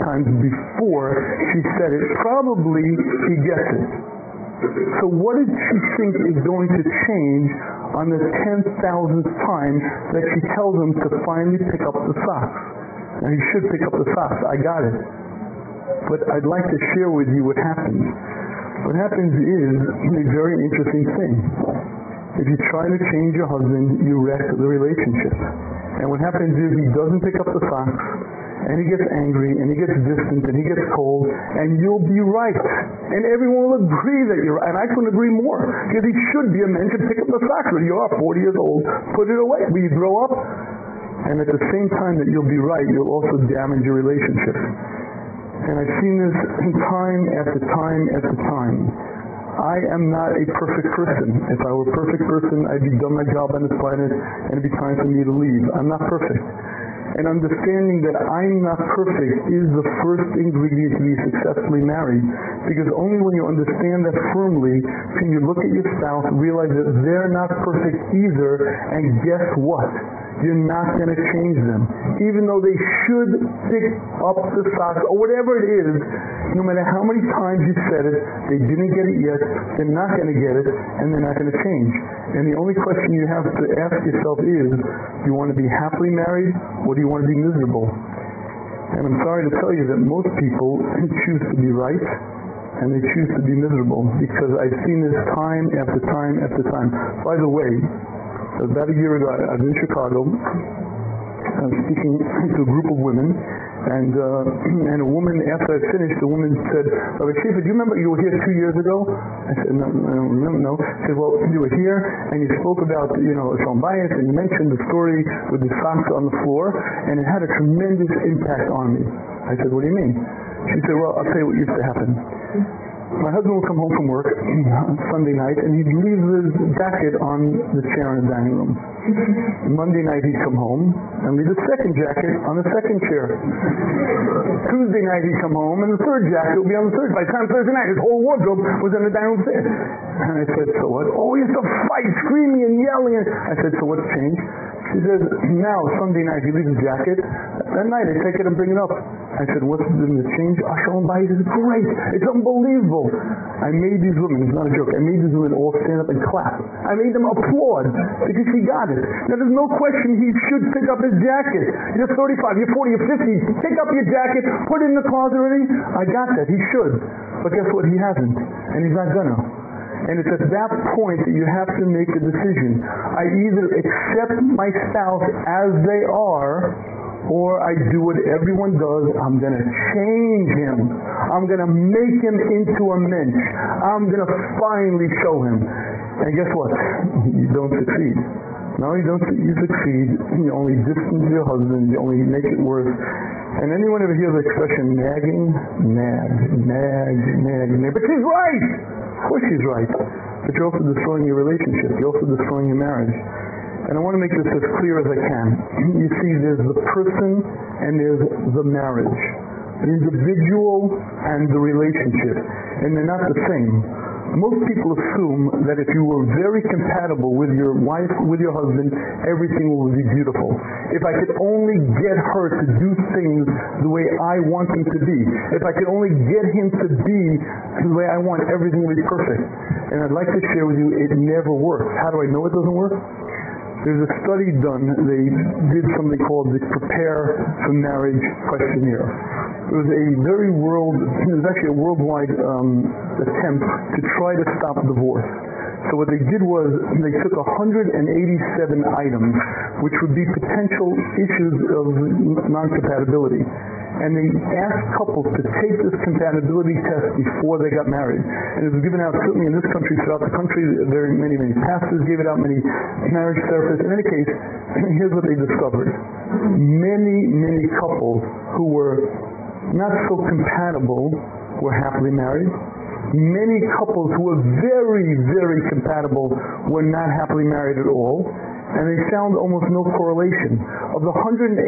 times before she said it, probably he gets it. So what did she think is going to change on the 10,000th time that she tells him to finally pick up the socks? Now, he should pick up the socks. I got it. But I'd like to share with you what happens. What happens is a very interesting thing. If you try to change your husband, you wreck the relationship. And what happens is he doesn't pick up the socks, and he gets angry, and he gets distant, and he gets cold, and you'll be right. And everyone will agree that you're right. And I couldn't agree more. Because he should be a man to pick up the socks. When you are 40 years old, put it away. When you grow up, and at the same time that you'll be right, you'll also damage your relationship. And I've seen this time after time after time. I am not a perfect person. If I were a perfect person, I'd be done my job on this planet and it'd be time for me to leave. I'm not perfect. And understanding that I'm not perfect is the first ingredient to be successfully married. Because only when you understand that firmly can you look at your spouse, realize that they're not perfect either, and guess what? You're not going to change them. Even though they should pick up the socks or whatever it is, no matter how many times you said it, they didn't get it yet, they're not going to get it, and they're not going to change. And the only question you have to ask yourself is, do you want to be happily married or do you want to be miserable? And I'm sorry to tell you that most people choose to be right and they choose to be miserable because I've seen this time after time after time. By the way, about a year ago, I was in Chicago. I was speaking to a group of women, and uh, and a woman, after I finished, the woman said, Rabbi Shafier, do you remember you were here two years ago? I said, no, I don't remember, no. She said, well, you were here, and you spoke about, you know, Shalom Bayis and you mentioned the story with the socks on the floor, and it had a tremendous impact on me. I said, what do you mean? She said, well, I'll tell you what used to happen. My husband would come home from work on Sunday night and he'd leave his jacket on the chair in the dining room. Monday night he'd come home and leave his second jacket on the second chair. Tuesday night he'd come home and the third jacket would be on the third. By the time Thursday night his whole wardrobe was on the dining room chair. And I said, so what? Oh, he used to fight, screaming and yelling. I said, so what's changed? She says, now, Sunday night, he leaves his jacket. That night, I take it and bring it up. I said, what's in the change? Ashalom Bayit is great. It's unbelievable. I made these women, it's not a joke, I made these women all stand up and clap. I made them applaud because he got it. Now, there's no question he should pick up his jacket. You're 35, you're 40, you're 50. Pick up your jacket, put it in the closet already. I got that. He should. But guess what? He hasn't. And he's not gonna. And it's at that point that you have to make a decision. I either accept my spouse as they are, or I do what everyone does. I'm going to change him. I'm going to make him into a mensch. I'm going to finally show him. And guess what? You don't succeed. No, you don't you succeed. You only distance your husband. You only make it worse. And anyone ever hears the expression nagging? Nag, nag, nag, nag. But she's right! Of course she's right. But you're also destroying your relationship. You're also destroying your marriage. And I want to make this as clear as I can. You see, there's the person and there's the marriage. The individual and the relationship. And they're not the same most people assume that if you were very compatible with your wife, with your husband, everything will be beautiful. If I could only get her to do things the way I want them to be, if I could only get him to be the way I want, everything will be perfect. And I'd like to share with you, it never works. How do I know it doesn't work? There's a study done, they did something called the Prepare for Marriage questionnaire. It was a very world, it was actually a worldwide um, attempt to try to stop divorce. So what they did was they took 187 items which would be potential issues of non-compatibility and they asked couples to take this compatibility test before they got married. And it was given out certainly in this country, throughout the country, very many, many pastors gave it out, many marriage therapists. In any case, here's what they discovered. Many, many couples who were not so compatible were happily married. Many couples who were very, very compatible were not happily married at all and they found almost no correlation. Of the 187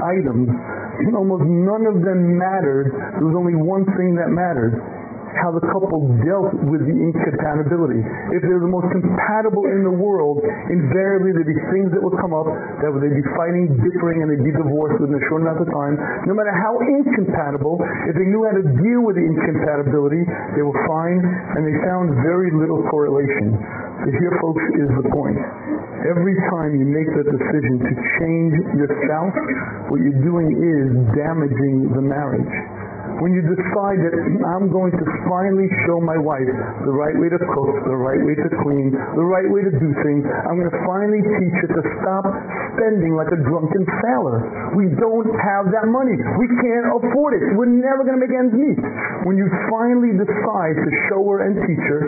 items, almost none of them mattered. There was only one thing that mattered how the couple dealt with the incompatibility. If they're the most compatible in the world, invariably there'd be things that would come up that they'd be fighting, differing, and they'd be divorced within a short amount of time. No matter how incompatible, if they knew how to deal with the incompatibility, they were fine, and they found very little correlation. So here, folks, is the point. Every time you make that decision to change your spouse, what you're doing is damaging the marriage when you decide that I'm going to finally show my wife the right way to cook, the right way to clean, the right way to do things, I'm going to finally teach her to stop spending like a drunken sailor. We don't have that money. We can't afford it. We're never going to make ends meet. When you finally decide to show her and teach her,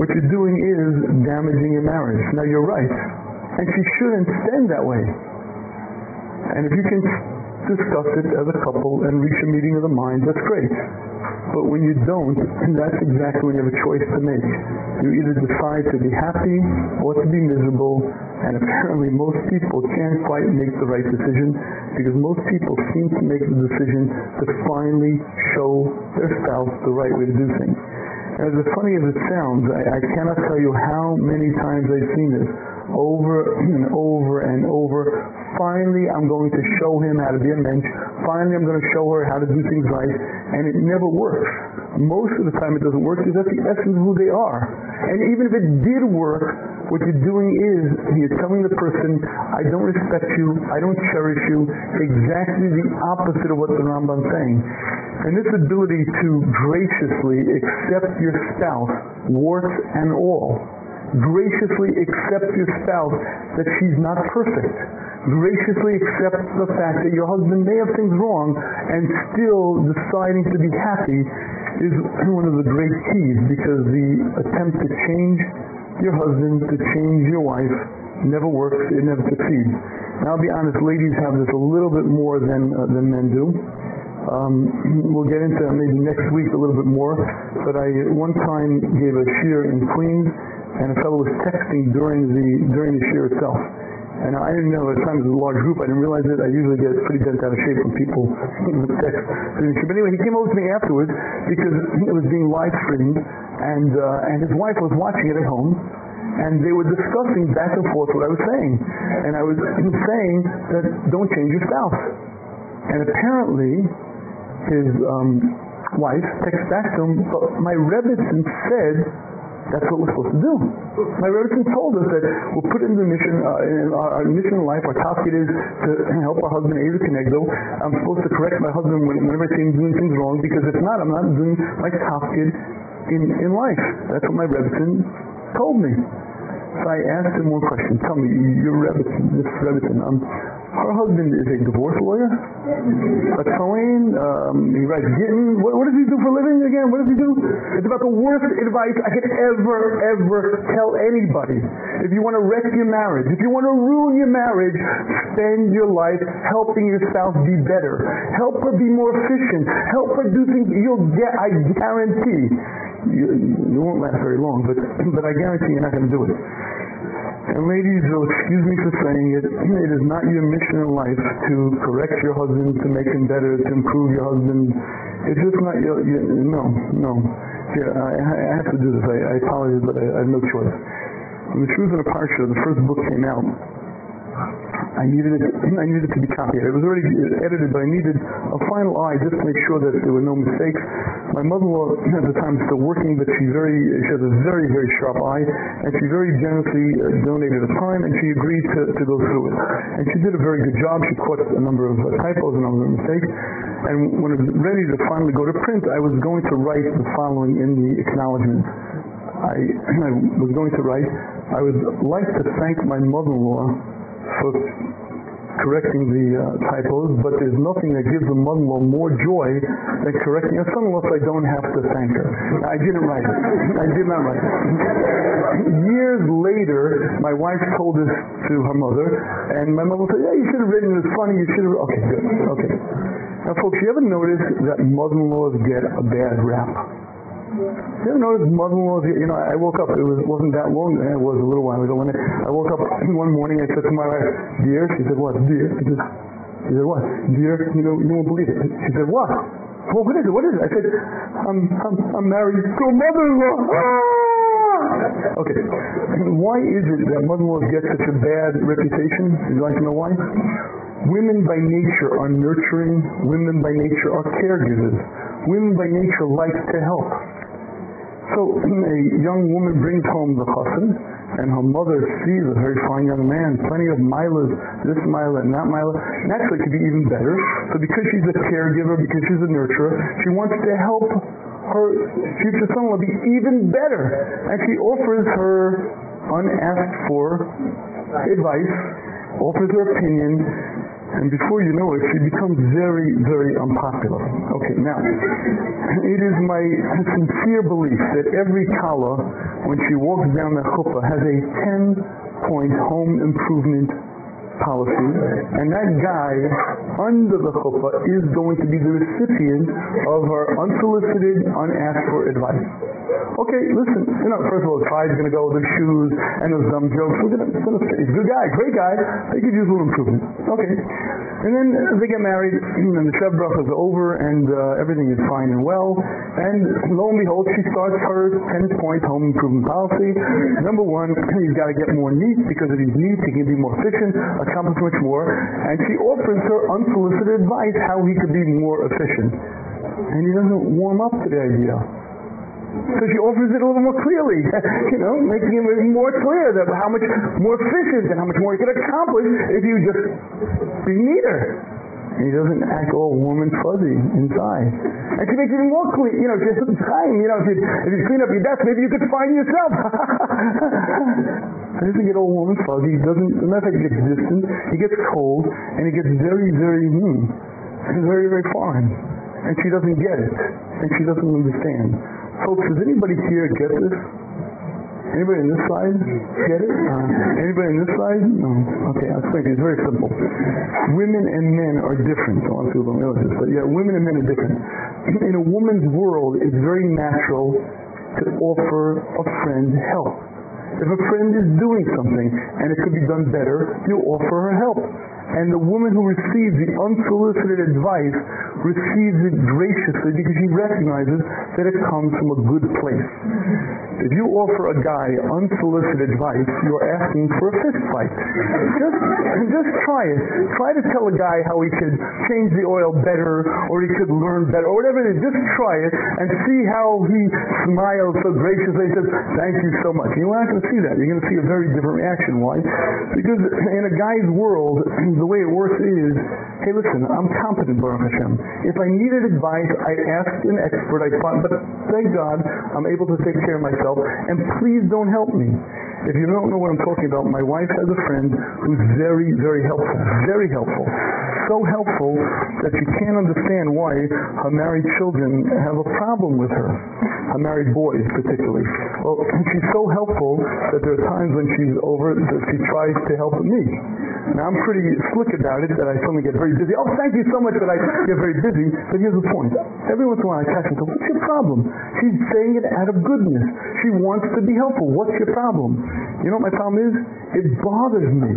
what you're doing is damaging your marriage. Now you're right. And she shouldn't spend that way. And if you can discuss it as a couple and reach a meeting of the mind, that's great. But when you don't, that's exactly when you have a choice to make. You either decide to be happy or to be miserable, and apparently most people can't quite make the right decision because most people seem to make the decision to finally show their spouse the right way to do things. Uh, as funny as it sounds, I, I cannot tell you how many times I've seen this over and over and over. Finally, I'm going to show him how to be a mensch. Finally, I'm going to show her how to do things right. And it never works. Most of the time it doesn't work because that's the essence of who they are. And even if it did work, what you're doing is you're telling the person, I don't respect you, I don't cherish you, exactly the opposite of what the Rambam's saying. And this ability to graciously accept your spouse, warts and all, graciously accept your spouse that she's not perfect. Graciously accept the fact that your husband may have things wrong and still deciding to be happy is one of the great keys because the attempt to change your husband, to change your wife never works, it never succeeds. Now I'll be honest, ladies have this a little bit more than uh, than men do. Um, we'll get into maybe next week a little bit more, but I one time gave a shiur in Queens, and a fellow was texting during the during the shiur itself. And I didn't know at times it was a large group. I didn't realize it. I usually get pretty bent out of shape when people text. But anyway, he came over to me afterwards because it was being live streamed, and uh, and his wife was watching it at home, and they were discussing back and forth what I was saying. And I was saying that don't change your spouse. And apparently, his um, wife texted back to him, but my Rebbetzin said that's what we're supposed to do. My Rebbetzin told us that we're put in the mission, uh, in our, our, mission in life, our task it is to help our husband Ezer Kenegdo. I'm supposed to correct my husband whenever him doing things wrong, because if not, I'm not doing my task in, in life. That's what my Rebbetzin told me. So I asked him one question. Tell me, you're Rebbetzin, this Rebbetzin. Um, her husband is a divorce lawyer, a Cohen, um, he writes Gittin. What, what, does he do for a living again? What does he do? It's about the worst advice I could ever, ever tell anybody. If you want to wreck your marriage, if you want to ruin your marriage, spend your life helping your spouse be better. Help her be more efficient. Help her do things you'll get, I guarantee. You, you won't last very long, but, but I guarantee you're not going to do it. And ladies, you'll excuse me for saying it, it is not your mission in life to correct your husband, to make him better, to improve your husband. It's just not your, your no, no. Yeah, I, I have to do this. I, I apologize, but I, I have no choice. When the Truth in a Parsha, the first book came out, I needed it. I needed it to be copied. It was already edited, but I needed a final eye just to make sure that there were no mistakes. My mother-in-law at the time was still working, but she very she has a very very sharp eye, and she very generously uh, donated her time, and she agreed to, to go through it. And she did a very good job. She caught a number of uh, typos, a number of mistakes. And when it was ready to finally go to print, I was going to write the following in the acknowledgments. I, I was going to write, I would like to thank my mother-in-law for correcting the uh, typos, but there's nothing that gives a mother-in-law more joy than correcting a son-in-law so I don't have to thank her. I didn't write it. I did not write it. Years later, my wife told this to her mother, and my mother said, yeah, you should have written it. It's funny. You should have... Okay, good. Okay. Now, folks, you ever notice that mother-in-laws get a bad rap? You ever notice mother-in-laws, you know, I woke up, it was, wasn't that long, it was a little while ago, when I, I woke up one morning, I said to my wife, dear, she said, what, dear? I said, she said, what? Dear, you know, you won't believe it. She said, what? Well, what is it? What is it? I said, I'm, I'm, I'm married to a mother-in-law. Ah! Okay. Why is it that mother-in-laws get such a bad reputation? Would you like to know why? Women by nature are nurturing. Women by nature are caregivers. Women by nature like to help. So a young woman brings home the chassan, and her mother sees a very fine young man, plenty of milas, this mila and that mila. And actually, could be even better. So because she's a caregiver, because she's a nurturer, she wants to help her future son-in-law be even better. And she offers her unasked for advice, offers her opinion, and before you know it, she becomes very, very unpopular. Okay, now, it is my sincere belief that every kala, when she walks down the chuppah, has a 10-point home improvement policy, and that guy under the chuppah is going to be the recipient of her unsolicited, unasked for advice. Okay, listen, you know, first of all, Clyde's going to go with the shoes and those dumb jokes. We're going to, he's a good guy, great guy. They could use a little improvement. Okay. And then they get married, and the Shev is over, and uh, everything is fine and well. And lo and behold, she starts her 10-point home improvement policy. Number one, he's got to get more neat, because if he's neat, he can be more efficient, accomplish much more. And she offers her unsolicited advice how he could be more efficient. And he doesn't warm up to the idea. So she offers it a little more clearly, you know, making it more clear that how much more efficient and how much more you can accomplish if you just be neater. And he doesn't act all warm and fuzzy inside. And she makes it even more clear, you know, just time, you know, if you, if you clean up your desk, maybe you could find yourself. he doesn't get all warm and fuzzy. He doesn't, matter fact, he gets distant, he gets cold, and he gets very, very, mean. hmm, very, very foreign. And she doesn't get it. And she doesn't understand. Folks, does anybody here get this? Anybody on this side get it? Uh, anybody on this side? No. Okay, I'll explain. It's very simple. Women and men are different. A lot of people don't realize this, but yeah, women and men are different. In a woman's world, it's very natural to offer a friend help. If a friend is doing something and it could be done better, you offer her help. And the woman who receives the unsolicited advice receives it graciously because she recognizes that it comes from a good place. If you offer a guy unsolicited advice, you're asking for a fist fight. Just, just try it. Try to tell a guy how he could change the oil better or he could learn better or whatever it is. Just try it and see how he smiles so graciously and says, thank you so much. You're not going to see that. You're going to see a very different reaction. Why? Because in a guy's world, the way it works is, hey listen, I'm competent, Baruch Hashem. If I needed advice, I'd ask an expert, I'd find, but thank God I'm able to take care of myself, and please don't help me. If you don't know what I'm talking about, my wife has a friend who's very, very helpful, very helpful. So helpful that you can't understand why her married children have a problem with her. Her married boys particularly. Well, she's so helpful that there are times when she's over that she tries to help me. Now I'm pretty slick about it that I suddenly get very busy. Oh, thank you so much that I get very busy. But here's the point. Every once in a while I catch her what's your problem? She's saying it out of goodness. She wants to be helpful. What's your problem? You know what my problem is? It bothers me.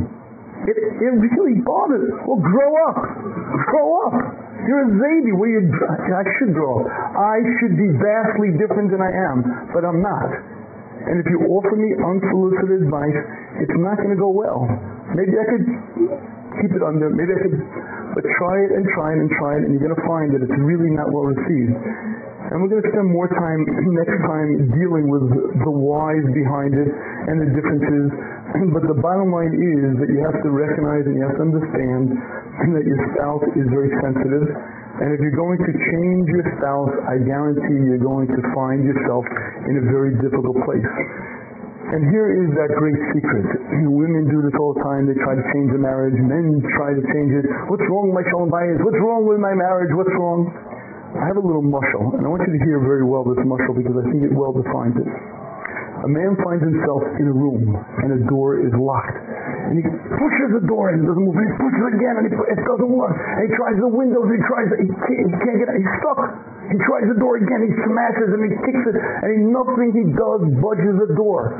It, it really bothers. Well, grow up. Grow up. You're a baby. Where you, I should grow up. I should be vastly different than I am, but I'm not. And if you offer me unsolicited advice, it's not going to go well. Maybe I could keep it under, maybe I could, but try it and try it and try it, and you're going to find that it's really not well received. And we're going to spend more time next time dealing with the whys behind it and the differences. But the bottom line is that you have to recognize and you have to understand that your spouse is very sensitive. And if you're going to change your spouse, I guarantee you're going to find yourself in a very difficult place. And here is that great secret. Women do this all the time. They try to change the marriage. Men try to change it. What's wrong with my shalom bayis? What's wrong with my marriage? What's wrong? I have a little mushal, and I want you to hear very well this mushal because I think it well defines it. A man finds himself in a room, and a door is locked. And he pushes the door and it doesn't move. And he pushes it again, and it doesn't work. And he tries the windows, and he tries it. He can't, he can't get out. He's stuck. He tries the door again, he smashes and he kicks it, and he, nothing he does budges the door.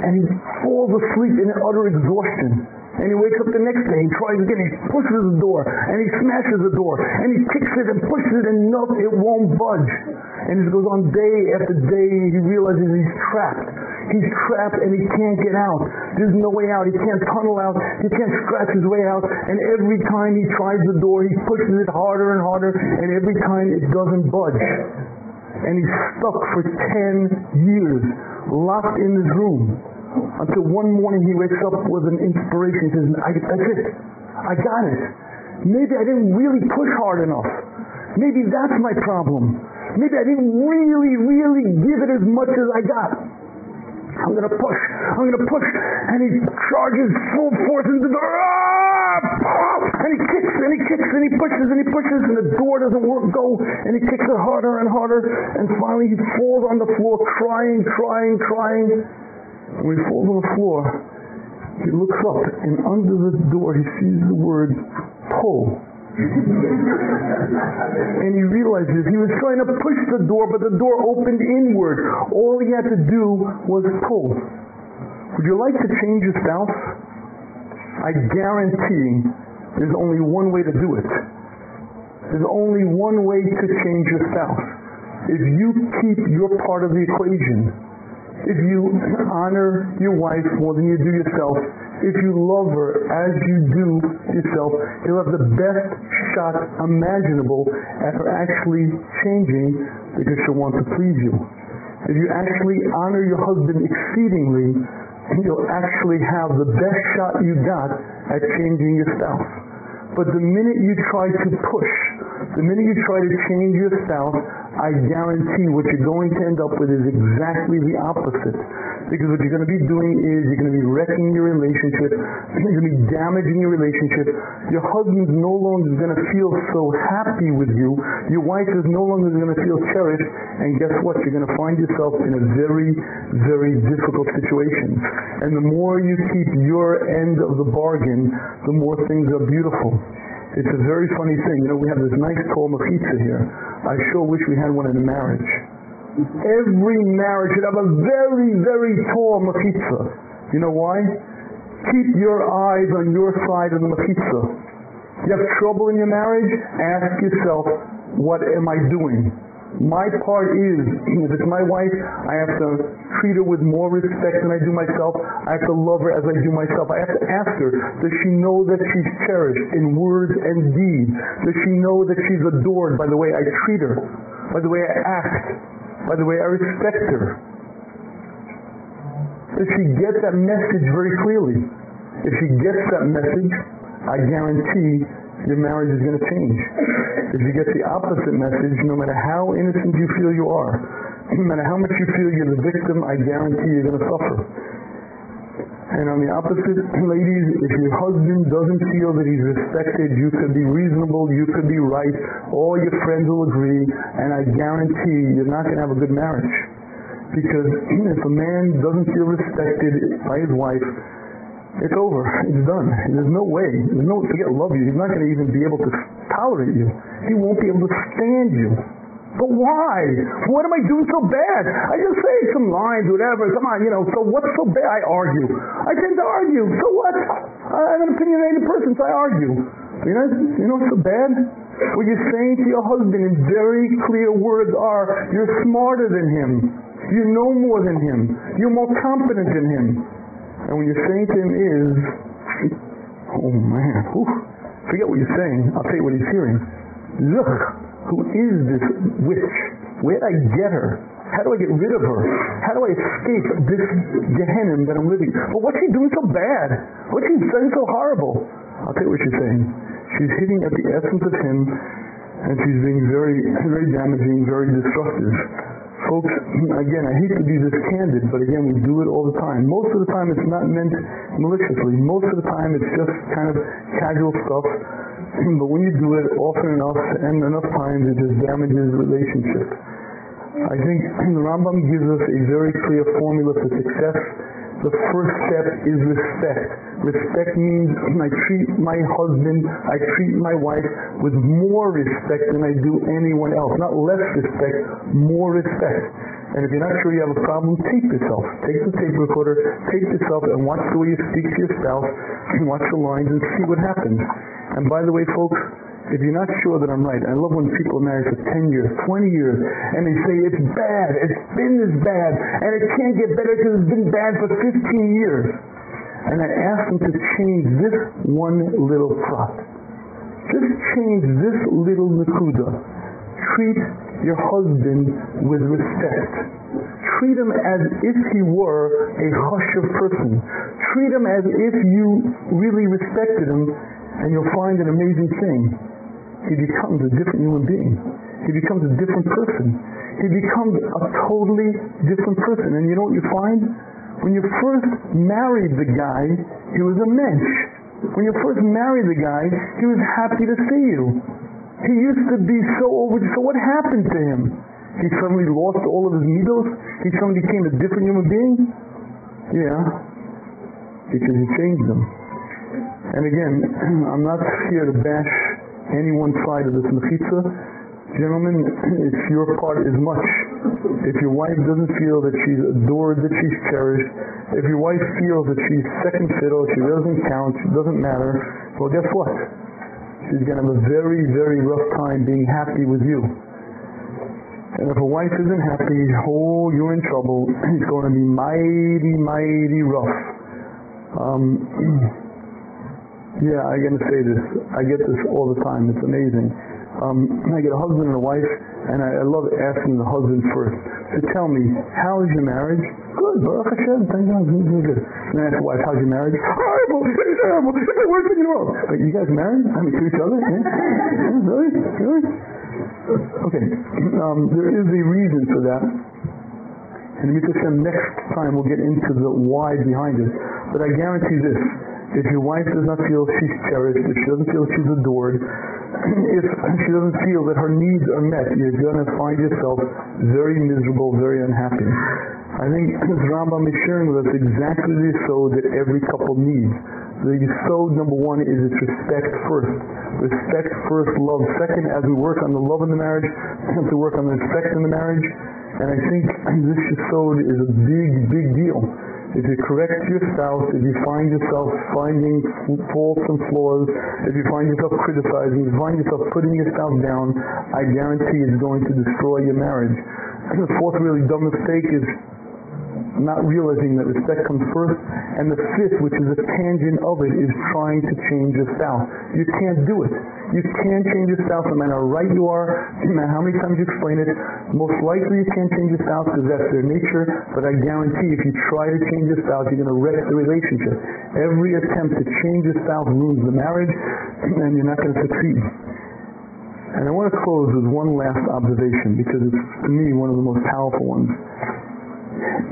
And he falls asleep in utter exhaustion. And he wakes up the next day, he tries again, he pushes the door, and he smashes the door, and he kicks it and pushes it, and no, it won't budge. And it goes on day after day, he realizes he's trapped. He's trapped and he can't get out. There's no way out. He can't tunnel out. He can't scratch his way out. And every time he tries the door, he pushes it harder and harder, and every time it doesn't budge. And he's stuck for 10 years, locked in this room until one morning he wakes up with an inspiration. He says, that's it. I got it. Maybe I didn't really push hard enough. Maybe that's my problem. Maybe I didn't really, really give it as much as I got. I'm going to push. I'm going to push. And he charges full force into the door. Ah! And he kicks and he kicks and he pushes and he pushes and the door doesn't work, go. And he kicks it harder and harder. And finally he falls on the floor crying, crying, crying. When he falls on the floor, he looks up and under the door he sees the word pull. and he realizes he was trying to push the door, but the door opened inward. All he had to do was pull. Would you like to change your spouse? I guarantee there's only one way to do it. There's only one way to change your spouse. If you keep your part of the equation, if you honor your wife more than you do yourself, if you love her as you do yourself, you'll have the best shot imaginable at her actually changing because she'll want to please you. If you actually honor your husband exceedingly, you'll actually have the best shot you got at changing yourself. But the minute you try to push, the minute you try to change your spouse, I guarantee what you're going to end up with is exactly the opposite. because what you're going to be doing is you're going to be wrecking your relationship. You're going to be damaging your relationship. Your husband no longer going to feel so happy with you. Your wife is no longer going to feel cherished. And guess what? You're going to find yourself in a very, very difficult situation. And the more you keep your end of the bargain, the more things are beautiful. It's a very funny thing. You know, we have this nice tall mechitza here. I sure wish we had one in a marriage. Every marriage should have a very, very tall mechitza. You know why? Keep your eyes on your side of the mechitza. You have trouble in your marriage? Ask yourself, what am I doing? My part is, if it's my wife, I have to treat her with more respect than I do myself. I have to love her as I do myself. I have to ask her, does she know that she's cherished in words and deeds? Does she know that she's adored by the way I treat her, by the way I act, by the way I respect her? Does she get that message very clearly? If she gets that message, I guarantee your marriage is going to change. If you get the opposite message, no matter how innocent you feel you are, no matter how much you feel you're the victim, I guarantee you're going to suffer. And on the opposite, ladies, if your husband doesn't feel that he's respected, you could be reasonable, you could be right, all your friends will agree, and I guarantee you're not going to have a good marriage. Because if a man doesn't feel respected by his wife, it's over. It's done. There's no way. There's no forget love you. He's not going to even be able to tolerate you. He won't be able to stand you. But why? What am I doing so bad? I just say some lines, whatever. Come on, you know. So what's so bad? I argue. I tend to argue. So what? I'm an opinionated person, so I argue. You know, you know what's so bad? What you're saying to your husband in very clear words are, you're smarter than him. You know more than him. You're more competent than him. And when you're saying to him is, oh man, forget what you're saying. I'll tell you what he's hearing. Look, who is this witch? Where did I get her? How do I get rid of her? How do I escape this Gehenna that I'm living? But what's she doing so bad? What's she saying so horrible? I'll tell you what she's saying. She's hitting at the essence of him, and she's being very, very damaging, very destructive. Folks, again, I hate to be this candid, but again, we do it all the time. Most of the time, it's not meant maliciously. Most of the time, it's just kind of casual stuff. But when you do it often enough and enough times, it just damages relationships. I think the Rambam gives us a very clear formula for success. The first step is respect. Respect means I treat my husband, I treat my wife with more respect than I do anyone else. Not less respect, more respect. And if you're not sure you have a problem, tape yourself. Take the tape recorder, tape yourself, and watch the way you speak to your spouse, and watch the lines and see what happens. And by the way, folks, if you're not sure that I'm right, I love when people are married for 10 years, 20 years, and they say it's bad, it's been this bad, and it can't get better because it's been bad for 15 years. And I ask them to change this one little prop. Just change this little nakuda. Treat your husband with respect. Treat him as if he were a of person. Treat him as if you really respected him, and you'll find an amazing thing he becomes a different human being. He becomes a different person. He becomes a totally different person. And you know what you find? When you first married the guy, he was a mensch. When you first married the guy, he was happy to see you. He used to be so over. So what happened to him? He suddenly lost all of his needles? He suddenly became a different human being? Yeah. Because he changed them. And again, I'm not here to bash any one side of this mechitza. Gentlemen, it's your part as much. If your wife doesn't feel that she's adored, that she's cherished, if your wife feels that she's second fiddle, she doesn't count, she doesn't matter, well guess what? She's going to have a very, very rough time being happy with you. And if a wife isn't happy, oh, you're in trouble. It's going to be mighty, mighty rough. Um, yeah, I'm going to say this. I get this all the time. It's amazing. Um, I get a husband and a wife, and I, I love asking the husband first to tell me, how is your marriage? Good, Baruch Hashem, thank God, good. And I ask the wife, how's your marriage? Horrible, it's terrible, it's the worst thing in the world. But you guys married? I mean, to each other? Yeah? really? Really? Okay, um, there is a reason for that. And next time we'll get into the why behind it. But I guarantee this, if your wife does not feel she's cherished, if she doesn't feel she's adored, if she doesn't feel that her needs are met, you're going to find yourself very miserable, very unhappy. I think this Rambam is sharing with us exactly the yesod that every couple needs. The yesod number one is its respect first. Respect first, love second. As we work on the love in the marriage, we have to work on the respect in the marriage. And I think this yesod is a big, big deal. If you correct your spouse, if you find yourself finding faults and flaws, if you find yourself criticizing, if you find yourself putting yourself down, I guarantee it's going to destroy your marriage. The fourth really dumb mistake is not realizing that respect comes first. And the fifth, which is a tangent of it, is trying to change yourself. You can't do it. You can't change yourself no matter how right you are, no matter how many times you explain it. Most likely you can't change yourself because that's their nature, but I guarantee if you try to change yourself, you're going to wreck the relationship. Every attempt to change yourself ruins the marriage, and you're not going to succeed. And I want to close with one last observation because it's, to me, one of the most powerful ones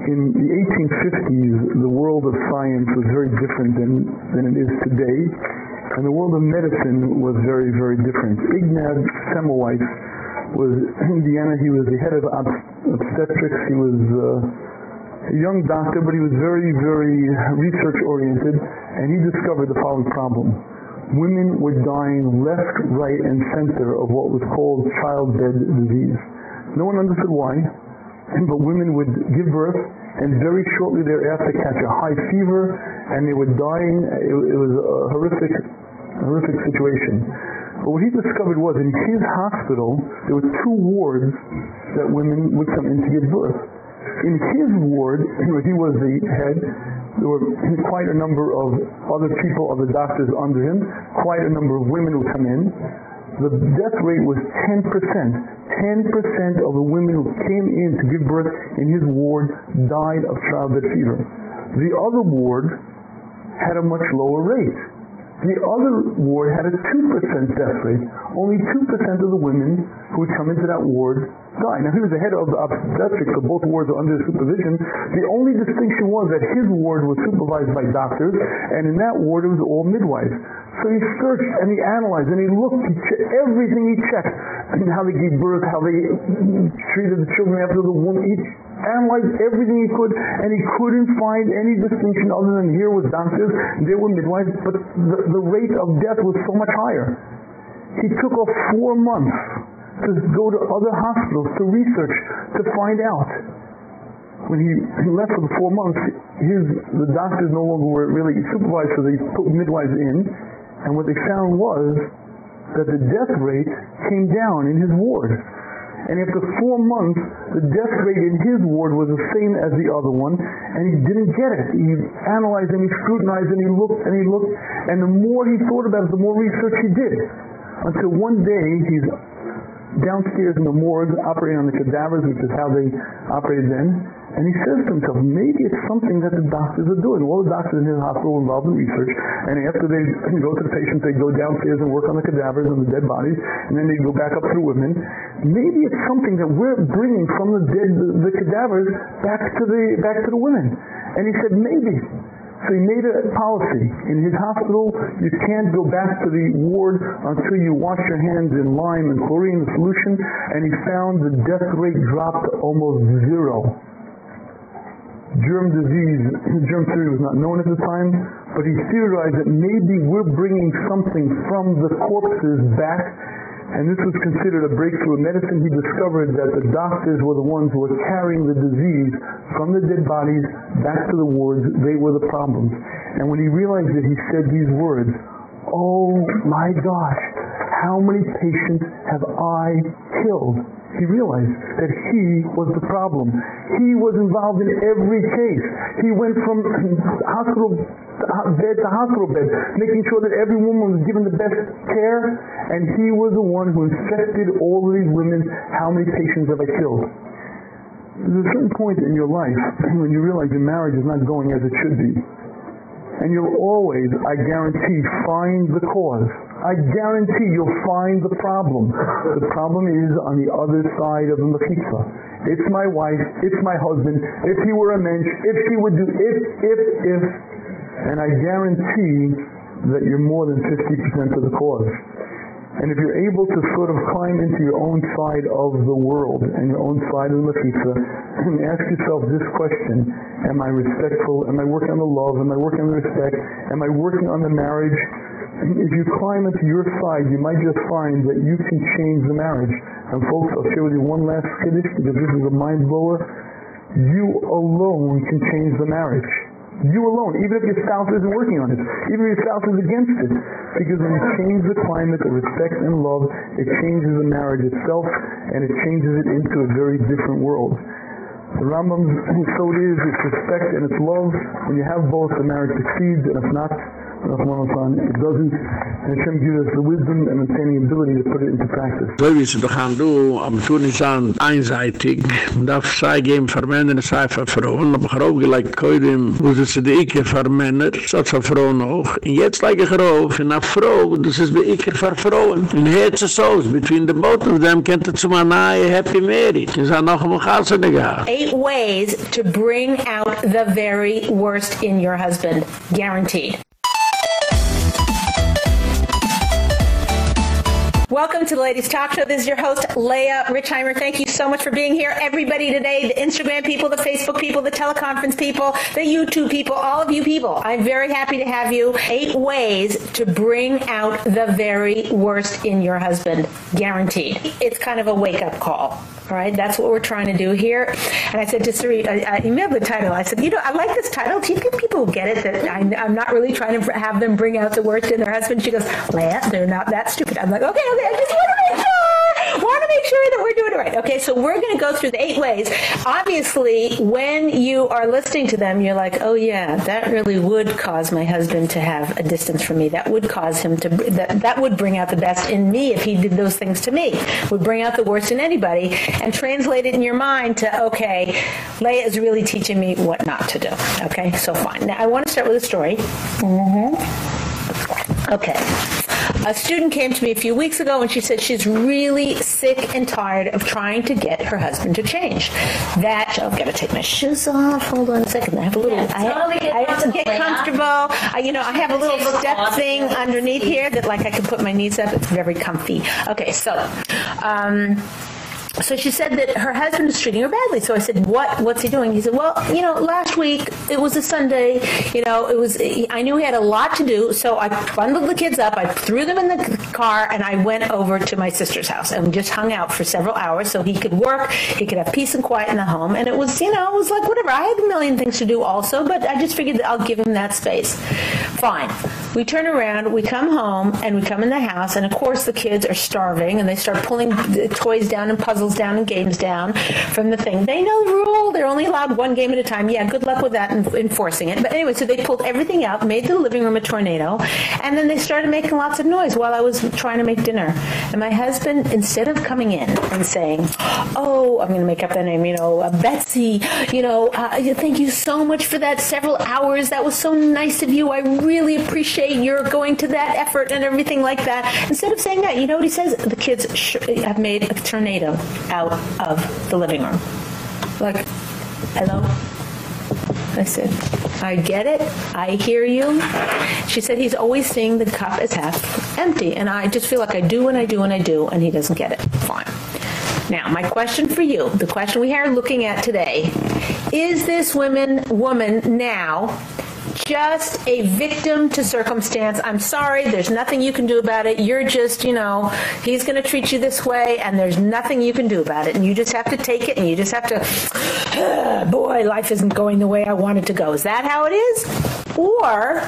in the 1850s, the world of science was very different than, than it is today. And the world of medicine was very, very different. Ignaz Semmelweis was in Vienna. He was the head of obstetrics. He was uh, a young doctor, but he was very, very research-oriented. And he discovered the following problem. Women were dying left, right, and center of what was called childbed disease. No one understood why but women would give birth and very shortly thereafter catch a high fever and they were dying. It, it was a horrific horrific situation. But what he discovered was in his hospital there were two wards that women would come in to give birth. In his ward where he was the head. There were quite a number of other people other doctors under him. Quite a number of women would come in the death rate was 10%. 10% of the women who came in to give birth in his ward died of childbed fever. The other ward had a much lower rate. The other ward had a 2% death rate. Only 2% of the women who would come into that ward died. Now he was the head of the obstetrics, so both wards are under supervision. The only distinction was that his ward was supervised by doctors, and in that ward it was all midwives. So he searched and he analyzed and he looked, he everything he checked. And how they gave birth, how they treated the children after the woman. He analyzed everything he could and he couldn't find any distinction other than here was doctors, there were midwives, but the, the rate of death was so much higher. He took off four months to go to other hospitals to research, to find out. When he, he left for the four months, his, the doctors no longer were really supervised, so they put midwives in, and what they found was that the death rate came down in his ward. And after four months, the death rate in his ward was the same as the other one, and he didn't get it. He analyzed and he scrutinized and he looked and he looked, and the more he thought about it, the more research he did. Until one day, he's downstairs in the morgue operating on the cadavers, which is how they operated then, and he says to himself, maybe it's something that the doctors are doing. All the doctors in his hospital involved in research, and after they go to the patients, they go downstairs and work on the cadavers and the dead bodies, and then they go back up to the women. Maybe it's something that we're bringing from the dead, the, the cadavers back to the back to the women. And he said, maybe. So he made a policy. In his hospital, you can't go back to the ward until you wash your hands in lime and chlorine solution, and he found the death rate dropped to almost zero germ disease, germ theory was not known at the time, but he theorized that maybe we're bringing something from the corpses back and this was considered a breakthrough in medicine. He discovered that the doctors were the ones who were carrying the disease from the dead bodies back to the wards. They were the problems. And when he realized it, he said these words, Oh my gosh, how many patients have I killed? He realized that he was the problem. He was involved in every case. He went from hospital bed to hospital bed, making sure that every woman was given the best care, and he was the one who infected all of these women. How many patients have I killed? There's a certain point in your life when you realize your marriage is not going as it should be. And you'll always, I guarantee, find the cause. I guarantee you'll find the problem. The problem is on the other side of the mechitza. It's my wife, it's my husband, if he were a mensch, if he would do, if, if, if, and I guarantee that you're more than 50% of the cause. And if you're able to sort of climb into your own side of the world and your own side of the mechitza and ask yourself this question, am I respectful? Am I working on the love? Am I working on the respect? Am I working on the marriage? If you climb into your side, you might just find that you can change the marriage. And folks, I'll share with you one last chiddush because this is a mind blower. You alone can change the marriage. You alone, even if your spouse isn't working on it, even if your spouse is against it. Because when you change the climate of respect and love, it changes the marriage itself and it changes it into a very different world. The Rambam, so it is, it's respect and it's love. When you have both, the marriage succeeds, and if not, it doesn't. Hashem gives us the wisdom and the ability to put it into practice. So wie sie doch an du, am tun is an einseitig, man darf sei geben für Männer, sei für Frauen, aber ich auch gleich koidim, wo sie sich die Ike für Männer, so für Frauen auch. Und jetzt lege ich rauf, in einer Frau, das ist die Ike für Frauen. Und jetzt ist between the both of them, kennt ihr zu nahe Happy. Das ist auch noch einmal Chassene gehabt. Eight ways to bring out the very worst in your husband. Guaranteed. Welcome to the Ladies Talk Show. This is your host, Leah Richheimer. Thank you so much for being here. Everybody today, the Instagram people, the Facebook people, the teleconference people, the YouTube people, all of you people. I'm very happy to have you. Eight ways to bring out the very worst in your husband. Guaranteed. It's kind of a wake-up call. All right, that's what we're trying to do here. And I said to Sari, I, I emailed the title. I said, you know, I like this title. Do you think people get it that I, am not really trying to have them bring out the worst in their husband? She goes, Leah, they're not that stupid. I'm like, okay, I just want to make sure. want to make sure that we're doing it right. Okay, so we're going to go through the eight ways. Obviously, when you are listening to them, you're like, oh yeah, that really would cause my husband to have a distance from me. That would cause him to, that, that would bring out the best in me if he did those things to me. Would bring out the worst in anybody and translate it in your mind to okay, Leah is really teaching me what not to do. Okay? So fine. Now I want to start with a story. Mhm. Okay. A student came to me a few weeks ago and she said she's really sick and tired of trying to get her husband to change. That I've got to take my shoes off. Hold on a second. I have a little yeah, I, I have to get comfortable. I, you know, I have a little step thing underneath here that like I can put my knees up. It's very comfy. Okay, so um so she said that her husband is treating her badly. So I said, "What what's he doing?" He said, "Well, you know, last week it was a Sunday, you know, it was I knew he had a lot to do, so I bundled the kids up, I threw them in the car and I went over to my sister's house and we just hung out for several hours so he could work, he could have peace and quiet in the home, and it was, you know, it was like whatever. I had a million things to do also, but I just figured I'll give him that space. Fine. We turn around, we come home and we come in the house and of course the kids are starving and they start pulling the toys down and puzzles down and games down from the thing. They know the rule. They're only allowed one game at a time. Yeah, good luck with that and enforcing it. But anyway, so they pulled everything out, made the living room a tornado, and then they started making lots of noise while I was trying to make dinner. And my husband instead of coming in and saying, "Oh, I'm going to make up that name, you know, uh, Betsy, you know, uh, thank you so much for that several hours. That was so nice of you. I really appreciate your going to that effort and everything like that." Instead of saying that, you know what he says? The kids have made a tornado out of the living room. Like, hello? I said, I get it. I hear you. She said he's always seeing the cup as half empty and I just feel like I do and I do and I do and he doesn't get it. Fine. Now, my question for you, the question we are looking at today, is this woman woman now just a victim to circumstance. I'm sorry, there's nothing you can do about it. You're just, you know, he's going to treat you this way and there's nothing you can do about it. And you just have to take it and you just have to boy, life isn't going the way I wanted to go. Is that how it is? Or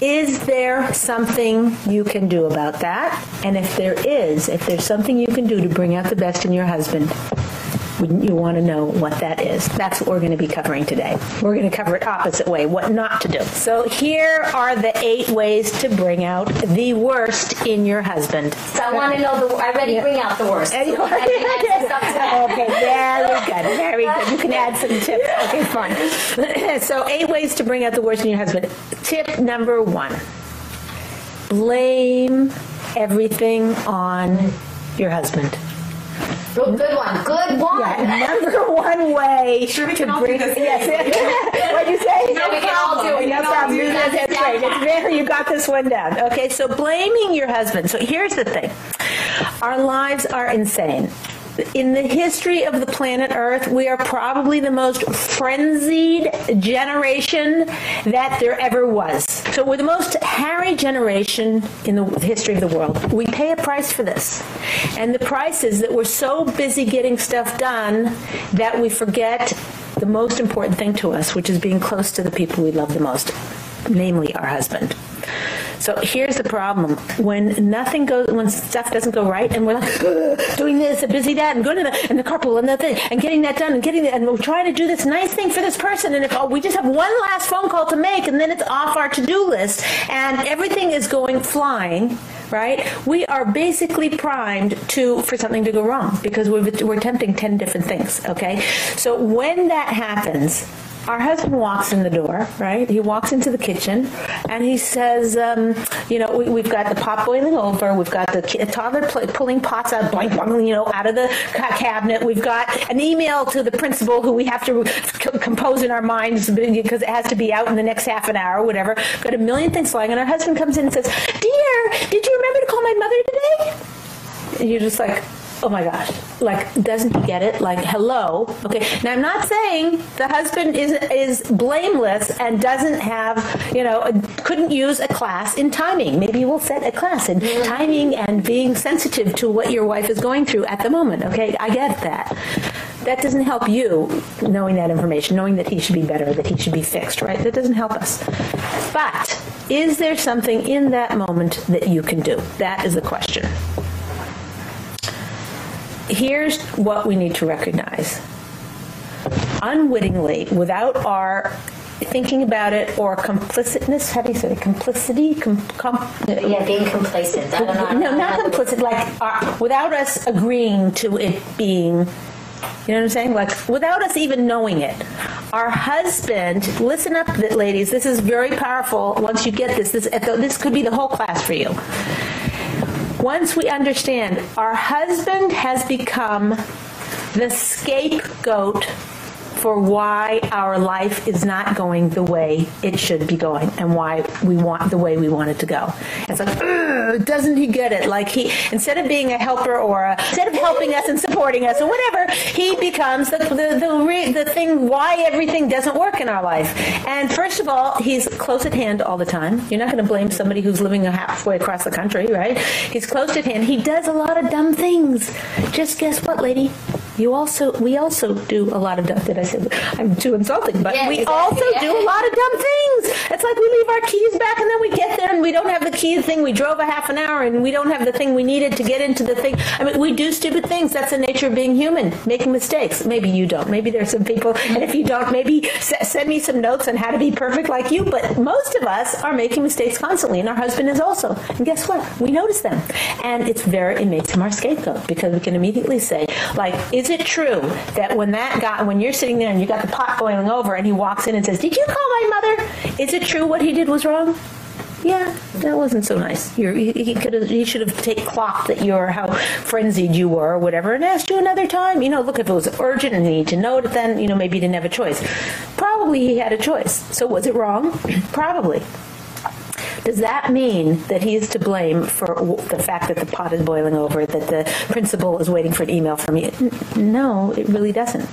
is there something you can do about that? And if there is, if there's something you can do to bring out the best in your husband, you want to know what that is? That's what we're going to be covering today. We're going to cover it opposite way, what not to do. So here are the eight ways to bring out the worst in your husband. So I want to know the I already yeah. bring out the worst. okay, very good. Very good. You can add some tips. Okay, fine. so eight ways to bring out the worst in your husband. Tip number 1 blame everything on your husband. Good good one. Good one. Yeah, number one way Sure we to can bring this. yes. What'd you say? No, we can all do it. No We can all problem. do that. guys- That's right. It's very, you got this one down. Okay, so blaming your husband. So here's the thing. Our lives are insane. In the history of the planet Earth, we are probably the most frenzied generation that there ever was. So we're the most harried generation in the history of the world. We pay a price for this. And the price is that we're so busy getting stuff done that we forget the most important thing to us, which is being close to the people we love the most, namely our husband. So here's the problem. When nothing goes when stuff doesn't go right and we're like doing this and busy that and going to the and the carpool and the thing and getting that done and getting and we're trying to do this nice thing for this person and if oh, we just have one last phone call to make and then it's off our to-do list and everything is going flying right we are basically primed to for something to go wrong because we're we're attempting 10 different things okay so when that happens our husband walks in the door, right? He walks into the kitchen and he says, um, you know, we, we've got the pot boiling over, we've got the toddler pulling pots out, blank, blank, you know, out of the ca- cabinet. We've got an email to the principal who we have to compose in our minds because it has to be out in the next half an hour, whatever. Got a million things flying and our husband comes in and says, "Dear, did you remember to call my mother today?" And you're just like, oh my gosh. Like doesn't he get it? Like hello. Okay. Now i'm not saying the husband is is blameless and doesn't have you know a, couldn't use a class in timing. Maybe we'll set a class in timing and being sensitive to what your wife is going through at the moment. Okay? I get that. That doesn't help you knowing that information knowing that he should be better that he should be fixed right? That doesn't help us. But is there something in that moment that you can do? That is the question here's what we need to recognize unwittingly without our thinking about it or complicitness how do you say it? complicity com, com, Yeah, being complacent. No not complicit like uh, without us agreeing to it being you know what I'm saying? Like without us even knowing it. Our husband, listen up ladies, this is very powerful once you get this. This this could be the whole class for you. Once we understand our husband has become the scapegoat for why our life is not going the way it should be going and why we want the way we want it to go. It's like, doesn't he get it? Like he instead of being a helper or a, instead of helping us and supporting us or whatever, he becomes the the the, re, the thing why everything doesn't work in our life. And first of all, he's close at hand all the time. You're not going to blame somebody who's living a halfway across the country, right? He's close at hand. He does a lot of dumb things. Just guess what, lady? You also we also do a lot of dumb did I say I'm too insulting, but we exactly, also do a lot of dumb things. It's like we leave our keys back and then we get there and we don't have the key thing. We drove a half an hour and we don't have the thing we needed to get into the thing. I mean, we do stupid things. That's the nature of being human, making mistakes. Maybe you don't. Maybe there's some people and if you don't, maybe send me some notes on how to be perfect like you, but most of us are making mistakes constantly and our husband is also. And guess what? We notice them. And it's very it makes him our scapegoat because we can immediately say like is it true that when that guy when you're sitting there and you got the pot boiling over and he walks in and says, "Did you call my mother?" Is it true what he did was wrong? Yeah, that wasn't so nice. You're, he, he could have he should have take clock that you're how frenzied you were or whatever and asked you another time. You know, look if it was urgent and you need to know it then, you know, maybe he didn't have a choice. Probably he had a choice. So was it wrong? Probably. Does that mean that he is to blame for the fact that the pot is boiling over, that the principal is waiting for an email from you? No, it really doesn't.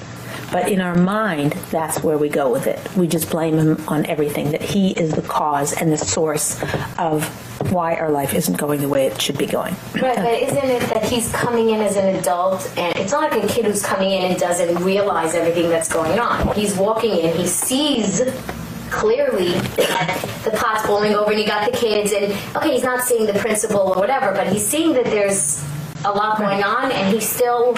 But in our mind, that's where we go with it. We just blame him on everything, that he is the cause and the source of why our life isn't going the way it should be going. Right, but isn't it that he's coming in as an adult and it's not like a kid who's coming in and doesn't realize everything that's going on. He's walking in, he sees clearly that the pot's boiling over and you got the kids and okay, he's not seeing the principal or whatever, but he's seeing that there's a lot going on and he's still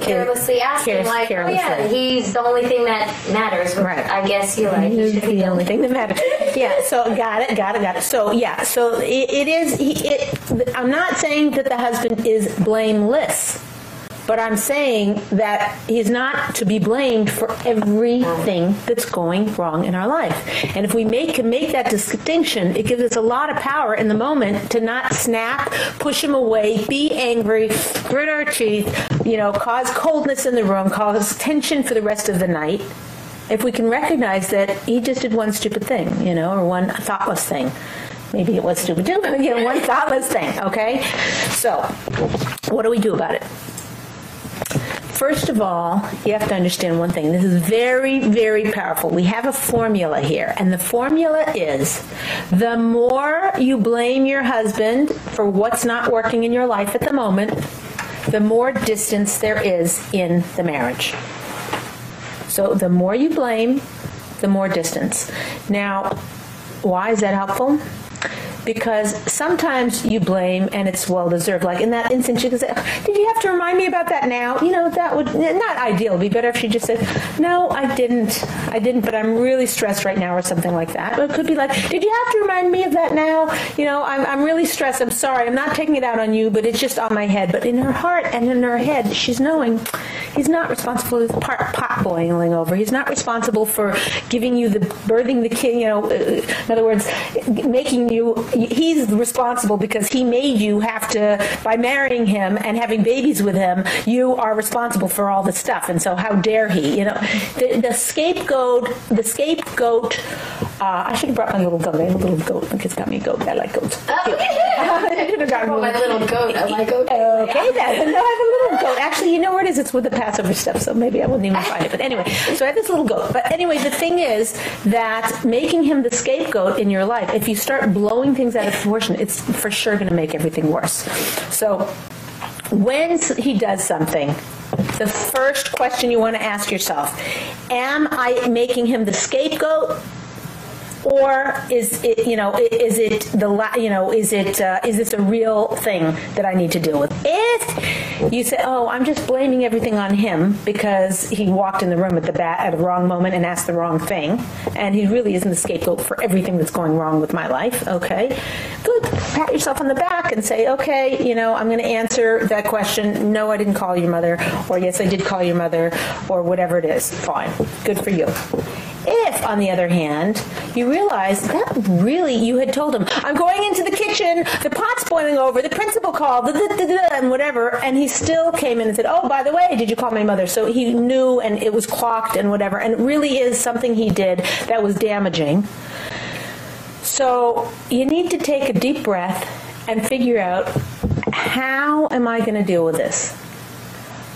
carelessly asking like, oh yeah, he's the only thing that matters. Right. I guess you're right. He's should be the only thing that matters. Yeah, so got it, got it, got it. So yeah, so it, it is he, it I'm not saying that the husband is blameless. But I'm saying that he's not to be blamed for everything that's going wrong in our life. And if we make can make that distinction, it gives us a lot of power in the moment to not snap, push him away, be angry, grit our teeth, you know, cause coldness in the room, cause tension for the rest of the night. If we can recognize that he just did one stupid thing, you know, or one thoughtless thing. Maybe it was stupid you know, one thoughtless thing, okay? So, what do we do about it? First of all, you have to understand one thing. This is very very powerful. We have a formula here, and the formula is the more you blame your husband for what's not working in your life at the moment, the more distance there is in the marriage. So the more you blame, the more distance. Now, why is that helpful? Because sometimes you blame and it's well deserved like in that instance can say did you have to remind me about that now? You know that would not ideal. It'd be better if she just said no I didn't. I didn't but I'm really stressed right now or something like that. But it could be like did you have to remind me of that now? You know I'm I'm really stressed. I'm sorry. I'm not taking it out on you but it's just on my head. But in her heart and in her head she's knowing he's not responsible for pot, pot boiling over. He's not responsible for giving you the birthing the kid you know uh, in other words making you he's responsible because he made you have to by marrying him and having babies with him you are responsible for all the stuff and so how dare he you know the, the scapegoat the scapegoat uh, I should have brought my little goat. I have a little goat. My kids got me a goat. I like goats. Oh, I should have got my little goat. I like goat. Okay, then. No, I have a little goat. Actually, you know where it is? It's with the Passover stuff, so maybe I wouldn't even find it. But anyway, so I have this little goat. But anyway, the thing is that making him the scapegoat in your life, if you start blowing things out of proportion, it's for sure going to make everything worse. So when he does something the first question you want to ask yourself am i making him the scapegoat or is it you know is it the you know is it uh, is this a real thing that I need to deal with? If you say oh I'm just blaming everything on him because he walked in the room at the bat at the wrong moment and asked the wrong thing and he really isn't the scapegoat for everything that's going wrong with my life okay good. Pat yourself on the back and say okay you know I'm going to answer that question. No I didn't call your mother. Or yes I did call your mother. Or whatever it is. Fine. Good for you if, on the other hand, you realize that really you had told him, I'm going into the kitchen, the pot's boiling over, the principal called, da, da, da, and whatever, and he still came in and said, oh, by the way, did you call my mother? So he knew and it was clocked and whatever, and it really is something he did that was damaging. So you need to take a deep breath and figure out how am I going to deal with this?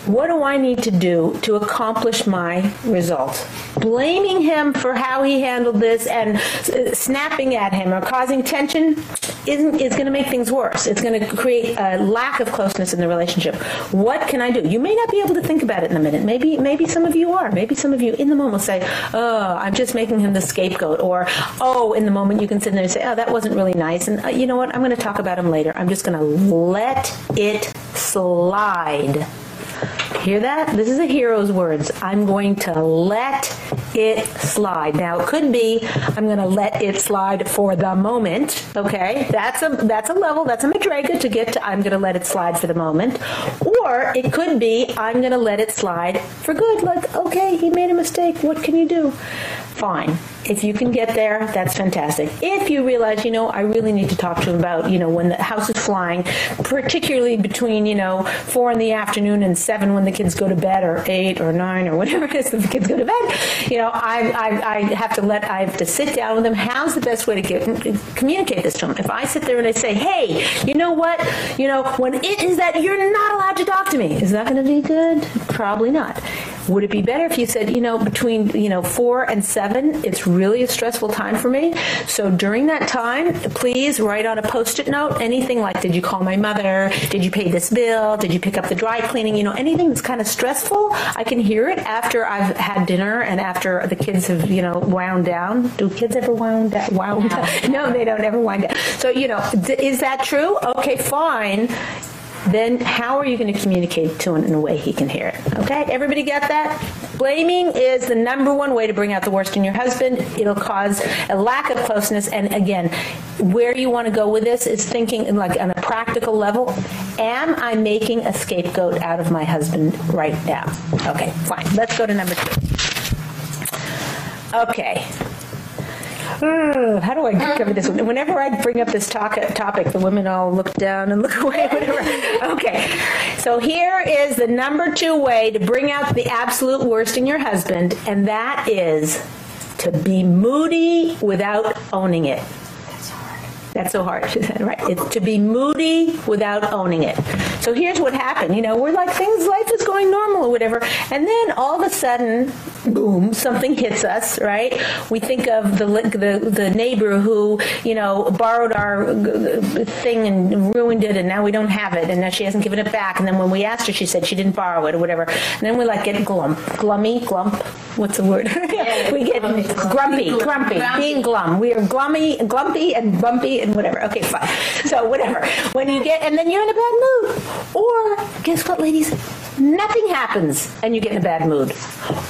What do I need to do to accomplish my result? Blaming him for how he handled this and snapping at him or causing tension isn't is going to make things worse. It's going to create a lack of closeness in the relationship. What can I do? You may not be able to think about it in a minute. Maybe maybe some of you are. Maybe some of you in the moment say, "Oh, I'm just making him the scapegoat." Or, "Oh, in the moment you can sit there and say, "Oh, that wasn't really nice." And uh, you know what? I'm going to talk about him later. I'm just going to let it slide Hear that? This is a hero's words. I'm going to let it slide. Now it could be I'm going to let it slide for the moment, okay? That's a that's a level, that's a madrega to get to I'm going to let it slide for the moment. Or it could be I'm going to let it slide for good. Like, okay, he made a mistake. What can you do? Fine if you can get there that's fantastic. If you realize you know I really need to talk to him about you know when the house is flying particularly between you know 4 in the afternoon and 7 when the kids go to bed or 8 or 9 or whatever it is the kids go to bed you know I I I have to let I have to sit down with them how's the best way to get communicate this to them if I sit there and I say hey you know what? You know when it is that you're not allowed to talk to me is that going to be good? Probably not would it be better if you said you know between you know 4 and 7 it's really a stressful time for me. So during that time, please write on a post-it note anything like did you call my mother? Did you pay this bill? Did you pick up the dry cleaning? You know, anything that's kind of stressful, I can hear it after I've had dinner and after the kids have, you know, wound down. Do kids ever wound down? Wound down? No, they don't ever wind down. So, you know, is that true? Okay, fine then how are you going to communicate to him in a way he can hear it? Okay? Everybody get that? Blaming is the number one way to bring out the worst in your husband. It'll cause a lack of closeness and again, where you want to go with this is thinking like on a practical level am I making a scapegoat out of my husband right now? Okay, fine. Let's go to number 2. Okay. How do I cover this? Whenever I bring up this talk, topic, the women all look down and look away, whatever. Okay. So here is the number 2 way to bring out the absolute worst in your husband, and that is to be moody without owning it. That's so hard, she said, right? It's to be moody without owning it. So here's what happened. You know, we're like things life is going normal or whatever. And then all of a sudden, boom, something hits us, right? We think of the the the neighbor who, you know, borrowed our thing and ruined it and now we don't have it and now she hasn't given it back and then when we asked her she said she didn't borrow it or whatever. And then we like get glum, glummy, glump. What's the word? we get grumpy, grumpy, being glum. We are glummy, glumpy and bumpy and whatever. Okay, fine. So whatever. When you get and then you're in a bad mood. Or guess what ladies? Nothing happens and you get in a bad mood.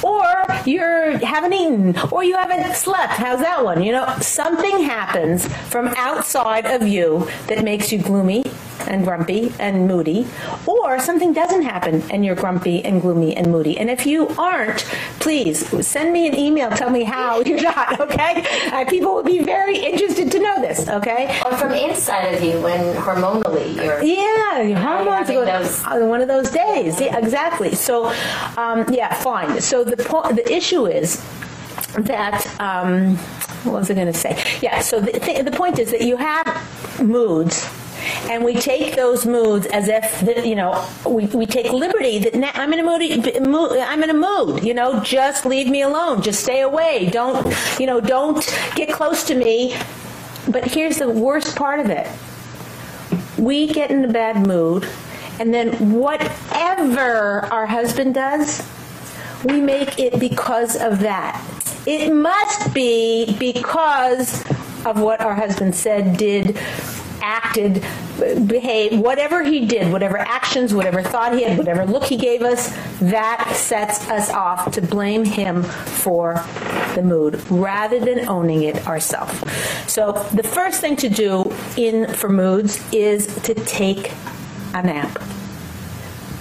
Or you haven't eaten or you haven't slept. How's that one? You know, something happens from outside of you that makes you gloomy and grumpy and moody or something doesn't happen and you're grumpy and gloomy and moody. And if you aren't please send me an email. Tell me how you're not okay? Uh, people will be very interested to know this okay? Or from inside of you when hormonally you're yeah your hormones go, those... one of those days. Yeah exactly. So um, yeah fine. So the point the issue is that um, what was I going to say? Yeah, so the, th the point is that you have moods and we take those moods as if the, you know we we take liberty that now I'm in a mood I'm in a mood you know just leave me alone just stay away don't you know don't get close to me. But here's the worst part of it. We get in a bad mood and then whatever our husband does we make it because of that. It must be because of what our husband said did acted, behaved, whatever he did, whatever actions, whatever thought he had, whatever look he gave us, that sets us off to blame him for the mood rather than owning it ourselves. So the first thing to do in for moods is to take a nap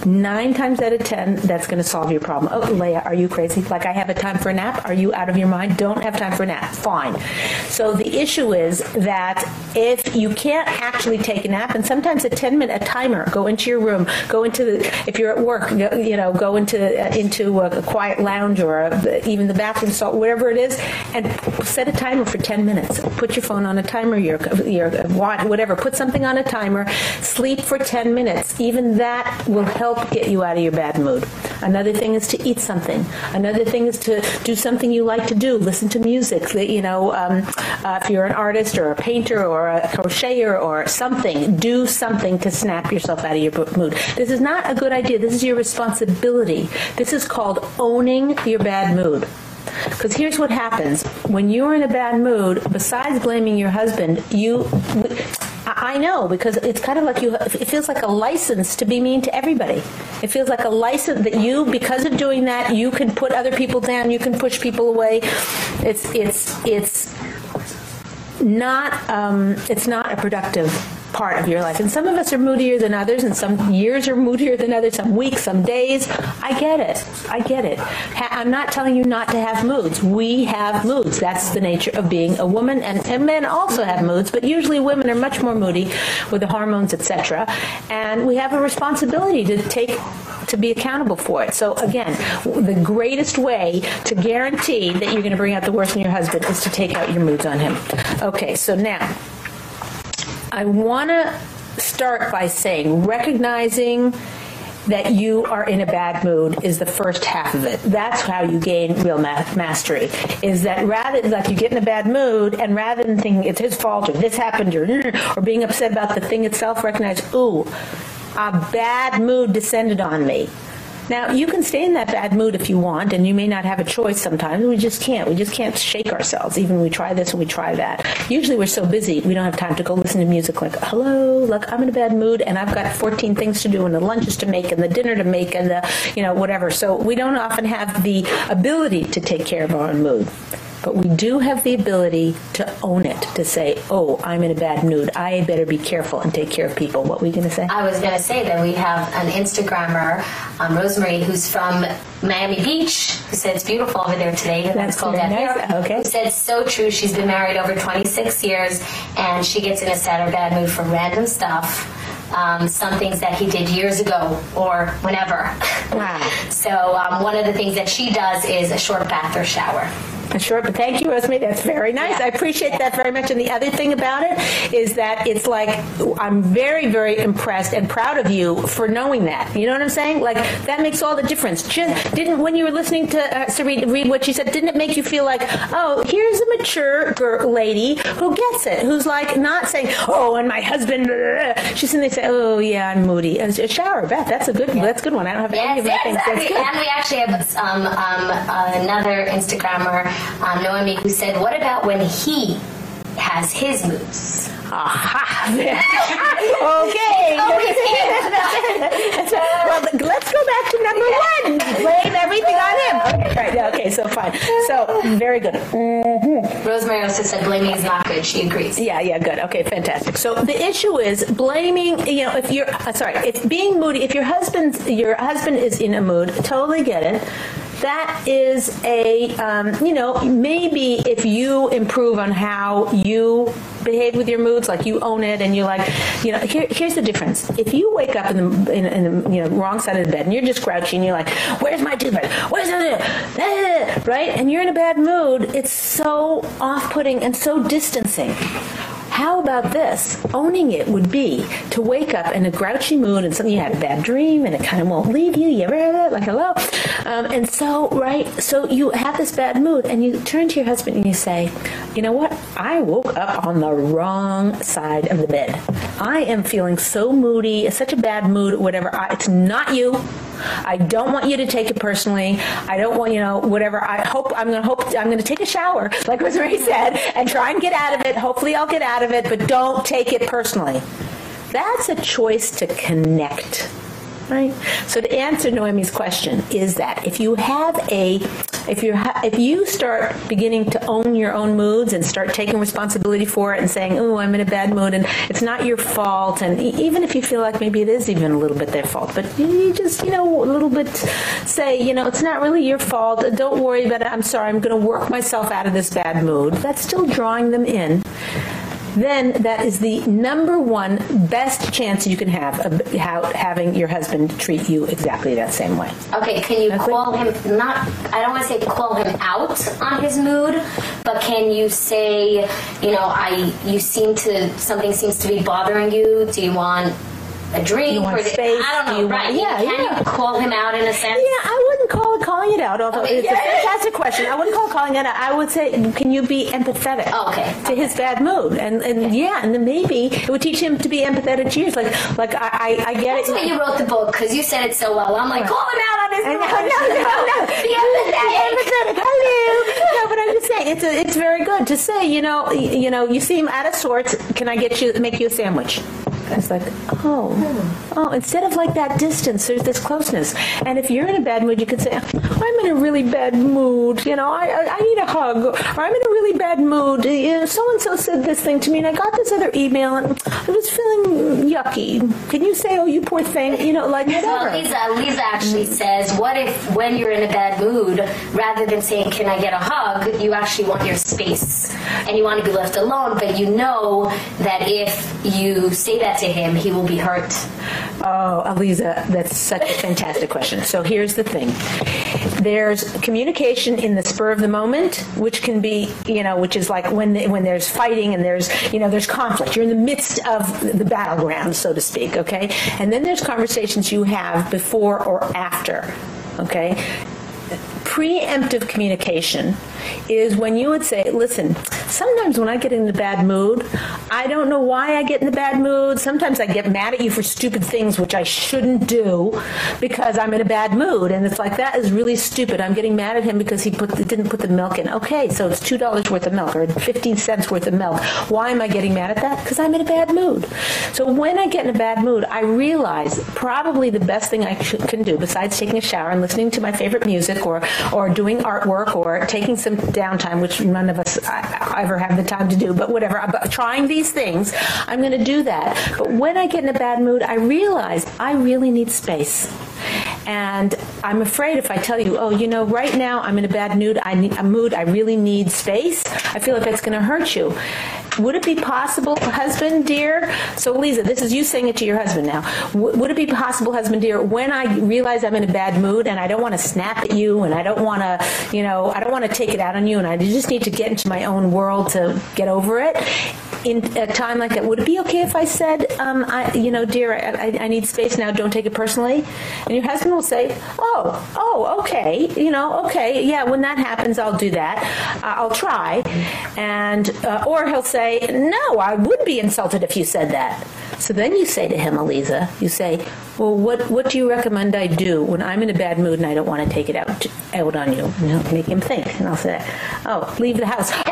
nine times out of 10 that's going to solve your problem. Oh, Leah, are you crazy? Like I have a time for a nap? Are you out of your mind? Don't have time for a nap. Fine. So the issue is that if you can't actually take a nap and sometimes a 10 minute a timer, go into your room, go into the if you're at work, you know, go into uh, into a quiet lounge or a, even the bathroom stall, whatever it is and set a timer for 10 minutes. Put your phone on a timer, your your whatever, put something on a timer, sleep for 10 minutes. Even that will help help get you out of your bad mood. Another thing is to eat something. Another thing is to do something you like to do. Listen to music. You know, um, uh, if you're an artist or a painter or a crocheter or something, do something to snap yourself out of your mood. This is not a good idea. This is your responsibility. This is called owning your bad mood. Cuz here's what happens. When you're in a bad mood, besides blaming your husband, you I know because it's kind of like you it feels like a license to be mean to everybody. It feels like a license that you because of doing that you can put other people down, you can push people away. It's it's it's not um it's not a productive part of your life. And some of us are moodier than others and some years are moodier than others, some weeks, some days. I get it. I get it. I'm not telling you not to have moods. We have moods. That's the nature of being a woman and, and men also have moods, but usually women are much more moody with the hormones, etc. And we have a responsibility to take to be accountable for it. So again, the greatest way to guarantee that you're going to bring out the worst in your husband is to take out your moods on him. Okay, so now I want to start by saying recognizing that you are in a bad mood is the first half of it. That's how you gain real ma mastery. Is that rather like you get in a bad mood and rather than thinking it's his fault or this happened or or being upset about the thing itself recognize, "Ooh, a bad mood descended on me." Now, you can stay in that bad mood if you want and you may not have a choice sometimes. We just can't. We just can't shake ourselves even we try this and we try that. Usually we're so busy, we don't have time to go listen to music like, "Hello, look, I'm in a bad mood and I've got 14 things to do and the lunches to make and the dinner to make and the, you know, whatever." So we don't often have the ability to take care of our own mood. But we do have the ability to own it, to say, "Oh, I'm in a bad mood. I better be careful and take care of people." What were you going to say? I was going to say that we have an Instagrammer, um, Rosemary, who's from Miami Beach, who said it's beautiful over there today. That's, That's cold nice. here. Okay. Who said so true. She's been married over 26 years, and she gets in a sad or bad mood for random stuff. Um, some things that he did years ago or whenever. Wow. so um, one of the things that she does is a short bath or shower. Sure, but thank you, Rosemary. That's very nice. Yeah. I appreciate Yeah. that very much. And the other thing about it is that it's like I'm very, very impressed and proud of you for knowing that. You know what I'm saying? Like that makes all the difference. Just, didn't when you were listening to uh, Sarita read what she said, didn't it make you feel like, oh, here's a mature girl, lady who gets it, who's like not saying, oh, and my husband. blah, blah, blah." She's in there saying, oh yeah, I'm moody. A a shower, Beth. That's a good. That's a good one. I don't have any Yes, of my things. That's exactly. good. And we actually have um, um, another Instagrammer, um, Noemi, who said, "What about when he has his moods?" Aha. okay. well, let's go back to number one. Blame everything on him. Okay, right. yeah, Okay, so fine. So, very good. Rosemary also said, "Blaming is not good." She agrees. Yeah, yeah, good. Okay, fantastic. So the issue is blaming, you know, if you're uh, sorry, if being moody, if your husband's your husband is in a mood, totally get it. That is a um, you know, maybe if you improve on how you behave with your like you own it and you're like, you know, here, here's the difference. If you wake up in the in, in the you know, wrong side of the bed and you're just grouchy and you're like, "Where's my toothbrush? Where's the right? And you're in a bad mood, it's so off-putting and so distancing. How about this? Owning it would be to wake up in a grouchy mood and suddenly you had a bad dream and it kind of won't leave you. You ever heard that? like hello? Um, and so right, so you have this bad mood and you turn to your husband and you say, "You know what? I woke up on the wrong side of the bed. I am feeling so moody, such a bad mood, whatever. I, it's not you. I don't want you to take it personally. I don't want, you know, whatever. I hope I'm going to hope I'm going to take a shower, like Rosemary said, and try and get out of it. Hopefully I'll get out of it, but don't take it personally. That's a choice to connect. Right? So to answer Noemi's question is that if you have a if you if you start beginning to own your own moods and start taking responsibility for it and saying, "Oh, I'm in a bad mood and it's not your fault." And even if you feel like maybe it is even a little bit their fault, but you just, you know, a little bit say, you know, it's not really your fault. Don't worry about it. I'm sorry. I'm going to work myself out of this bad mood. That's still drawing them in then that is the number one best chance you can have of how, having your husband treat you exactly that same way. Okay, can you Okay. call him not I don't want to say call him out on his mood, but can you say, you know, I you seem to something seems to be bothering you. Do you want a drink You want or do- space? I don't know, you right? want- yeah, can yeah. you call him out in a sense? Yeah, I wouldn't call it calling it out, although Okay. it's a fantastic question. I wouldn't call it calling it out. I would say, can you be empathetic Oh, okay. to his bad mood? And and yeah, and then maybe it would teach him to be empathetic to yours. Like like I I, I get That's it. why you wrote the book because you said it so well. I'm like, call him out on his know, no, no, no. Be empathetic. empathetic. Hello. No, but I'm just saying it's a, it's very good to say. You know, you know, you seem out of sorts. Can I get you make you a sandwich? It's like, oh, oh. Instead of like that distance, there's this closeness. And if you're in a bad mood, you could say, I'm in a really bad mood. You know, I I, I need a hug. Or I'm in a really bad mood. You know, so and so said this thing to me, and I got this other email, and I was feeling yucky. Can you say, oh, you poor thing? You know, like whatever. Well, Lisa, Lisa actually says, what if when you're in a bad mood, rather than saying, can I get a hug, you actually want your space and you want to be left alone, but you know that if you say that to him, he will be hurt. Oh, Aliza, that's such a fantastic question. So here's the thing. There's communication in the spur of the moment, which can be, you know, which is like when when there's fighting and there's, you know, there's conflict. You're in the midst of the battleground, so to speak, okay? And then there's conversations you have before or after, okay? Preemptive communication is when you would say, listen, sometimes when I get in a bad mood, I don't know why I get in a bad mood. Sometimes I get mad at you for stupid things which I shouldn't do because I'm in a bad mood and it's like that is really stupid. I'm getting mad at him because he put didn't put the milk in. Okay, so it's $2 worth of milk or 15 cents worth of milk. Why am I getting mad at that? Cuz I'm in a bad mood. So when I get in a bad mood, I realize probably the best thing I can do besides taking a shower and listening to my favorite music or or doing artwork or taking some downtime, which none of us ever have the time to do, but whatever. But trying these things, I'm going to do that. But when I get in a bad mood, I realize I really need space and I'm afraid if I tell you, "Oh, you know, right now I'm in a bad mood. I need a mood. I really need space." I feel like that's going to hurt you. Would it be possible, husband dear? So Lisa, this is you saying it to your husband now. would it be possible, husband dear, when I realize I'm in a bad mood and I don't want to snap at you and I don't want to, you know, I don't want to take it out on you and I just need to get into my own world to get over it in a time like that would it be okay if I said um I you know dear I, I need space now don't take it personally and your husband will say oh oh okay you know okay yeah when that happens I'll do that. Uh, I'll try. And uh, or he'll say no I would be insulted if you said that. So then you say to him Eliza you say well what what do you recommend I do? When I'm in a bad mood and I don't want to take it out out on you. You know make him think and I'll say oh leave the house.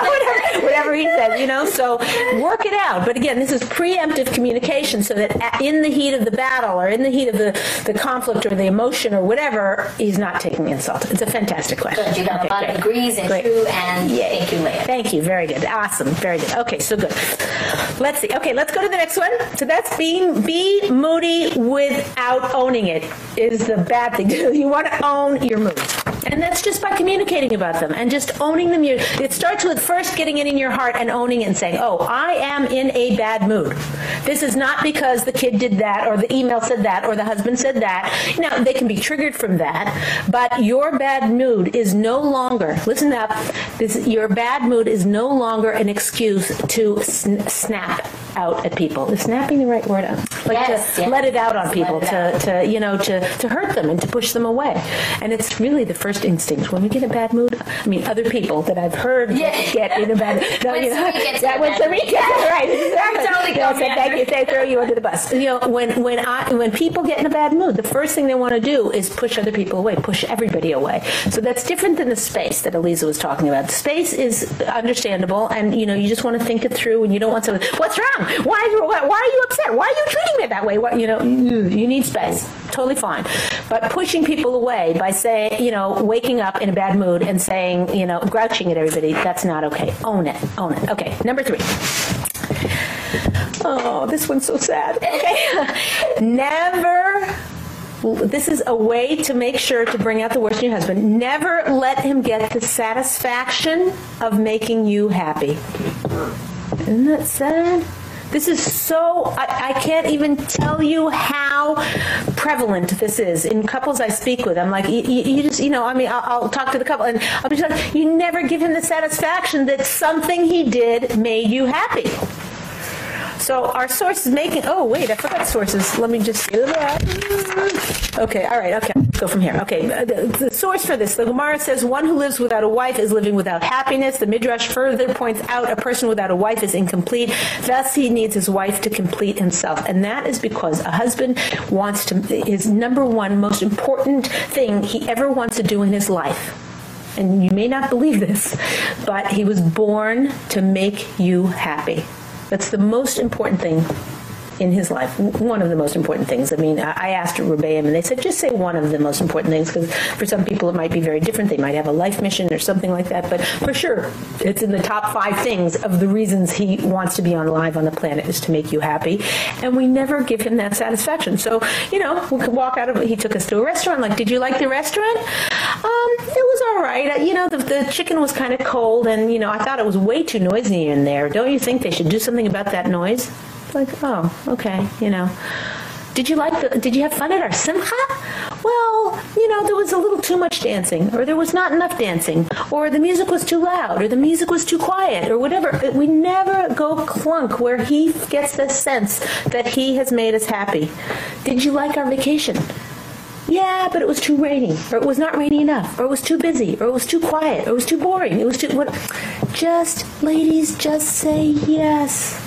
Whatever, whatever he says you know? So work it out. But again this is preemptive communication so that in the heat of the battle or in the heat of the the conflict or the emotion or whatever he's not taking the insult. It's a fantastic question. Good. You got okay, a lot great. of agrees and great. true and Yay. thank you Leah. Thank you. Very good. Awesome. Very good. Okay so good. Let's see. Okay let's go to the next one. So that's being be moody without owning it is the bad thing. You want to own your mood and that's just by communicating about them and just owning them it starts with first getting it in your heart and owning it and saying oh I am in a bad mood. This is not because the kid did that or the email said that or the husband said that. Now they can be triggered from that but your bad mood is no longer listen up this your bad mood is no longer an excuse to sn snap out at people. Is snapping the right word? Out? like yes, to yes. let it out on people to to you know to to hurt them and to push them away. And it's really the first instinct. When we get in a bad mood i mean other people that i've heard yeah. get in a bad no, you know that when somebody gets right exactly. totally you know, so thank you they throw you under the bus. You know when when i when people get in a bad mood the first thing they want to do is push other people away push everybody away. So that's different than the space that Eliza was talking about. Space is understandable and you know you just want to think it through and you don't want to what's wrong? Why why, why are you upset? Why are you treating me that way? What you know you need space. Totally fine. But pushing people away by saying you know waking up in a bad mood and saying you know grouching at everybody that's not okay own it own it okay number 3 Oh, this one's so sad. Okay. Never this is a way to make sure to bring out the worst in your husband. Never let him get the satisfaction of making you happy. Isn't that sad? This is so I, I can't even tell you how prevalent this is in couples I speak with. I'm like you, you just you know, I mean I'll, I'll, talk to the couple and I'll be like you never give him the satisfaction that something he did made you happy. So our source is making Oh, wait, I forgot sources. Let me just Okay, all right. Okay. Go from here. Okay. Uh, the, the source for this, the Gemara says one who lives without a wife is living without happiness. The Midrash further points out a person without a wife is incomplete. Thus he needs his wife to complete himself. And that is because a husband wants to his number one most important thing he ever wants to do in his life and you may not believe this, but he was born to make you happy. That's the most important thing in his life one of the most important things. I mean i asked Rebbeim and they said just say one of the most important things cuz for some people it might be very different. They might have a life mission or something like that. But for sure it's in the top 5 things of the reasons he wants to be on live on the planet is to make you happy. And we never give him that satisfaction. So you know we could walk out of he took us to a restaurant. Like did you like the restaurant? Um it was all right. You know the, the chicken was kind of cold and you know I thought it was way too noisy in there. Don't you think they should do something about that noise like, oh, okay, you know. Did you like the did you have fun at our simcha? Well, you know, there was a little too much dancing or there was not enough dancing or the music was too loud or the music was too quiet or whatever. We never go clunk where he gets the sense that he has made us happy. Did you like our vacation? Yeah, but it was too rainy, or it was not rainy enough, or it was too busy, or it was too quiet, or it was too boring. It was too what Just ladies, just say yes.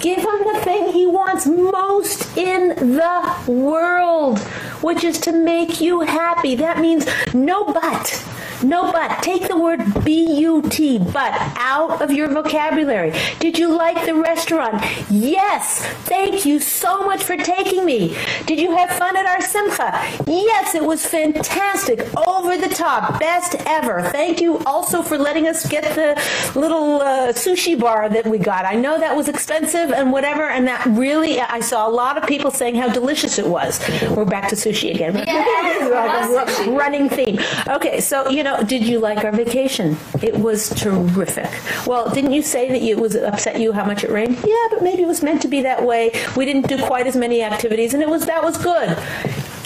Give him the thing he wants most in the world, which is to make you happy. That means no but. No but. Take the word B-U-T, but, out of your vocabulary. Did you like the restaurant? Yes. Thank you so much for taking me. Did you have fun at our simcha? Yes, it was fantastic. Over the top. Best ever. Thank you also for letting us get the little uh, sushi bar that we got. I know that was expensive and whatever and that really I saw a lot of people saying how delicious it was. We're back to sushi again. Yeah, running theme. Okay, so you know, did you like our vacation? It was terrific. Well, didn't you say that it was upset you how much it rained? Yeah, but maybe it was meant to be that way. We didn't do quite as many activities and it was that was good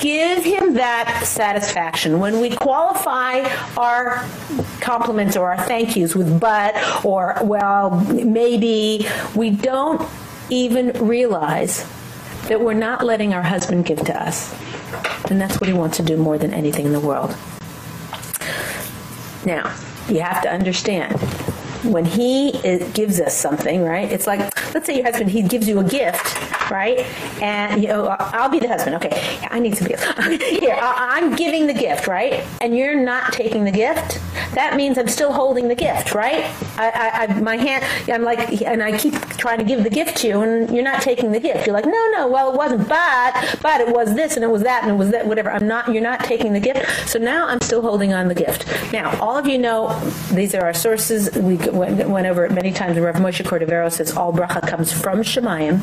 give him that satisfaction when we qualify our compliments or our thank yous with but or well maybe we don't even realize that we're not letting our husband give to us. And that's what he wants to do more than anything in the world. Now you have to understand when he is, gives us something, right? It's like let's say your husband he gives you a gift, right? And you know, I'll be the husband. Okay. I need some gifts. Here, I'm giving the gift, right? And you're not taking the gift. That means I'm still holding the gift, right? I, I, I my hand I'm like and I keep trying to give the gift to you and you're not taking the gift. You're like, "No, no, well it wasn't but but it was this and it was that and it was that whatever. I'm not you're not taking the gift. So now I'm still holding on the gift. Now, all of you know these are our sources. We went, over it many times. Rev Moshe Cordovero says all bracha comes from Shamayim.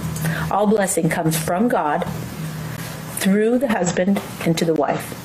All blessing comes from God through the husband and to the wife.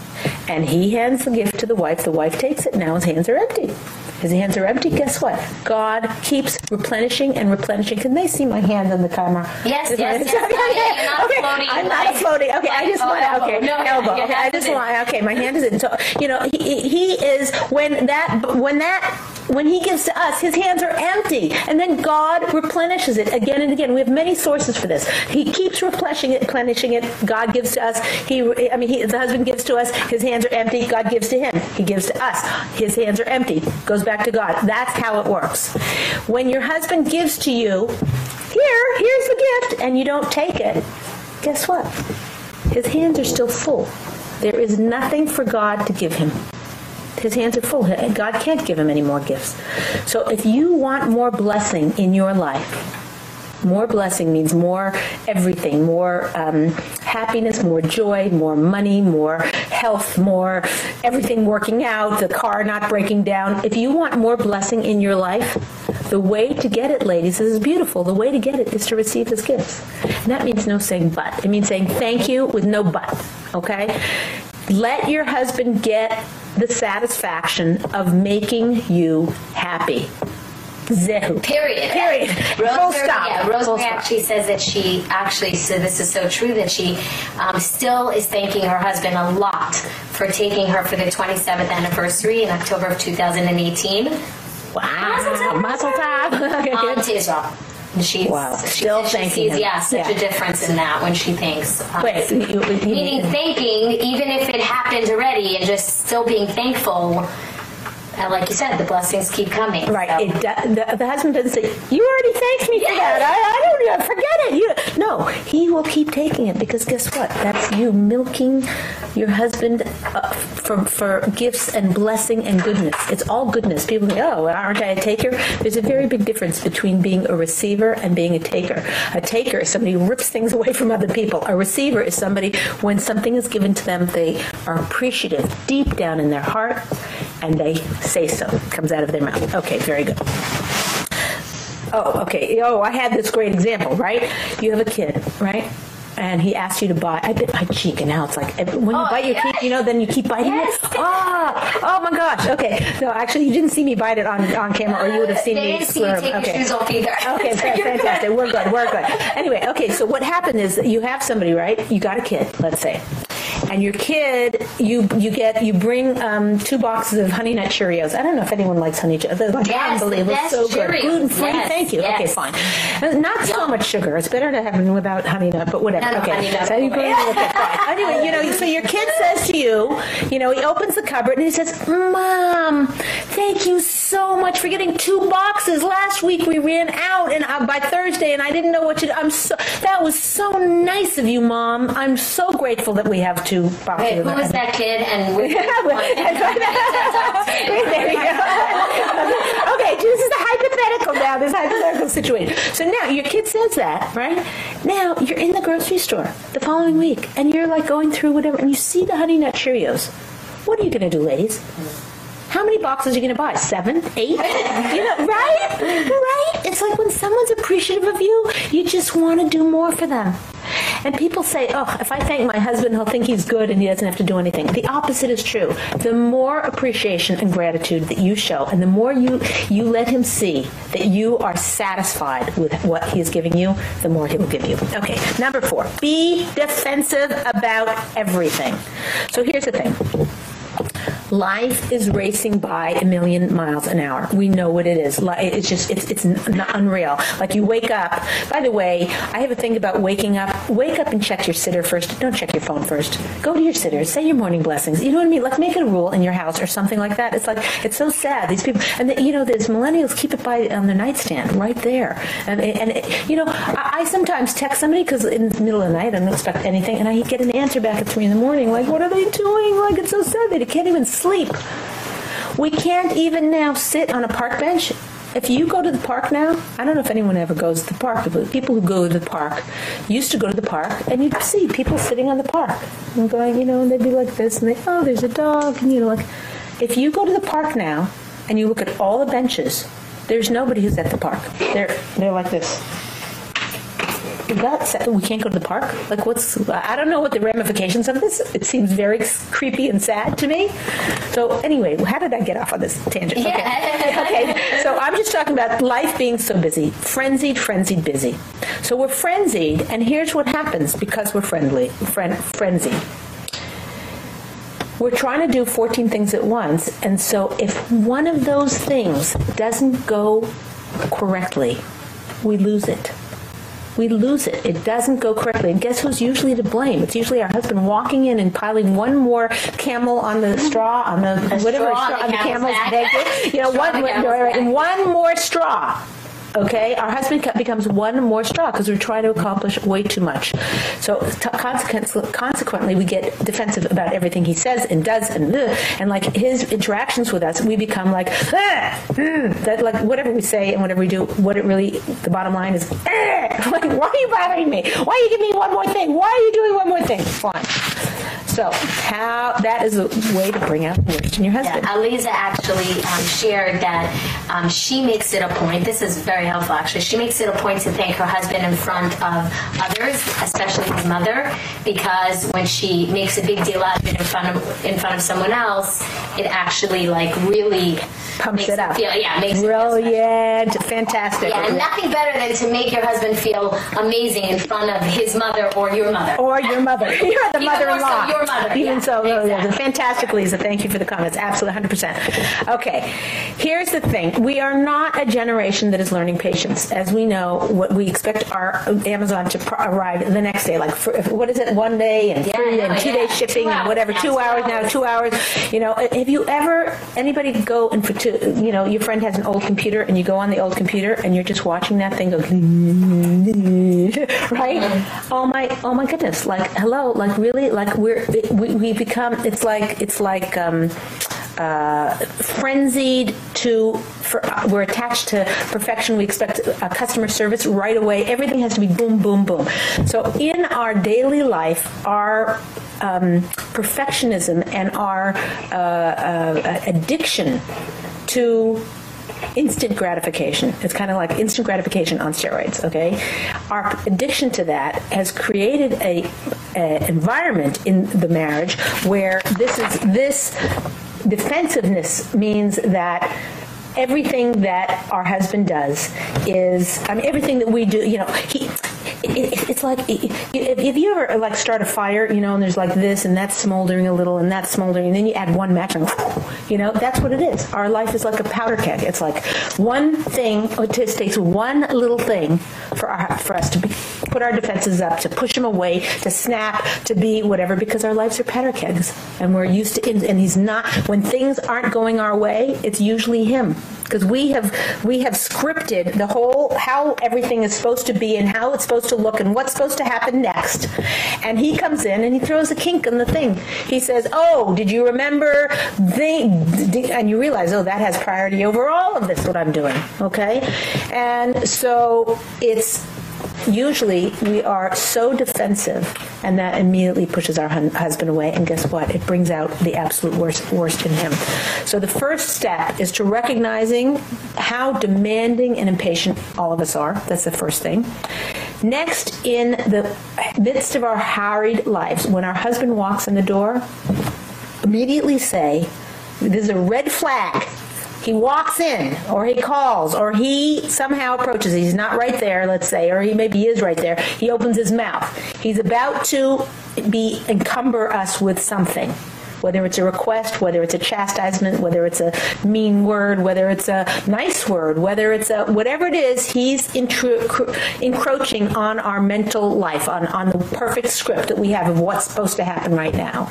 And he hands the gift to the wife. The wife takes it. Now his hands are empty. His hands are empty. Guess what? God keeps replenishing and replenishing. Can they see my hand on the camera? Yes, yes, yes. okay, okay. Floating, I'm not floating. Okay, I just want to okay, no, elbow. Okay, I just want okay, my hand is in. So, you know, he he is when that when that when he gives to us his hands are empty and then God replenishes it again and again we have many sources for this he keeps replenishing it replenishing it God gives to us he I mean he, the husband gives to us his hands are empty God gives to him he gives to us his hands are empty goes back to God. That's how it works. When your husband gives to you here here's the gift and you don't take it guess what? His hands are still full. There is nothing for God to give him. His hands are full. And God can't give him any more gifts. So if you want more blessing in your life, more blessing means more everything, more um, happiness, more joy, more money, more health, more everything working out, the car not breaking down. If you want more blessing in your life, the way to get it, ladies, this is beautiful. The way to get it is to receive his gifts. And that means no saying but. It means saying thank you with no but, okay? Let your husband get the satisfaction of making you happy. Zehu. Period. Period. Rose, stop. Yeah, Rosemary actually says that she actually so this is so true that she um, still is thanking her husband a lot for taking her for the 27th anniversary in October of 2018. Wow. Mazel tov. On Tisra. And she's wow. she Still she thanking sees, him. yeah, such Yeah. a difference in that when she thinks. um, Wait, meaning thanking, even if it happened already, and just still being thankful. And like you said, the blessings keep coming. Right. so. It the, the husband doesn't say, "You already thanked me for Yeah. that. I, I don't even forget it." You no, he will keep taking it because guess what? That's you milking your husband uh, for for gifts and blessing and goodness. It's all goodness. People say, "Oh, aren't I a taker?" There's a very big difference between being a receiver and being a taker. A taker is somebody who rips things away from other people. A receiver is somebody when something is given to them, they are appreciative deep down in their heart and they say so. It comes out of their mouth. Okay, very good. Oh, okay. Oh, I had this great example, right? You have a kid, right? And he asked you to buy. I bit my cheek, and now it's like when you Oh, bite your yeah. teeth, you know, then you keep biting Yes. it. Ah, oh my gosh. Okay, no, actually, you didn't see me bite it on on camera, or you would have seen They me see slurp. take your okay. shoes off either. Okay, So fantastic. good. We're good. We're good. Anyway, okay, so what happened is you have somebody, right? You got a kid, let's say. And your kid, you you get you bring um, two boxes of honey nut Cheerios. I don't know if anyone likes honey Cheerios. They're like Yes, unbelievable. so good. Cheerios. Gluten free. Yes, Thank you. Okay, fine. Uh, Not so much sugar. It's better to have them without honey nut, but whatever. No, no, okay. So you but- bring it with it. Anyway, you know, so your kid says to you, you know, he opens the cupboard and he says, "Mom, thank you so much for getting two boxes. Last week we ran out and uh, by Thursday and I didn't know what to do. I'm so that was so nice of you, Mom. I'm so grateful that we have two two. Okay, of who is that kid and where There you go. okay, this is a hypothetical now, this hypothetical situation. So now your kid says that, right? Now you're in the grocery store the following week and you're like going through whatever and you see the Honey Nut Cheerios. What are you going to do, ladies? How many boxes are you going to buy? Seven? Eight? You know, right? Right? It's like when someone's appreciative of you, you just want to do more for them. And people say, oh, if I thank my husband, he'll think he's good and he doesn't have to do anything. The opposite is true. The more appreciation and gratitude that you show and the more you you let him see that you are satisfied with what he is giving you, the more he will give you. Okay, number 4. Be defensive about everything. So here's the thing. Life is racing by a million miles an hour. We know what it is. It's just it's it's unreal. Like you wake up. By the way, I have a thing about waking up. Wake up and check your siddur first. Don't check your phone first. Go to your siddur. Say your morning blessings. You know what I mean? Like make it a rule in your house or something like that. It's like it's so sad. These people and the, you know these millennials keep it by on their nightstand right there. And and it, you know, I, I sometimes text somebody cuz in the middle of the night I don't expect anything and I get an answer back at 3 in the morning like what are they doing? Like it's so sad they can't even sleep. We can't even now sit on a park bench. If you go to the park now, I don't know if anyone ever goes to the park, but people who go to the park used to go to the park and you'd see people sitting on the park and going, you know, and they'd be like this and they, oh, there's a dog and you know like if you go to the park now and you look at all the benches, there's nobody who's at the park. They're they're like this that we can't go to the park? Like what's i don't know what the ramifications of this. It seems very creepy and sad to me. So anyway how did i get off on this tangent? Okay. Okay. So i'm just talking about life being so busy frenzied frenzied busy. So we're frenzied and here's what happens because we're friendly fren frenzied. We're trying to do 14 things at once and so if one of those things doesn't go correctly we lose it we lose it. It doesn't go correctly. And guess who's usually to blame? It's usually our husband walking in and piling one more camel on the straw on the whatever straw on straw the on the camel's camel's back. neck. You know, Straw one the camel's right, one more straw. Okay, our husband becomes one more straw because we're trying to accomplish way too much. So consequently, we get defensive about everything he says and does, and and like his interactions with us, we become like that. Like whatever we say and whatever we do, what it really the bottom line is, like why are you bothering me? Why are you giving me one more thing? Why are you doing one more thing? Fine. So how that is a way to bring out the worst in your husband. Yeah, Aliza actually um, shared that um, she makes it a point. This is very helpful, actually. She makes it a point to thank her husband in front of others, especially his mother, because when she makes a big deal out of it in front of in front of someone else, it actually like really Pumps makes it up. Feel, yeah, makes it feel special. Brilliant, fantastic. Yeah, and nothing better than to make your husband feel amazing in front of his mother or your mother. or your mother. You're the Even more so mother-in-law. Even yeah, so, yeah, exactly. fantastic, Lisa. Thank you for the comments. Absolutely, 100%. Okay, here's the thing. We are not a generation that is learning patience. As we know, what we expect our Amazon to arrive the next day. Like, for, what is it, one day and Yeah, three and two yeah. days shipping Two and whatever, two two hours now, two hours. You know, have you ever, anybody go and for two, you know, your friend has an old computer and you go on the old computer and you're just watching that thing go, right? Mm-hmm. Oh my, oh my goodness! Like, hello, like really, like we're we we become. It's like it's like um, uh, frenzied to. For, uh, we're attached to perfection. We expect uh, customer service right away. Everything has to be boom, boom, boom. So in our daily life, our um, perfectionism and our uh, uh, addiction to instant gratification. It's kind of like instant gratification on steroids, okay? Our addiction to that has created a, a environment in the marriage where this is this defensiveness means that everything that our husband does is I mean everything that we do, you know, he it, it, it's like if, if you ever like start a fire, you know, and there's like this and that's smoldering a little and that's smoldering and then you add one match and you know, that's what it is. Our life is like a powder keg. It's like one thing it takes one little thing for our for us to be, put our defenses up, to push them away, to snap, to be whatever because our lives are powder kegs and we're used to and he's not when things aren't going our way, it's usually him because we have we have scripted the whole how everything is supposed to be and how it's supposed to look and what's supposed to happen next. And he comes in and he throws a kink in the thing. He says oh did you remember they and you realize oh that has priority over all of this what I'm doing okay? And so it's usually we are so defensive and that immediately pushes our husband away and guess what? It brings out the absolute worst worst in him. So the first step is to recognizing how demanding and impatient all of us are. That's the first thing. Next in the midst of our harried lives when our husband walks in the door immediately say there's a red flag he walks in or he calls or he somehow approaches. He's not right there let's say or he maybe is right there. He opens his mouth. He's about to be encumber us with something. Whether it's a request whether it's a chastisement whether it's a mean word whether it's a nice word whether it's a whatever it is he's encroaching on our mental life on on the perfect script that we have of what's supposed to happen right now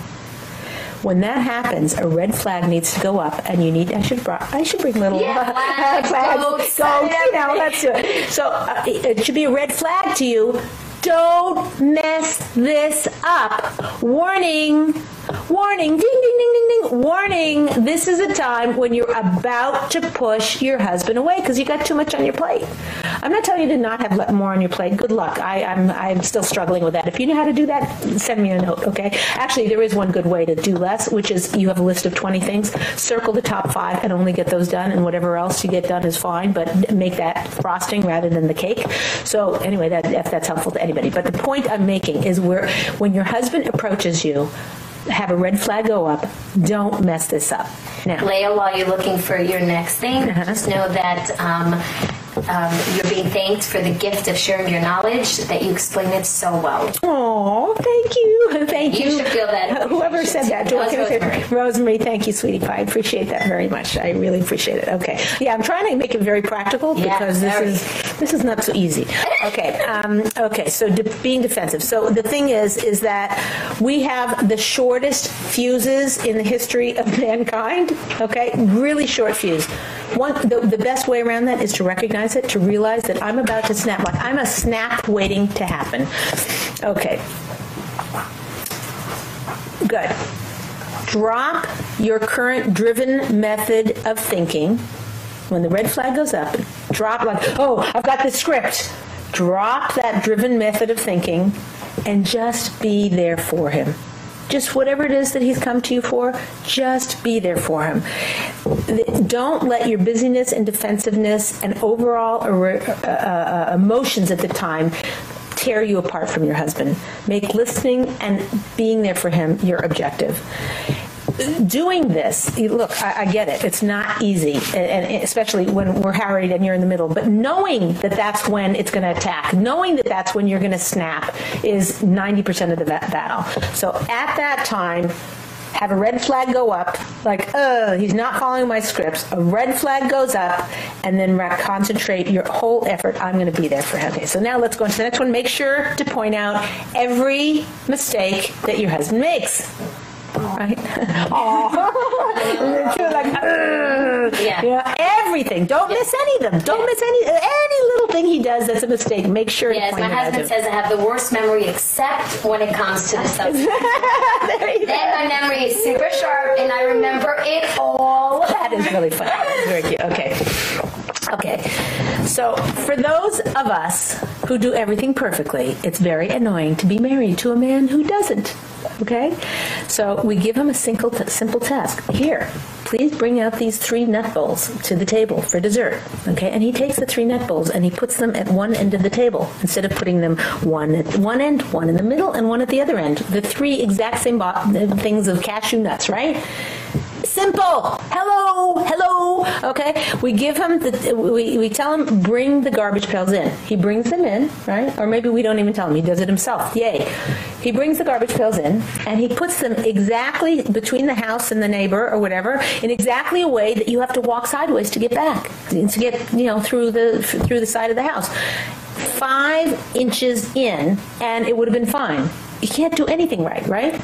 when that happens a red flag needs to go up and you need I should I should bring little yeah, flags, flags. Goats, goats you know let's do it so uh, it should be a red flag to you. Don't mess this up. Warning Warning, ding ding ding ding ding. Warning, this is a time when you're about to push your husband away cuz you got too much on your plate. I'm not telling you to not have more on your plate. Good luck. I I'm I'm still struggling with that. If you know how to do that, send me a note, okay? Actually, there is one good way to do less, which is you have a list of 20 things, circle the top 5 and only get those done and whatever else you get done is fine, but make that frosting rather than the cake. So, anyway, that if that's helpful to anybody. But the point I'm making is where when your husband approaches you have a red flag go up. Don't mess this up. Now, Leah, while you're looking for your next thing, uh -huh. just know that um, um, you're being thanked for the gift of sharing your knowledge that you explain it so well. Oh, thank you. Thank you. You should feel that. Whoever said that. Rosemary. Rosemary, thank you, sweetie pie. I appreciate that very much. I really appreciate it. Okay. Yeah, I'm trying to make it very practical yeah, because this very. is this is not so easy. Okay. Um, okay, so de being defensive. So the thing is is that we have the shortest fuses in the history of mankind, okay? Really short fuse. One the, the best way around that is to recognize it, to realize that I'm about to snap like I'm a snap waiting to happen. Okay. Good. Drop your current driven method of thinking. When the red flag goes up, drop like, "Oh, I've got the script." Drop that driven method of thinking and just be there for him just whatever it is that he's come to you for just be there for him. Don't let your busyness and defensiveness and overall uh, uh, emotions at the time tear you apart from your husband. Make listening and being there for him your objective doing this look I, I, get it. It's not easy and, and, especially when we're harried and you're in the middle but knowing that that's when it's going to attack knowing that that's when you're going to snap is 90% of the battle. So at that time have a red flag go up like uh he's not following my scripts. A red flag goes up and then concentrate your whole effort. I'm going to be there for him. Okay so now let's go into the next one. Make sure to point out every mistake that your husband makes right? Oh, you're like, yeah. You know, everything. Don't yeah. miss any of them. Don't yeah. miss any any little thing he does that's a mistake. Make sure yes, my husband says I have the worst memory except when it comes to the subject. then my memory is super sharp and I remember it all. That is really fun. Very cute. Okay. Okay. So, for those of us who do everything perfectly, it's very annoying to be married to a man who doesn't. Okay? So we give him a simple simple task. Here please bring out these three nut bowls to the table for dessert. Okay? And he takes the three nut bowls and he puts them at one end of the table instead of putting them one at one end one in the middle and one at the other end. The three exact same things of cashew nuts right simple. Hello, hello. Okay? We give him the we we tell him bring the garbage pails in. He brings them in, right? Or maybe we don't even tell him. He does it himself. Yay. He brings the garbage pails in and he puts them exactly between the house and the neighbor or whatever in exactly a way that you have to walk sideways to get back. To get, you know, through the through the side of the house. 5 inches in and it would have been fine. You can't do anything right, right?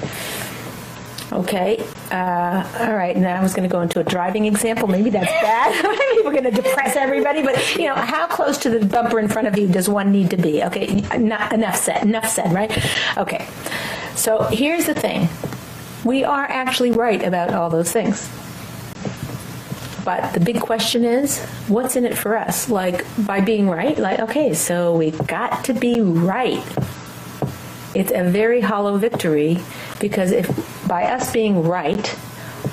Okay? Uh, all right, now I was going to go into a driving example. Maybe that's bad. Maybe we're going to depress everybody, but you know, how close to the bumper in front of you does one need to be? Okay, not, enough said. Enough said, right? Okay. So, here's the thing. We are actually right about all those things. But the big question is, what's in it for us? Like by being right, like okay, so we got to be right. It's a very hollow victory because if by us being right,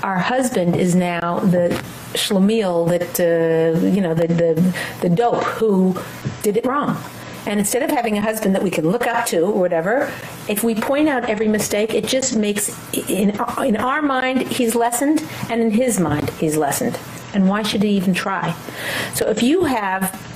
our husband is now the schlemiel that uh, you know the the the dope who did it wrong. And instead of having a husband that we can look up to or whatever, if we point out every mistake, it just makes in in our mind he's lessened and in his mind he's lessened. And why should he even try? So if you have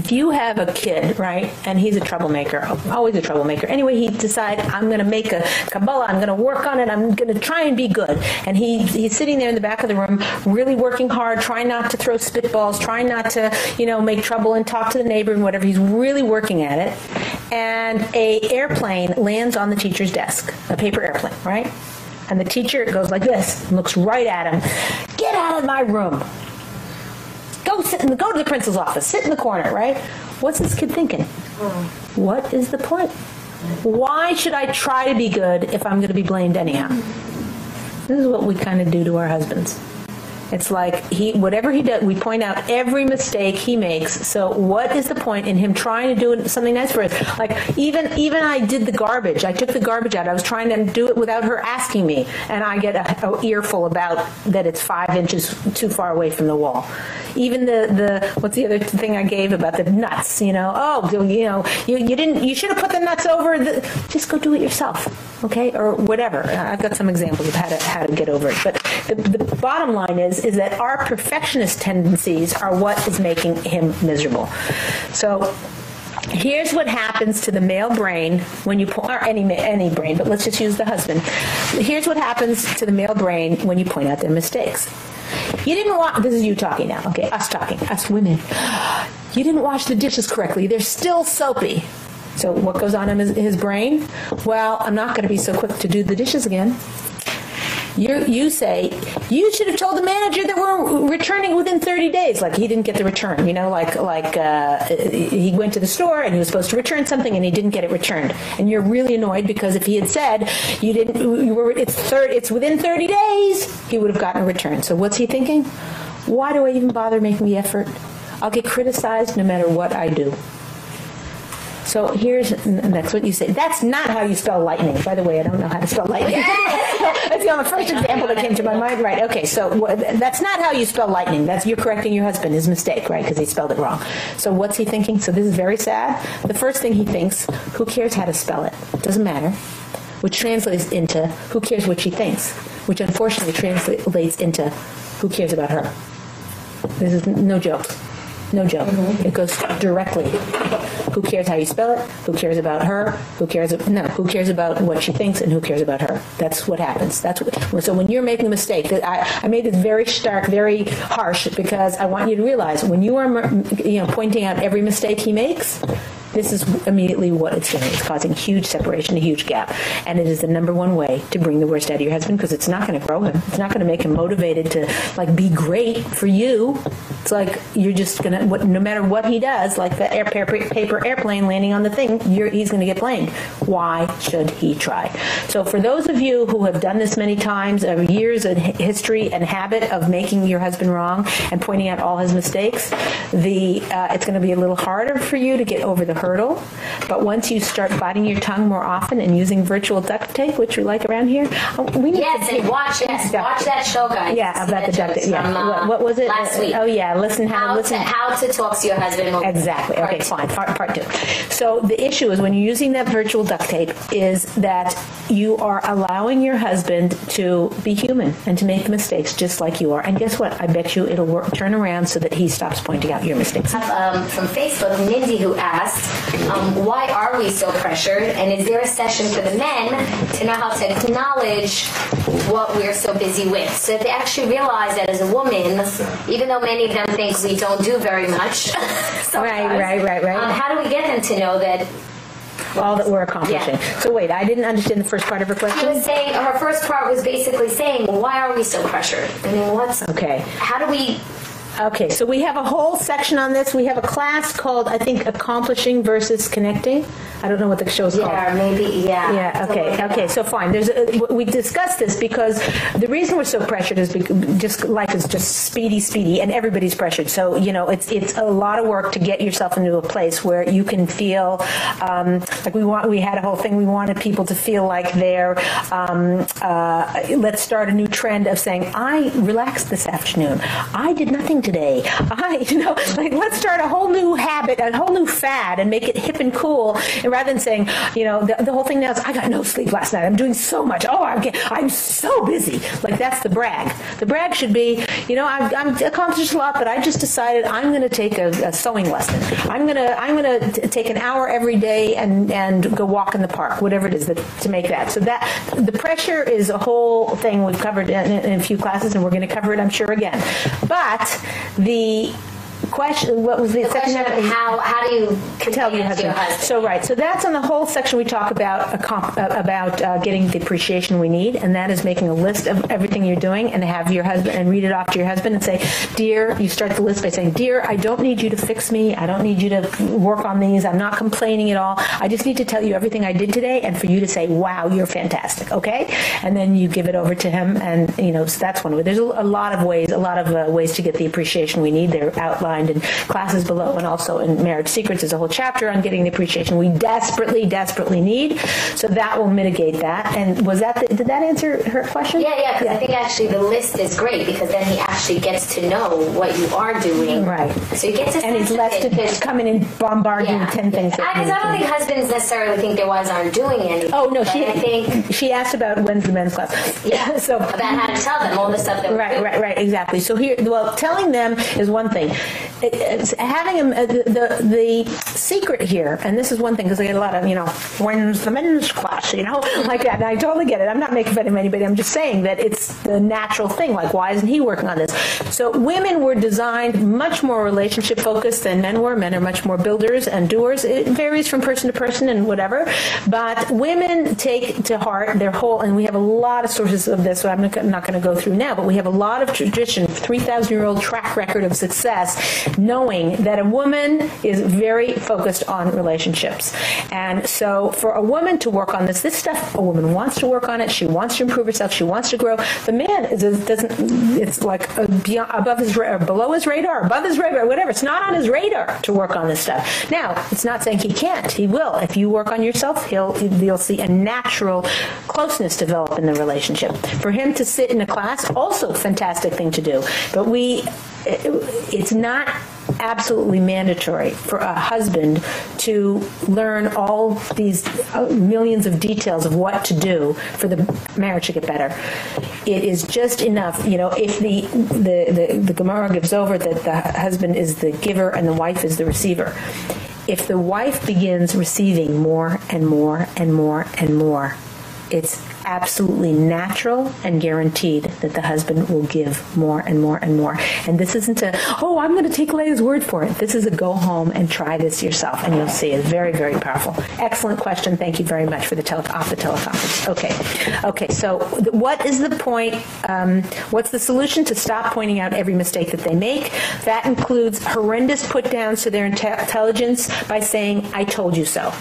if you have a kid, right, and he's a troublemaker, always a troublemaker. Anyway, he decides I'm going to make a Kabbalah, I'm going to work on it, I'm going to try and be good. And he he's sitting there in the back of the room really working hard, trying not to throw spitballs, trying not to, you know, make trouble and talk to the neighbor and whatever. He's really working at it. And a airplane lands on the teacher's desk, a paper airplane, right? And the teacher goes like this, looks right at him. Get out of my room. Go sit in the, go to the principal's office. Sit in the corner, right? What's this kid thinking? What is the point? Why should I try to be good if I'm going to be blamed anyhow? This is what we kind of do to our husbands. It's like he whatever he does we point out every mistake he makes. So what is the point in him trying to do something nice for us? Like even even I did the garbage. I took the garbage out. I was trying to do it without her asking me and I get a, a earful about that it's 5 inches too far away from the wall. Even the the what's the other thing I gave about the nuts, you know? Oh, you know, you you didn't you should have put the nuts over the just go do it yourself. Okay? Or whatever. I've got some examples of how to how to get over it. But the, the bottom line is is that our perfectionist tendencies are what is making him miserable. So here's what happens to the male brain when you point or any any brain but let's just use the husband. Here's what happens to the male brain when you point out their mistakes. You didn't want this is you talking now okay us talking us women. You didn't wash the dishes correctly. They're still soapy. So what goes on in his, his brain? Well i'm not going to be so quick to do the dishes again you you say you should have told the manager that we're returning within 30 days. Like he didn't get the return you know like like uh, he went to the store and he was supposed to return something and he didn't get it returned. And you're really annoyed because if he had said you didn't you were it's third it's within 30 days he would have gotten a return. So what's he thinking? Why do I even bother making the effort? I'll get criticized no matter what I do so here's next what you say. That's not how you spell lightning. By the way, I don't know how to spell lightning. that's the first example that came to my mind. Right. Okay. So that's not how you spell lightning. That's you're correcting your husband his mistake, right? Because he spelled it wrong. So what's he thinking? So this is very sad. The first thing he thinks, who cares how to spell it? Doesn't matter. Which translates into who cares what she thinks, which unfortunately translates into who cares about her. This is no joke. No joke. Mm -hmm. It goes directly. Who cares how you spell it? Who cares about her? Who cares no, who cares about what she thinks and who cares about her? That's what happens. That's what, so when you're making a mistake, I I made this very stark, very harsh because I want you to realize when you are you know pointing out every mistake he makes, this is immediately what it's doing. It's causing huge separation, a huge gap. And it is the number one way to bring the worst out of your husband because it's not going to grow him. It's not going to make him motivated to like be great for you. It's like you're just going to no matter what he does, like the air paper airplane landing on the thing, he's going to get blamed. Why should he try? So for those of you who have done this many times, of years of history and habit of making your husband wrong and pointing out all his mistakes, the uh, it's going to be a little harder for you to get over the hurdle. But once you start biting your tongue more often and using virtual duct tape, which we like around here, oh, we need yes, to and watch yes, watch that show, guys. Yeah, about the duct tape. Yeah. From, uh, what, what, was it? Last week. Oh yeah, listen how, how listen to, how to talk to your husband. Exactly. Okay, two. fine. Part part 2. So the issue is when you're using that virtual duct tape is that you are allowing your husband to be human and to make mistakes just like you are. And guess what? I bet you it'll work, turn around so that he stops pointing out your mistakes. Um, from Facebook, Mindy who asked um, why are we so pressured and is there a session for the men to know how to acknowledge what we're so busy with so they actually realize that as a woman even though many of them think we don't do very much right right right right um, how do we get them to know that all that we're accomplishing. Yeah. So wait, I didn't understand the first part of her She question. was saying her first part was basically saying, why are we so pressured? I mean, what's Okay. How do we Okay, so we have a whole section on this. We have a class called, I think, Accomplishing versus Connecting. I don't know what the show's called. Yeah, maybe yeah. Yeah, okay, okay, so fine. There's a, we discussed this because the reason we're so pressured is because just life is just speedy speedy and everybody's pressured. So, you know, it's it's a lot of work to get yourself into a place where you can feel um, like we want we had a whole thing we wanted people to feel like they're um, uh, let's start a new trend of saying I relaxed this afternoon. I did nothing today. I, you know, like let's start a whole new habit, a whole new fad and make it hip and cool and rather than saying, you know, the, the whole thing now is I got no sleep last night. I'm doing so much. Oh, I'm I'm so busy. Like that's the brag. The brag should be, you know, I've, I've accomplished a lot, but I just decided I'm going to take a, a sewing lesson. I'm going to I'm going to take an hour every day and and go walk in the park, whatever it is that to make that. So that the pressure is a whole thing we've covered in, in a few classes and we're going to cover it I'm sure again. But the question what was the, the second question of how how do you tell your convey it to husband. your husband? So right. So that's on the whole section we talk about a comp, uh, about uh, getting the appreciation we need and that is making a list of everything you're doing and have your husband and read it off to your husband and say, "Dear, you start the list by saying, "Dear, I don't need you to fix me. I don't need you to work on these. I'm not complaining at all. I just need to tell you everything I did today and for you to say, "Wow, you're fantastic." Okay? And then you give it over to him and you know, so that's one way. There's a, a lot of ways, a lot of uh, ways to get the appreciation we need. They're outlined in classes below and also in Marriage Secrets there's a whole chapter on getting the appreciation we desperately desperately need. So that will mitigate that. And was that the, did that answer her question? Yeah, yeah, because I think actually the list is great because then he actually gets to know what you are doing. Right. So he gets a and he's less it, to come in and bombard you with 10 things. that Because I don't think to- husbands necessarily think their wives aren't doing anything. Oh no, she I think she asked about when's the men's class. yeah, so about how to tell them all the stuff that Right, right, right, exactly. So here, well, telling them is one thing. Having uh, the, the secret here, and this is one thing because I get a lot of, you know, when's the men's class, you know, like that. And I totally get it. I'm not making fun of anybody. I'm just saying that it's the natural thing. Like, why isn't he working on this? So women were designed much more relationship focused than men were. Men are much more builders and doers. It varies from person to person and whatever. But women take to heart their whole, and we have a lot of sources of this. So I'm not going to go through now, but we have a lot of tradition, 3,000 year old track record of success, knowing that a woman is very focused on relationships. And so for a woman to work on this, this stuff, a woman wants to work on it. She wants to improve herself. She wants to grow. The man is doesn't. It's like beyond, above his or below his radar, above his radar, whatever. It's not on his radar to work on this stuff. Now, it's not saying he can't. He will. If you work on yourself, he'll you'll see a natural closeness develop in the relationship. For him to sit in a class, also fantastic thing to do. But we it's not absolutely mandatory for a husband to learn all these uh, millions of details of what to do for the marriage to get better. It is just enough, you know, if the the the, the Gemara gives over that the husband is the giver and the wife is the receiver. If the wife begins receiving more and more and more and more, it's absolutely natural and guaranteed that the husband will give more and more and more. And this isn't a, oh, I'm going to take Leah's word for it. This is a go home and try this yourself and you'll see it's very, very powerful. Excellent question. Thank you very much for the tele off the teleconference. Okay. Okay. So what is the point, um, what's the solution to stop pointing out every mistake that they make? That includes horrendous put downs to their intelligence by saying, I told you so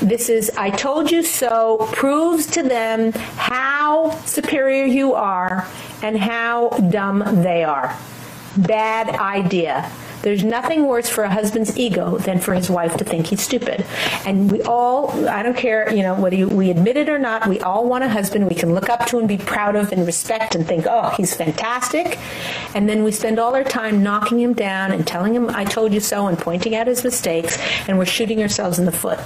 this is I told you so proves to them how superior you are and how dumb they are. Bad idea. There's nothing worse for a husband's ego than for his wife to think he's stupid. And we all, I don't care, you know, whether you, we admit it or not, we all want a husband we can look up to and be proud of and respect and think, "Oh, he's fantastic." And then we spend all our time knocking him down and telling him I told you so and pointing out his mistakes and we're shooting ourselves in the foot.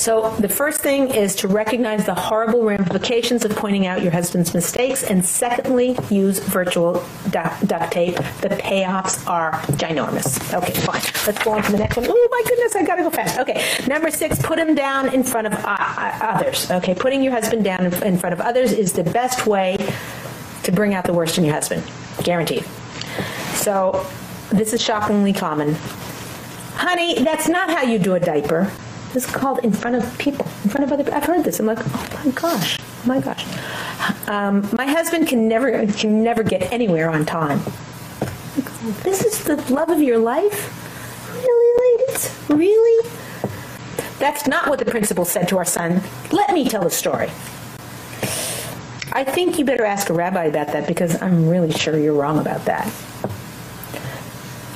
So the first thing is to recognize the horrible ramifications of pointing out your husband's mistakes and secondly use virtual duct, tape. The payoffs are ginormous. Okay, fine. Let's go on to the next one. Oh my goodness, I got to go fast. Okay. Number 6, put him down in front of uh, uh, others. Okay, putting your husband down in front of others is the best way to bring out the worst in your husband. Guaranteed. So, this is shockingly common. Honey, that's not how you do a diaper. This is called in front of people, in front of other people. I've heard this. I'm like, "Oh my gosh. Oh my gosh." Um, my husband can never can never get anywhere on time. This is the love of your life? Really, ladies? Really? That's not what the principal said to our son. Let me tell the story. I think you better ask a rabbi about that because I'm really sure you're wrong about that.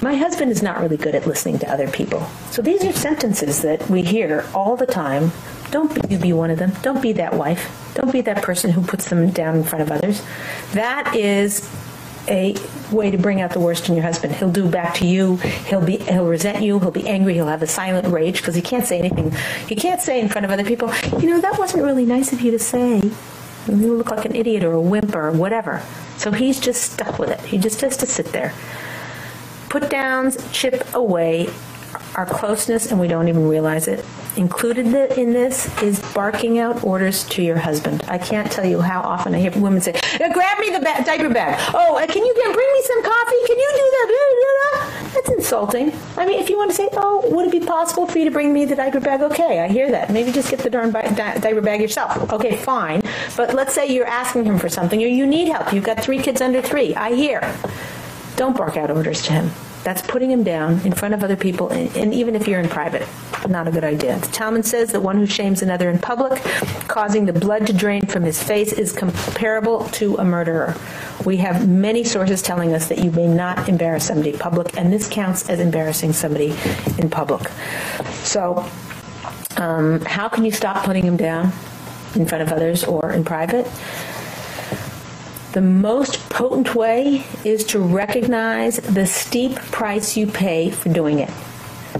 My husband is not really good at listening to other people. So these are sentences that we hear all the time. Don't be, be one of them. Don't be that wife. Don't be that person who puts them down in front of others. That is a way to bring out the worst in your husband. He'll do back to you. He'll be he'll resent you. He'll be angry. He'll have a silent rage because he can't say anything. He can't say in front of other people, "You know, that wasn't really nice of you to say." You look like an idiot or a wimp or whatever. So he's just stuck with it. He just has to sit there. Put downs chip away our closeness and we don't even realize it. Included in this is barking out orders to your husband. I can't tell you how often I hear women say, "Grab me the ba diaper bag." "Oh, uh, can you bring me some coffee? Can you do that?" That's insulting. I mean, if you want to say, "Oh, would it be possible for you to bring me the diaper bag?" Okay, I hear that. Maybe just get the darn diaper bag yourself. Okay, fine. But let's say you're asking him for something or you need help. You've got 3 kids under 3. I hear. Don't bark out orders to him. That's putting him down in front of other people and, even if you're in private. Not a good idea. The Talmud says that one who shames another in public, causing the blood to drain from his face is comparable to a murderer. We have many sources telling us that you may not embarrass somebody in public and this counts as embarrassing somebody in public. So um, how can you stop putting him down in front of others or in private? The most potent way is to recognize the steep price you pay for doing it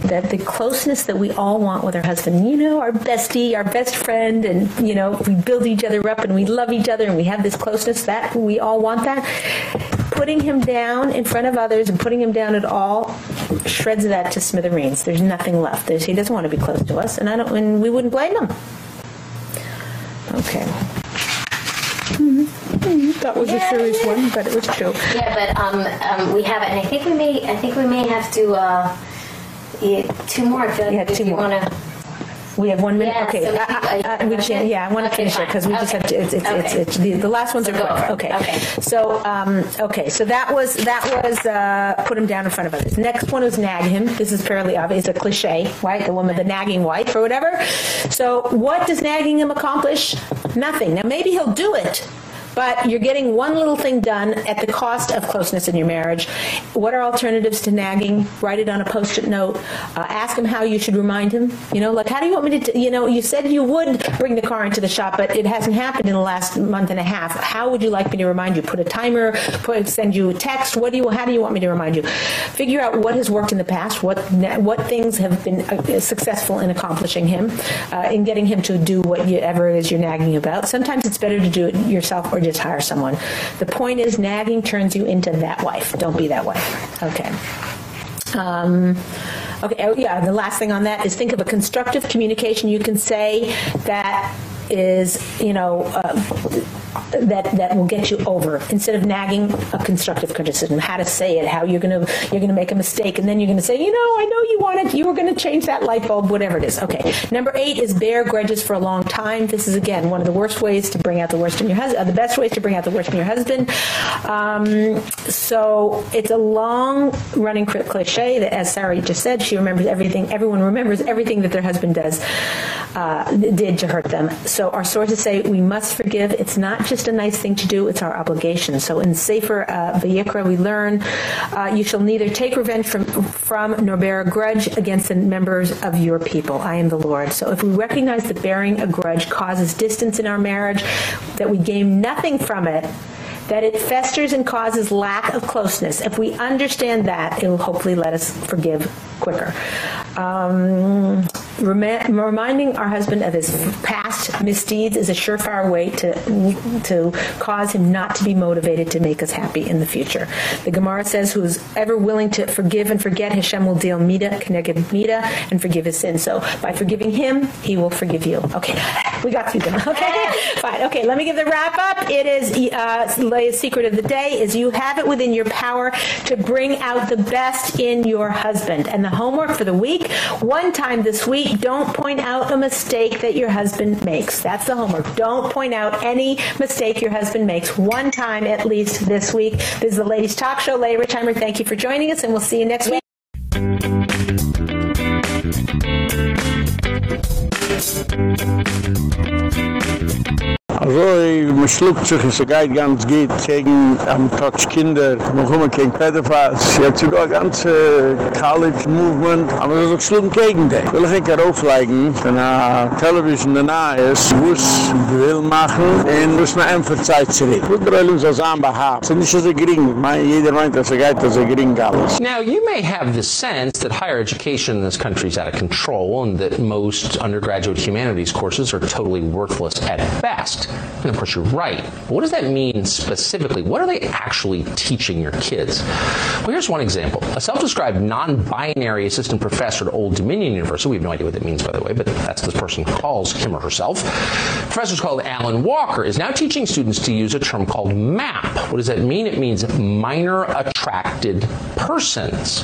that the closeness that we all want with our husband, you know, our bestie, our best friend and you know, we build each other up and we love each other and we have this closeness that we all want that. Putting him down in front of others and putting him down at all shreds that to smithereens. There's nothing left. There's, he doesn't want to be close to us and I don't and we wouldn't blame him. Okay. Mm-hmm. That was a serious one, but it was true. Yeah, but um, um, we have it, and I think we may, I think we may have to, uh, yeah, two more. I feel like if two you more. wanna- We have one minute. Yeah, okay. so we I- keep- I- I- we should- yeah, I want to Okay, finish it because we just have to it's it's it's, Okay. it's the, the last ones So are quick. Okay. Okay. So um okay, so that was that was uh put him down in front of others. Next one was nag him. This is fairly obvious, a cliche, right? The woman the nagging wife or whatever. So what does nagging him accomplish? Nothing. Now maybe he'll do it but you're getting one little thing done at the cost of closeness in your marriage. What are alternatives to nagging? Write it on a post-it note. Uh, ask him how you should remind him. You know, like how do you want me to you know, you said you would bring the car into the shop, but it hasn't happened in the last month and a half. How would you like me to remind you? Put a timer, put send you a text. What do you how do you want me to remind you? Figure out what has worked in the past, what what things have been uh, successful in accomplishing him, uh, in getting him to do whatever it is you're nagging about. Sometimes it's better to do it yourself or just hire someone. The point is nagging turns you into that wife. Don't be that wife. Okay. Um okay, oh, yeah, the last thing on that is think of a constructive communication you can say that is, you know, uh, that that will get you over. Instead of nagging a constructive criticism how to say it how you're going to you're going to make a mistake and then you're going to say you know I know you wanted you were going to change that light bulb whatever it is. Okay. Number 8 is bear grudges for a long time. This is again one of the worst ways to bring out the worst in your husband uh, the best ways to bring out the worst in your husband. Um, so it's a long running cliche that as Sarah just said she remembers everything everyone remembers everything that their husband does uh, did to hurt them so our sources say we must forgive it's not just a nice thing to do, it's our obligation. So in Sefer uh, Vayikra we learn uh, you shall neither take revenge from from nor bear a grudge against the members of your people. I am the Lord. So if we recognize that bearing a grudge causes distance in our marriage, that we gain nothing from it, that it festers and causes lack of closeness. If we understand that, it will hopefully let us forgive quicker. Um, reminding our husband of his past misdeeds is a surefire way to to cause him not to be motivated to make us happy in the future. The Gemara says who's ever willing to forgive and forget Hashem will deal mida keneged mida and forgive his sin. So by forgiving him, he will forgive you. Okay. We got through them. Okay. Fine. Okay, let me give the wrap up. It is uh Leah's secret of the day is you have it within your power to bring out the best in your husband. And the homework for the week, one time this week, don't point out a mistake that your husband makes. That's the homework. Don't point out any mistake your husband makes one time at least this week. This is the Ladies Talk Show. Leah Richheimer, thank you for joining us and we'll see you next week. Also, man schluckt sich, es geht ganz gut gegen am Touch Kinder, man kommt gegen Pedophiles. Jetzt sogar ein ganze College Movement, aber es auch schlimm gegen den. Will ich nicht auflegen, wenn a Television danach ist, wo es will machen, und muss man einfach Zeit zurück. Wo der uns das anbehabt. Es nicht so gering, jeder meint, dass geht, dass er gering alles. Now, you may have the sense that higher education in this country is out of control and that most undergraduate humanities courses are totally worthless at best. And of course you're right. But what does that mean specifically? What are they actually teaching your kids? Well, here's one example. A self-described non-binary assistant professor at Old Dominion University, we have no idea what that means by the way, but that's this person calls him or herself. Professor's called Allyn Walker is now teaching students to use a term called MAP. What does that mean? It means minor attracted persons.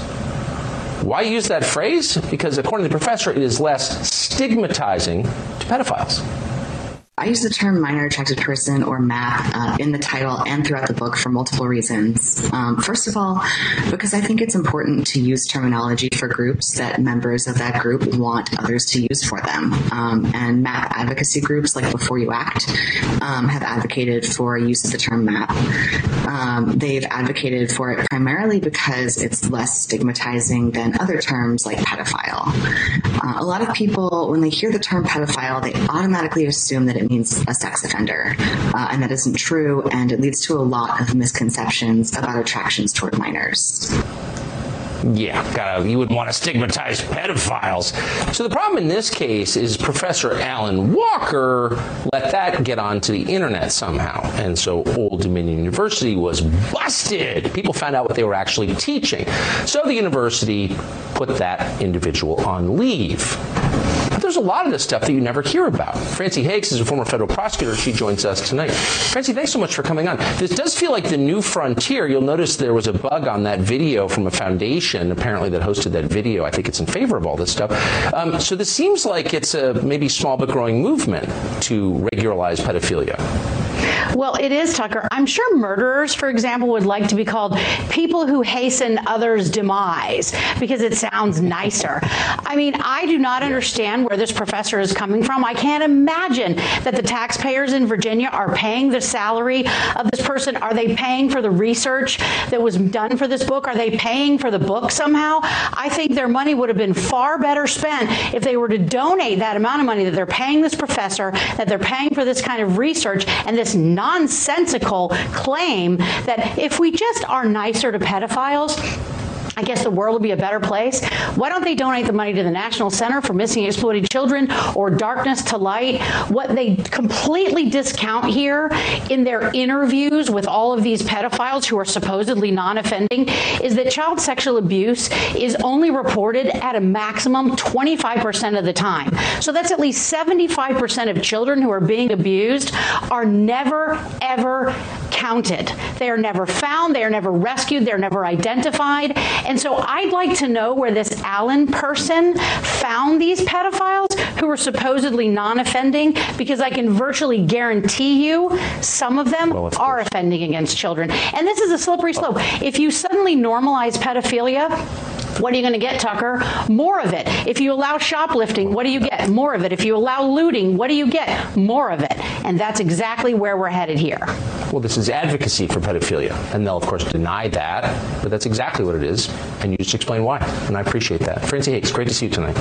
Why use that phrase? Because according to the professor, it is less stigmatizing to pedophiles. I use the term minor attracted person or MAP uh, in the title and throughout the book for multiple reasons. Um, first of all, because I think it's important to use terminology for groups that members of that group want others to use for them. Um, and MAP advocacy groups like Before You Act um, have advocated for use of the term MAP. Um, they've advocated for it primarily because it's less stigmatizing than other terms like pedophile. Uh, a lot of people when they hear the term pedophile, they automatically assume that it means a sex offender. Uh, and that isn't true and it leads to a lot of misconceptions about attractions toward minors. Yeah, you would want to stigmatize pedophiles. So the problem in this case is Professor Allyn Walker let that get onto the internet somehow. And so Old Dominion University was busted. People found out what they were actually teaching. So the university put that individual on leave there's a lot of this stuff that you never hear about. Francey Hakes is a former federal prosecutor. She joins us tonight. Francey, thanks so much for coming on. This does feel like the new frontier. You'll notice there was a bug on that video from a foundation apparently that hosted that video. I think it's in favor of all this stuff. Um, so this seems like it's a maybe small but growing movement to regularize pedophilia. Well, it is Tucker. I'm sure murderers, for example, would like to be called people who hasten others' demise because it sounds nicer. I mean, I do not understand where this professor is coming from. I can't imagine that the taxpayers in Virginia are paying the salary of this person. Are they paying for the research that was done for this book? Are they paying for the book somehow? I think their money would have been far better spent if they were to donate that amount of money that they're paying this professor, that they're paying for this kind of research and this nonsensical claim that if we just are nicer to pedophiles I guess the world will be a better place. Why don't they donate the money to the National Center for Missing and Exploited Children or Darkness to Light? What they completely discount here in their interviews with all of these pedophiles who are supposedly non-offending is that child sexual abuse is only reported at a maximum 25% of the time. So that's at least 75% of children who are being abused are never ever counted. They are never found, they are never rescued, they're never identified and so I'd like to know where this Allyn person found these pedophiles who were supposedly non-offending because I can virtually guarantee you some of them well, are offending against children. And this is a slippery slope. If you suddenly normalize pedophilia, what are you going to get, Tucker? More of it. If you allow shoplifting, what do you get? More of it. If you allow looting, what do you get? More of it. And that's exactly where we're headed here. Well, this is advocacy for pedophilia, and they'll of course deny that, but that's exactly what it is, and you just explain why. And I appreciate that. Francey Hakes, great to see you tonight.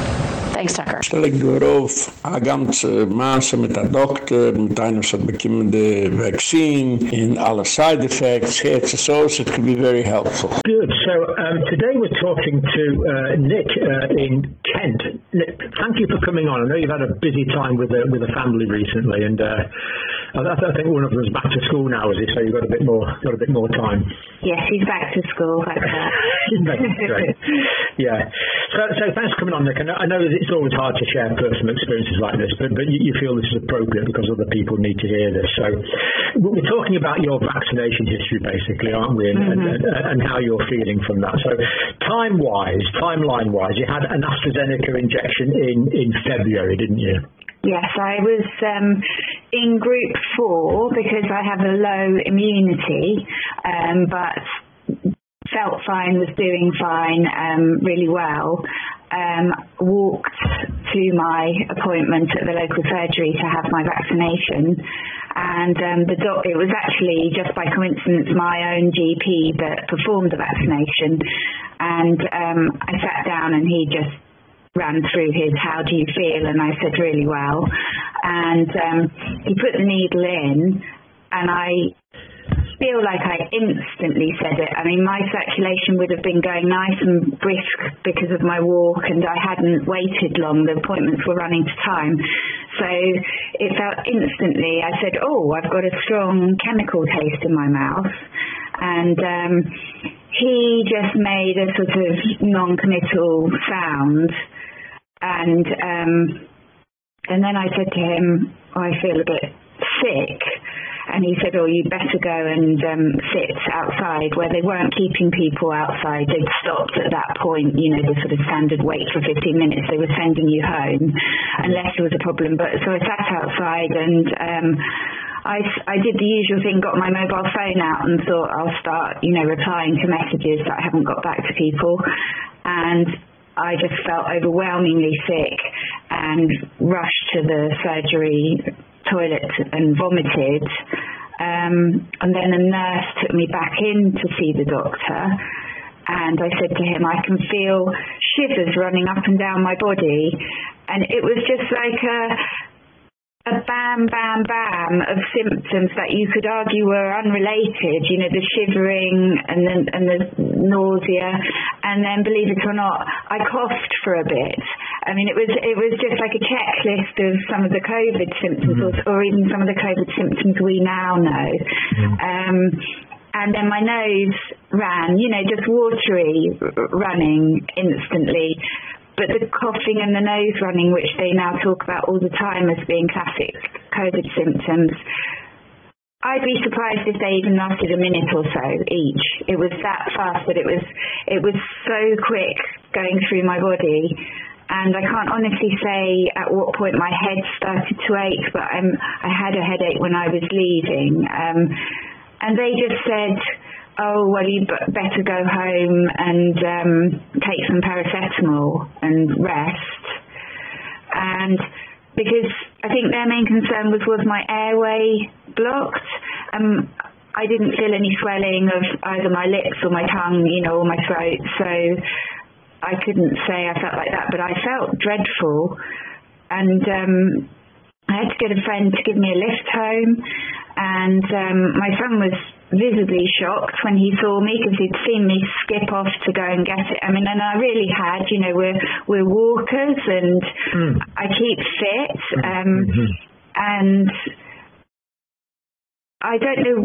Thanks, Tucker. Stell ich auf, a ganze Maße mit der Doktor, mit einer so bekommende Vaccine, in alle side effects, it's so, it could be very helpful. Good. So um, today we're talking to uh, Nick uh, in Kent. Nick, thank you for coming on. I know you've had a busy time with a, with a family recently, and uh, I, I think one of them's back to school now, is he? So you've got a bit more got a bit more time. Yes, he's back to school. That. Great. Yeah. So, so thanks for coming on, Nick. I know, I know that it's always hard to share personal experiences like this, but, but you, you feel this is appropriate because other people need to hear this. So we're talking about your vaccination history, basically, aren't we? And, mm -hmm. and, and, and how you're feeling from that. So time-wise, timeline-wise, you had an AstraZeneca injection in, in February, didn't you? Yes, I was um, in group four because I have a low immunity, um, but felt fine, was doing fine, um, really well. Um, walked to my appointment at the local surgery to have my vaccination and um, the doc it was actually just by coincidence my own GP that performed the vaccination and um, I sat down and he just ran through his how do you feel and I said really well and um, he put the needle in and I feel like I instantly said it. I mean, my circulation would have been going nice and brisk because of my walk and I hadn't waited long. The appointments were running to time. So it felt instantly, I said, oh, I've got a strong chemical taste in my mouth. And um, he just made a sort of non-committal sound. And, um, and then I said to him, I feel a bit sick and he said, oh, you'd better go and um, sit outside where they weren't keeping people outside. They'd stopped at that point, you know, the sort of standard wait for 15 minutes. They were sending you home unless there was a problem. But so I sat outside and um, I, I did the usual thing, got my mobile phone out and thought I'll start, you know, replying to messages that I haven't got back to people. And I just felt overwhelmingly sick and rushed to the surgery toilet and vomited. Um, and then a nurse took me back in to see the doctor. And I said to him, I can feel shivers running up and down my body. And it was just like a a bam, bam, bam of symptoms that you could argue were unrelated, you know, the shivering and then and the nausea and then believe it or not, I coughed for a bit. I mean, it was it was just like a checklist of some of the COVID symptoms mm -hmm. or, or, even some of the COVID symptoms we now know. Mm -hmm. um, and then my nose ran, you know, just watery running instantly but the coughing and the nose running, which they now talk about all the time as being classic COVID symptoms, I'd be surprised if they even lasted a minute or so each. It was that fast that it was it was so quick going through my body. And I can't honestly say at what point my head started to ache but I'm I had a headache when I was leaving. Um, and they just said oh well you'd better go home and um, take some paracetamol and rest. And because I think their main concern was was my airway blocked. Um I didn't feel any swelling of either my lips or my tongue you know or my throat so I couldn't say I felt like that but I felt dreadful. And um I had to get a friend to give me a lift home and um my son was visibly shocked when he saw me because he'd seen me skip off to go and get it. I mean, and I really had, you know, we're we're walkers and mm. I keep fit um mm -hmm. and I don't know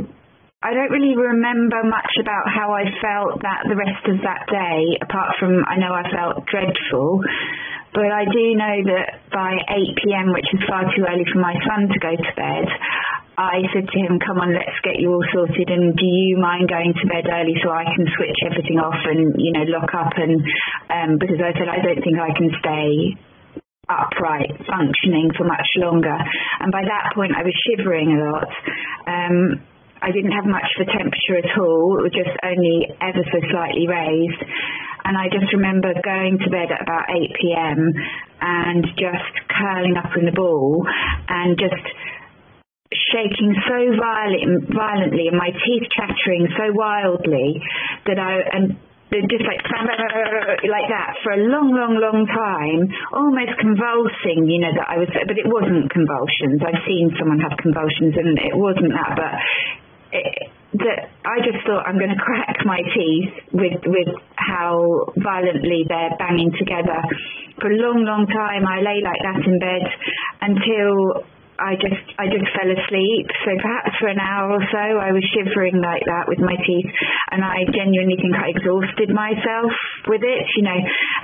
I don't really remember much about how I felt that the rest of that day apart from I know I felt dreadful but I do know that by 8 p.m. which is far too early for my son to go to bed I said to him, come on, let's get you all sorted and do you mind going to bed early so I can switch everything off and, you know, lock up and, um, because I said, I don't think I can stay upright, functioning for much longer. And by that point I was shivering a lot. Um, I didn't have much for temperature at all, it was just only ever so slightly raised. And I just remember going to bed at about 8pm and just curling up in the ball and just shaking so violent, violently and my teeth chattering so wildly that I and just like like that for a long long long time almost convulsing you know that I was but it wasn't convulsions. I've seen someone have convulsions and it wasn't that but it, that I just thought I'm going to crack my teeth with with how violently they're banging together for a long long time I lay like that in bed until I just I just fell asleep. So perhaps for an hour or so I was shivering like that with my teeth and I genuinely think I exhausted myself with it, you know,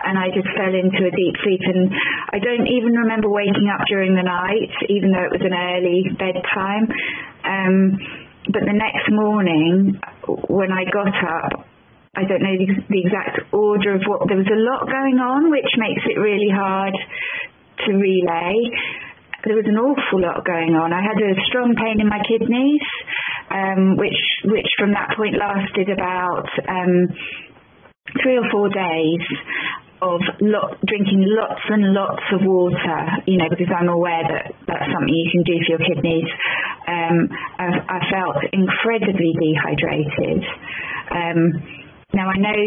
and I just fell into a deep sleep and I don't even remember waking up during the night even though it was an early bedtime. Um but the next morning when I got up I don't know the, the exact order of what there was a lot going on which makes it really hard to relay there was an awful lot going on. I had a strong pain in my kidneys, um, which which from that point lasted about um, three or four days of lot, drinking lots and lots of water, you know, because I'm aware that that's something you can do for your kidneys. Um, I, I felt incredibly dehydrated. Um, now I know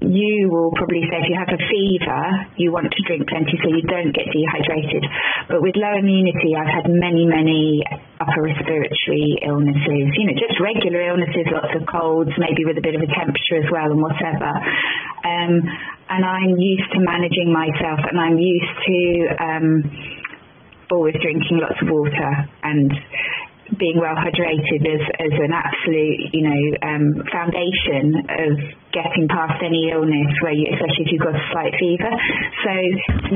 you will probably say if you have a fever, you want to drink plenty so you don't get dehydrated. But with low immunity, I've had many, many upper respiratory illnesses, you know, just regular illnesses, lots of colds, maybe with a bit of a temperature as well and whatever. Um, and I'm used to managing myself and I'm used to um, always drinking lots of water and being well hydrated as as an absolute you know um, foundation of getting past any illness where you especially if you've got a slight fever. So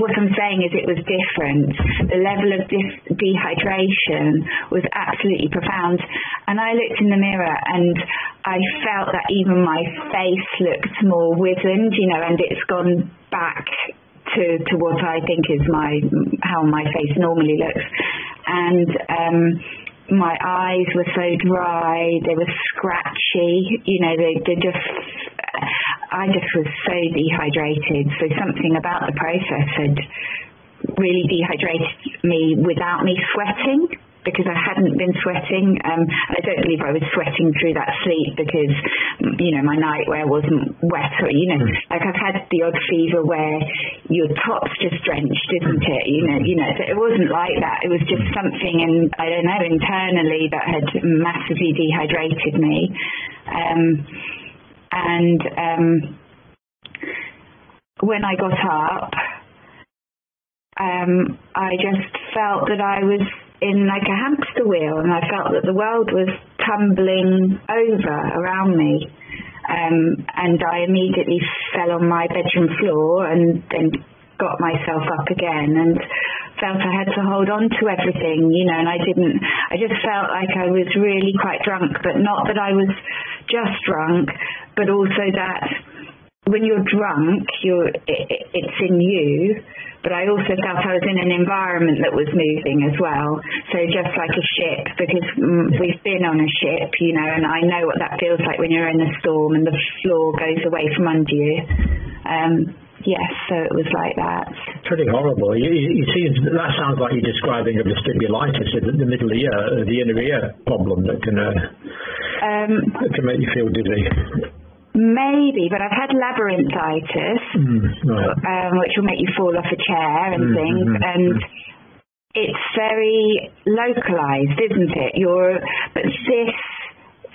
what I'm saying is it was different. The level of dehydration was absolutely profound. And I looked in the mirror and I felt that even my face looked more wizened you know and it's gone back to to what I think is my how my face normally looks. And um my eyes were so dry, they were scratchy, you know, they, they just, I just was so dehydrated. So something about the process had really dehydrated me without me sweating because I hadn't been sweating. Um, I don't believe I was sweating through that sleep because, you know, my nightwear wasn't wet or, you know, like I've had the odd fever where your top's just drenched, isn't it? You know, you know, so it wasn't like that. It was just something and I don't know, internally that had massively dehydrated me. Um, and um, when I got up, um, I just felt that I was in like a hamster wheel and I felt that the world was tumbling over around me. Um, and I immediately fell on my bedroom floor and then got myself up again and felt I had to hold on to everything you know and I didn't I just felt like I was really quite drunk but not that I was just drunk but also that when you're drunk you're it, it's in you but I also felt I was in an environment that was moving as well. So just like a ship, because mm, we've been on a ship, you know, and I know what that feels like when you're in a storm and the floor goes away from under you. Um, yes, so it was like that. Pretty horrible. You, you see, that sounds like you're describing a vestibulitis in the middle of the ear, the inner ear problem that can, uh, um, that can make you feel dizzy. Maybe, but I've had labyrinthitis, mm, right. um, which will make you fall off a chair and mm, things, mm, and it's very localized, isn't it? You're, but this.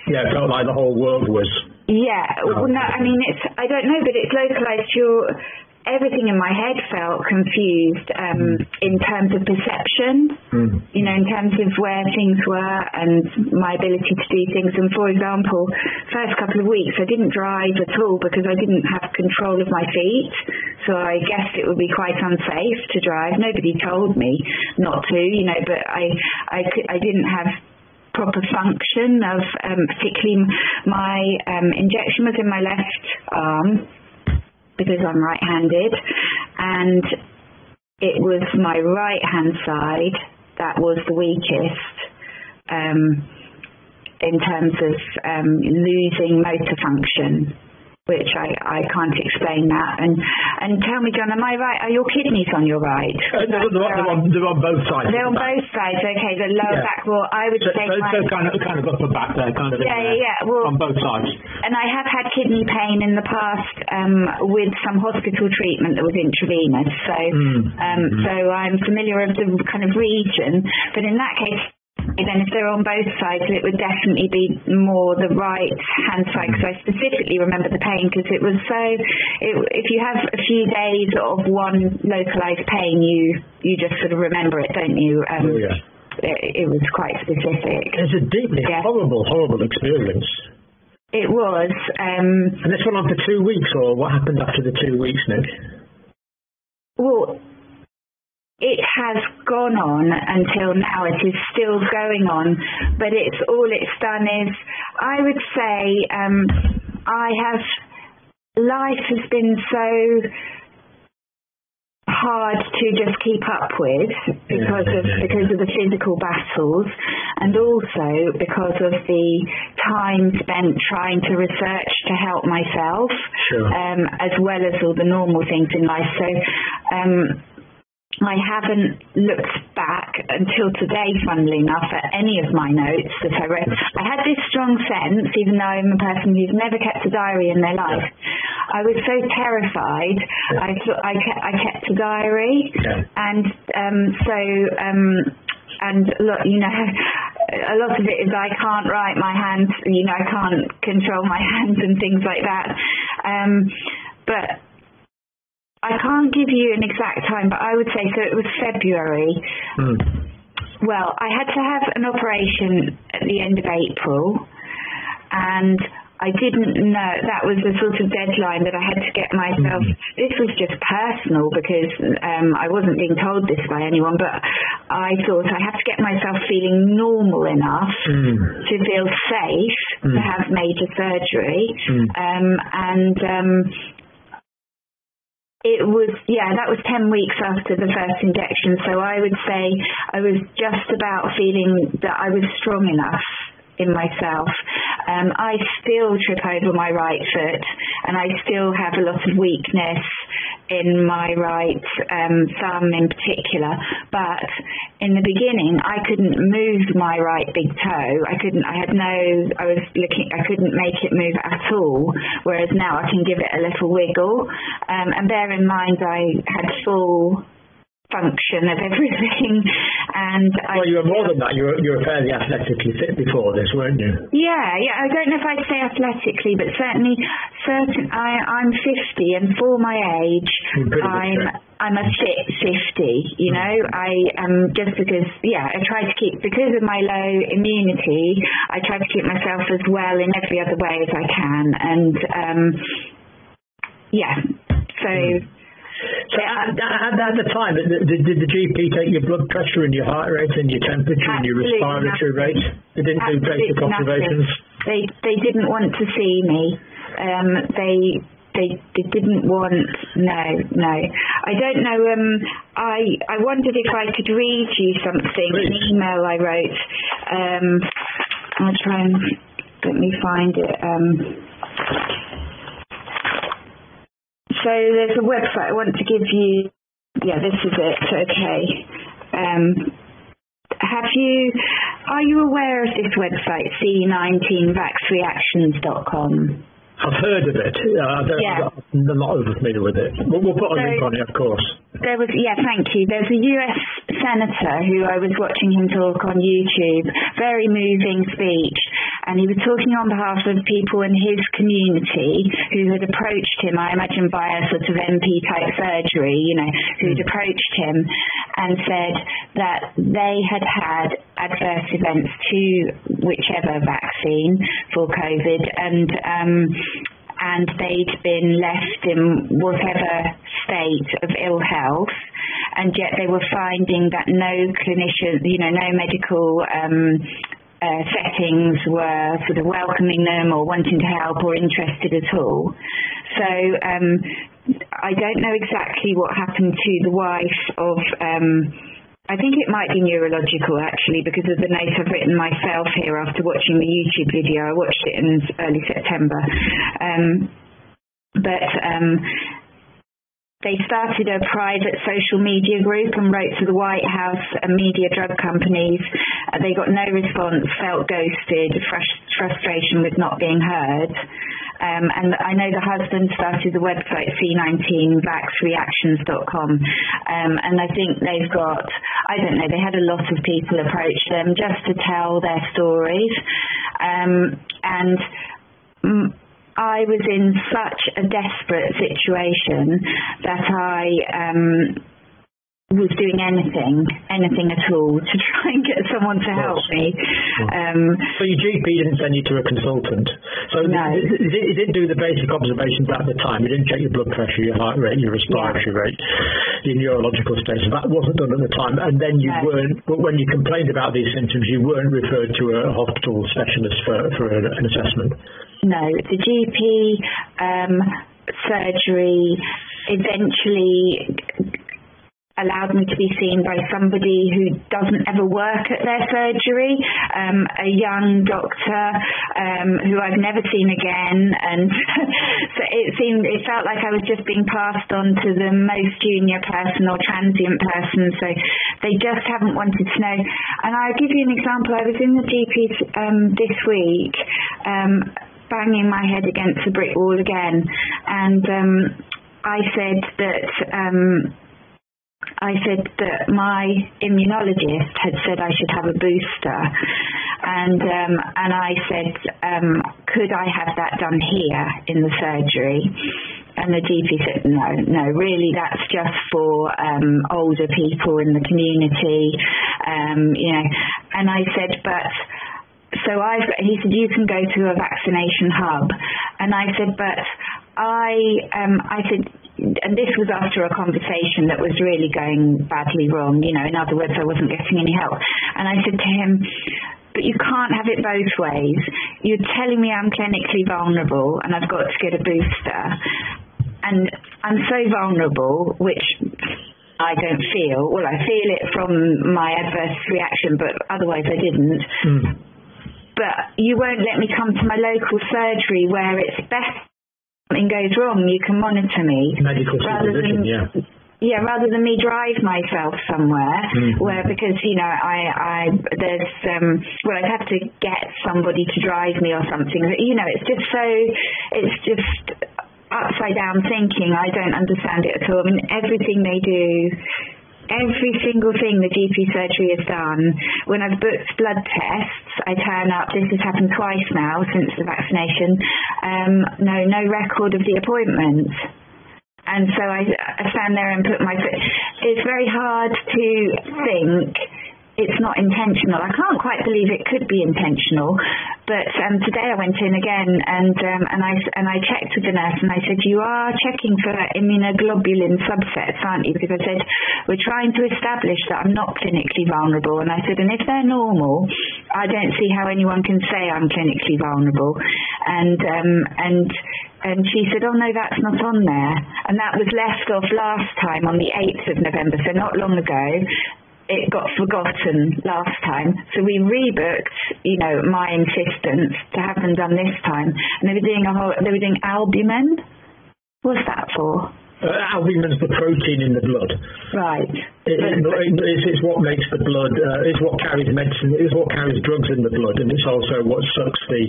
Yeah, it felt like the whole world was. Yeah, oh, well, no, I mean it's. I don't know, but it's localized. You're everything in my head felt confused um, in terms of perception, mm. you know, in terms of where things were and my ability to do things. And for example, first couple of weeks I didn't drive at all because I didn't have control of my feet. So I guessed it would be quite unsafe to drive. Nobody told me not to, you know, but I, I, I didn't have proper function of um, particularly my um, injection was in my left arm because I'm right-handed. And it was my right-hand side that was the weakest um, in terms of um, losing motor function which I, I can't explain that. And and tell me, John, am I right? Are your kidneys on your right? Uh, they're, they're, they're, on, they're on both sides. They're on both sides. Okay, the lower yeah. back. Well, I would so, say so, so kind of kind of upper back there, kind of yeah, yeah, yeah. Well, on both sides. And I have had kidney pain in the past um, with some hospital treatment that was intravenous. So mm. um, mm. so I'm familiar with the kind of region. But in that case then if they're on both sides it would definitely be more the right hand side because I specifically remember the pain because it was so it, if you have a few days of one localized pain you you just sort of remember it don't you? Um, oh, yeah. it, it, was quite specific. It's a deeply yeah. horrible horrible experience. It was um, and this went on for two weeks or what happened after the two weeks Nick? Well it has gone on until now. It is still going on but it's all it's done is I would say um, I have life has been so hard to just keep up with because of because of the physical battles and also because of the time spent trying to research to help myself sure. um, as well as all the normal things in life. So um, I haven't looked back until today, funnily enough, at any of my notes that I wrote. I had this strong sense, even though I'm a person who's never kept a diary in their life, I was so terrified. I, I, kept, I kept a diary, and um, so um, and look, you know, a lot of it is I can't write my hands, you know, I can't control my hands and things like that. Um, but I can't give you an exact time, but I would say so it was February. Mm. Well, I had to have an operation at the end of April and I didn't know that was the sort of deadline that I had to get myself mm. this was just personal because um, I wasn't being told this by anyone but I thought I had to get myself feeling normal enough mm. to feel safe to Hmm. have major surgery Hmm. um, and um, it was yeah that was 10 weeks after the first injection so I would say I was just about feeling that I was strong enough in myself. Um, I still trip over my right foot and I still have a lot of weakness in my right um, thumb in particular. But in the beginning I couldn't move my right big toe. I couldn't I had no I was looking I couldn't make it move at all whereas now I can give it a little wiggle. Um, and bear in mind I had full function of everything. And well I you were more than that. You were, you were fairly athletically fit before this weren't you? Yeah yeah. I don't know if I'd say athletically but certainly certain I I'm 50 and for my age I'm I'm a fit 50 you know? I um just because yeah I try to keep because of my low immunity I try to keep myself as well in every other way as I can. And um yeah. So so at, at, at the time, did, did the GP take your blood pressure and your heart rate and your temperature and your respiratory nothing. rate? They didn't do basic Absolutely observations? They they didn't want to see me. Um they they they didn't want no no I don't know um I I wondered if I could read you something an email I wrote um I'll try and let me find it um so there's a website I want to give you. Yeah this is it. Okay. Um have you are you aware of this website c19vaxreactions.com I've heard of it. I don't, Yeah. I'm not over familiar with it. We'll, we'll put a So- link on it, of course. There was, yeah, thank you. There's a US senator who I was watching him talk on YouTube, very moving speech, and he was talking on behalf of people in his community who had approached him, I imagine by a sort of MP type surgery, you know, who'd hmm. approached him and said that they had had adverse events to whichever vaccine for COVID and um and they'd been left in whatever state of ill health and yet they were finding that no clinician you know no medical um uh, settings were sort of welcoming them or wanting to help or interested at all. So um I don't know exactly what happened to the wife of um I think it might be neurological actually because of the note I've written myself here after watching the YouTube video. I watched it in early September. Um, but um, they started a private social media group and wrote to the White House and media drug companies. Uh, they got no response, felt ghosted, frust- frustration with not being heard. Um, and I know the husband started the website c19vaxreactions.com. Um, and I think they've got, I don't know, they had a lot of people approach them just to tell their stories. Um, and I was in such a desperate situation that I um was doing anything, anything at all to try and get someone to help me. Um, so your GP didn't send you to a consultant. So no. it, it, didn't do the basic observations at the time. It didn't check your blood pressure, your heart rate, your respiratory yeah. rate, your neurological status. That wasn't done at the time. And then you no. weren't, but when you complained about these symptoms, you weren't referred to a hospital specialist for, for an assessment. No, the GP um, surgery eventually allowed me to be seen by somebody who doesn't ever work at their surgery, um, a young doctor um, who I've never seen again and so it seemed it felt like I was just being passed on to the most junior person or transient person so they just haven't wanted to know. And I'll give you an example. I was in the GP um, this week um, banging my head against a brick wall again and um, I said that um, I said that my immunologist had said I should have a booster. And um, and I said um, could I have that done here in the surgery? And the GP said no no really that's just for um, older people in the community um, you know. And I said but so I've he said you can go to a vaccination hub. And I said but I um I said and this was after a conversation that was really going badly wrong you know in other words I wasn't getting any help. And I said to him but you can't have it both ways. You're telling me I'm clinically vulnerable and I've got to get a booster. And I'm so vulnerable which I don't feel. Well I feel it from my adverse reaction but otherwise I didn't. Mm. but you won't let me come to my local surgery where it's best something goes wrong, you can monitor me. Medical supervision, yeah. Yeah, rather than me drive myself somewhere mm -hmm. where because you know I I there's um well I'd have to get somebody to drive me or something. You know, it's just so it's just upside down thinking. I don't understand it at all. I mean everything they do every single thing the GP surgery has done. When I've booked blood tests, I turn up. This has happened twice now since the vaccination. Um, no, no record of the appointment. And so I, I stand there and put my foot. It's very hard to think it's not intentional. I can't quite believe it could be intentional, but um, today I went in again and um, and I and I checked with the nurse and I said you are checking for immunoglobulin subsets, aren't you? Because I said we're trying to establish that I'm not clinically vulnerable and I said and if they're normal, I don't see how anyone can say I'm clinically vulnerable. And um, and and she said, oh no, that's not on there. And that was left off last time on the 8th of November, so not long ago it got forgotten last time. So we rebooked, you know, my insistence to have them done this time. And they were doing a whole, they were doing albumin. What's that for? Uh, albumin's the protein in the blood. Right. It, it, it's, it's, what makes the blood, uh, it's what carries medicine, it's what carries drugs in the blood, and it's also what sucks the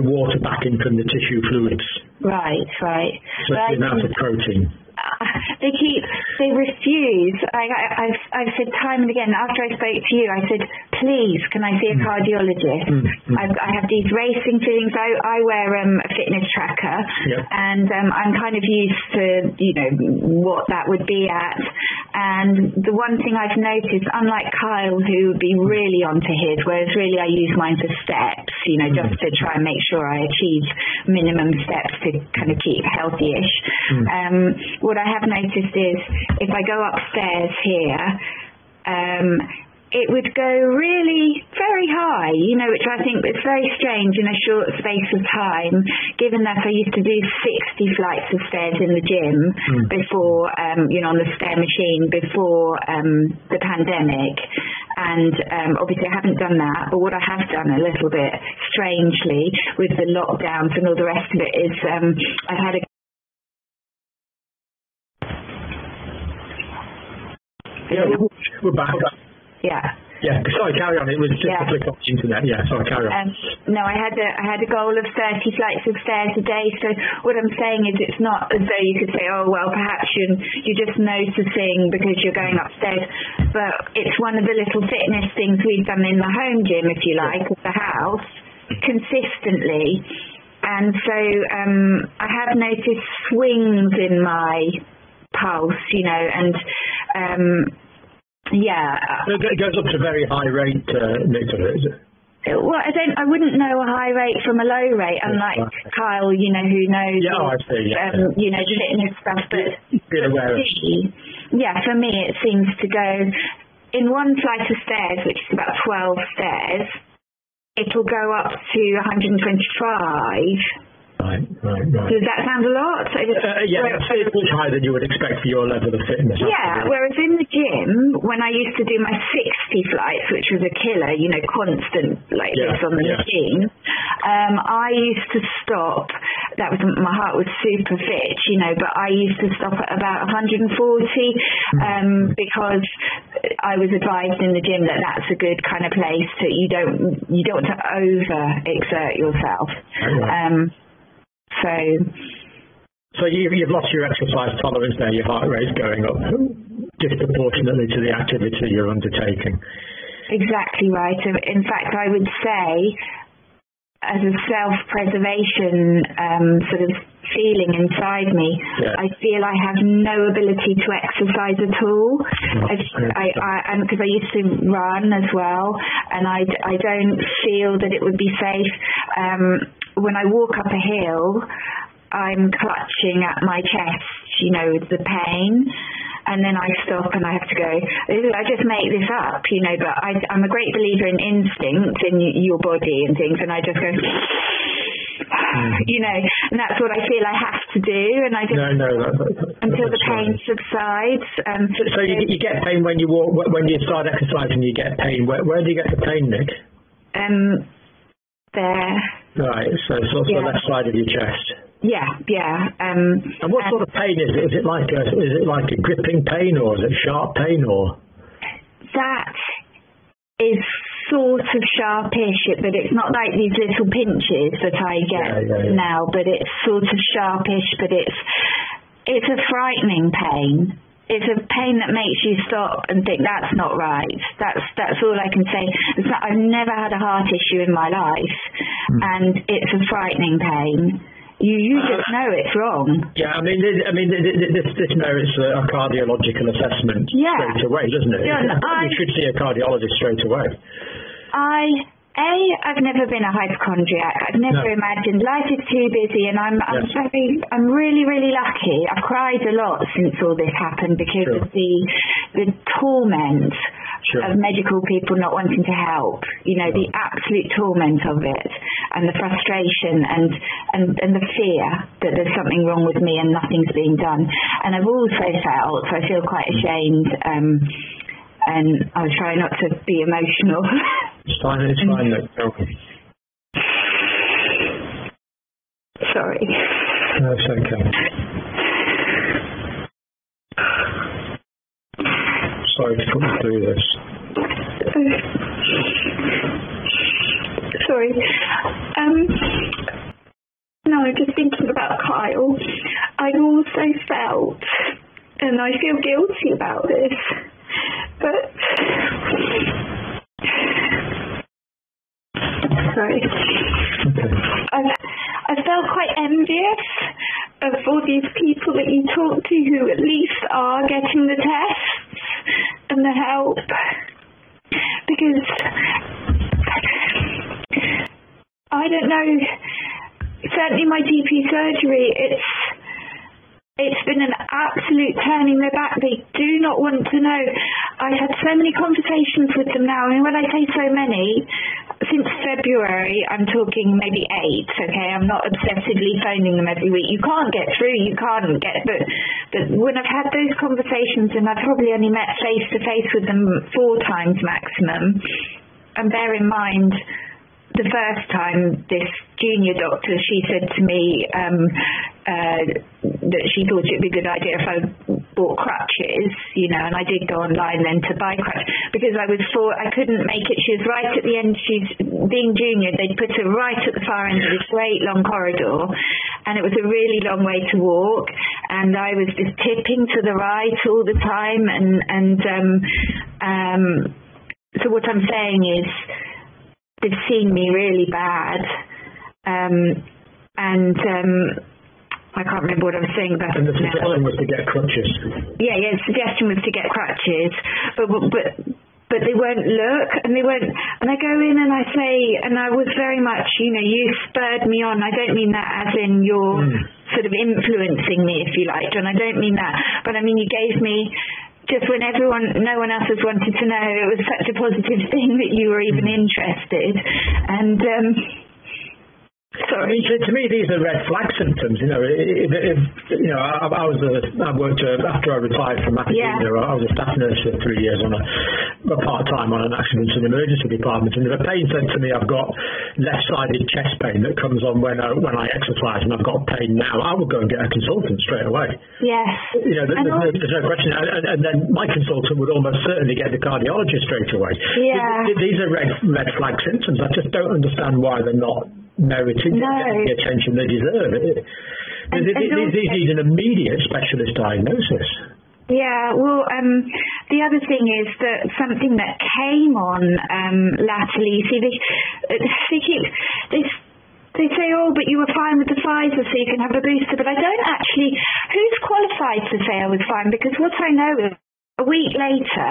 the water back in from the tissue fluids. Right, right. So it's the amount of protein they keep they refuse I, I I've I've said time and again after I spoke to you I said please can I see a mm. cardiologist mm. Mm. I I have these racing feelings I I wear um, a fitness tracker yep. and um, I'm kind of used to you know what that would be at and the one thing I've noticed unlike Kyle who would be really onto his whereas really I use mine for steps you know mm. just to try and make sure I achieve minimum steps to kind of keep healthy-ish mm. um what I have noticed is if I go upstairs here um, it would go really very high, you know, which I think is very strange in a short space of time, given that I used to do 60 flights of stairs in the gym mm. before, um, you know, on the stair machine before um, the pandemic. And um, obviously I haven't done that, but what I have done a little bit strangely with the lockdowns and all the rest of it is um, I've had a yeah, we're back. Yeah. Yeah, sorry, carry on. It was just Yeah. a click off the internet. Yeah, sorry, carry on. Um, no, I had a I had a goal of 30 flights of stairs a day. So what I'm saying is, it's not as though you could say, oh well, perhaps you you're just noticing because you're going upstairs, but it's one of the little fitness things we've done in the home gym, if you like, of the house, consistently. And so um, I have noticed swings in my pulse, you know, and um, yeah, It goes up to a very high rate, uh, it? Is it? Well, I don't. I wouldn't know a high rate from a low rate, unlike Kyle. You know, who knows? Yeah, oh, I see, yeah, um, You know, fitness stuff. But Be aware of for me, yeah, for me, it seems to go in one flight of stairs, which is about twelve stairs. It'll go up to 125. Right, right, right. Does that sound a lot? Just- Uh, yeah, it's much higher than you would expect for your level of fitness. yeah, whereas in the gym, when I used to do my 60 flights, which was a killer, you know, constant like Yeah, this on the yeah. machine, um, I used to stop, that was, my heart was super fit, you know, but I used to stop at about 140 um, because I was advised in the gym that that's a good kind of place to, you don't, you don't want to over exert yourself. Um, so So you, you've lost your exercise tolerance there, your heart rate's going up disproportionately to the activity you're undertaking. Exactly right. In in fact, I would say, as a self-preservation um, sort of feeling inside me, Yeah. I feel I have no ability to exercise at all. I, I, I, because I used to run as well, and I don't feel that it would be safe. Um, when I walk up a hill, I'm clutching at my chest, you know, with the pain. And then I stop and I have to go, I just make this up, you know, but I, I'm a great believer in instinct in your body and things. And I just go, you know, and that's what I feel I have to do. And I just, No, no, that, that, until the pain fine. subsides. Um, So, so you, you get pain when you walk, when you start exercising, you get pain. Where, where do you get the pain, Nick? um, there. Right, so sort of the Yeah. left side of your chest. Yeah, yeah. Um, And what sort of pain is it? Is it like a, is it like a gripping pain or is it sharp pain or? that is sort of sharpish, but it's not like these little pinches that I get Yeah, yeah, yeah. now, but it's sort of sharpish, but it's it's a frightening pain. It's a pain that makes you stop and think that's not right. That's that's all I can say. I've never had a heart issue in my life, Hmm. and it's a frightening pain. You you just know it's wrong. Yeah, I mean, I mean, this this, merits a, a cardiological assessment Yeah. straight away, doesn't it? Yeah, I- you should see a cardiologist straight away. I a I've never been a hypochondriac. I've never No. imagined life is too busy, and I'm I'm Yes. very I'm really really lucky. I've cried a lot since all this happened because Sure. of the the torment Sure. of medical people not wanting to help. You know the absolute torment of it, and the frustration and and and the fear that there's something wrong with me and nothing's being done. And I've also felt so I feel quite ashamed. Um, and I'll try not to be emotional. It's fine, it's fine. Okay. Sorry. That's okay. Sorry to put you through this. Sorry. Um, no, I'm just thinking about Kyle. I also felt, and I feel guilty about this, but sorry. I I felt quite envious of all these people that you talk to who at least are getting the tests and the help because I don't know certainly my GP surgery it's it's been an absolute turning their back. They do not want to know. I've had so many conversations with them now. I mean, when I say so many, since February, I'm talking maybe eight, okay? I'm not obsessively phoning them every week. You can't get through, you can't get, but, but when I've had those conversations and I've probably only met face to face with them four times maximum, and bear in mind, the first time this junior doctor she said to me um uh that she thought it'd be a good idea if I bought crutches, you know, and I did go online then to buy crutches because I was for I couldn't make it. She was right at the end. She's being junior. They'd put her right at the far end of this great long corridor, and it was a really long way to walk. And I was just tipping to the right all the time, and and um, um, so what I'm saying is they've seen me really bad. Um, and um, I can't remember what I was saying about And the suggestion was to get crutches. Yeah, yeah, the suggestion was to get crutches, but but but they won't look and they won't and I go in and I say and I was very much, you know, you spurred me on. I don't mean that as in you're sort of influencing me if you like, and I don't mean that. But I mean you gave me just when everyone no one else has wanted to know it was such a positive thing that you were even interested. And um I mean, to, to me, these are red flag symptoms. You know, if, if you know, I, I was a, I worked uh, after I retired from academia. I was a staff nurse for three years on a, a part time on an accident and emergency department. And if a pain said to me, "I've got left-sided chest pain that comes on when I when I exercise, and I've got pain now," I would go and get a consultant straight away. yes You know, there's, And no, there's no question. And, and- then my consultant would almost certainly get the cardiologist straight away. Yeah. Th- th- These are red red flag symptoms. I just don't understand why they're not merited No. getting the attention they deserve. It- And- th- and these need an immediate specialist diagnosis. Yeah, well, um, the other thing is that something that came on um, latterly, see, they, they keep, they, they say, oh, but you were fine with the Pfizer, so you can have a booster, but I don't actually, who's qualified to say I was fine? Because what I know is, a week later,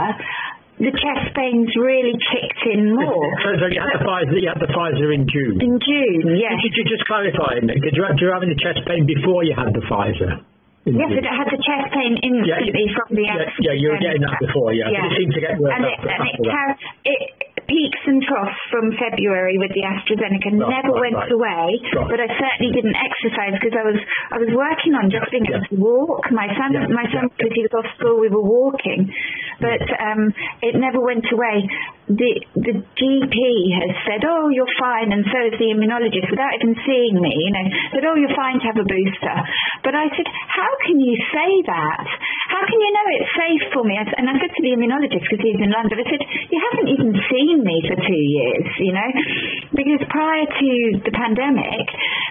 the chest pains really kicked in more. So, so you had the Pfizer, you had the Pfizer in June. In June, yes. Did you just clarify, Nick? Did you, did you have any chest pain before you had the Pfizer? Yes, June? but I had the chest pain instantly from the yeah, accident. yeah, you were getting that before, yeah. But it seemed to get worse and it, after, and it, after that. car- it peaks and troughs from February with the AstraZeneca Right, never right, went right. away, but I certainly didn't exercise because I was I was working on just being able to walk. My son Yeah, my son because he was off school we were walking, but um it never went away. The the GP has said, "Oh, you're fine," and so is the immunologist without even seeing me. You know, said, "Oh, you're fine to have a booster." But I said, "How can you say that? How can you know it's safe for me?" And I said to the immunologist because he's in London, I said, "You haven't even seen me for two years, you know, because prior to the pandemic,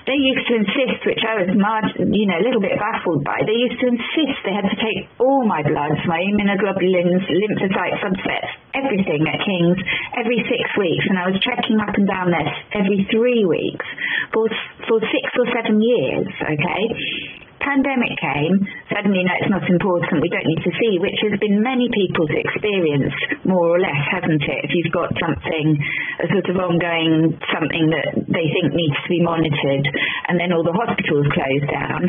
they used to insist, which I was, you know, a little bit baffled by. They used to insist they had to take all my bloods, my immunoglobulins, lymphocyte subsets, everything at King's every six weeks, and I was checking up and down this every three weeks for for six or seven years. Okay. Pandemic came, suddenly no, it's not important, we don't need to see, which has been many people's experience, more or less, hasn't it? If you've got something, a sort of ongoing something that they think needs to be monitored, and then all the hospitals close down.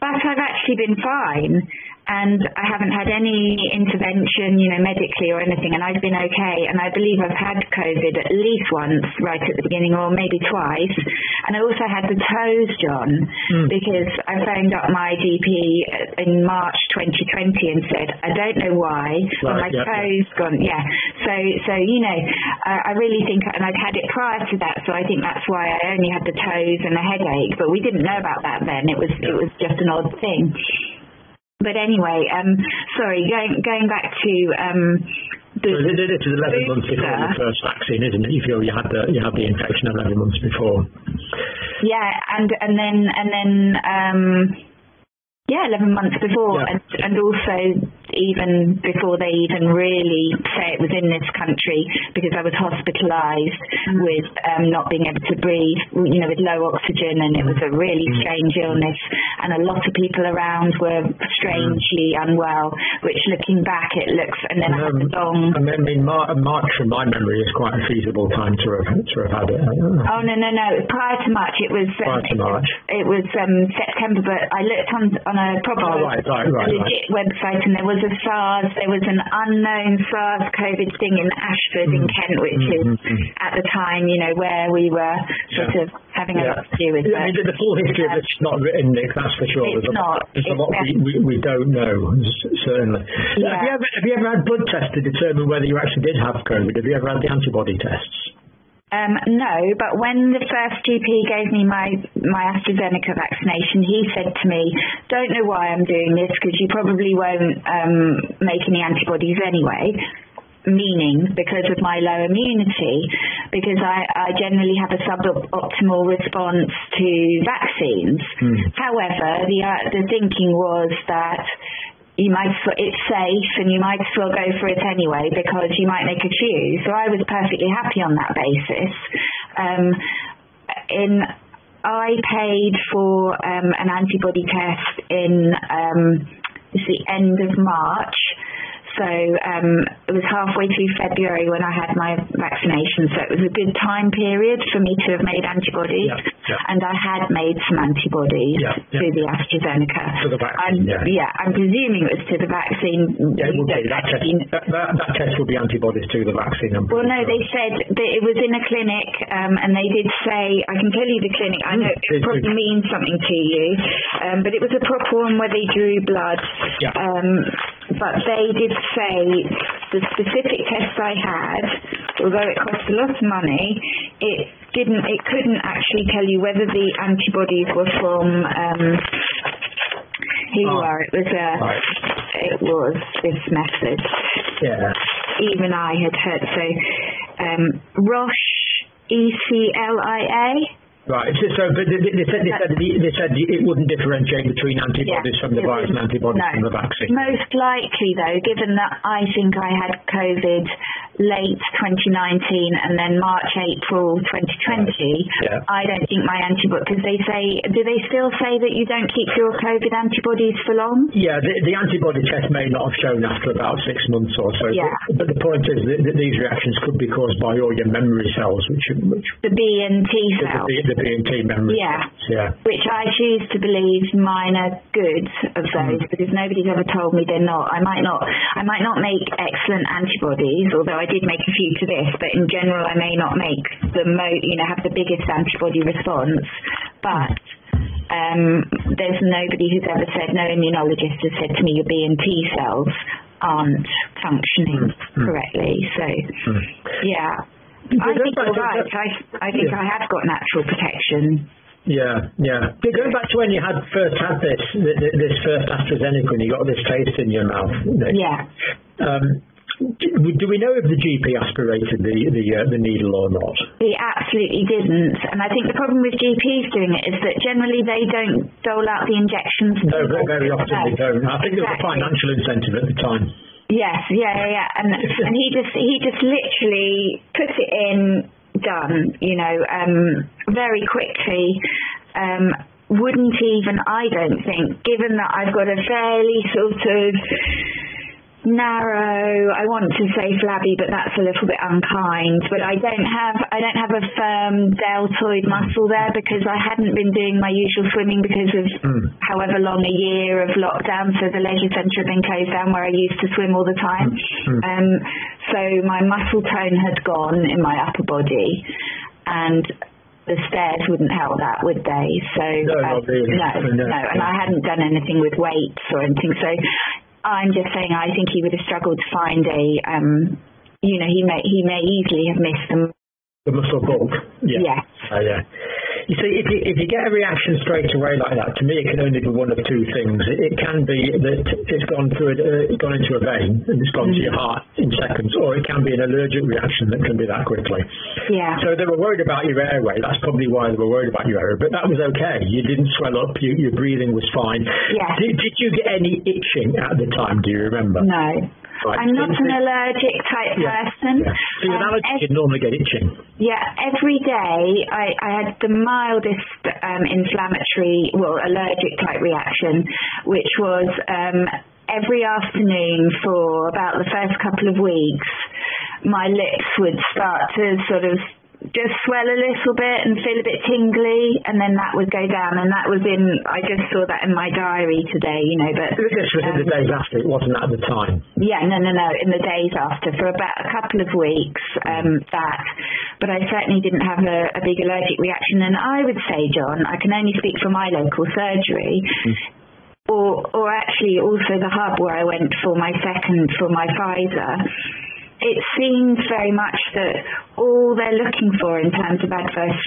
But I've actually been fine and I haven't had any intervention, you know, medically or anything and I've been okay. And I believe I've had COVID at least once right at the beginning or maybe twice. And I also had the toes John hmm. because I phoned up my GP in March 2020 and said I don't know why but my Right, yeah. toes gone. Yeah. So so you know I I really think and I'd had it prior to that so I think that's why I only had the toes and a headache but we didn't know about that then. It was it was just an odd thing but anyway um sorry going going back to um the So it- it- It's 11 months before the first vaccine, isn't it? You feel you had the you had the infection 11 months before. yeah and and then and then um yeah 11 months before and and also even before they even really say it was in this country because I was hospitalized with um not being able to breathe you know with low oxygen and it was a really strange illness and a lot of people around were strangely unwell which looking back it looks and then I had the long I mean, I mean Mar- March, from my memory, is quite a feasible time to have to have had it. Oh no no no! Prior to March, it was um, Prior to March. It was um, September, but I looked on on a proper Oh, right, right, right, legit website, and there was a SARS. There was an unknown SARS COVID thing in Ashford in mm. Kent, which mm-hmm. is at the time, you know, where we were sort of having a lot to do with. Yeah, I mean, the full history of it's not written, Nick. That's for sure. It's there's a, not. There's a lot we, we, we don't know. Certainly. Yeah. Have you ever have you ever had blood tests to determine whether you actually did have COVID? Have you ever had the antibody tests? Um, no, but when the first GP gave me my my AstraZeneca vaccination, he said to me, "Don't know why I'm doing this because you probably won't um, make any antibodies anyway." meaning because of my low immunity because I, I generally have a suboptimal response to vaccines. Hmm. However, the uh, the thinking was that you might it's safe and you might still go for it anyway because you might make a few. So I was perfectly happy on that basis. Um, in I paid for um, an antibody test in um, the end of March so um, it was halfway through February when I had my vaccination. So it was a good time period for me to have made antibodies. Yeah, yeah. And I had made some antibodies Yeah, to the AstraZeneca. To the vaccine, I'm, yeah. I'm presuming it was to the vaccine. Yeah, it would be. That test, that, that, that test will be antibodies to the vaccine. I'm well, no, sure. they said that it was in a clinic, um, and they did say, I can tell you the clinic, I know it probably means something to you, um, but it was a proper one where they drew blood. Yeah. But they did say the specific test I had, although it cost a lot of money, it didn't, it couldn't actually tell you whether the antibodies were from, um, here you Oh. are, it was a, Right. it was this method Yeah. even I had heard. So, um, Roche E ECLIA. Right. So, so but they, they said they said they said it wouldn't differentiate between antibodies from the virus and antibodies No. from the vaccine. Most likely, though, given that I think I had COVID late 2019 and then March, April 2020, Yeah. I don't think my antibody, because they say, do they still say that you don't keep your COVID antibodies for long? Yeah, the, the antibody test may not have shown after about six months or so. Yeah. But, but the point is that, that these reactions could be caused by all your memory cells, which which The B and T cells. the, the B and T. Yeah. Yeah. which I choose to believe mine are good of those mm. because nobody's ever told me they're not. I might not I might not make excellent antibodies, although I did make a few to this, but in general I may not make the mo you know, have the biggest antibody response. But um there's nobody who's ever said no immunologist has said to me your B and T cells aren't functioning mm. Mm. correctly. So yeah. I think you're right. I I think I have got natural protection. Yeah, yeah. But Going back to when you had first had this th- th- this first AstraZeneca when you got this taste in your mouth. Yeah. Um, do we know if the GP aspirated the the uh, the needle or not? He absolutely didn't. And I think the problem with GPs doing it is that generally they don't dole out the injections. No, very, often they don't. I think there was a financial incentive at the time. Yes, yeah, yeah, yeah. And and he just he just literally put it in, done, you know, um very quickly. Um wouldn't even I don't think, given that I've got a fairly sort of narrow. I want to say flabby but that's a little bit unkind. But I don't have I don't have a firm deltoid muscle there because I hadn't been doing my usual swimming because of however long a year of lockdown. So the leisure centre had been closed down where I used to swim all the time. Um so my muscle tone had gone in my upper body and the stairs wouldn't help that would they? So No, um, not really. no No, no and I hadn't done anything with weights or anything. So I'm just saying I think he would have struggled to find a um you know he may he may easily have missed them The muscle bulk. Yeah. Yes. Uh, yeah. You see, if you, if you get a reaction straight away like that, to me it can only be one of two things. It, it can be that it's gone through, a, uh, gone into a vein and it's gone to your heart in seconds, or it can be an allergic reaction that can be that quickly. yeah So they were worried about your airway. That's probably why they were worried about your airway. But that was okay. You didn't swell up. You, your breathing was fine. Yeah. Did, did you get any itching at the time? Do you remember? no Right. I'm not an allergic type Yeah. person Yeah. So you're Um, allergic, you'd normally get itching. Yeah, every day I, I had the mildest um, inflammatory, well, allergic type reaction, which was um, every afternoon for about the first couple of weeks, my lips would start to sort of just swell a little bit and feel a bit tingly and then that would go down and that was in I just saw that in my diary today you know but This was in the um, days after. It wasn't at the time. yeah, no, no, no, in the days after for about a couple of weeks, um, that. But I certainly didn't have a, a big allergic reaction. And I would say, John, I can only speak for my local surgery, or, or actually also the hub where I went for my second, for my Pfizer. It seems very much that all they're looking for in terms of adverse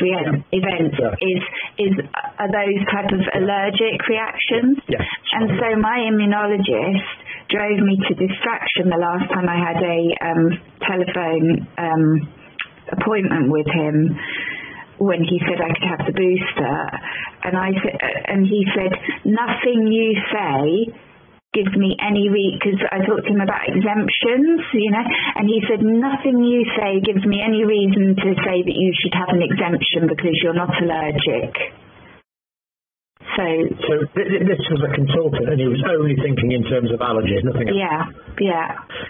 events is is are those type of allergic reactions. Yes. And so my immunologist drove me to distraction the last time I had a um, telephone um, appointment with him when he said I could have the booster and I said and he said nothing you say gives me any re because I talked to him about exemptions, you know, and he said nothing you say gives me any reason to say that you should have an exemption because you're not allergic. So, so th th this was a consultant, and he was only thinking in terms of allergies, nothing else. Yeah, yeah.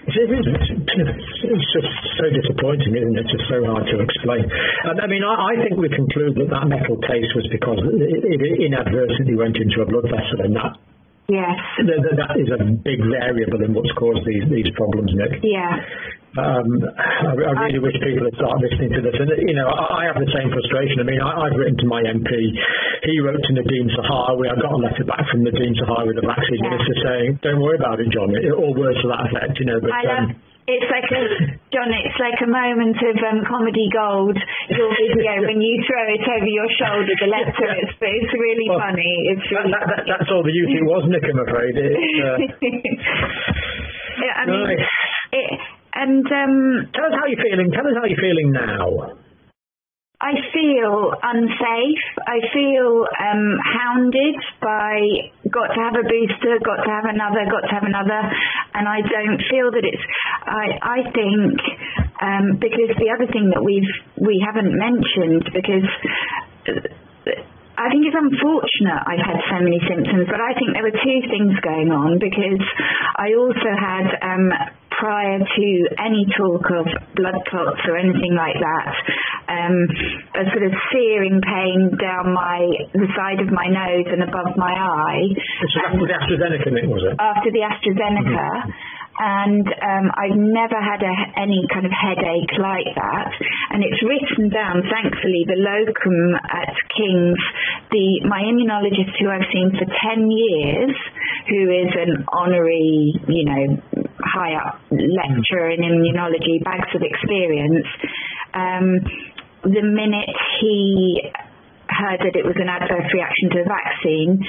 It's, it's, it's just so disappointing, isn't it? It's just so hard to explain. And I mean, I, I think we conclude that that metal case was because it, it inadvertently went into a blood vessel, and that Yes. That, that is a big variable in what's caused these these problems, Nick. Yeah. Um, I, I really wish people would start listening to this. And, you know, I, I have the same frustration. I mean, I, I've written to my MP. He wrote to Nadhim Zahawi. I got a letter back from Nadhim Zahawi, the vaccine Yeah. minister, saying, don't worry about it, John, or words to that effect, you know. But, I um, it's like a John it's like a moment of um, comedy gold your video when you throw it over your shoulder the letter it's it's really funny it's really that, that, that's all the use it was, Nick, I'm afraid. It, uh, Yeah, I mean, Right. it, and um, tell us how you're feeling. Tell us how you're feeling now. I feel unsafe. I feel um, hounded by got to have a booster, got to have another, got to have another, and I don't feel that it's. I I think um, because the other thing that we've we haven't mentioned because. I think it's unfortunate I've had so many symptoms, but I think there were two things going on because I also had um, prior to any talk of blood clots or anything like that, um, a sort of searing pain down my the side of my nose and above my eye. This was after the AstraZeneca, was it? After the AstraZeneca. And um, I've never had a, any kind of headache like that. And it's written down, thankfully, the locum at King's, the my immunologist who I've seen for 10 years, who is an honorary, you know, high up lecturer in immunology, bags of experience, um, the minute he heard that it was an adverse reaction to the vaccine,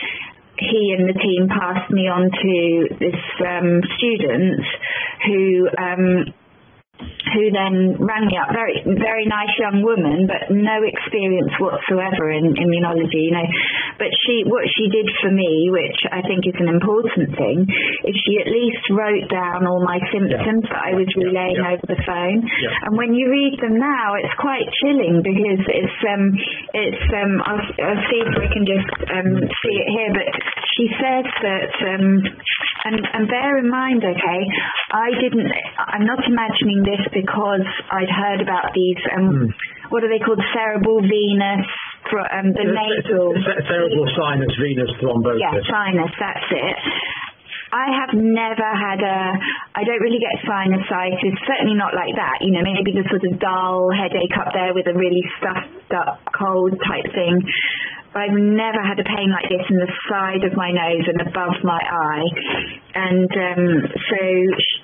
he and the team passed me on to this um, student who um, who then rang me up. Very very nice young woman but no experience whatsoever in immunology you know. But she what she did for me which I think is an important thing is she at least wrote down all my symptoms that I was relaying over the phone. Yeah. and when you read them now it's quite chilling because it's um it's um I'll, I'll see if we can just um see it here but she says that um and and bear in mind okay I didn't I'm not imagining this because I'd heard about these um what are they called cerebral venous um the nasal Cerebral sinus venous thrombosis. yeah, sinus, that's it. I have never had a, I don't really get sinusitis, certainly not like that, you know, maybe the sort of dull headache up there with a really stuffed up cold type thing. I've never had a pain like this in the side of my nose and above my eye. And um, so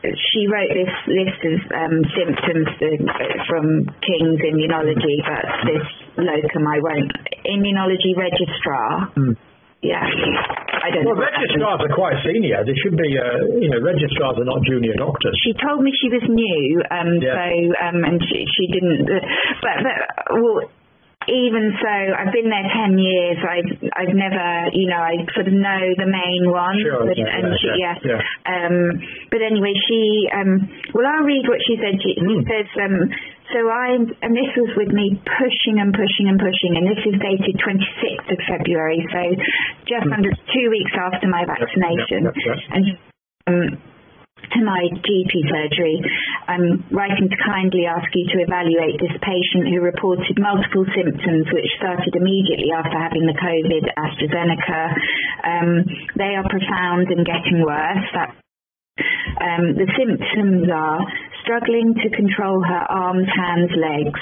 she wrote this list of um, symptoms uh, from King's Immunology, but this locum I won't. Immunology registrar. Yeah. I don't Well, know. what that registrars are quite senior. They should be, uh, you know, registrars are not junior doctors. she told me she was new um Yeah. so um and she she didn't uh, but, but well even so I've been there 10 years I've I've never you know I sort of know the main one Sure, but, yeah, and yeah, she, yeah, yeah, um but anyway she um well I'll read what she said she, Hmm. she says um so I and this was with me pushing and pushing and pushing and this is dated 26th of February so just under 2 weeks after my vaccination Hmm. yeah, yeah. and um to my GP surgery. I'm writing to kindly ask you to evaluate this patient who reported multiple symptoms which started immediately after having the COVID AstraZeneca. Um, they are profound and getting worse. That um, the symptoms are struggling to control her arms, hands, legs,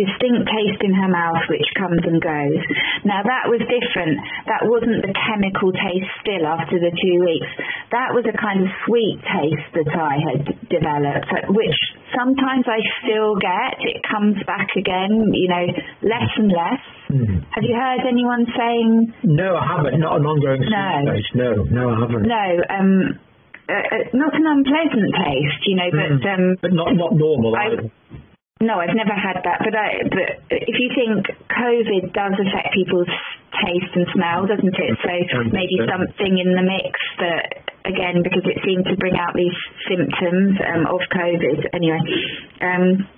distinct taste in her mouth which comes and goes. Now that was different. That wasn't the chemical taste still after the two weeks. That was a kind of sweet taste that I had developed, which sometimes I still get it comes back again, you know, less and less. Mm. Have you heard anyone saying No, I haven't. Not an ongoing No. taste. No, no, I haven't. no, um uh, uh, not an unpleasant taste, you know, but Mm. um But not not normal I- either. No, I've never had that, but I but if you think COVID does affect people's taste and smell, doesn't it? So maybe something in the mix that again because it seemed to bring out these symptoms um of COVID anyway. Um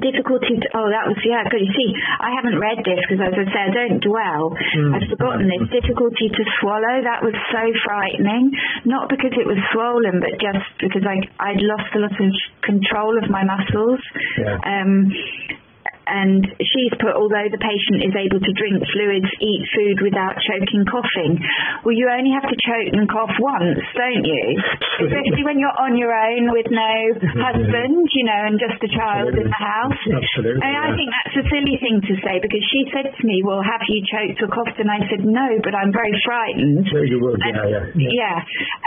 difficulty to, oh that was yeah good. You see I haven't read this because as I said I don't dwell. I've forgotten this difficulty to swallow. That was so frightening. Not because it was swollen but just because I I'd lost a lot of control of my muscles. Yeah. um and she's put although the patient is able to drink fluids eat food without choking coughing well you only have to choke and cough once don't you especially when you're on your own with no husband you know and just a child in the house Absolutely. and I think that's a silly thing to say because she said to me well have you choked or coughed and I said no but I'm very frightened So you would, yeah, yeah. yeah. yeah,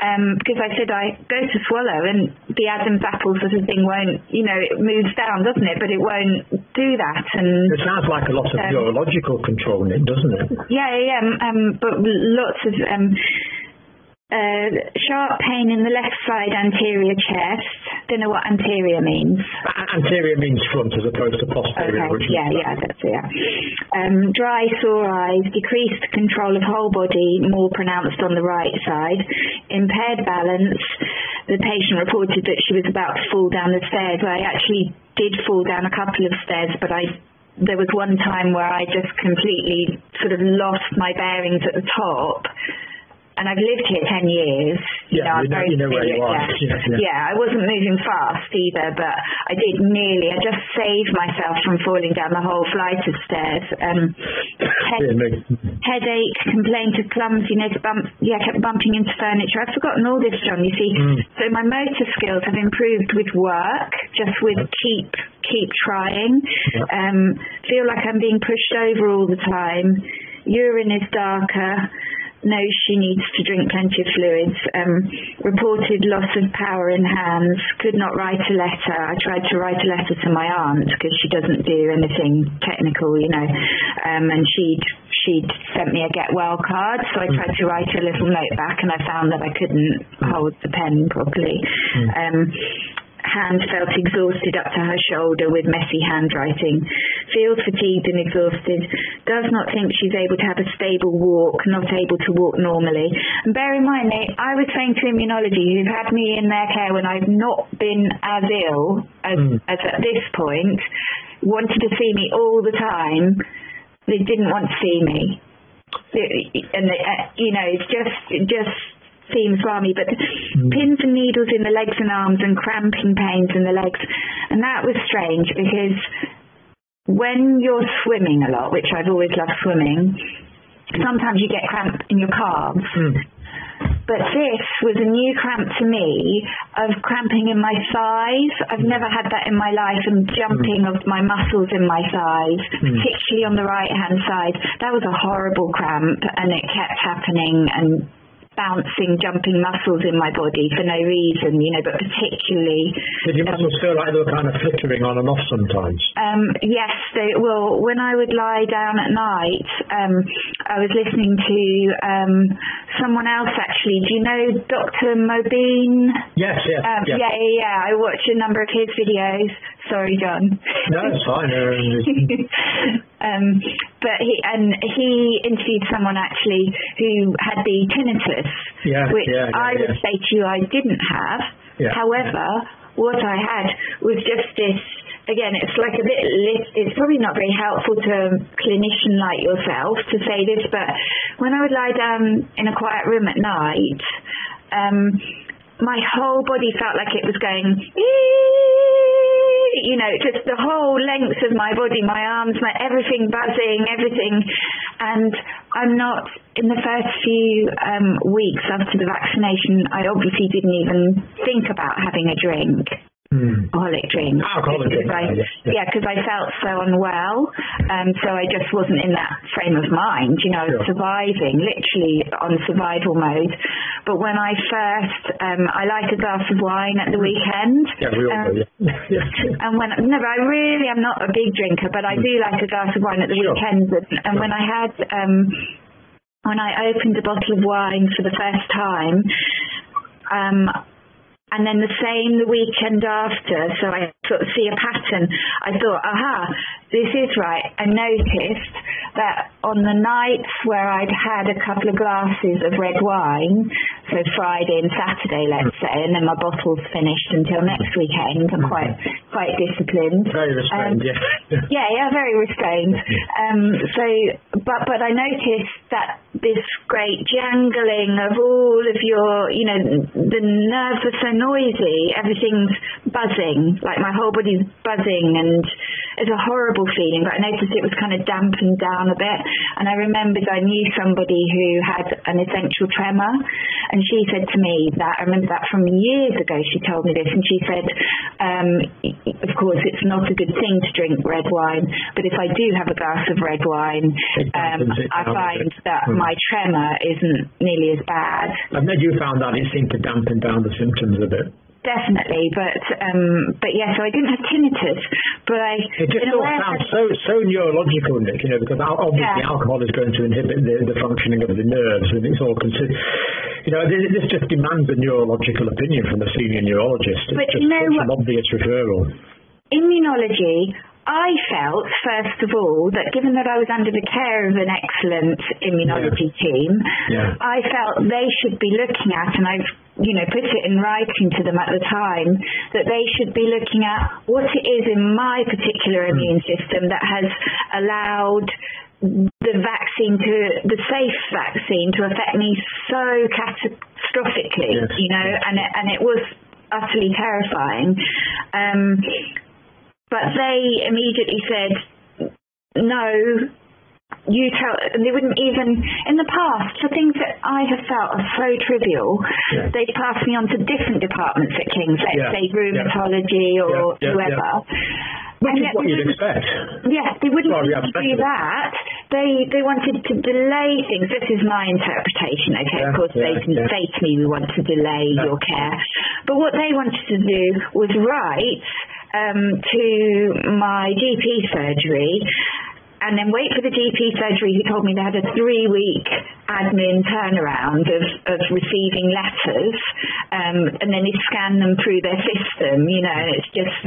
um, because I said I go to swallow and the Adam's apple sort of thing won't, you know, it moves down, doesn't it? But it won't do that. And It sounds like a lot of Um, neurological control in it, doesn't it? yeah, yeah, yeah, um, but lots of um, uh, sharp pain in the left side anterior chest. Don't know what anterior means. Anterior means front as opposed to posterior. Okay, yeah, yeah, that's it. Yeah. Um, dry, sore eyes, decreased control of whole body, more pronounced on the right side, impaired balance. The patient reported that she was about to fall down the stairs. I actually did fall down a couple of stairs, but I there was one time where I just completely sort of lost my bearings at the top. And I've lived here 10 years. You Yeah, know, I'm you know- very you know where you familiar- are. Yeah. Yeah, yeah. yeah, I wasn't moving fast either, but I did nearly. I just saved myself from falling down the whole flight of stairs. Um, head, Yeah, headache, complaint of clumsiness, bump, yeah, kept bumping into furniture. I've forgotten all this, John, you see. Mm. So my motor skills have improved with work, just with keep keep trying. Um, feel like I'm being pushed over all the time. Urine is darker knows she needs to drink plenty of fluids, um, reported loss of power in hands, could not write a letter. I tried to write a letter to my aunt because she doesn't do anything technical, you know, um, and she'd she'd sent me a get well card, so I tried to write a little note back and I found that I couldn't hold the pen properly. Um, hand felt exhausted up to her shoulder with messy handwriting, feels fatigued and exhausted, does not think she's able to have a stable walk, not able to walk normally. And bear in mind, they, I was saying to immunology, who've had me in their care when I've not been as ill as, as at this point, wanted to see me all the time, they didn't want to see me. And, they, uh, you know, it's just, just seems barmy, but hmm. pins and needles in the legs and arms and cramping pains in the legs. And that was strange because when you're swimming a lot, which I've always loved swimming, sometimes you get cramp in your calves. Hmm. But this was a new cramp to me of cramping in my thighs. I've hmm. never had that in my life and jumping of my muscles in my thighs, particularly on the right hand side. That was a horrible cramp and it kept happening and bouncing, jumping muscles in my body for no reason, you know, but particularly Did your muscles feel like they were kind of flickering on and off sometimes? um, yes, they, well, when I would lie down at night, um, I was listening to um, someone else actually. Do you know Dr. Mobeen? Yes, yes, Um, yes. yeah, yeah, yeah. I watch a number of his videos. Sorry, John. No, it's fine. Uh, um, but he and he interviewed someone actually who had the tinnitus, Yeah, which yeah, yeah, I would say to you I didn't have. However, what I had was just this. Again, it's like a bit. It's probably not very helpful to a clinician like yourself to say this, but when I would lie down in a quiet room at night, um, my whole body felt like it was going you know, just the whole length of my body, my arms, my everything buzzing, everything. And I'm not, in the first few um, weeks after the vaccination, I obviously didn't even think about having a drink. Hmm. alcoholic drink. Alcoholic drink, Because I, yeah, yeah. yeah, because I felt so unwell, um, so I just wasn't in that frame of mind. You know, I was Sure. surviving, literally on survival mode. But when I first, um, I like a glass of wine at the weekend. Yeah, we all Um, do, yeah. and when no, but I really am not a big drinker, but I do like a glass of wine at the Sure. weekends. And, and when I had um, when I opened a bottle of wine for the first time, um, and then the same the weekend after, so I sort of see a pattern. I thought, aha, this is right. I noticed that on the nights where I'd had a couple of glasses of red wine, so Friday and Saturday, let's say, and then my bottle's finished until next weekend, I'm quite quite disciplined. Very restrained, Um, yeah. yeah, yeah, very restrained. Um, so, but but I noticed that this great jangling of all of your, you know, the nerves are so noisy, everything's buzzing, like my whole body's buzzing, and it's a horrible feeling. But I noticed it was kind of dampened down a bit, and I remembered I knew somebody who had an essential tremor, and she said to me that I remember that from years ago. She told me this, and she said, um, of course, it's not a good thing to drink red wine, but if I do have a glass of red wine, um, I find that Hmm. my tremor isn't nearly as bad. I've met you found that it seemed to dampen down the symptoms a bit. Definitely, but um, but yeah, so I didn't have tinnitus, but I It just all sounds so so neurological, Nick. You know, because obviously Yeah. alcohol is going to inhibit the, the functioning of the nerves, and it's all considered. You know, this, this just demands a neurological opinion from a senior neurologist. It's But just you know such an obvious referral. immunology, I felt, first of all, that given that I was under the care of an excellent immunology team, Yeah. I felt they should be looking at, and I've you know put it in writing to them at the time, that they should be looking at what it is in my particular immune system that has allowed the vaccine to the safe vaccine to affect me so catastrophically Yes. you know and it, and it was utterly terrifying. Um but they immediately said no you tell and they wouldn't even in the past for things that I have felt are so trivial Yeah. they'd pass me on to different departments at King's let's Yeah. say rheumatology or Yeah, yeah, whoever Which And is what you'd expect. yeah, they wouldn't yeah, do that. They they wanted to delay things. This is my interpretation. Okay, of course they can say to me, "We want to delay your care," but what they wanted to do was write um, to my GP surgery. And then wait for the GP surgery who told me they had a three-week admin turnaround of, of receiving letters, um, and then they scan them through their system. You know, it's just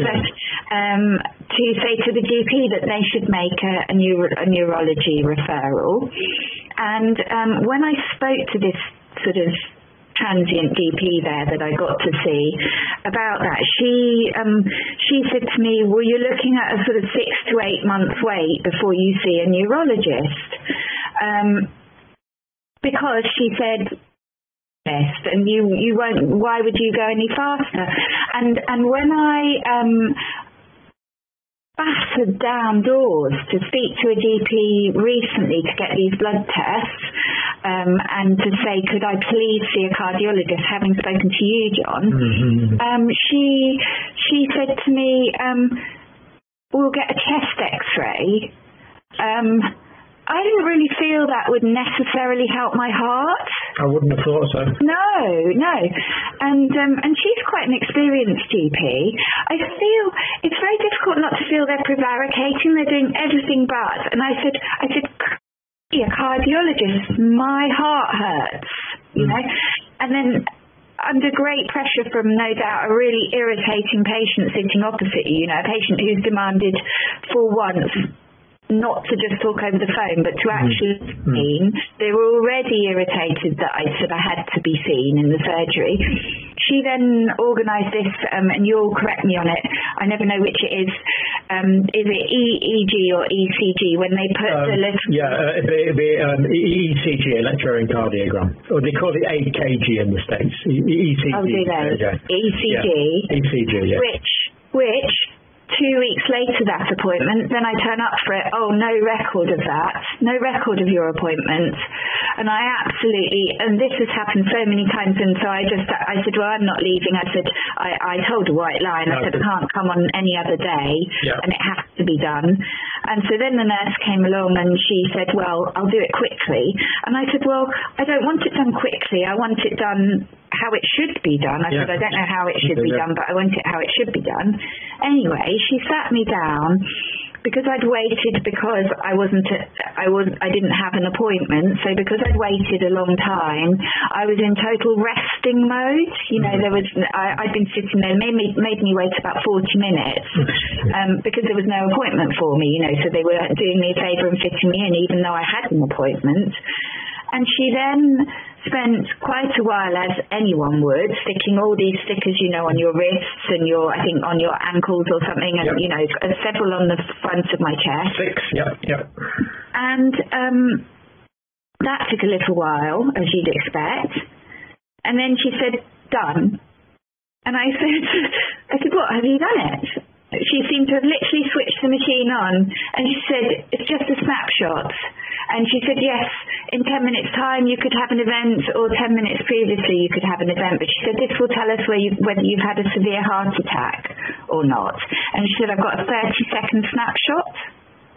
um, to say to the GP that they should make a, a, neuro, a neurology referral. And um, when I spoke to this sort of transient GP there that I got to see about that. She um she said to me, "Well, you're looking at a sort of 6 to 8 month wait before you see a neurologist." Um because she said and you you won't why would you go any faster and and when i um battered down doors to speak to a GP recently to get these blood tests um, and to say, could I please see a cardiologist, having spoken to you, John, um, she she said to me, um, we'll get a chest x-ray. I didn't really feel that would necessarily help my heart. I wouldn't have thought so. No, no, and um, and she's quite an experienced GP. I feel it's very difficult not to feel they're prevaricating. They're doing everything but. And I said, I said, "C- a cardiologist, my heart hurts, you know, and then. Under great pressure from no doubt a really irritating patient sitting opposite you, you know, a patient who's demanded for once not to just talk over the phone, but to actually be seen. They were already irritated that I said I had to be seen in the surgery. She then organised this, um, and you'll correct me on it. I never know which it is. Um, is it EEG or ECG when they put the Um, little yeah, uh, it'd be, it'd um, E- ECG, electroencardiogram, or they call it AKG in the states. E- ECG. Oh, do they? ECG. Yeah. ECG, yeah. which which two weeks later that appointment, then I turn up for it. Oh, no record of that. No record of your appointment. And I absolutely, and this has happened so many times, and so I just, I said, well, I'm not leaving. I said, I, I told a white lie, and I said, I can't come on any other day, Yeah. and it has to be done. And so then the nurse came along and she said, well, I'll do it quickly. And I said, well, I don't want it done quickly. I want it done how it should be done. I Yeah. said, I don't know how it should be done, but I want it how it should be done. Anyway, she sat me down because I'd waited because I wasn't I was I didn't have an appointment so because I'd waited a long time I was in total resting mode you know there was I I'd been sitting there made me made me wait about 40 minutes um because there was no appointment for me you know so they were doing me a favor and fitting me in even though I had an appointment and she then spent quite a while as anyone would sticking all these stickers you know on your wrists and your I think on your ankles or something and Yep. you know several on the front of my chest Six. yeah yeah. And um that took a little while as you'd expect. And then she said done. And I said I said what have you done it she seemed to have literally switched the machine on and she said it's just a snapshot and she said yes in 10 minutes time you could have an event or 10 minutes previously you could have an event but she said this will tell us where you, whether you've had a severe heart attack or not and she said I've got a 30 second snapshot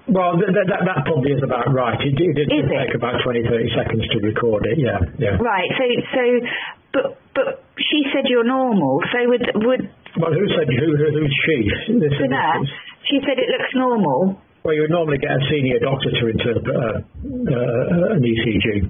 Well, th- th- that, that probably is about right. It, it did it? take about 20, 30 seconds to record it. Yeah, yeah. Right. So so but but she said you're normal. So would would Well, who said who? who who's she? This is- She said it looks normal. Well, you would normally get a senior doctor to interpret uh, uh, an ECG.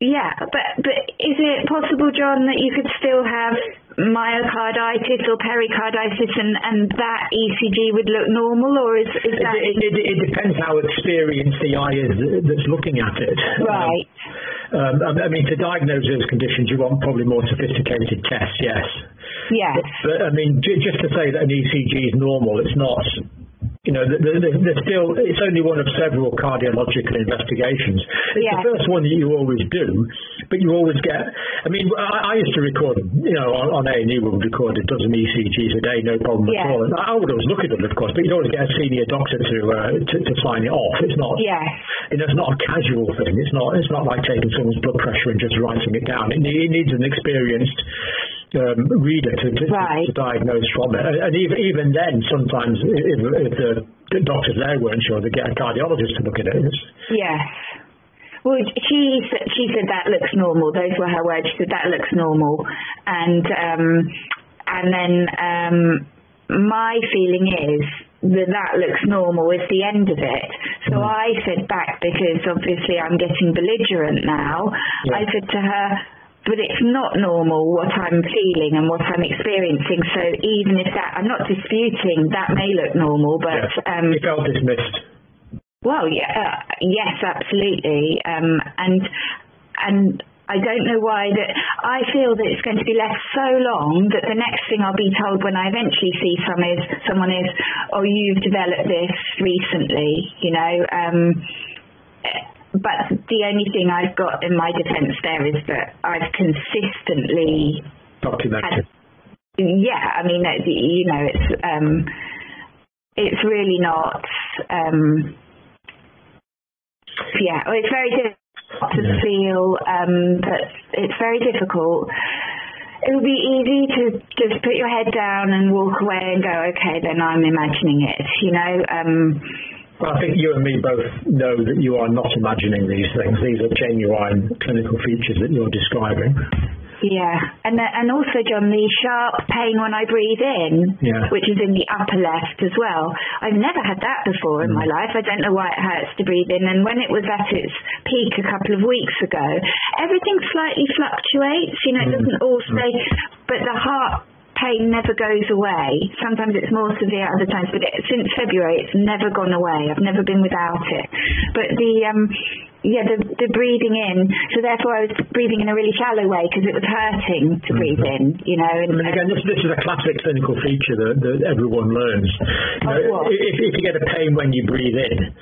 Yeah, but but is it possible, John, that you could still have myocarditis or pericarditis and and that ECG would look normal, or is is It, that it, it, it depends how experienced the eye is that's looking at it. right? Um, I I mean, to diagnose those conditions, you want probably more sophisticated tests, yes. Yes. But I mean, j- just to say that an ECG is normal, it's not. You know, th- th- th- there's still it's only one of several cardiological investigations. It's Yeah. the first one that you always do, but you always get. I mean, I, I used to record. You know, on, on A and E, we would record a dozen ECGs a day, no problem Yeah. at all. And I would always look at them, of course, but you don't always get a senior doctor to uh, to, to sign it off. It's not. Yes. You know, it's not a casual thing. It's not. It's not like taking someone's blood pressure and just writing it down. It, it needs an experienced um, reader to, to, to diagnose from it. And even even then, sometimes if, if the, the doctors there weren't sure, they get a cardiologist to look at it. Yes. Well, she said, she said that looks normal. Those were her words. She said that looks normal, and um, and then um, my feeling is that that looks normal is the end of it. So I said back because obviously I'm getting belligerent now. I said to her. But it's not normal what I'm feeling and what I'm experiencing. So even if that, I'm not disputing that may look normal, but um, you felt dismissed. well, yeah, uh, yes, absolutely. Um, and and I don't know why that I feel that it's going to be left so long that the next thing I'll be told when I eventually see some is someone is, oh, you've developed this recently, you know. Um, but the only thing I've got in my defence there is that I've consistently documented. yeah, I mean, you know, it's um, it's really not. Um, yeah, well, it's very difficult to feel um, that it's very difficult. It would be easy to just put your head down and walk away and go, okay, then I'm imagining it. You know. Um, I think you and me both know that you are not imagining these things. These are genuine clinical features that you're describing. Yeah, and uh, and also John, the sharp pain when I breathe in, Yeah. which is in the upper left as well. I've never had that before in my mm. life. I don't know why it hurts to breathe in. And when it was at its peak a couple of weeks ago, everything slightly fluctuates. You know, it mm. doesn't all mm. stay, but the heart pain never goes away. Sometimes it's more severe other times, but it, since February it's never gone away. I've never been without it. But the um yeah, the the breathing in. So therefore I was breathing in a really shallow way because it was hurting to breathe mm-hmm. in, you know, and, And again, this, this is a classic clinical feature that, that everyone learns. You know, if, if you get a pain when you breathe in,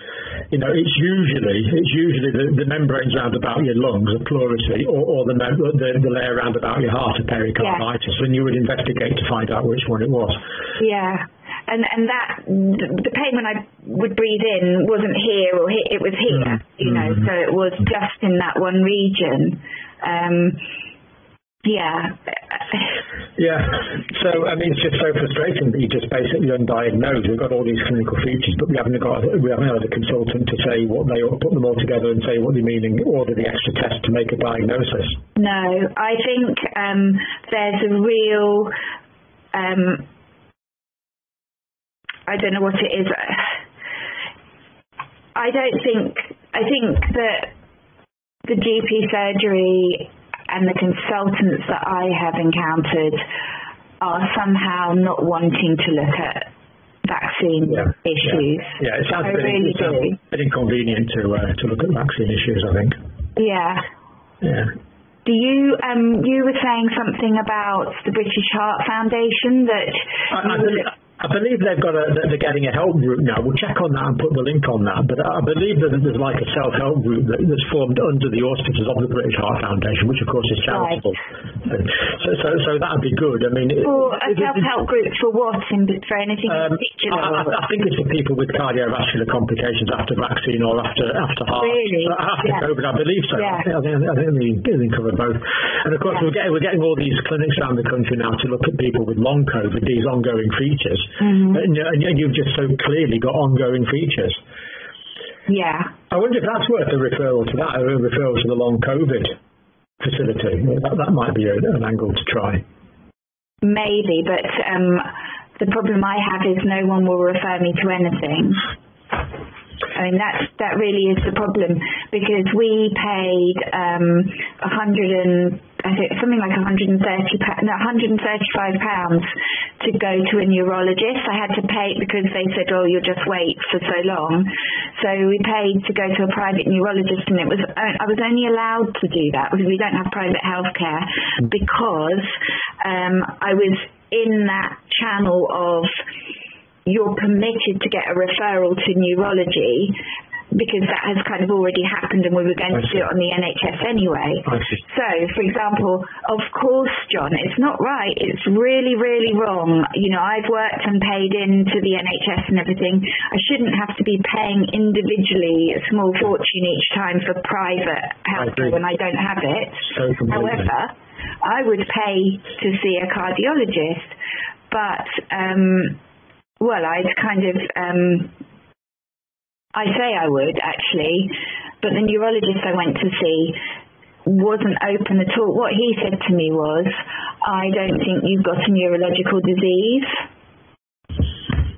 you know, it's usually it's usually the, the membranes around about your lungs, the pleurisy, or, or the, the the layer around about your heart, a pericarditis, and you would investigate to find out which one it was. Yeah. And and that the pain when I would breathe in wasn't here or here, it was here, mm. you know, mm. so it was just in that one region. Um yeah. Yeah. So I mean, it's just so frustrating that you just basically undiagnosed. We've got all these clinical features, but we haven't got we haven't had a consultant to say what they put them all together and say what they mean and order the extra test to make a diagnosis. No, I think um, there's a real. Um, I don't know what it is. I don't think. I think that the GP surgery and the consultants that I have encountered are somehow not wanting to look at vaccine yeah, issues. Yeah, yeah it sounds, a bit, really it sounds a bit inconvenient to uh, to look at vaccine issues, I think. Yeah. Yeah. Do you um you were saying something about the British Heart Foundation that I, I, I believe they've got a they're getting a help group now. We'll check on that and put the link on that. But I believe that there's like a self-help group that, that's formed under the auspices of the British Heart Foundation, which of course is charitable. Right. So, so so that would be good. I mean, for a self-help group for what? In, for anything um, in particular? I, I, think it's for people with cardiovascular complications after vaccine or after after heart really? after yeah. COVID. I believe so. Yeah. I think I think, I think they, cover both. And of course, yeah. we're getting we're getting all these clinics around the country now to look at people with long COVID, these ongoing features. Mm -hmm and you've just so clearly got ongoing features. Yeah. I wonder if that's worth a referral to that, a referral to the long COVID facility. That, that might be a, an angle to try. Maybe, but um, the problem I have is no one will refer me to anything. I mean that's that really is the problem because we paid um 100 and I think something like 130 no 135 pounds to go to a neurologist. I had to pay because they said oh you'll just wait for so long. So we paid to go to a private neurologist and it was I was only allowed to do that because we don't have private healthcare because um I was in that channel of you're permitted to get a referral to neurology because that has kind of already happened and we were going to do it on the NHS anyway. So, for example, of course, John, it's not right. It's really, really wrong. You know, I've worked and paid into the NHS and everything. I shouldn't have to be paying individually a small fortune each time for private healthcare when I don't have it. So However, I would pay to see a cardiologist, but um well, I'd kind of um I say I would actually, but the neurologist I went to see wasn't open at all. What he said to me was, I don't think you've got a neurological disease.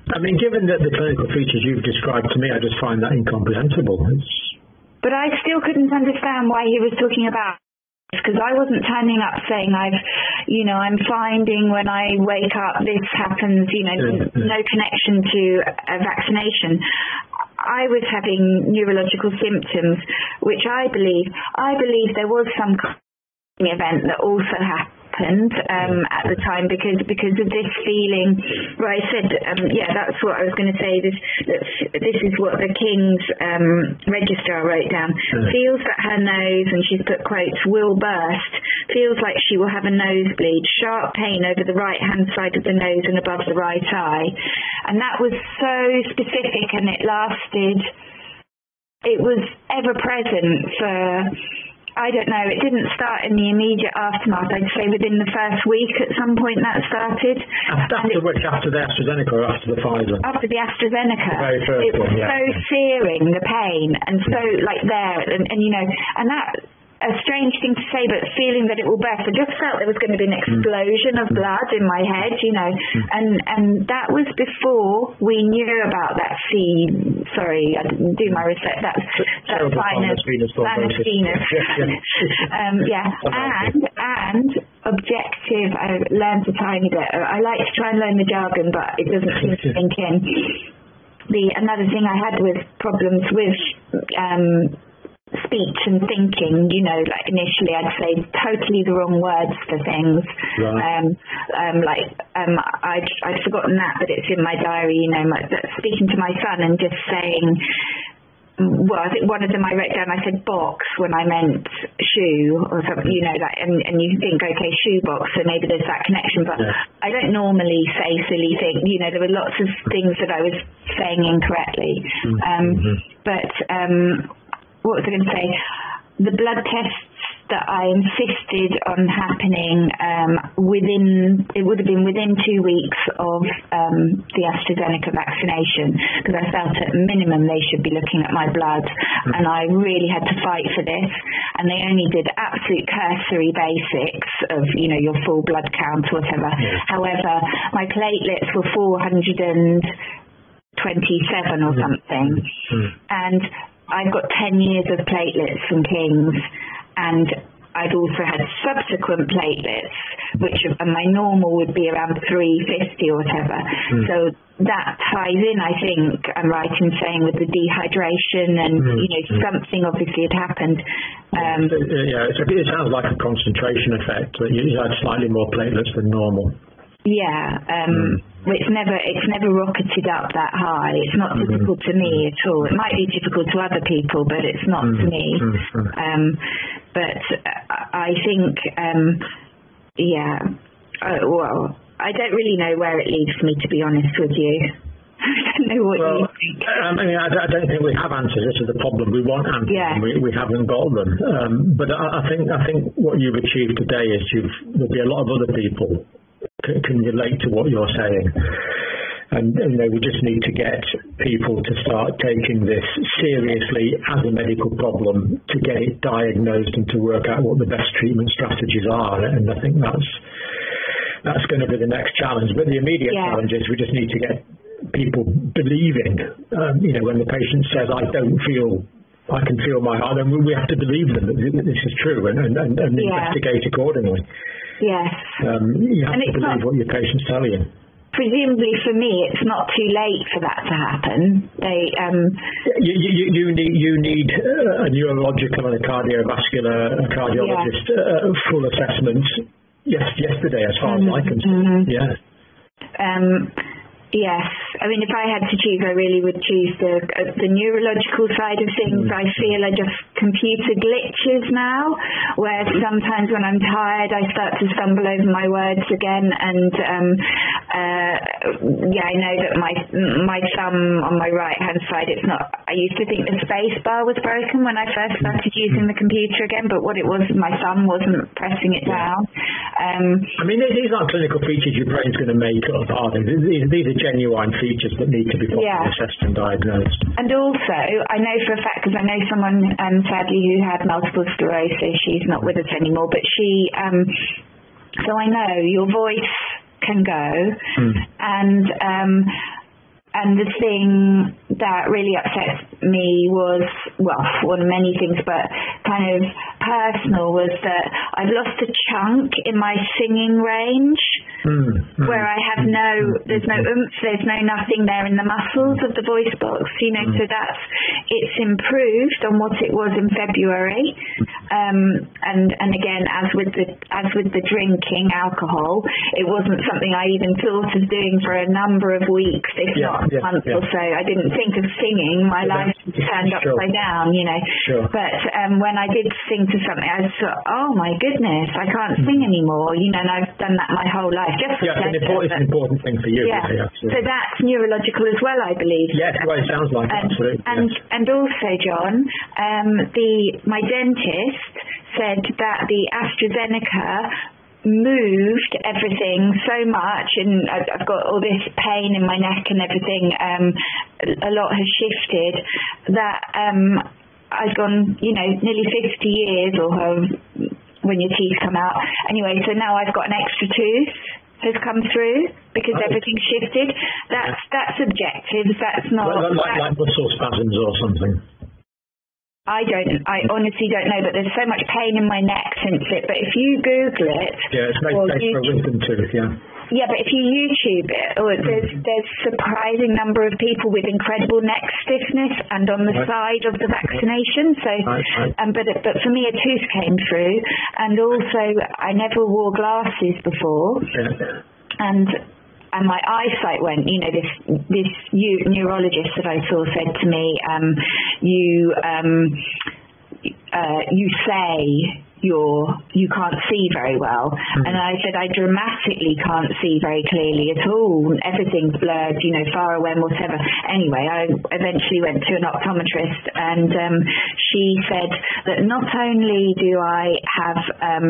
I mean, given that the clinical features you've described to me, I just find that incomprehensible. It's... But I still couldn't understand why he was talking about because I wasn't turning up saying I've you know I'm finding when I wake up this happens you know no connection to a vaccination I was having neurological symptoms which I believe I believe there was some event that also happened happened um, at the time because because of this feeling. Where I said um, yeah that's what I was going to say. This this is what the King's um, registrar wrote down. Feels that her nose and she's put quotes will burst. Feels like she will have a nosebleed. Sharp pain over the right hand side of the nose and above the right eye. And that was so specific and it lasted it was ever present for I don't know, it didn't start in the immediate aftermath. I'd say within the first week at some point that started. After, which? After the AstraZeneca or after the Pfizer? After the AstraZeneca. The very first it was one, yeah. so searing, the pain, and so like there, and, and you know, and that a strange thing to say but feeling that it will burst I just felt there was going to be an explosion of blood in my head you know. And and that was before we knew about that C sorry I didn't do my research. That's that's sinus. um yeah. And and objective I learned a tiny bit. I like to try and learn the jargon but it doesn't seem to sink in. The another thing I had was problems with um speech and thinking you know like initially I'd say totally the wrong words for things right. um um like um I'd I'd forgotten that but it's in my diary you know my, speaking to my son and just saying well, I think one of them I wrote down, I said box when I meant shoe or something, you know, that, and, and you think, okay, shoe box, so maybe there's that connection, but Yeah. I don't normally say silly things, you know, there were lots of things that I was saying incorrectly. Um, but, um, what was I going to say? The blood tests that I insisted on happening um, within, it would have been within two weeks of um, the AstraZeneca vaccination because I felt at minimum they should be looking at my blood and I really had to fight for this and they only did absolute cursory basics of, you know, your full blood count or whatever. However, my platelets were 427 or something and I've got 10 years of platelets from King's and I'd also had subsequent platelets which and my normal would be around 350 or whatever so that ties in I think I'm right in saying with the dehydration and Mm, you know mm. something obviously had happened um yeah, it's, it sounds like a concentration effect. That you had slightly more platelets than normal. Yeah, um it's never it's never rocketed up that high. It's not Mm-hmm. difficult to me at all. It might be difficult to other people, but it's not to Mm-hmm. me. Um but I think um yeah, uh, well, I don't really know where it leaves me to be honest with you. I don't know what you think. I mean, I, I don't think we have answers. This is the problem. We want answers, and we, we haven't got them. Um, but I, I think I think what you've achieved today is you've there'll be a lot of other people can, can relate to what you're saying. And you know, we just need to get people to start taking this seriously as a medical problem, to get it diagnosed and to work out what the best treatment strategies are. And I think that's that's going to be the next challenge. But the immediate challenge is we just need to get people believing. Um, you know, when the patient says, "I don't feel." I can feel my heart, and we we have to believe them that this is true and, and, and, and Yeah. investigate accordingly. Yes. Um, you have And to believe not- what your patients tell you. Presumably for me it's not too late for that to happen. They um You, you, you- need you need uh, a neurological and a cardiovascular a cardiologist uh, full assessment. Yes, yesterday, as far as I can see. Yeah. Um, yes, I mean, if I had to choose, I really would choose the uh, the neurological side of things. I feel are just computer glitches now, where sometimes when I'm tired, I start to stumble over my words again. And um, uh, yeah, I know that my my thumb on my right hand side, it's not. I used to think the space bar was broken when I first started using the computer again, but what it was, my thumb wasn't pressing it down. Um, I mean, these- aren't clinical features your brain's going to make up, are they? These are genuine features that need to be properly Yeah. assessed and diagnosed. And also, I know for a fact because I know someone um, sadly who had multiple sclerosis. She's not with us anymore, but she. Um, so I know your voice can go, and um, and the thing that really upset me was well, one of many things, but kind of personal was that I've lost a chunk in my singing range Mm, mm, where I have mm, no, there's no oomph, there's no nothing there in the muscles of the voice box, you know, so that's, it's improved on what it was in February. Um, and, and again, as with the, as with the drinking alcohol, it wasn't something I even thought of doing for a number of weeks, if Yeah, not yeah, a month yeah. or so. I didn't think of singing, my life turned Sure. upside down, you know. Sure. But um, when I did sing to something, I thought, oh my goodness, I can't sing anymore, you know, and I've done that my whole life. Just for Yeah, it's an pleasure, important, it's an but- important thing for you. yeah. really, So that's neurological as well, I believe. Yes, well, it sounds like and, absolutely. And and also, John, um, the my dentist said that the AstraZeneca moved everything so much and I've, I've got all this pain in my neck and everything um a lot has shifted that um I've gone you know nearly 50 years or when your teeth come out anyway so now I've got an extra tooth has come through because Oh. everything's shifted that's that's objective that's not like, like, like muscle spasms or something. I don't I honestly don't know but there's so much pain in my neck since it but if you google it Yeah, it's made, made for a wisdom tooth, yeah. Yeah, but if you YouTube it, or there's there's surprising number of people with incredible neck stiffness and on the Right. side of the vaccination. So, Right, um, but but for me, a tooth came through, and also I never wore glasses before, yeah. and and my eyesight went. You know, this this eu- neurologist that I saw said to me, um, you um uh you say you're you can't see very well. Mm. and I said I dramatically can't see very clearly at all. Everything's blurred you know far away and whatever. Anyway I eventually went to an optometrist and um she said that not only do I have um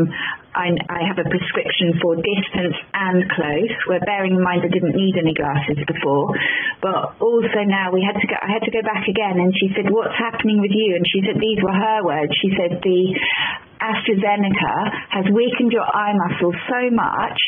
I, I have a prescription for distance and close where bearing in mind I didn't need any glasses before but also now we had to go I had to go back again. And she said what's happening with you? And she said these were her words. She said the AstraZeneca has weakened your eye muscles so much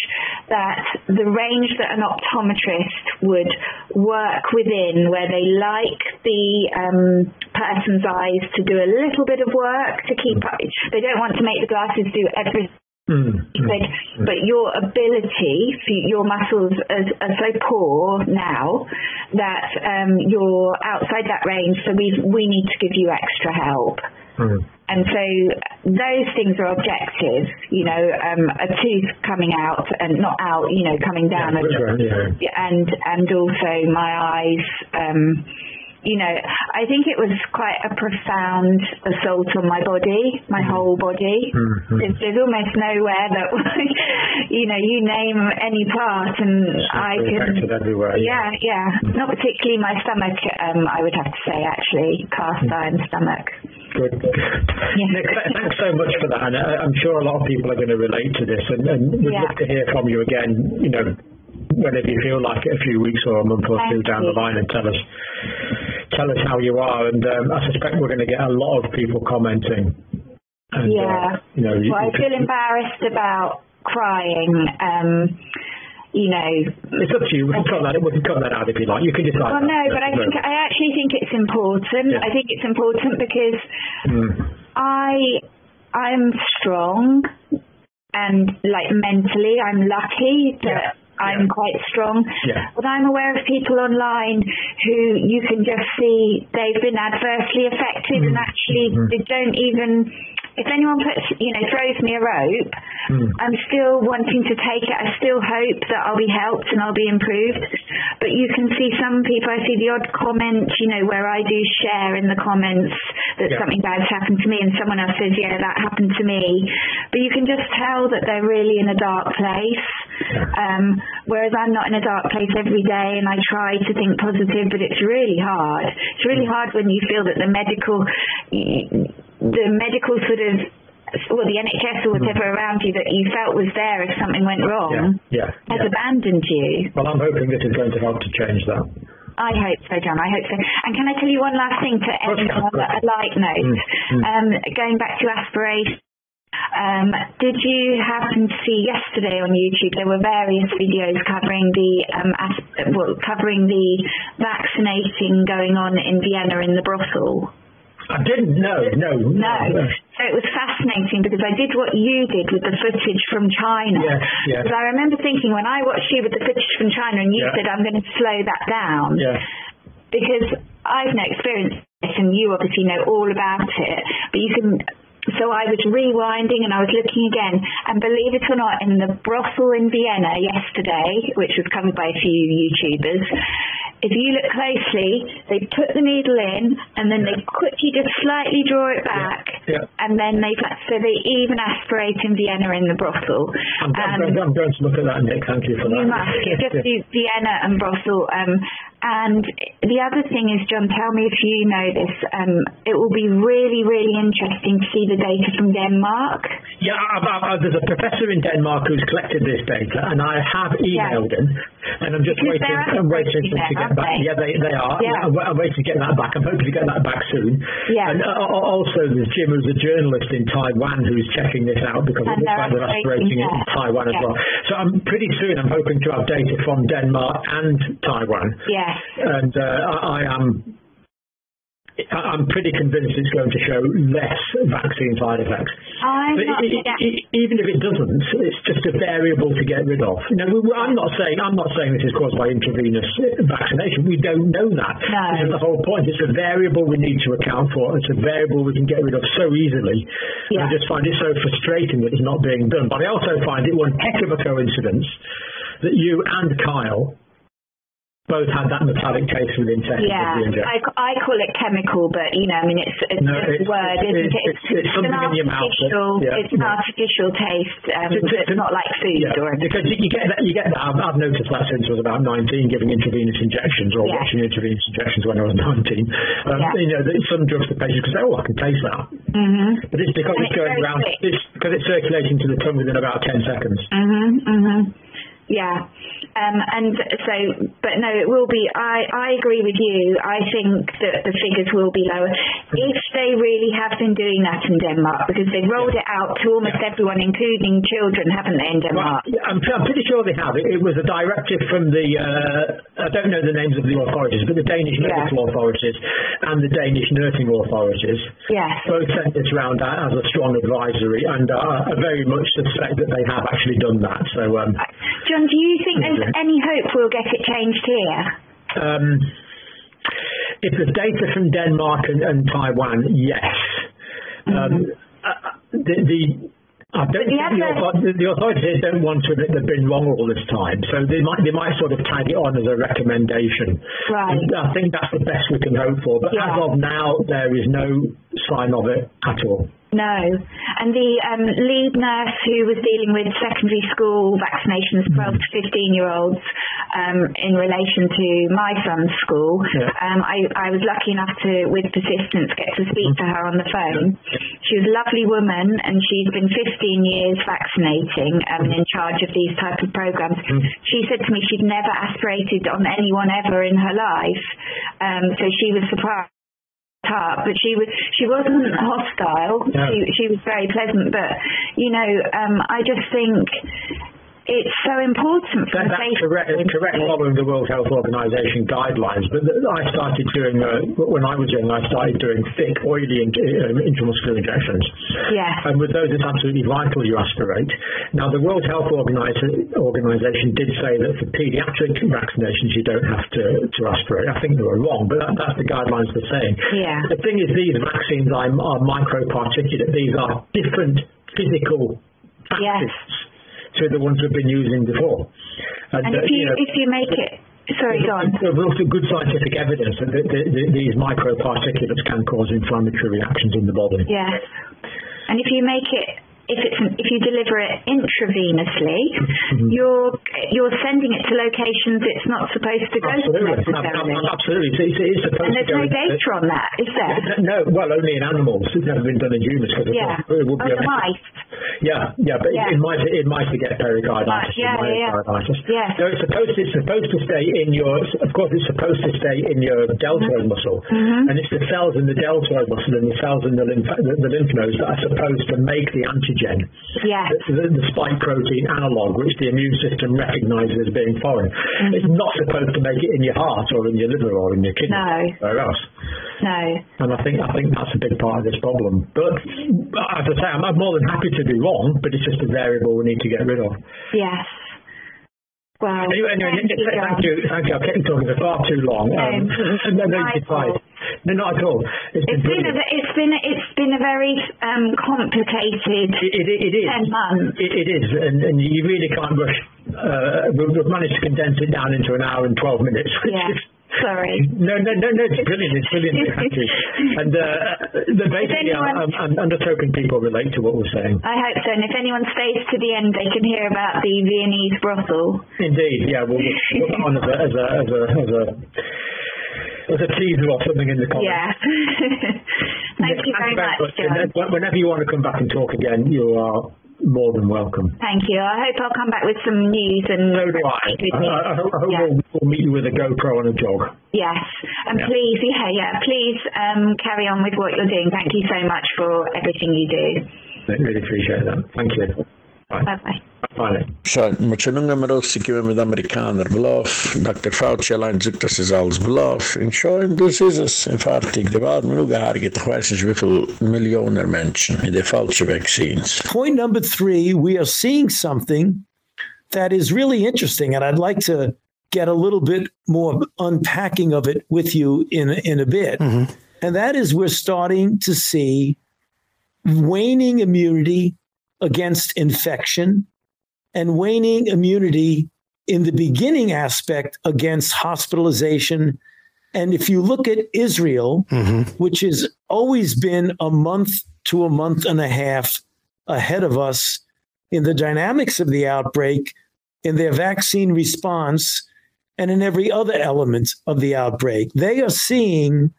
that the range that an optometrist would work within where they like the um, person's eyes to do a little bit of work to keep up they don't want to make the glasses do everything Mm. But, but your ability, your muscles are, are so poor now that um, you're outside that range, so we we need to give you extra help. Mm. And so those things are objective, you know, um, a tooth coming out and not out, you know, coming down, yeah, and, yeah. and and also my eyes. Um, you know, I think it was quite a profound assault on my body, my Mm-hmm. whole body. Mm -hmm. there's, there's almost nowhere that, you know, you name any part and I can... everywhere. Yeah, yeah. Not particularly my stomach, um, I would have to say, actually. Cast iron stomach. Good. Nick, thanks so much for that. And I'm sure a lot of people are going to relate to this. And, and we'd Yeah. love to hear from you again, you know, whenever you feel like it, a few weeks or a month or Thank two down the line and tell us tell us how you are. And um, I suspect we're going to get a lot of people commenting. And, uh, yeah. you know, you, well, I feel embarrassed about crying. Um, you know, it's up to you. We can cut that. We can cut that out if you like. You can decide. Well, that. no, but I think I actually think it's important. Yeah. I think it's important because Mm. I I'm strong and like mentally I'm lucky that I'm quite strong. Yeah. But I'm aware of people online who you can just see they've been adversely affected and actually Mm. they don't even if anyone puts you know throws me a rope Mm. I'm still wanting to take it. I still hope that I'll be helped and I'll be improved. But you can see some people, I see the odd comment, you know, where I do share in the comments that Yeah. something bad's happened to me and someone else says, yeah, that happened to me. But you can just tell that they're really in a dark place. Um, whereas I'm not in a dark place every day and I try to think positive, but it's really hard. It's really hard when you feel that the medical, the medical sort of well, the NHS or whatever around you that you felt was there if something went wrong Yeah. has yeah. abandoned you. Well, I'm hoping this is going to help to change that. I hope so, John. I hope so. And can I tell you one last thing to end on a light note? Mm, mm. Um, going back to aspiration. Um, did you happen to see yesterday on YouTube there were various videos covering the um, as- well, covering the vaccinating going on in Vienna in the brothel? I didn't know. No. No. So it was fascinating because I did what you did with the footage from China. Yes, yes. Because I remember thinking when I watched you with the footage from China and you Yeah. said I'm going to slow that down Yeah. because I've no experience and you obviously know all about it. But you can so I was rewinding and I was looking again and believe it or not in the brothel in Vienna yesterday which was covered by a few YouTubers if you look closely they put the needle in and then they quickly just slightly draw it back Yeah. and then they so they even aspirate in Vienna in the brothel I'm, Um, going, I'm going to look at that, Nick. Thank you for that. you must. You just do Vienna and Brussels. Um, and the other thing is, John, tell me if you know this. Um, it will be really, really interesting to see the data from Denmark. Yeah, I've, I've, I've- there's a professor in Denmark who's collected this data, and I have emailed him, and I'm just Because waiting. I'm waiting for him to get back. they? Yeah, they they are. Yeah. I'm, I'm waiting to get that back. I'm hoping to get that back soon. Yeah. And uh, also, there's Jim, who's a journalist in Taiwan, who's checking this out because And it looks like they're aspirating aspirating it in. Taiwan as well. So I'm pretty soon. I'm hoping to have data from Denmark and Taiwan, Yes. and uh, I, I am. I- I'm pretty convinced it's going to show less vaccine side effects. I'm But not. e- even if it doesn't, it's just a variable to get rid of. We- I'm not saying I'm not saying this is caused by intravenous uh, vaccination. We don't know that. No. This is the whole point. It's a variable we need to account for. It's a variable we can get rid of so easily. And I just find it so frustrating that it's not being done. But I also find it one heck of a coincidence that you and Kyle both had that metallic taste within seconds yeah, of the injection. I, I call it chemical, but you know, I mean, it's, it's No, it's- a word, it's- isn't it? it's- It's, it's something an in your mouth yeah, it's an yeah. artificial taste. Um, To- to- it's not like food Yeah, or anything. because you, you get that. You get that. I've, I've noticed that since I was about 19, giving intravenous injections or watching intravenous injections when I was 19. Um. You know, some drugs the patients can say, "Oh, I can taste that," Mhm. but it's because And it's going around. quick. It's because it's circulating to the tongue within about 10 seconds. Mhm. Mhm. Yeah. Um and so but no it will be I I agree with you. I think that the figures will be lower if they really have been doing that in Denmark because they rolled it out to almost everyone including children haven't they in Denmark? Yeah, I'm, I'm pretty sure they have. It, it was a directive from the, uh, I don't know the names of the authorities, but the Danish Yeah. medical authorities and the Danish nursing authorities Yes. both sent this round out as a strong advisory and uh, I very much suspect that they have actually done that. So, um, John, do you think there's any hope we'll get it changed here? um, if the data from Denmark and, and Taiwan, yes. Um, uh, the, the I don't think the, the authorities don't want to admit they've been wrong all this time, so they might they might sort of tag it on as a recommendation. Right. And I think that's the best we can hope for. But as of now, there is no sign of it at all. No. And the um, lead nurse who was dealing with secondary school vaccinations, 12 to 15 year olds, um, in relation to my son's school, Yeah. um, I, I was lucky enough to, with persistence, get to speak to her on the phone. She was a lovely woman and she's been 15 years vaccinating um, and in charge of these type of programs. She said to me she'd never aspirated on anyone ever in her life. Um, so she was surprised up, but she was she wasn't hostile. She she was very pleasant, but you know, um, I just think it's so important for That, that's correct, correct following the World Health Organization guidelines. But I started doing, uh, when I was young, I started doing thick, oily in, um, intramuscular injections. Yeah. And with those, it's absolutely vital you aspirate. Now, the World Health Organisa- Organization did say that for pediatric vaccinations, you don't have to, to aspirate. I think they were wrong, but that, that's the guidelines they're saying. Yeah. The thing is, these vaccines are, are microparticulate. These are different physical factors to the ones we've been using before. And uh, if you know, if you make it sorry, go on. There's also good scientific evidence that the, the, the, these microparticulates can cause inflammatory reactions in the body. Yes. And if you make it if it's if you deliver it intravenously, Mm-hmm. you're you're sending it to locations it's not supposed to go Absolutely, to necessarily. absolutely. It's, it's, it's supposed And to there's no data on that, is there? No, well, only in animals. It's never been done in humans because Yeah. it would Oh, be a- mice. Yeah, yeah, but Yeah. it might it might get pericarditis. Yeah, yeah, yeah. Yeah. So it's supposed it's supposed to stay in your of course it's supposed to stay in your deltoid muscle, Mhm. and it's the cells in the deltoid muscle and the cells in the lymph the, the lymph nodes that are supposed to make the antigen. Yeah. The, the spike protein analog, which the immune system recognizes as being foreign. Mm-hmm. It's not supposed to make it in your heart or in your liver or in your kidney. No. Where else? No. And I think I think that's a big part of this problem. But as I say, I'm more than happy to be wrong, but it's just a variable we need to get rid of. Yes. Well, Anyway, anyway thank, you, thank you. Thank you. I've kept talking for far too long. Um, no, no, you're. No, not at all. It's been It's been a, it's been a, it's been a very um, complicated It, it, it is. ten months. It, it is, and, and you really can't rush. Uh, we've we've managed to condense it down into an hour and 12 minutes. which Yeah. is- Sorry. No, no, no, no, it's brilliant. It's brilliant. And uh, the basically, anyone- I'm, I'm undertoken people relate to what we're saying. I hope so. And if anyone stays to the end, they can hear about the Viennese brothel. Indeed, yeah. We'll we'll put that on as a as a as a as a as a teaser or something in the comments. Yeah. Thank you very much, John. Whenever you want to come back and talk again, you are more than welcome. Thank you. I hope I'll come back with some news and So do I. good I, news. I hope, I hope Yeah. we'll, we'll meet you with a GoPro and a jog. Yes, and Yeah. please, yeah, yeah, please um, carry on with what you're doing. Thank you so much for everything you do. I really appreciate that. Thank you. Bye bye. Bye. So, man schon ungen mal rausgekommen mit Amerikaner Bluff. Dr. Fauci allein sagt, das ist alles Bluff. Und schon, das ist es. Und fertig. Der war mir nur gehargert. Ich weiß nicht, wie viele Millionen Menschen in der falschen Vaccines. Point number three, we are seeing something that is really interesting, and I'd like to get a little bit more unpacking of it with you in in a bit. Mm-hmm. And that is we're starting to see waning immunity against infection and waning immunity in the beginning aspect against hospitalization. And if you look at Israel, mm-hmm. which has always been a month to a month and a half ahead of us in the dynamics of the outbreak, in their vaccine response, and in every other element of the outbreak, they are seeing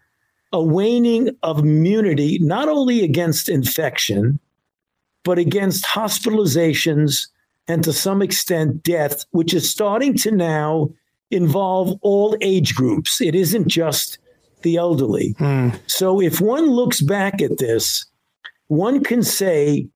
a waning of immunity, not only against infection, but against hospitalizations and to some extent death, which is starting to now involve all age groups. It isn't just the elderly. Hmm. So if one looks back at this, one can say,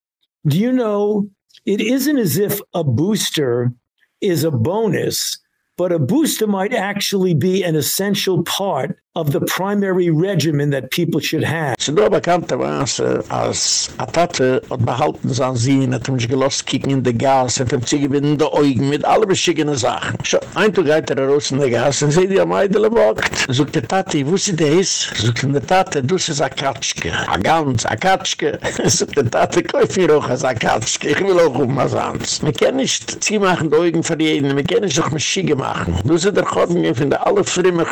do you know, it isn't as if a booster is a bonus, but a booster might actually be an essential part of the primary regimen that people should have. Sie do bekannte Maße, als a Tate hat behalten sein Sinn, hat mich gelost kicken in de Gas, hat ihm zugewinnen in de Augen mit alle beschickene Sachen. Schon, ein Tag geht er raus in de Gas und seht ihr am Eidele wagt. Sogt der Tate, wo sie des? Sogt der Tate, du sie a Katschke. A Gans, a Katschke. Sogt der Tate, kauf mir auch a Katschke. Ich will auch um was anderes. Wir können nicht zieh machen de Augen für jeden, wir können nicht auch Maschige machen. Du sie der Chodden von de alle frimme.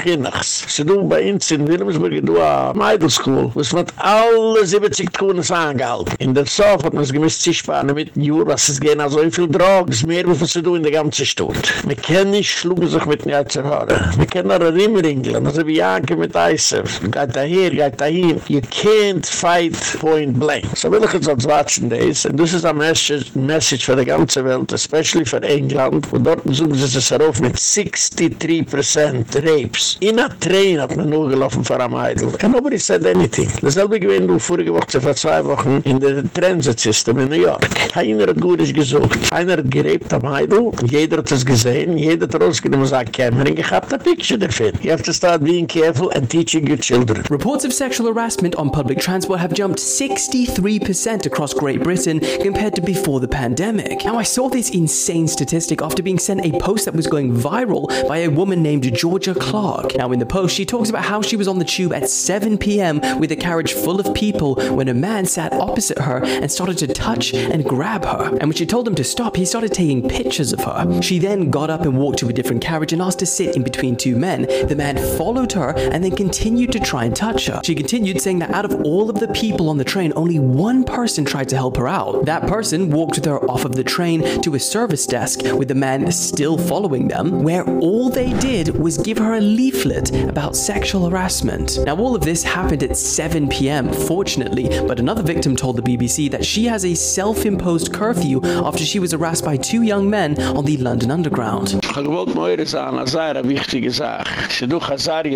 Sie do bei uns in Wilhelmsburg, du a Meidelschool, was man alle 70 Kuhnes angehalten. In der Sof hat man es gemisst sich sparen mit dem Jura, was es gehen also viel Drogs, mehr wie sie tun in der ganzen Stadt. Wir können nicht schlugen sich mit den Jäzerhaaren. Wir können auch rinringeln, also wie Janke mit Eisef. Geht daher, geht dahin. You can't fight point blank. So will ich jetzt als watschen das, und das ist ein Message, Message für die ganze Welt, especially für England, wo dort suchen sie sich darauf mit 63% Rapes. In a train hat nur gelaufen am Eidl. And nobody said anything. Dasselbe gewesen du vorige Woche vor zwei Wochen in der Transit System in New York. Hat gut gesucht. Einer hat gerebt am Eidl. Jeder hat es gesehen. Jeder hat rausgenommen er ein Picture. You have to start being careful and teaching your children. Reports of sexual harassment on public transport have jumped 63% across Great Britain compared to before the pandemic. Now, I saw this insane statistic after being sent a post that was going viral by a woman named Georgia Clark. Now, in the post, she talks about how she was on the tube at 7 p.m. with a carriage full of people when a man sat opposite her and started to touch and grab her. And when she told him to stop, he started taking pictures of her. She then got up and walked to a different carriage and asked to sit in between two men. The man followed her and then continued to try and touch her. She continued saying that out of all of the people on the train, only one person tried to help her out. That person walked with her off of the train to a service desk with the man still following them, where all they did was give her a leaflet about sexual harassment. Now, all of this happened at 7 p.m., fortunately, but another victim told the BBC that she has a self imposed curfew after she was harassed by two young men on the London Underground.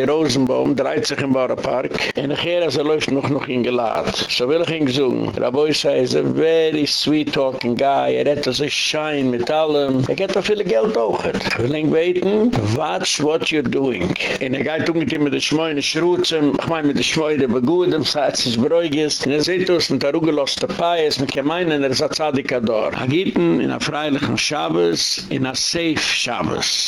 Rosenbaum, dreht sich im Boro Park, und ich höre, sie läuft noch noch in Gelad. So will ich ihn gesungen. Raboi sei, is a very sweet talking guy, er hat so shine mit allem. Er geht auch viel Geld auch. Ich will ihn beten, watch what you're doing. Und er geht um mit ihm mit der Schmoyne Schruzen, ich meine mit der Schmoyne Begudem, sagt sich Bräugis, und er sieht uns mit der Rugeloste Pais, mit gemeinen, er ist ein Zadikador. Er geht in a freilichen Shabbos, in a safe Shabbos.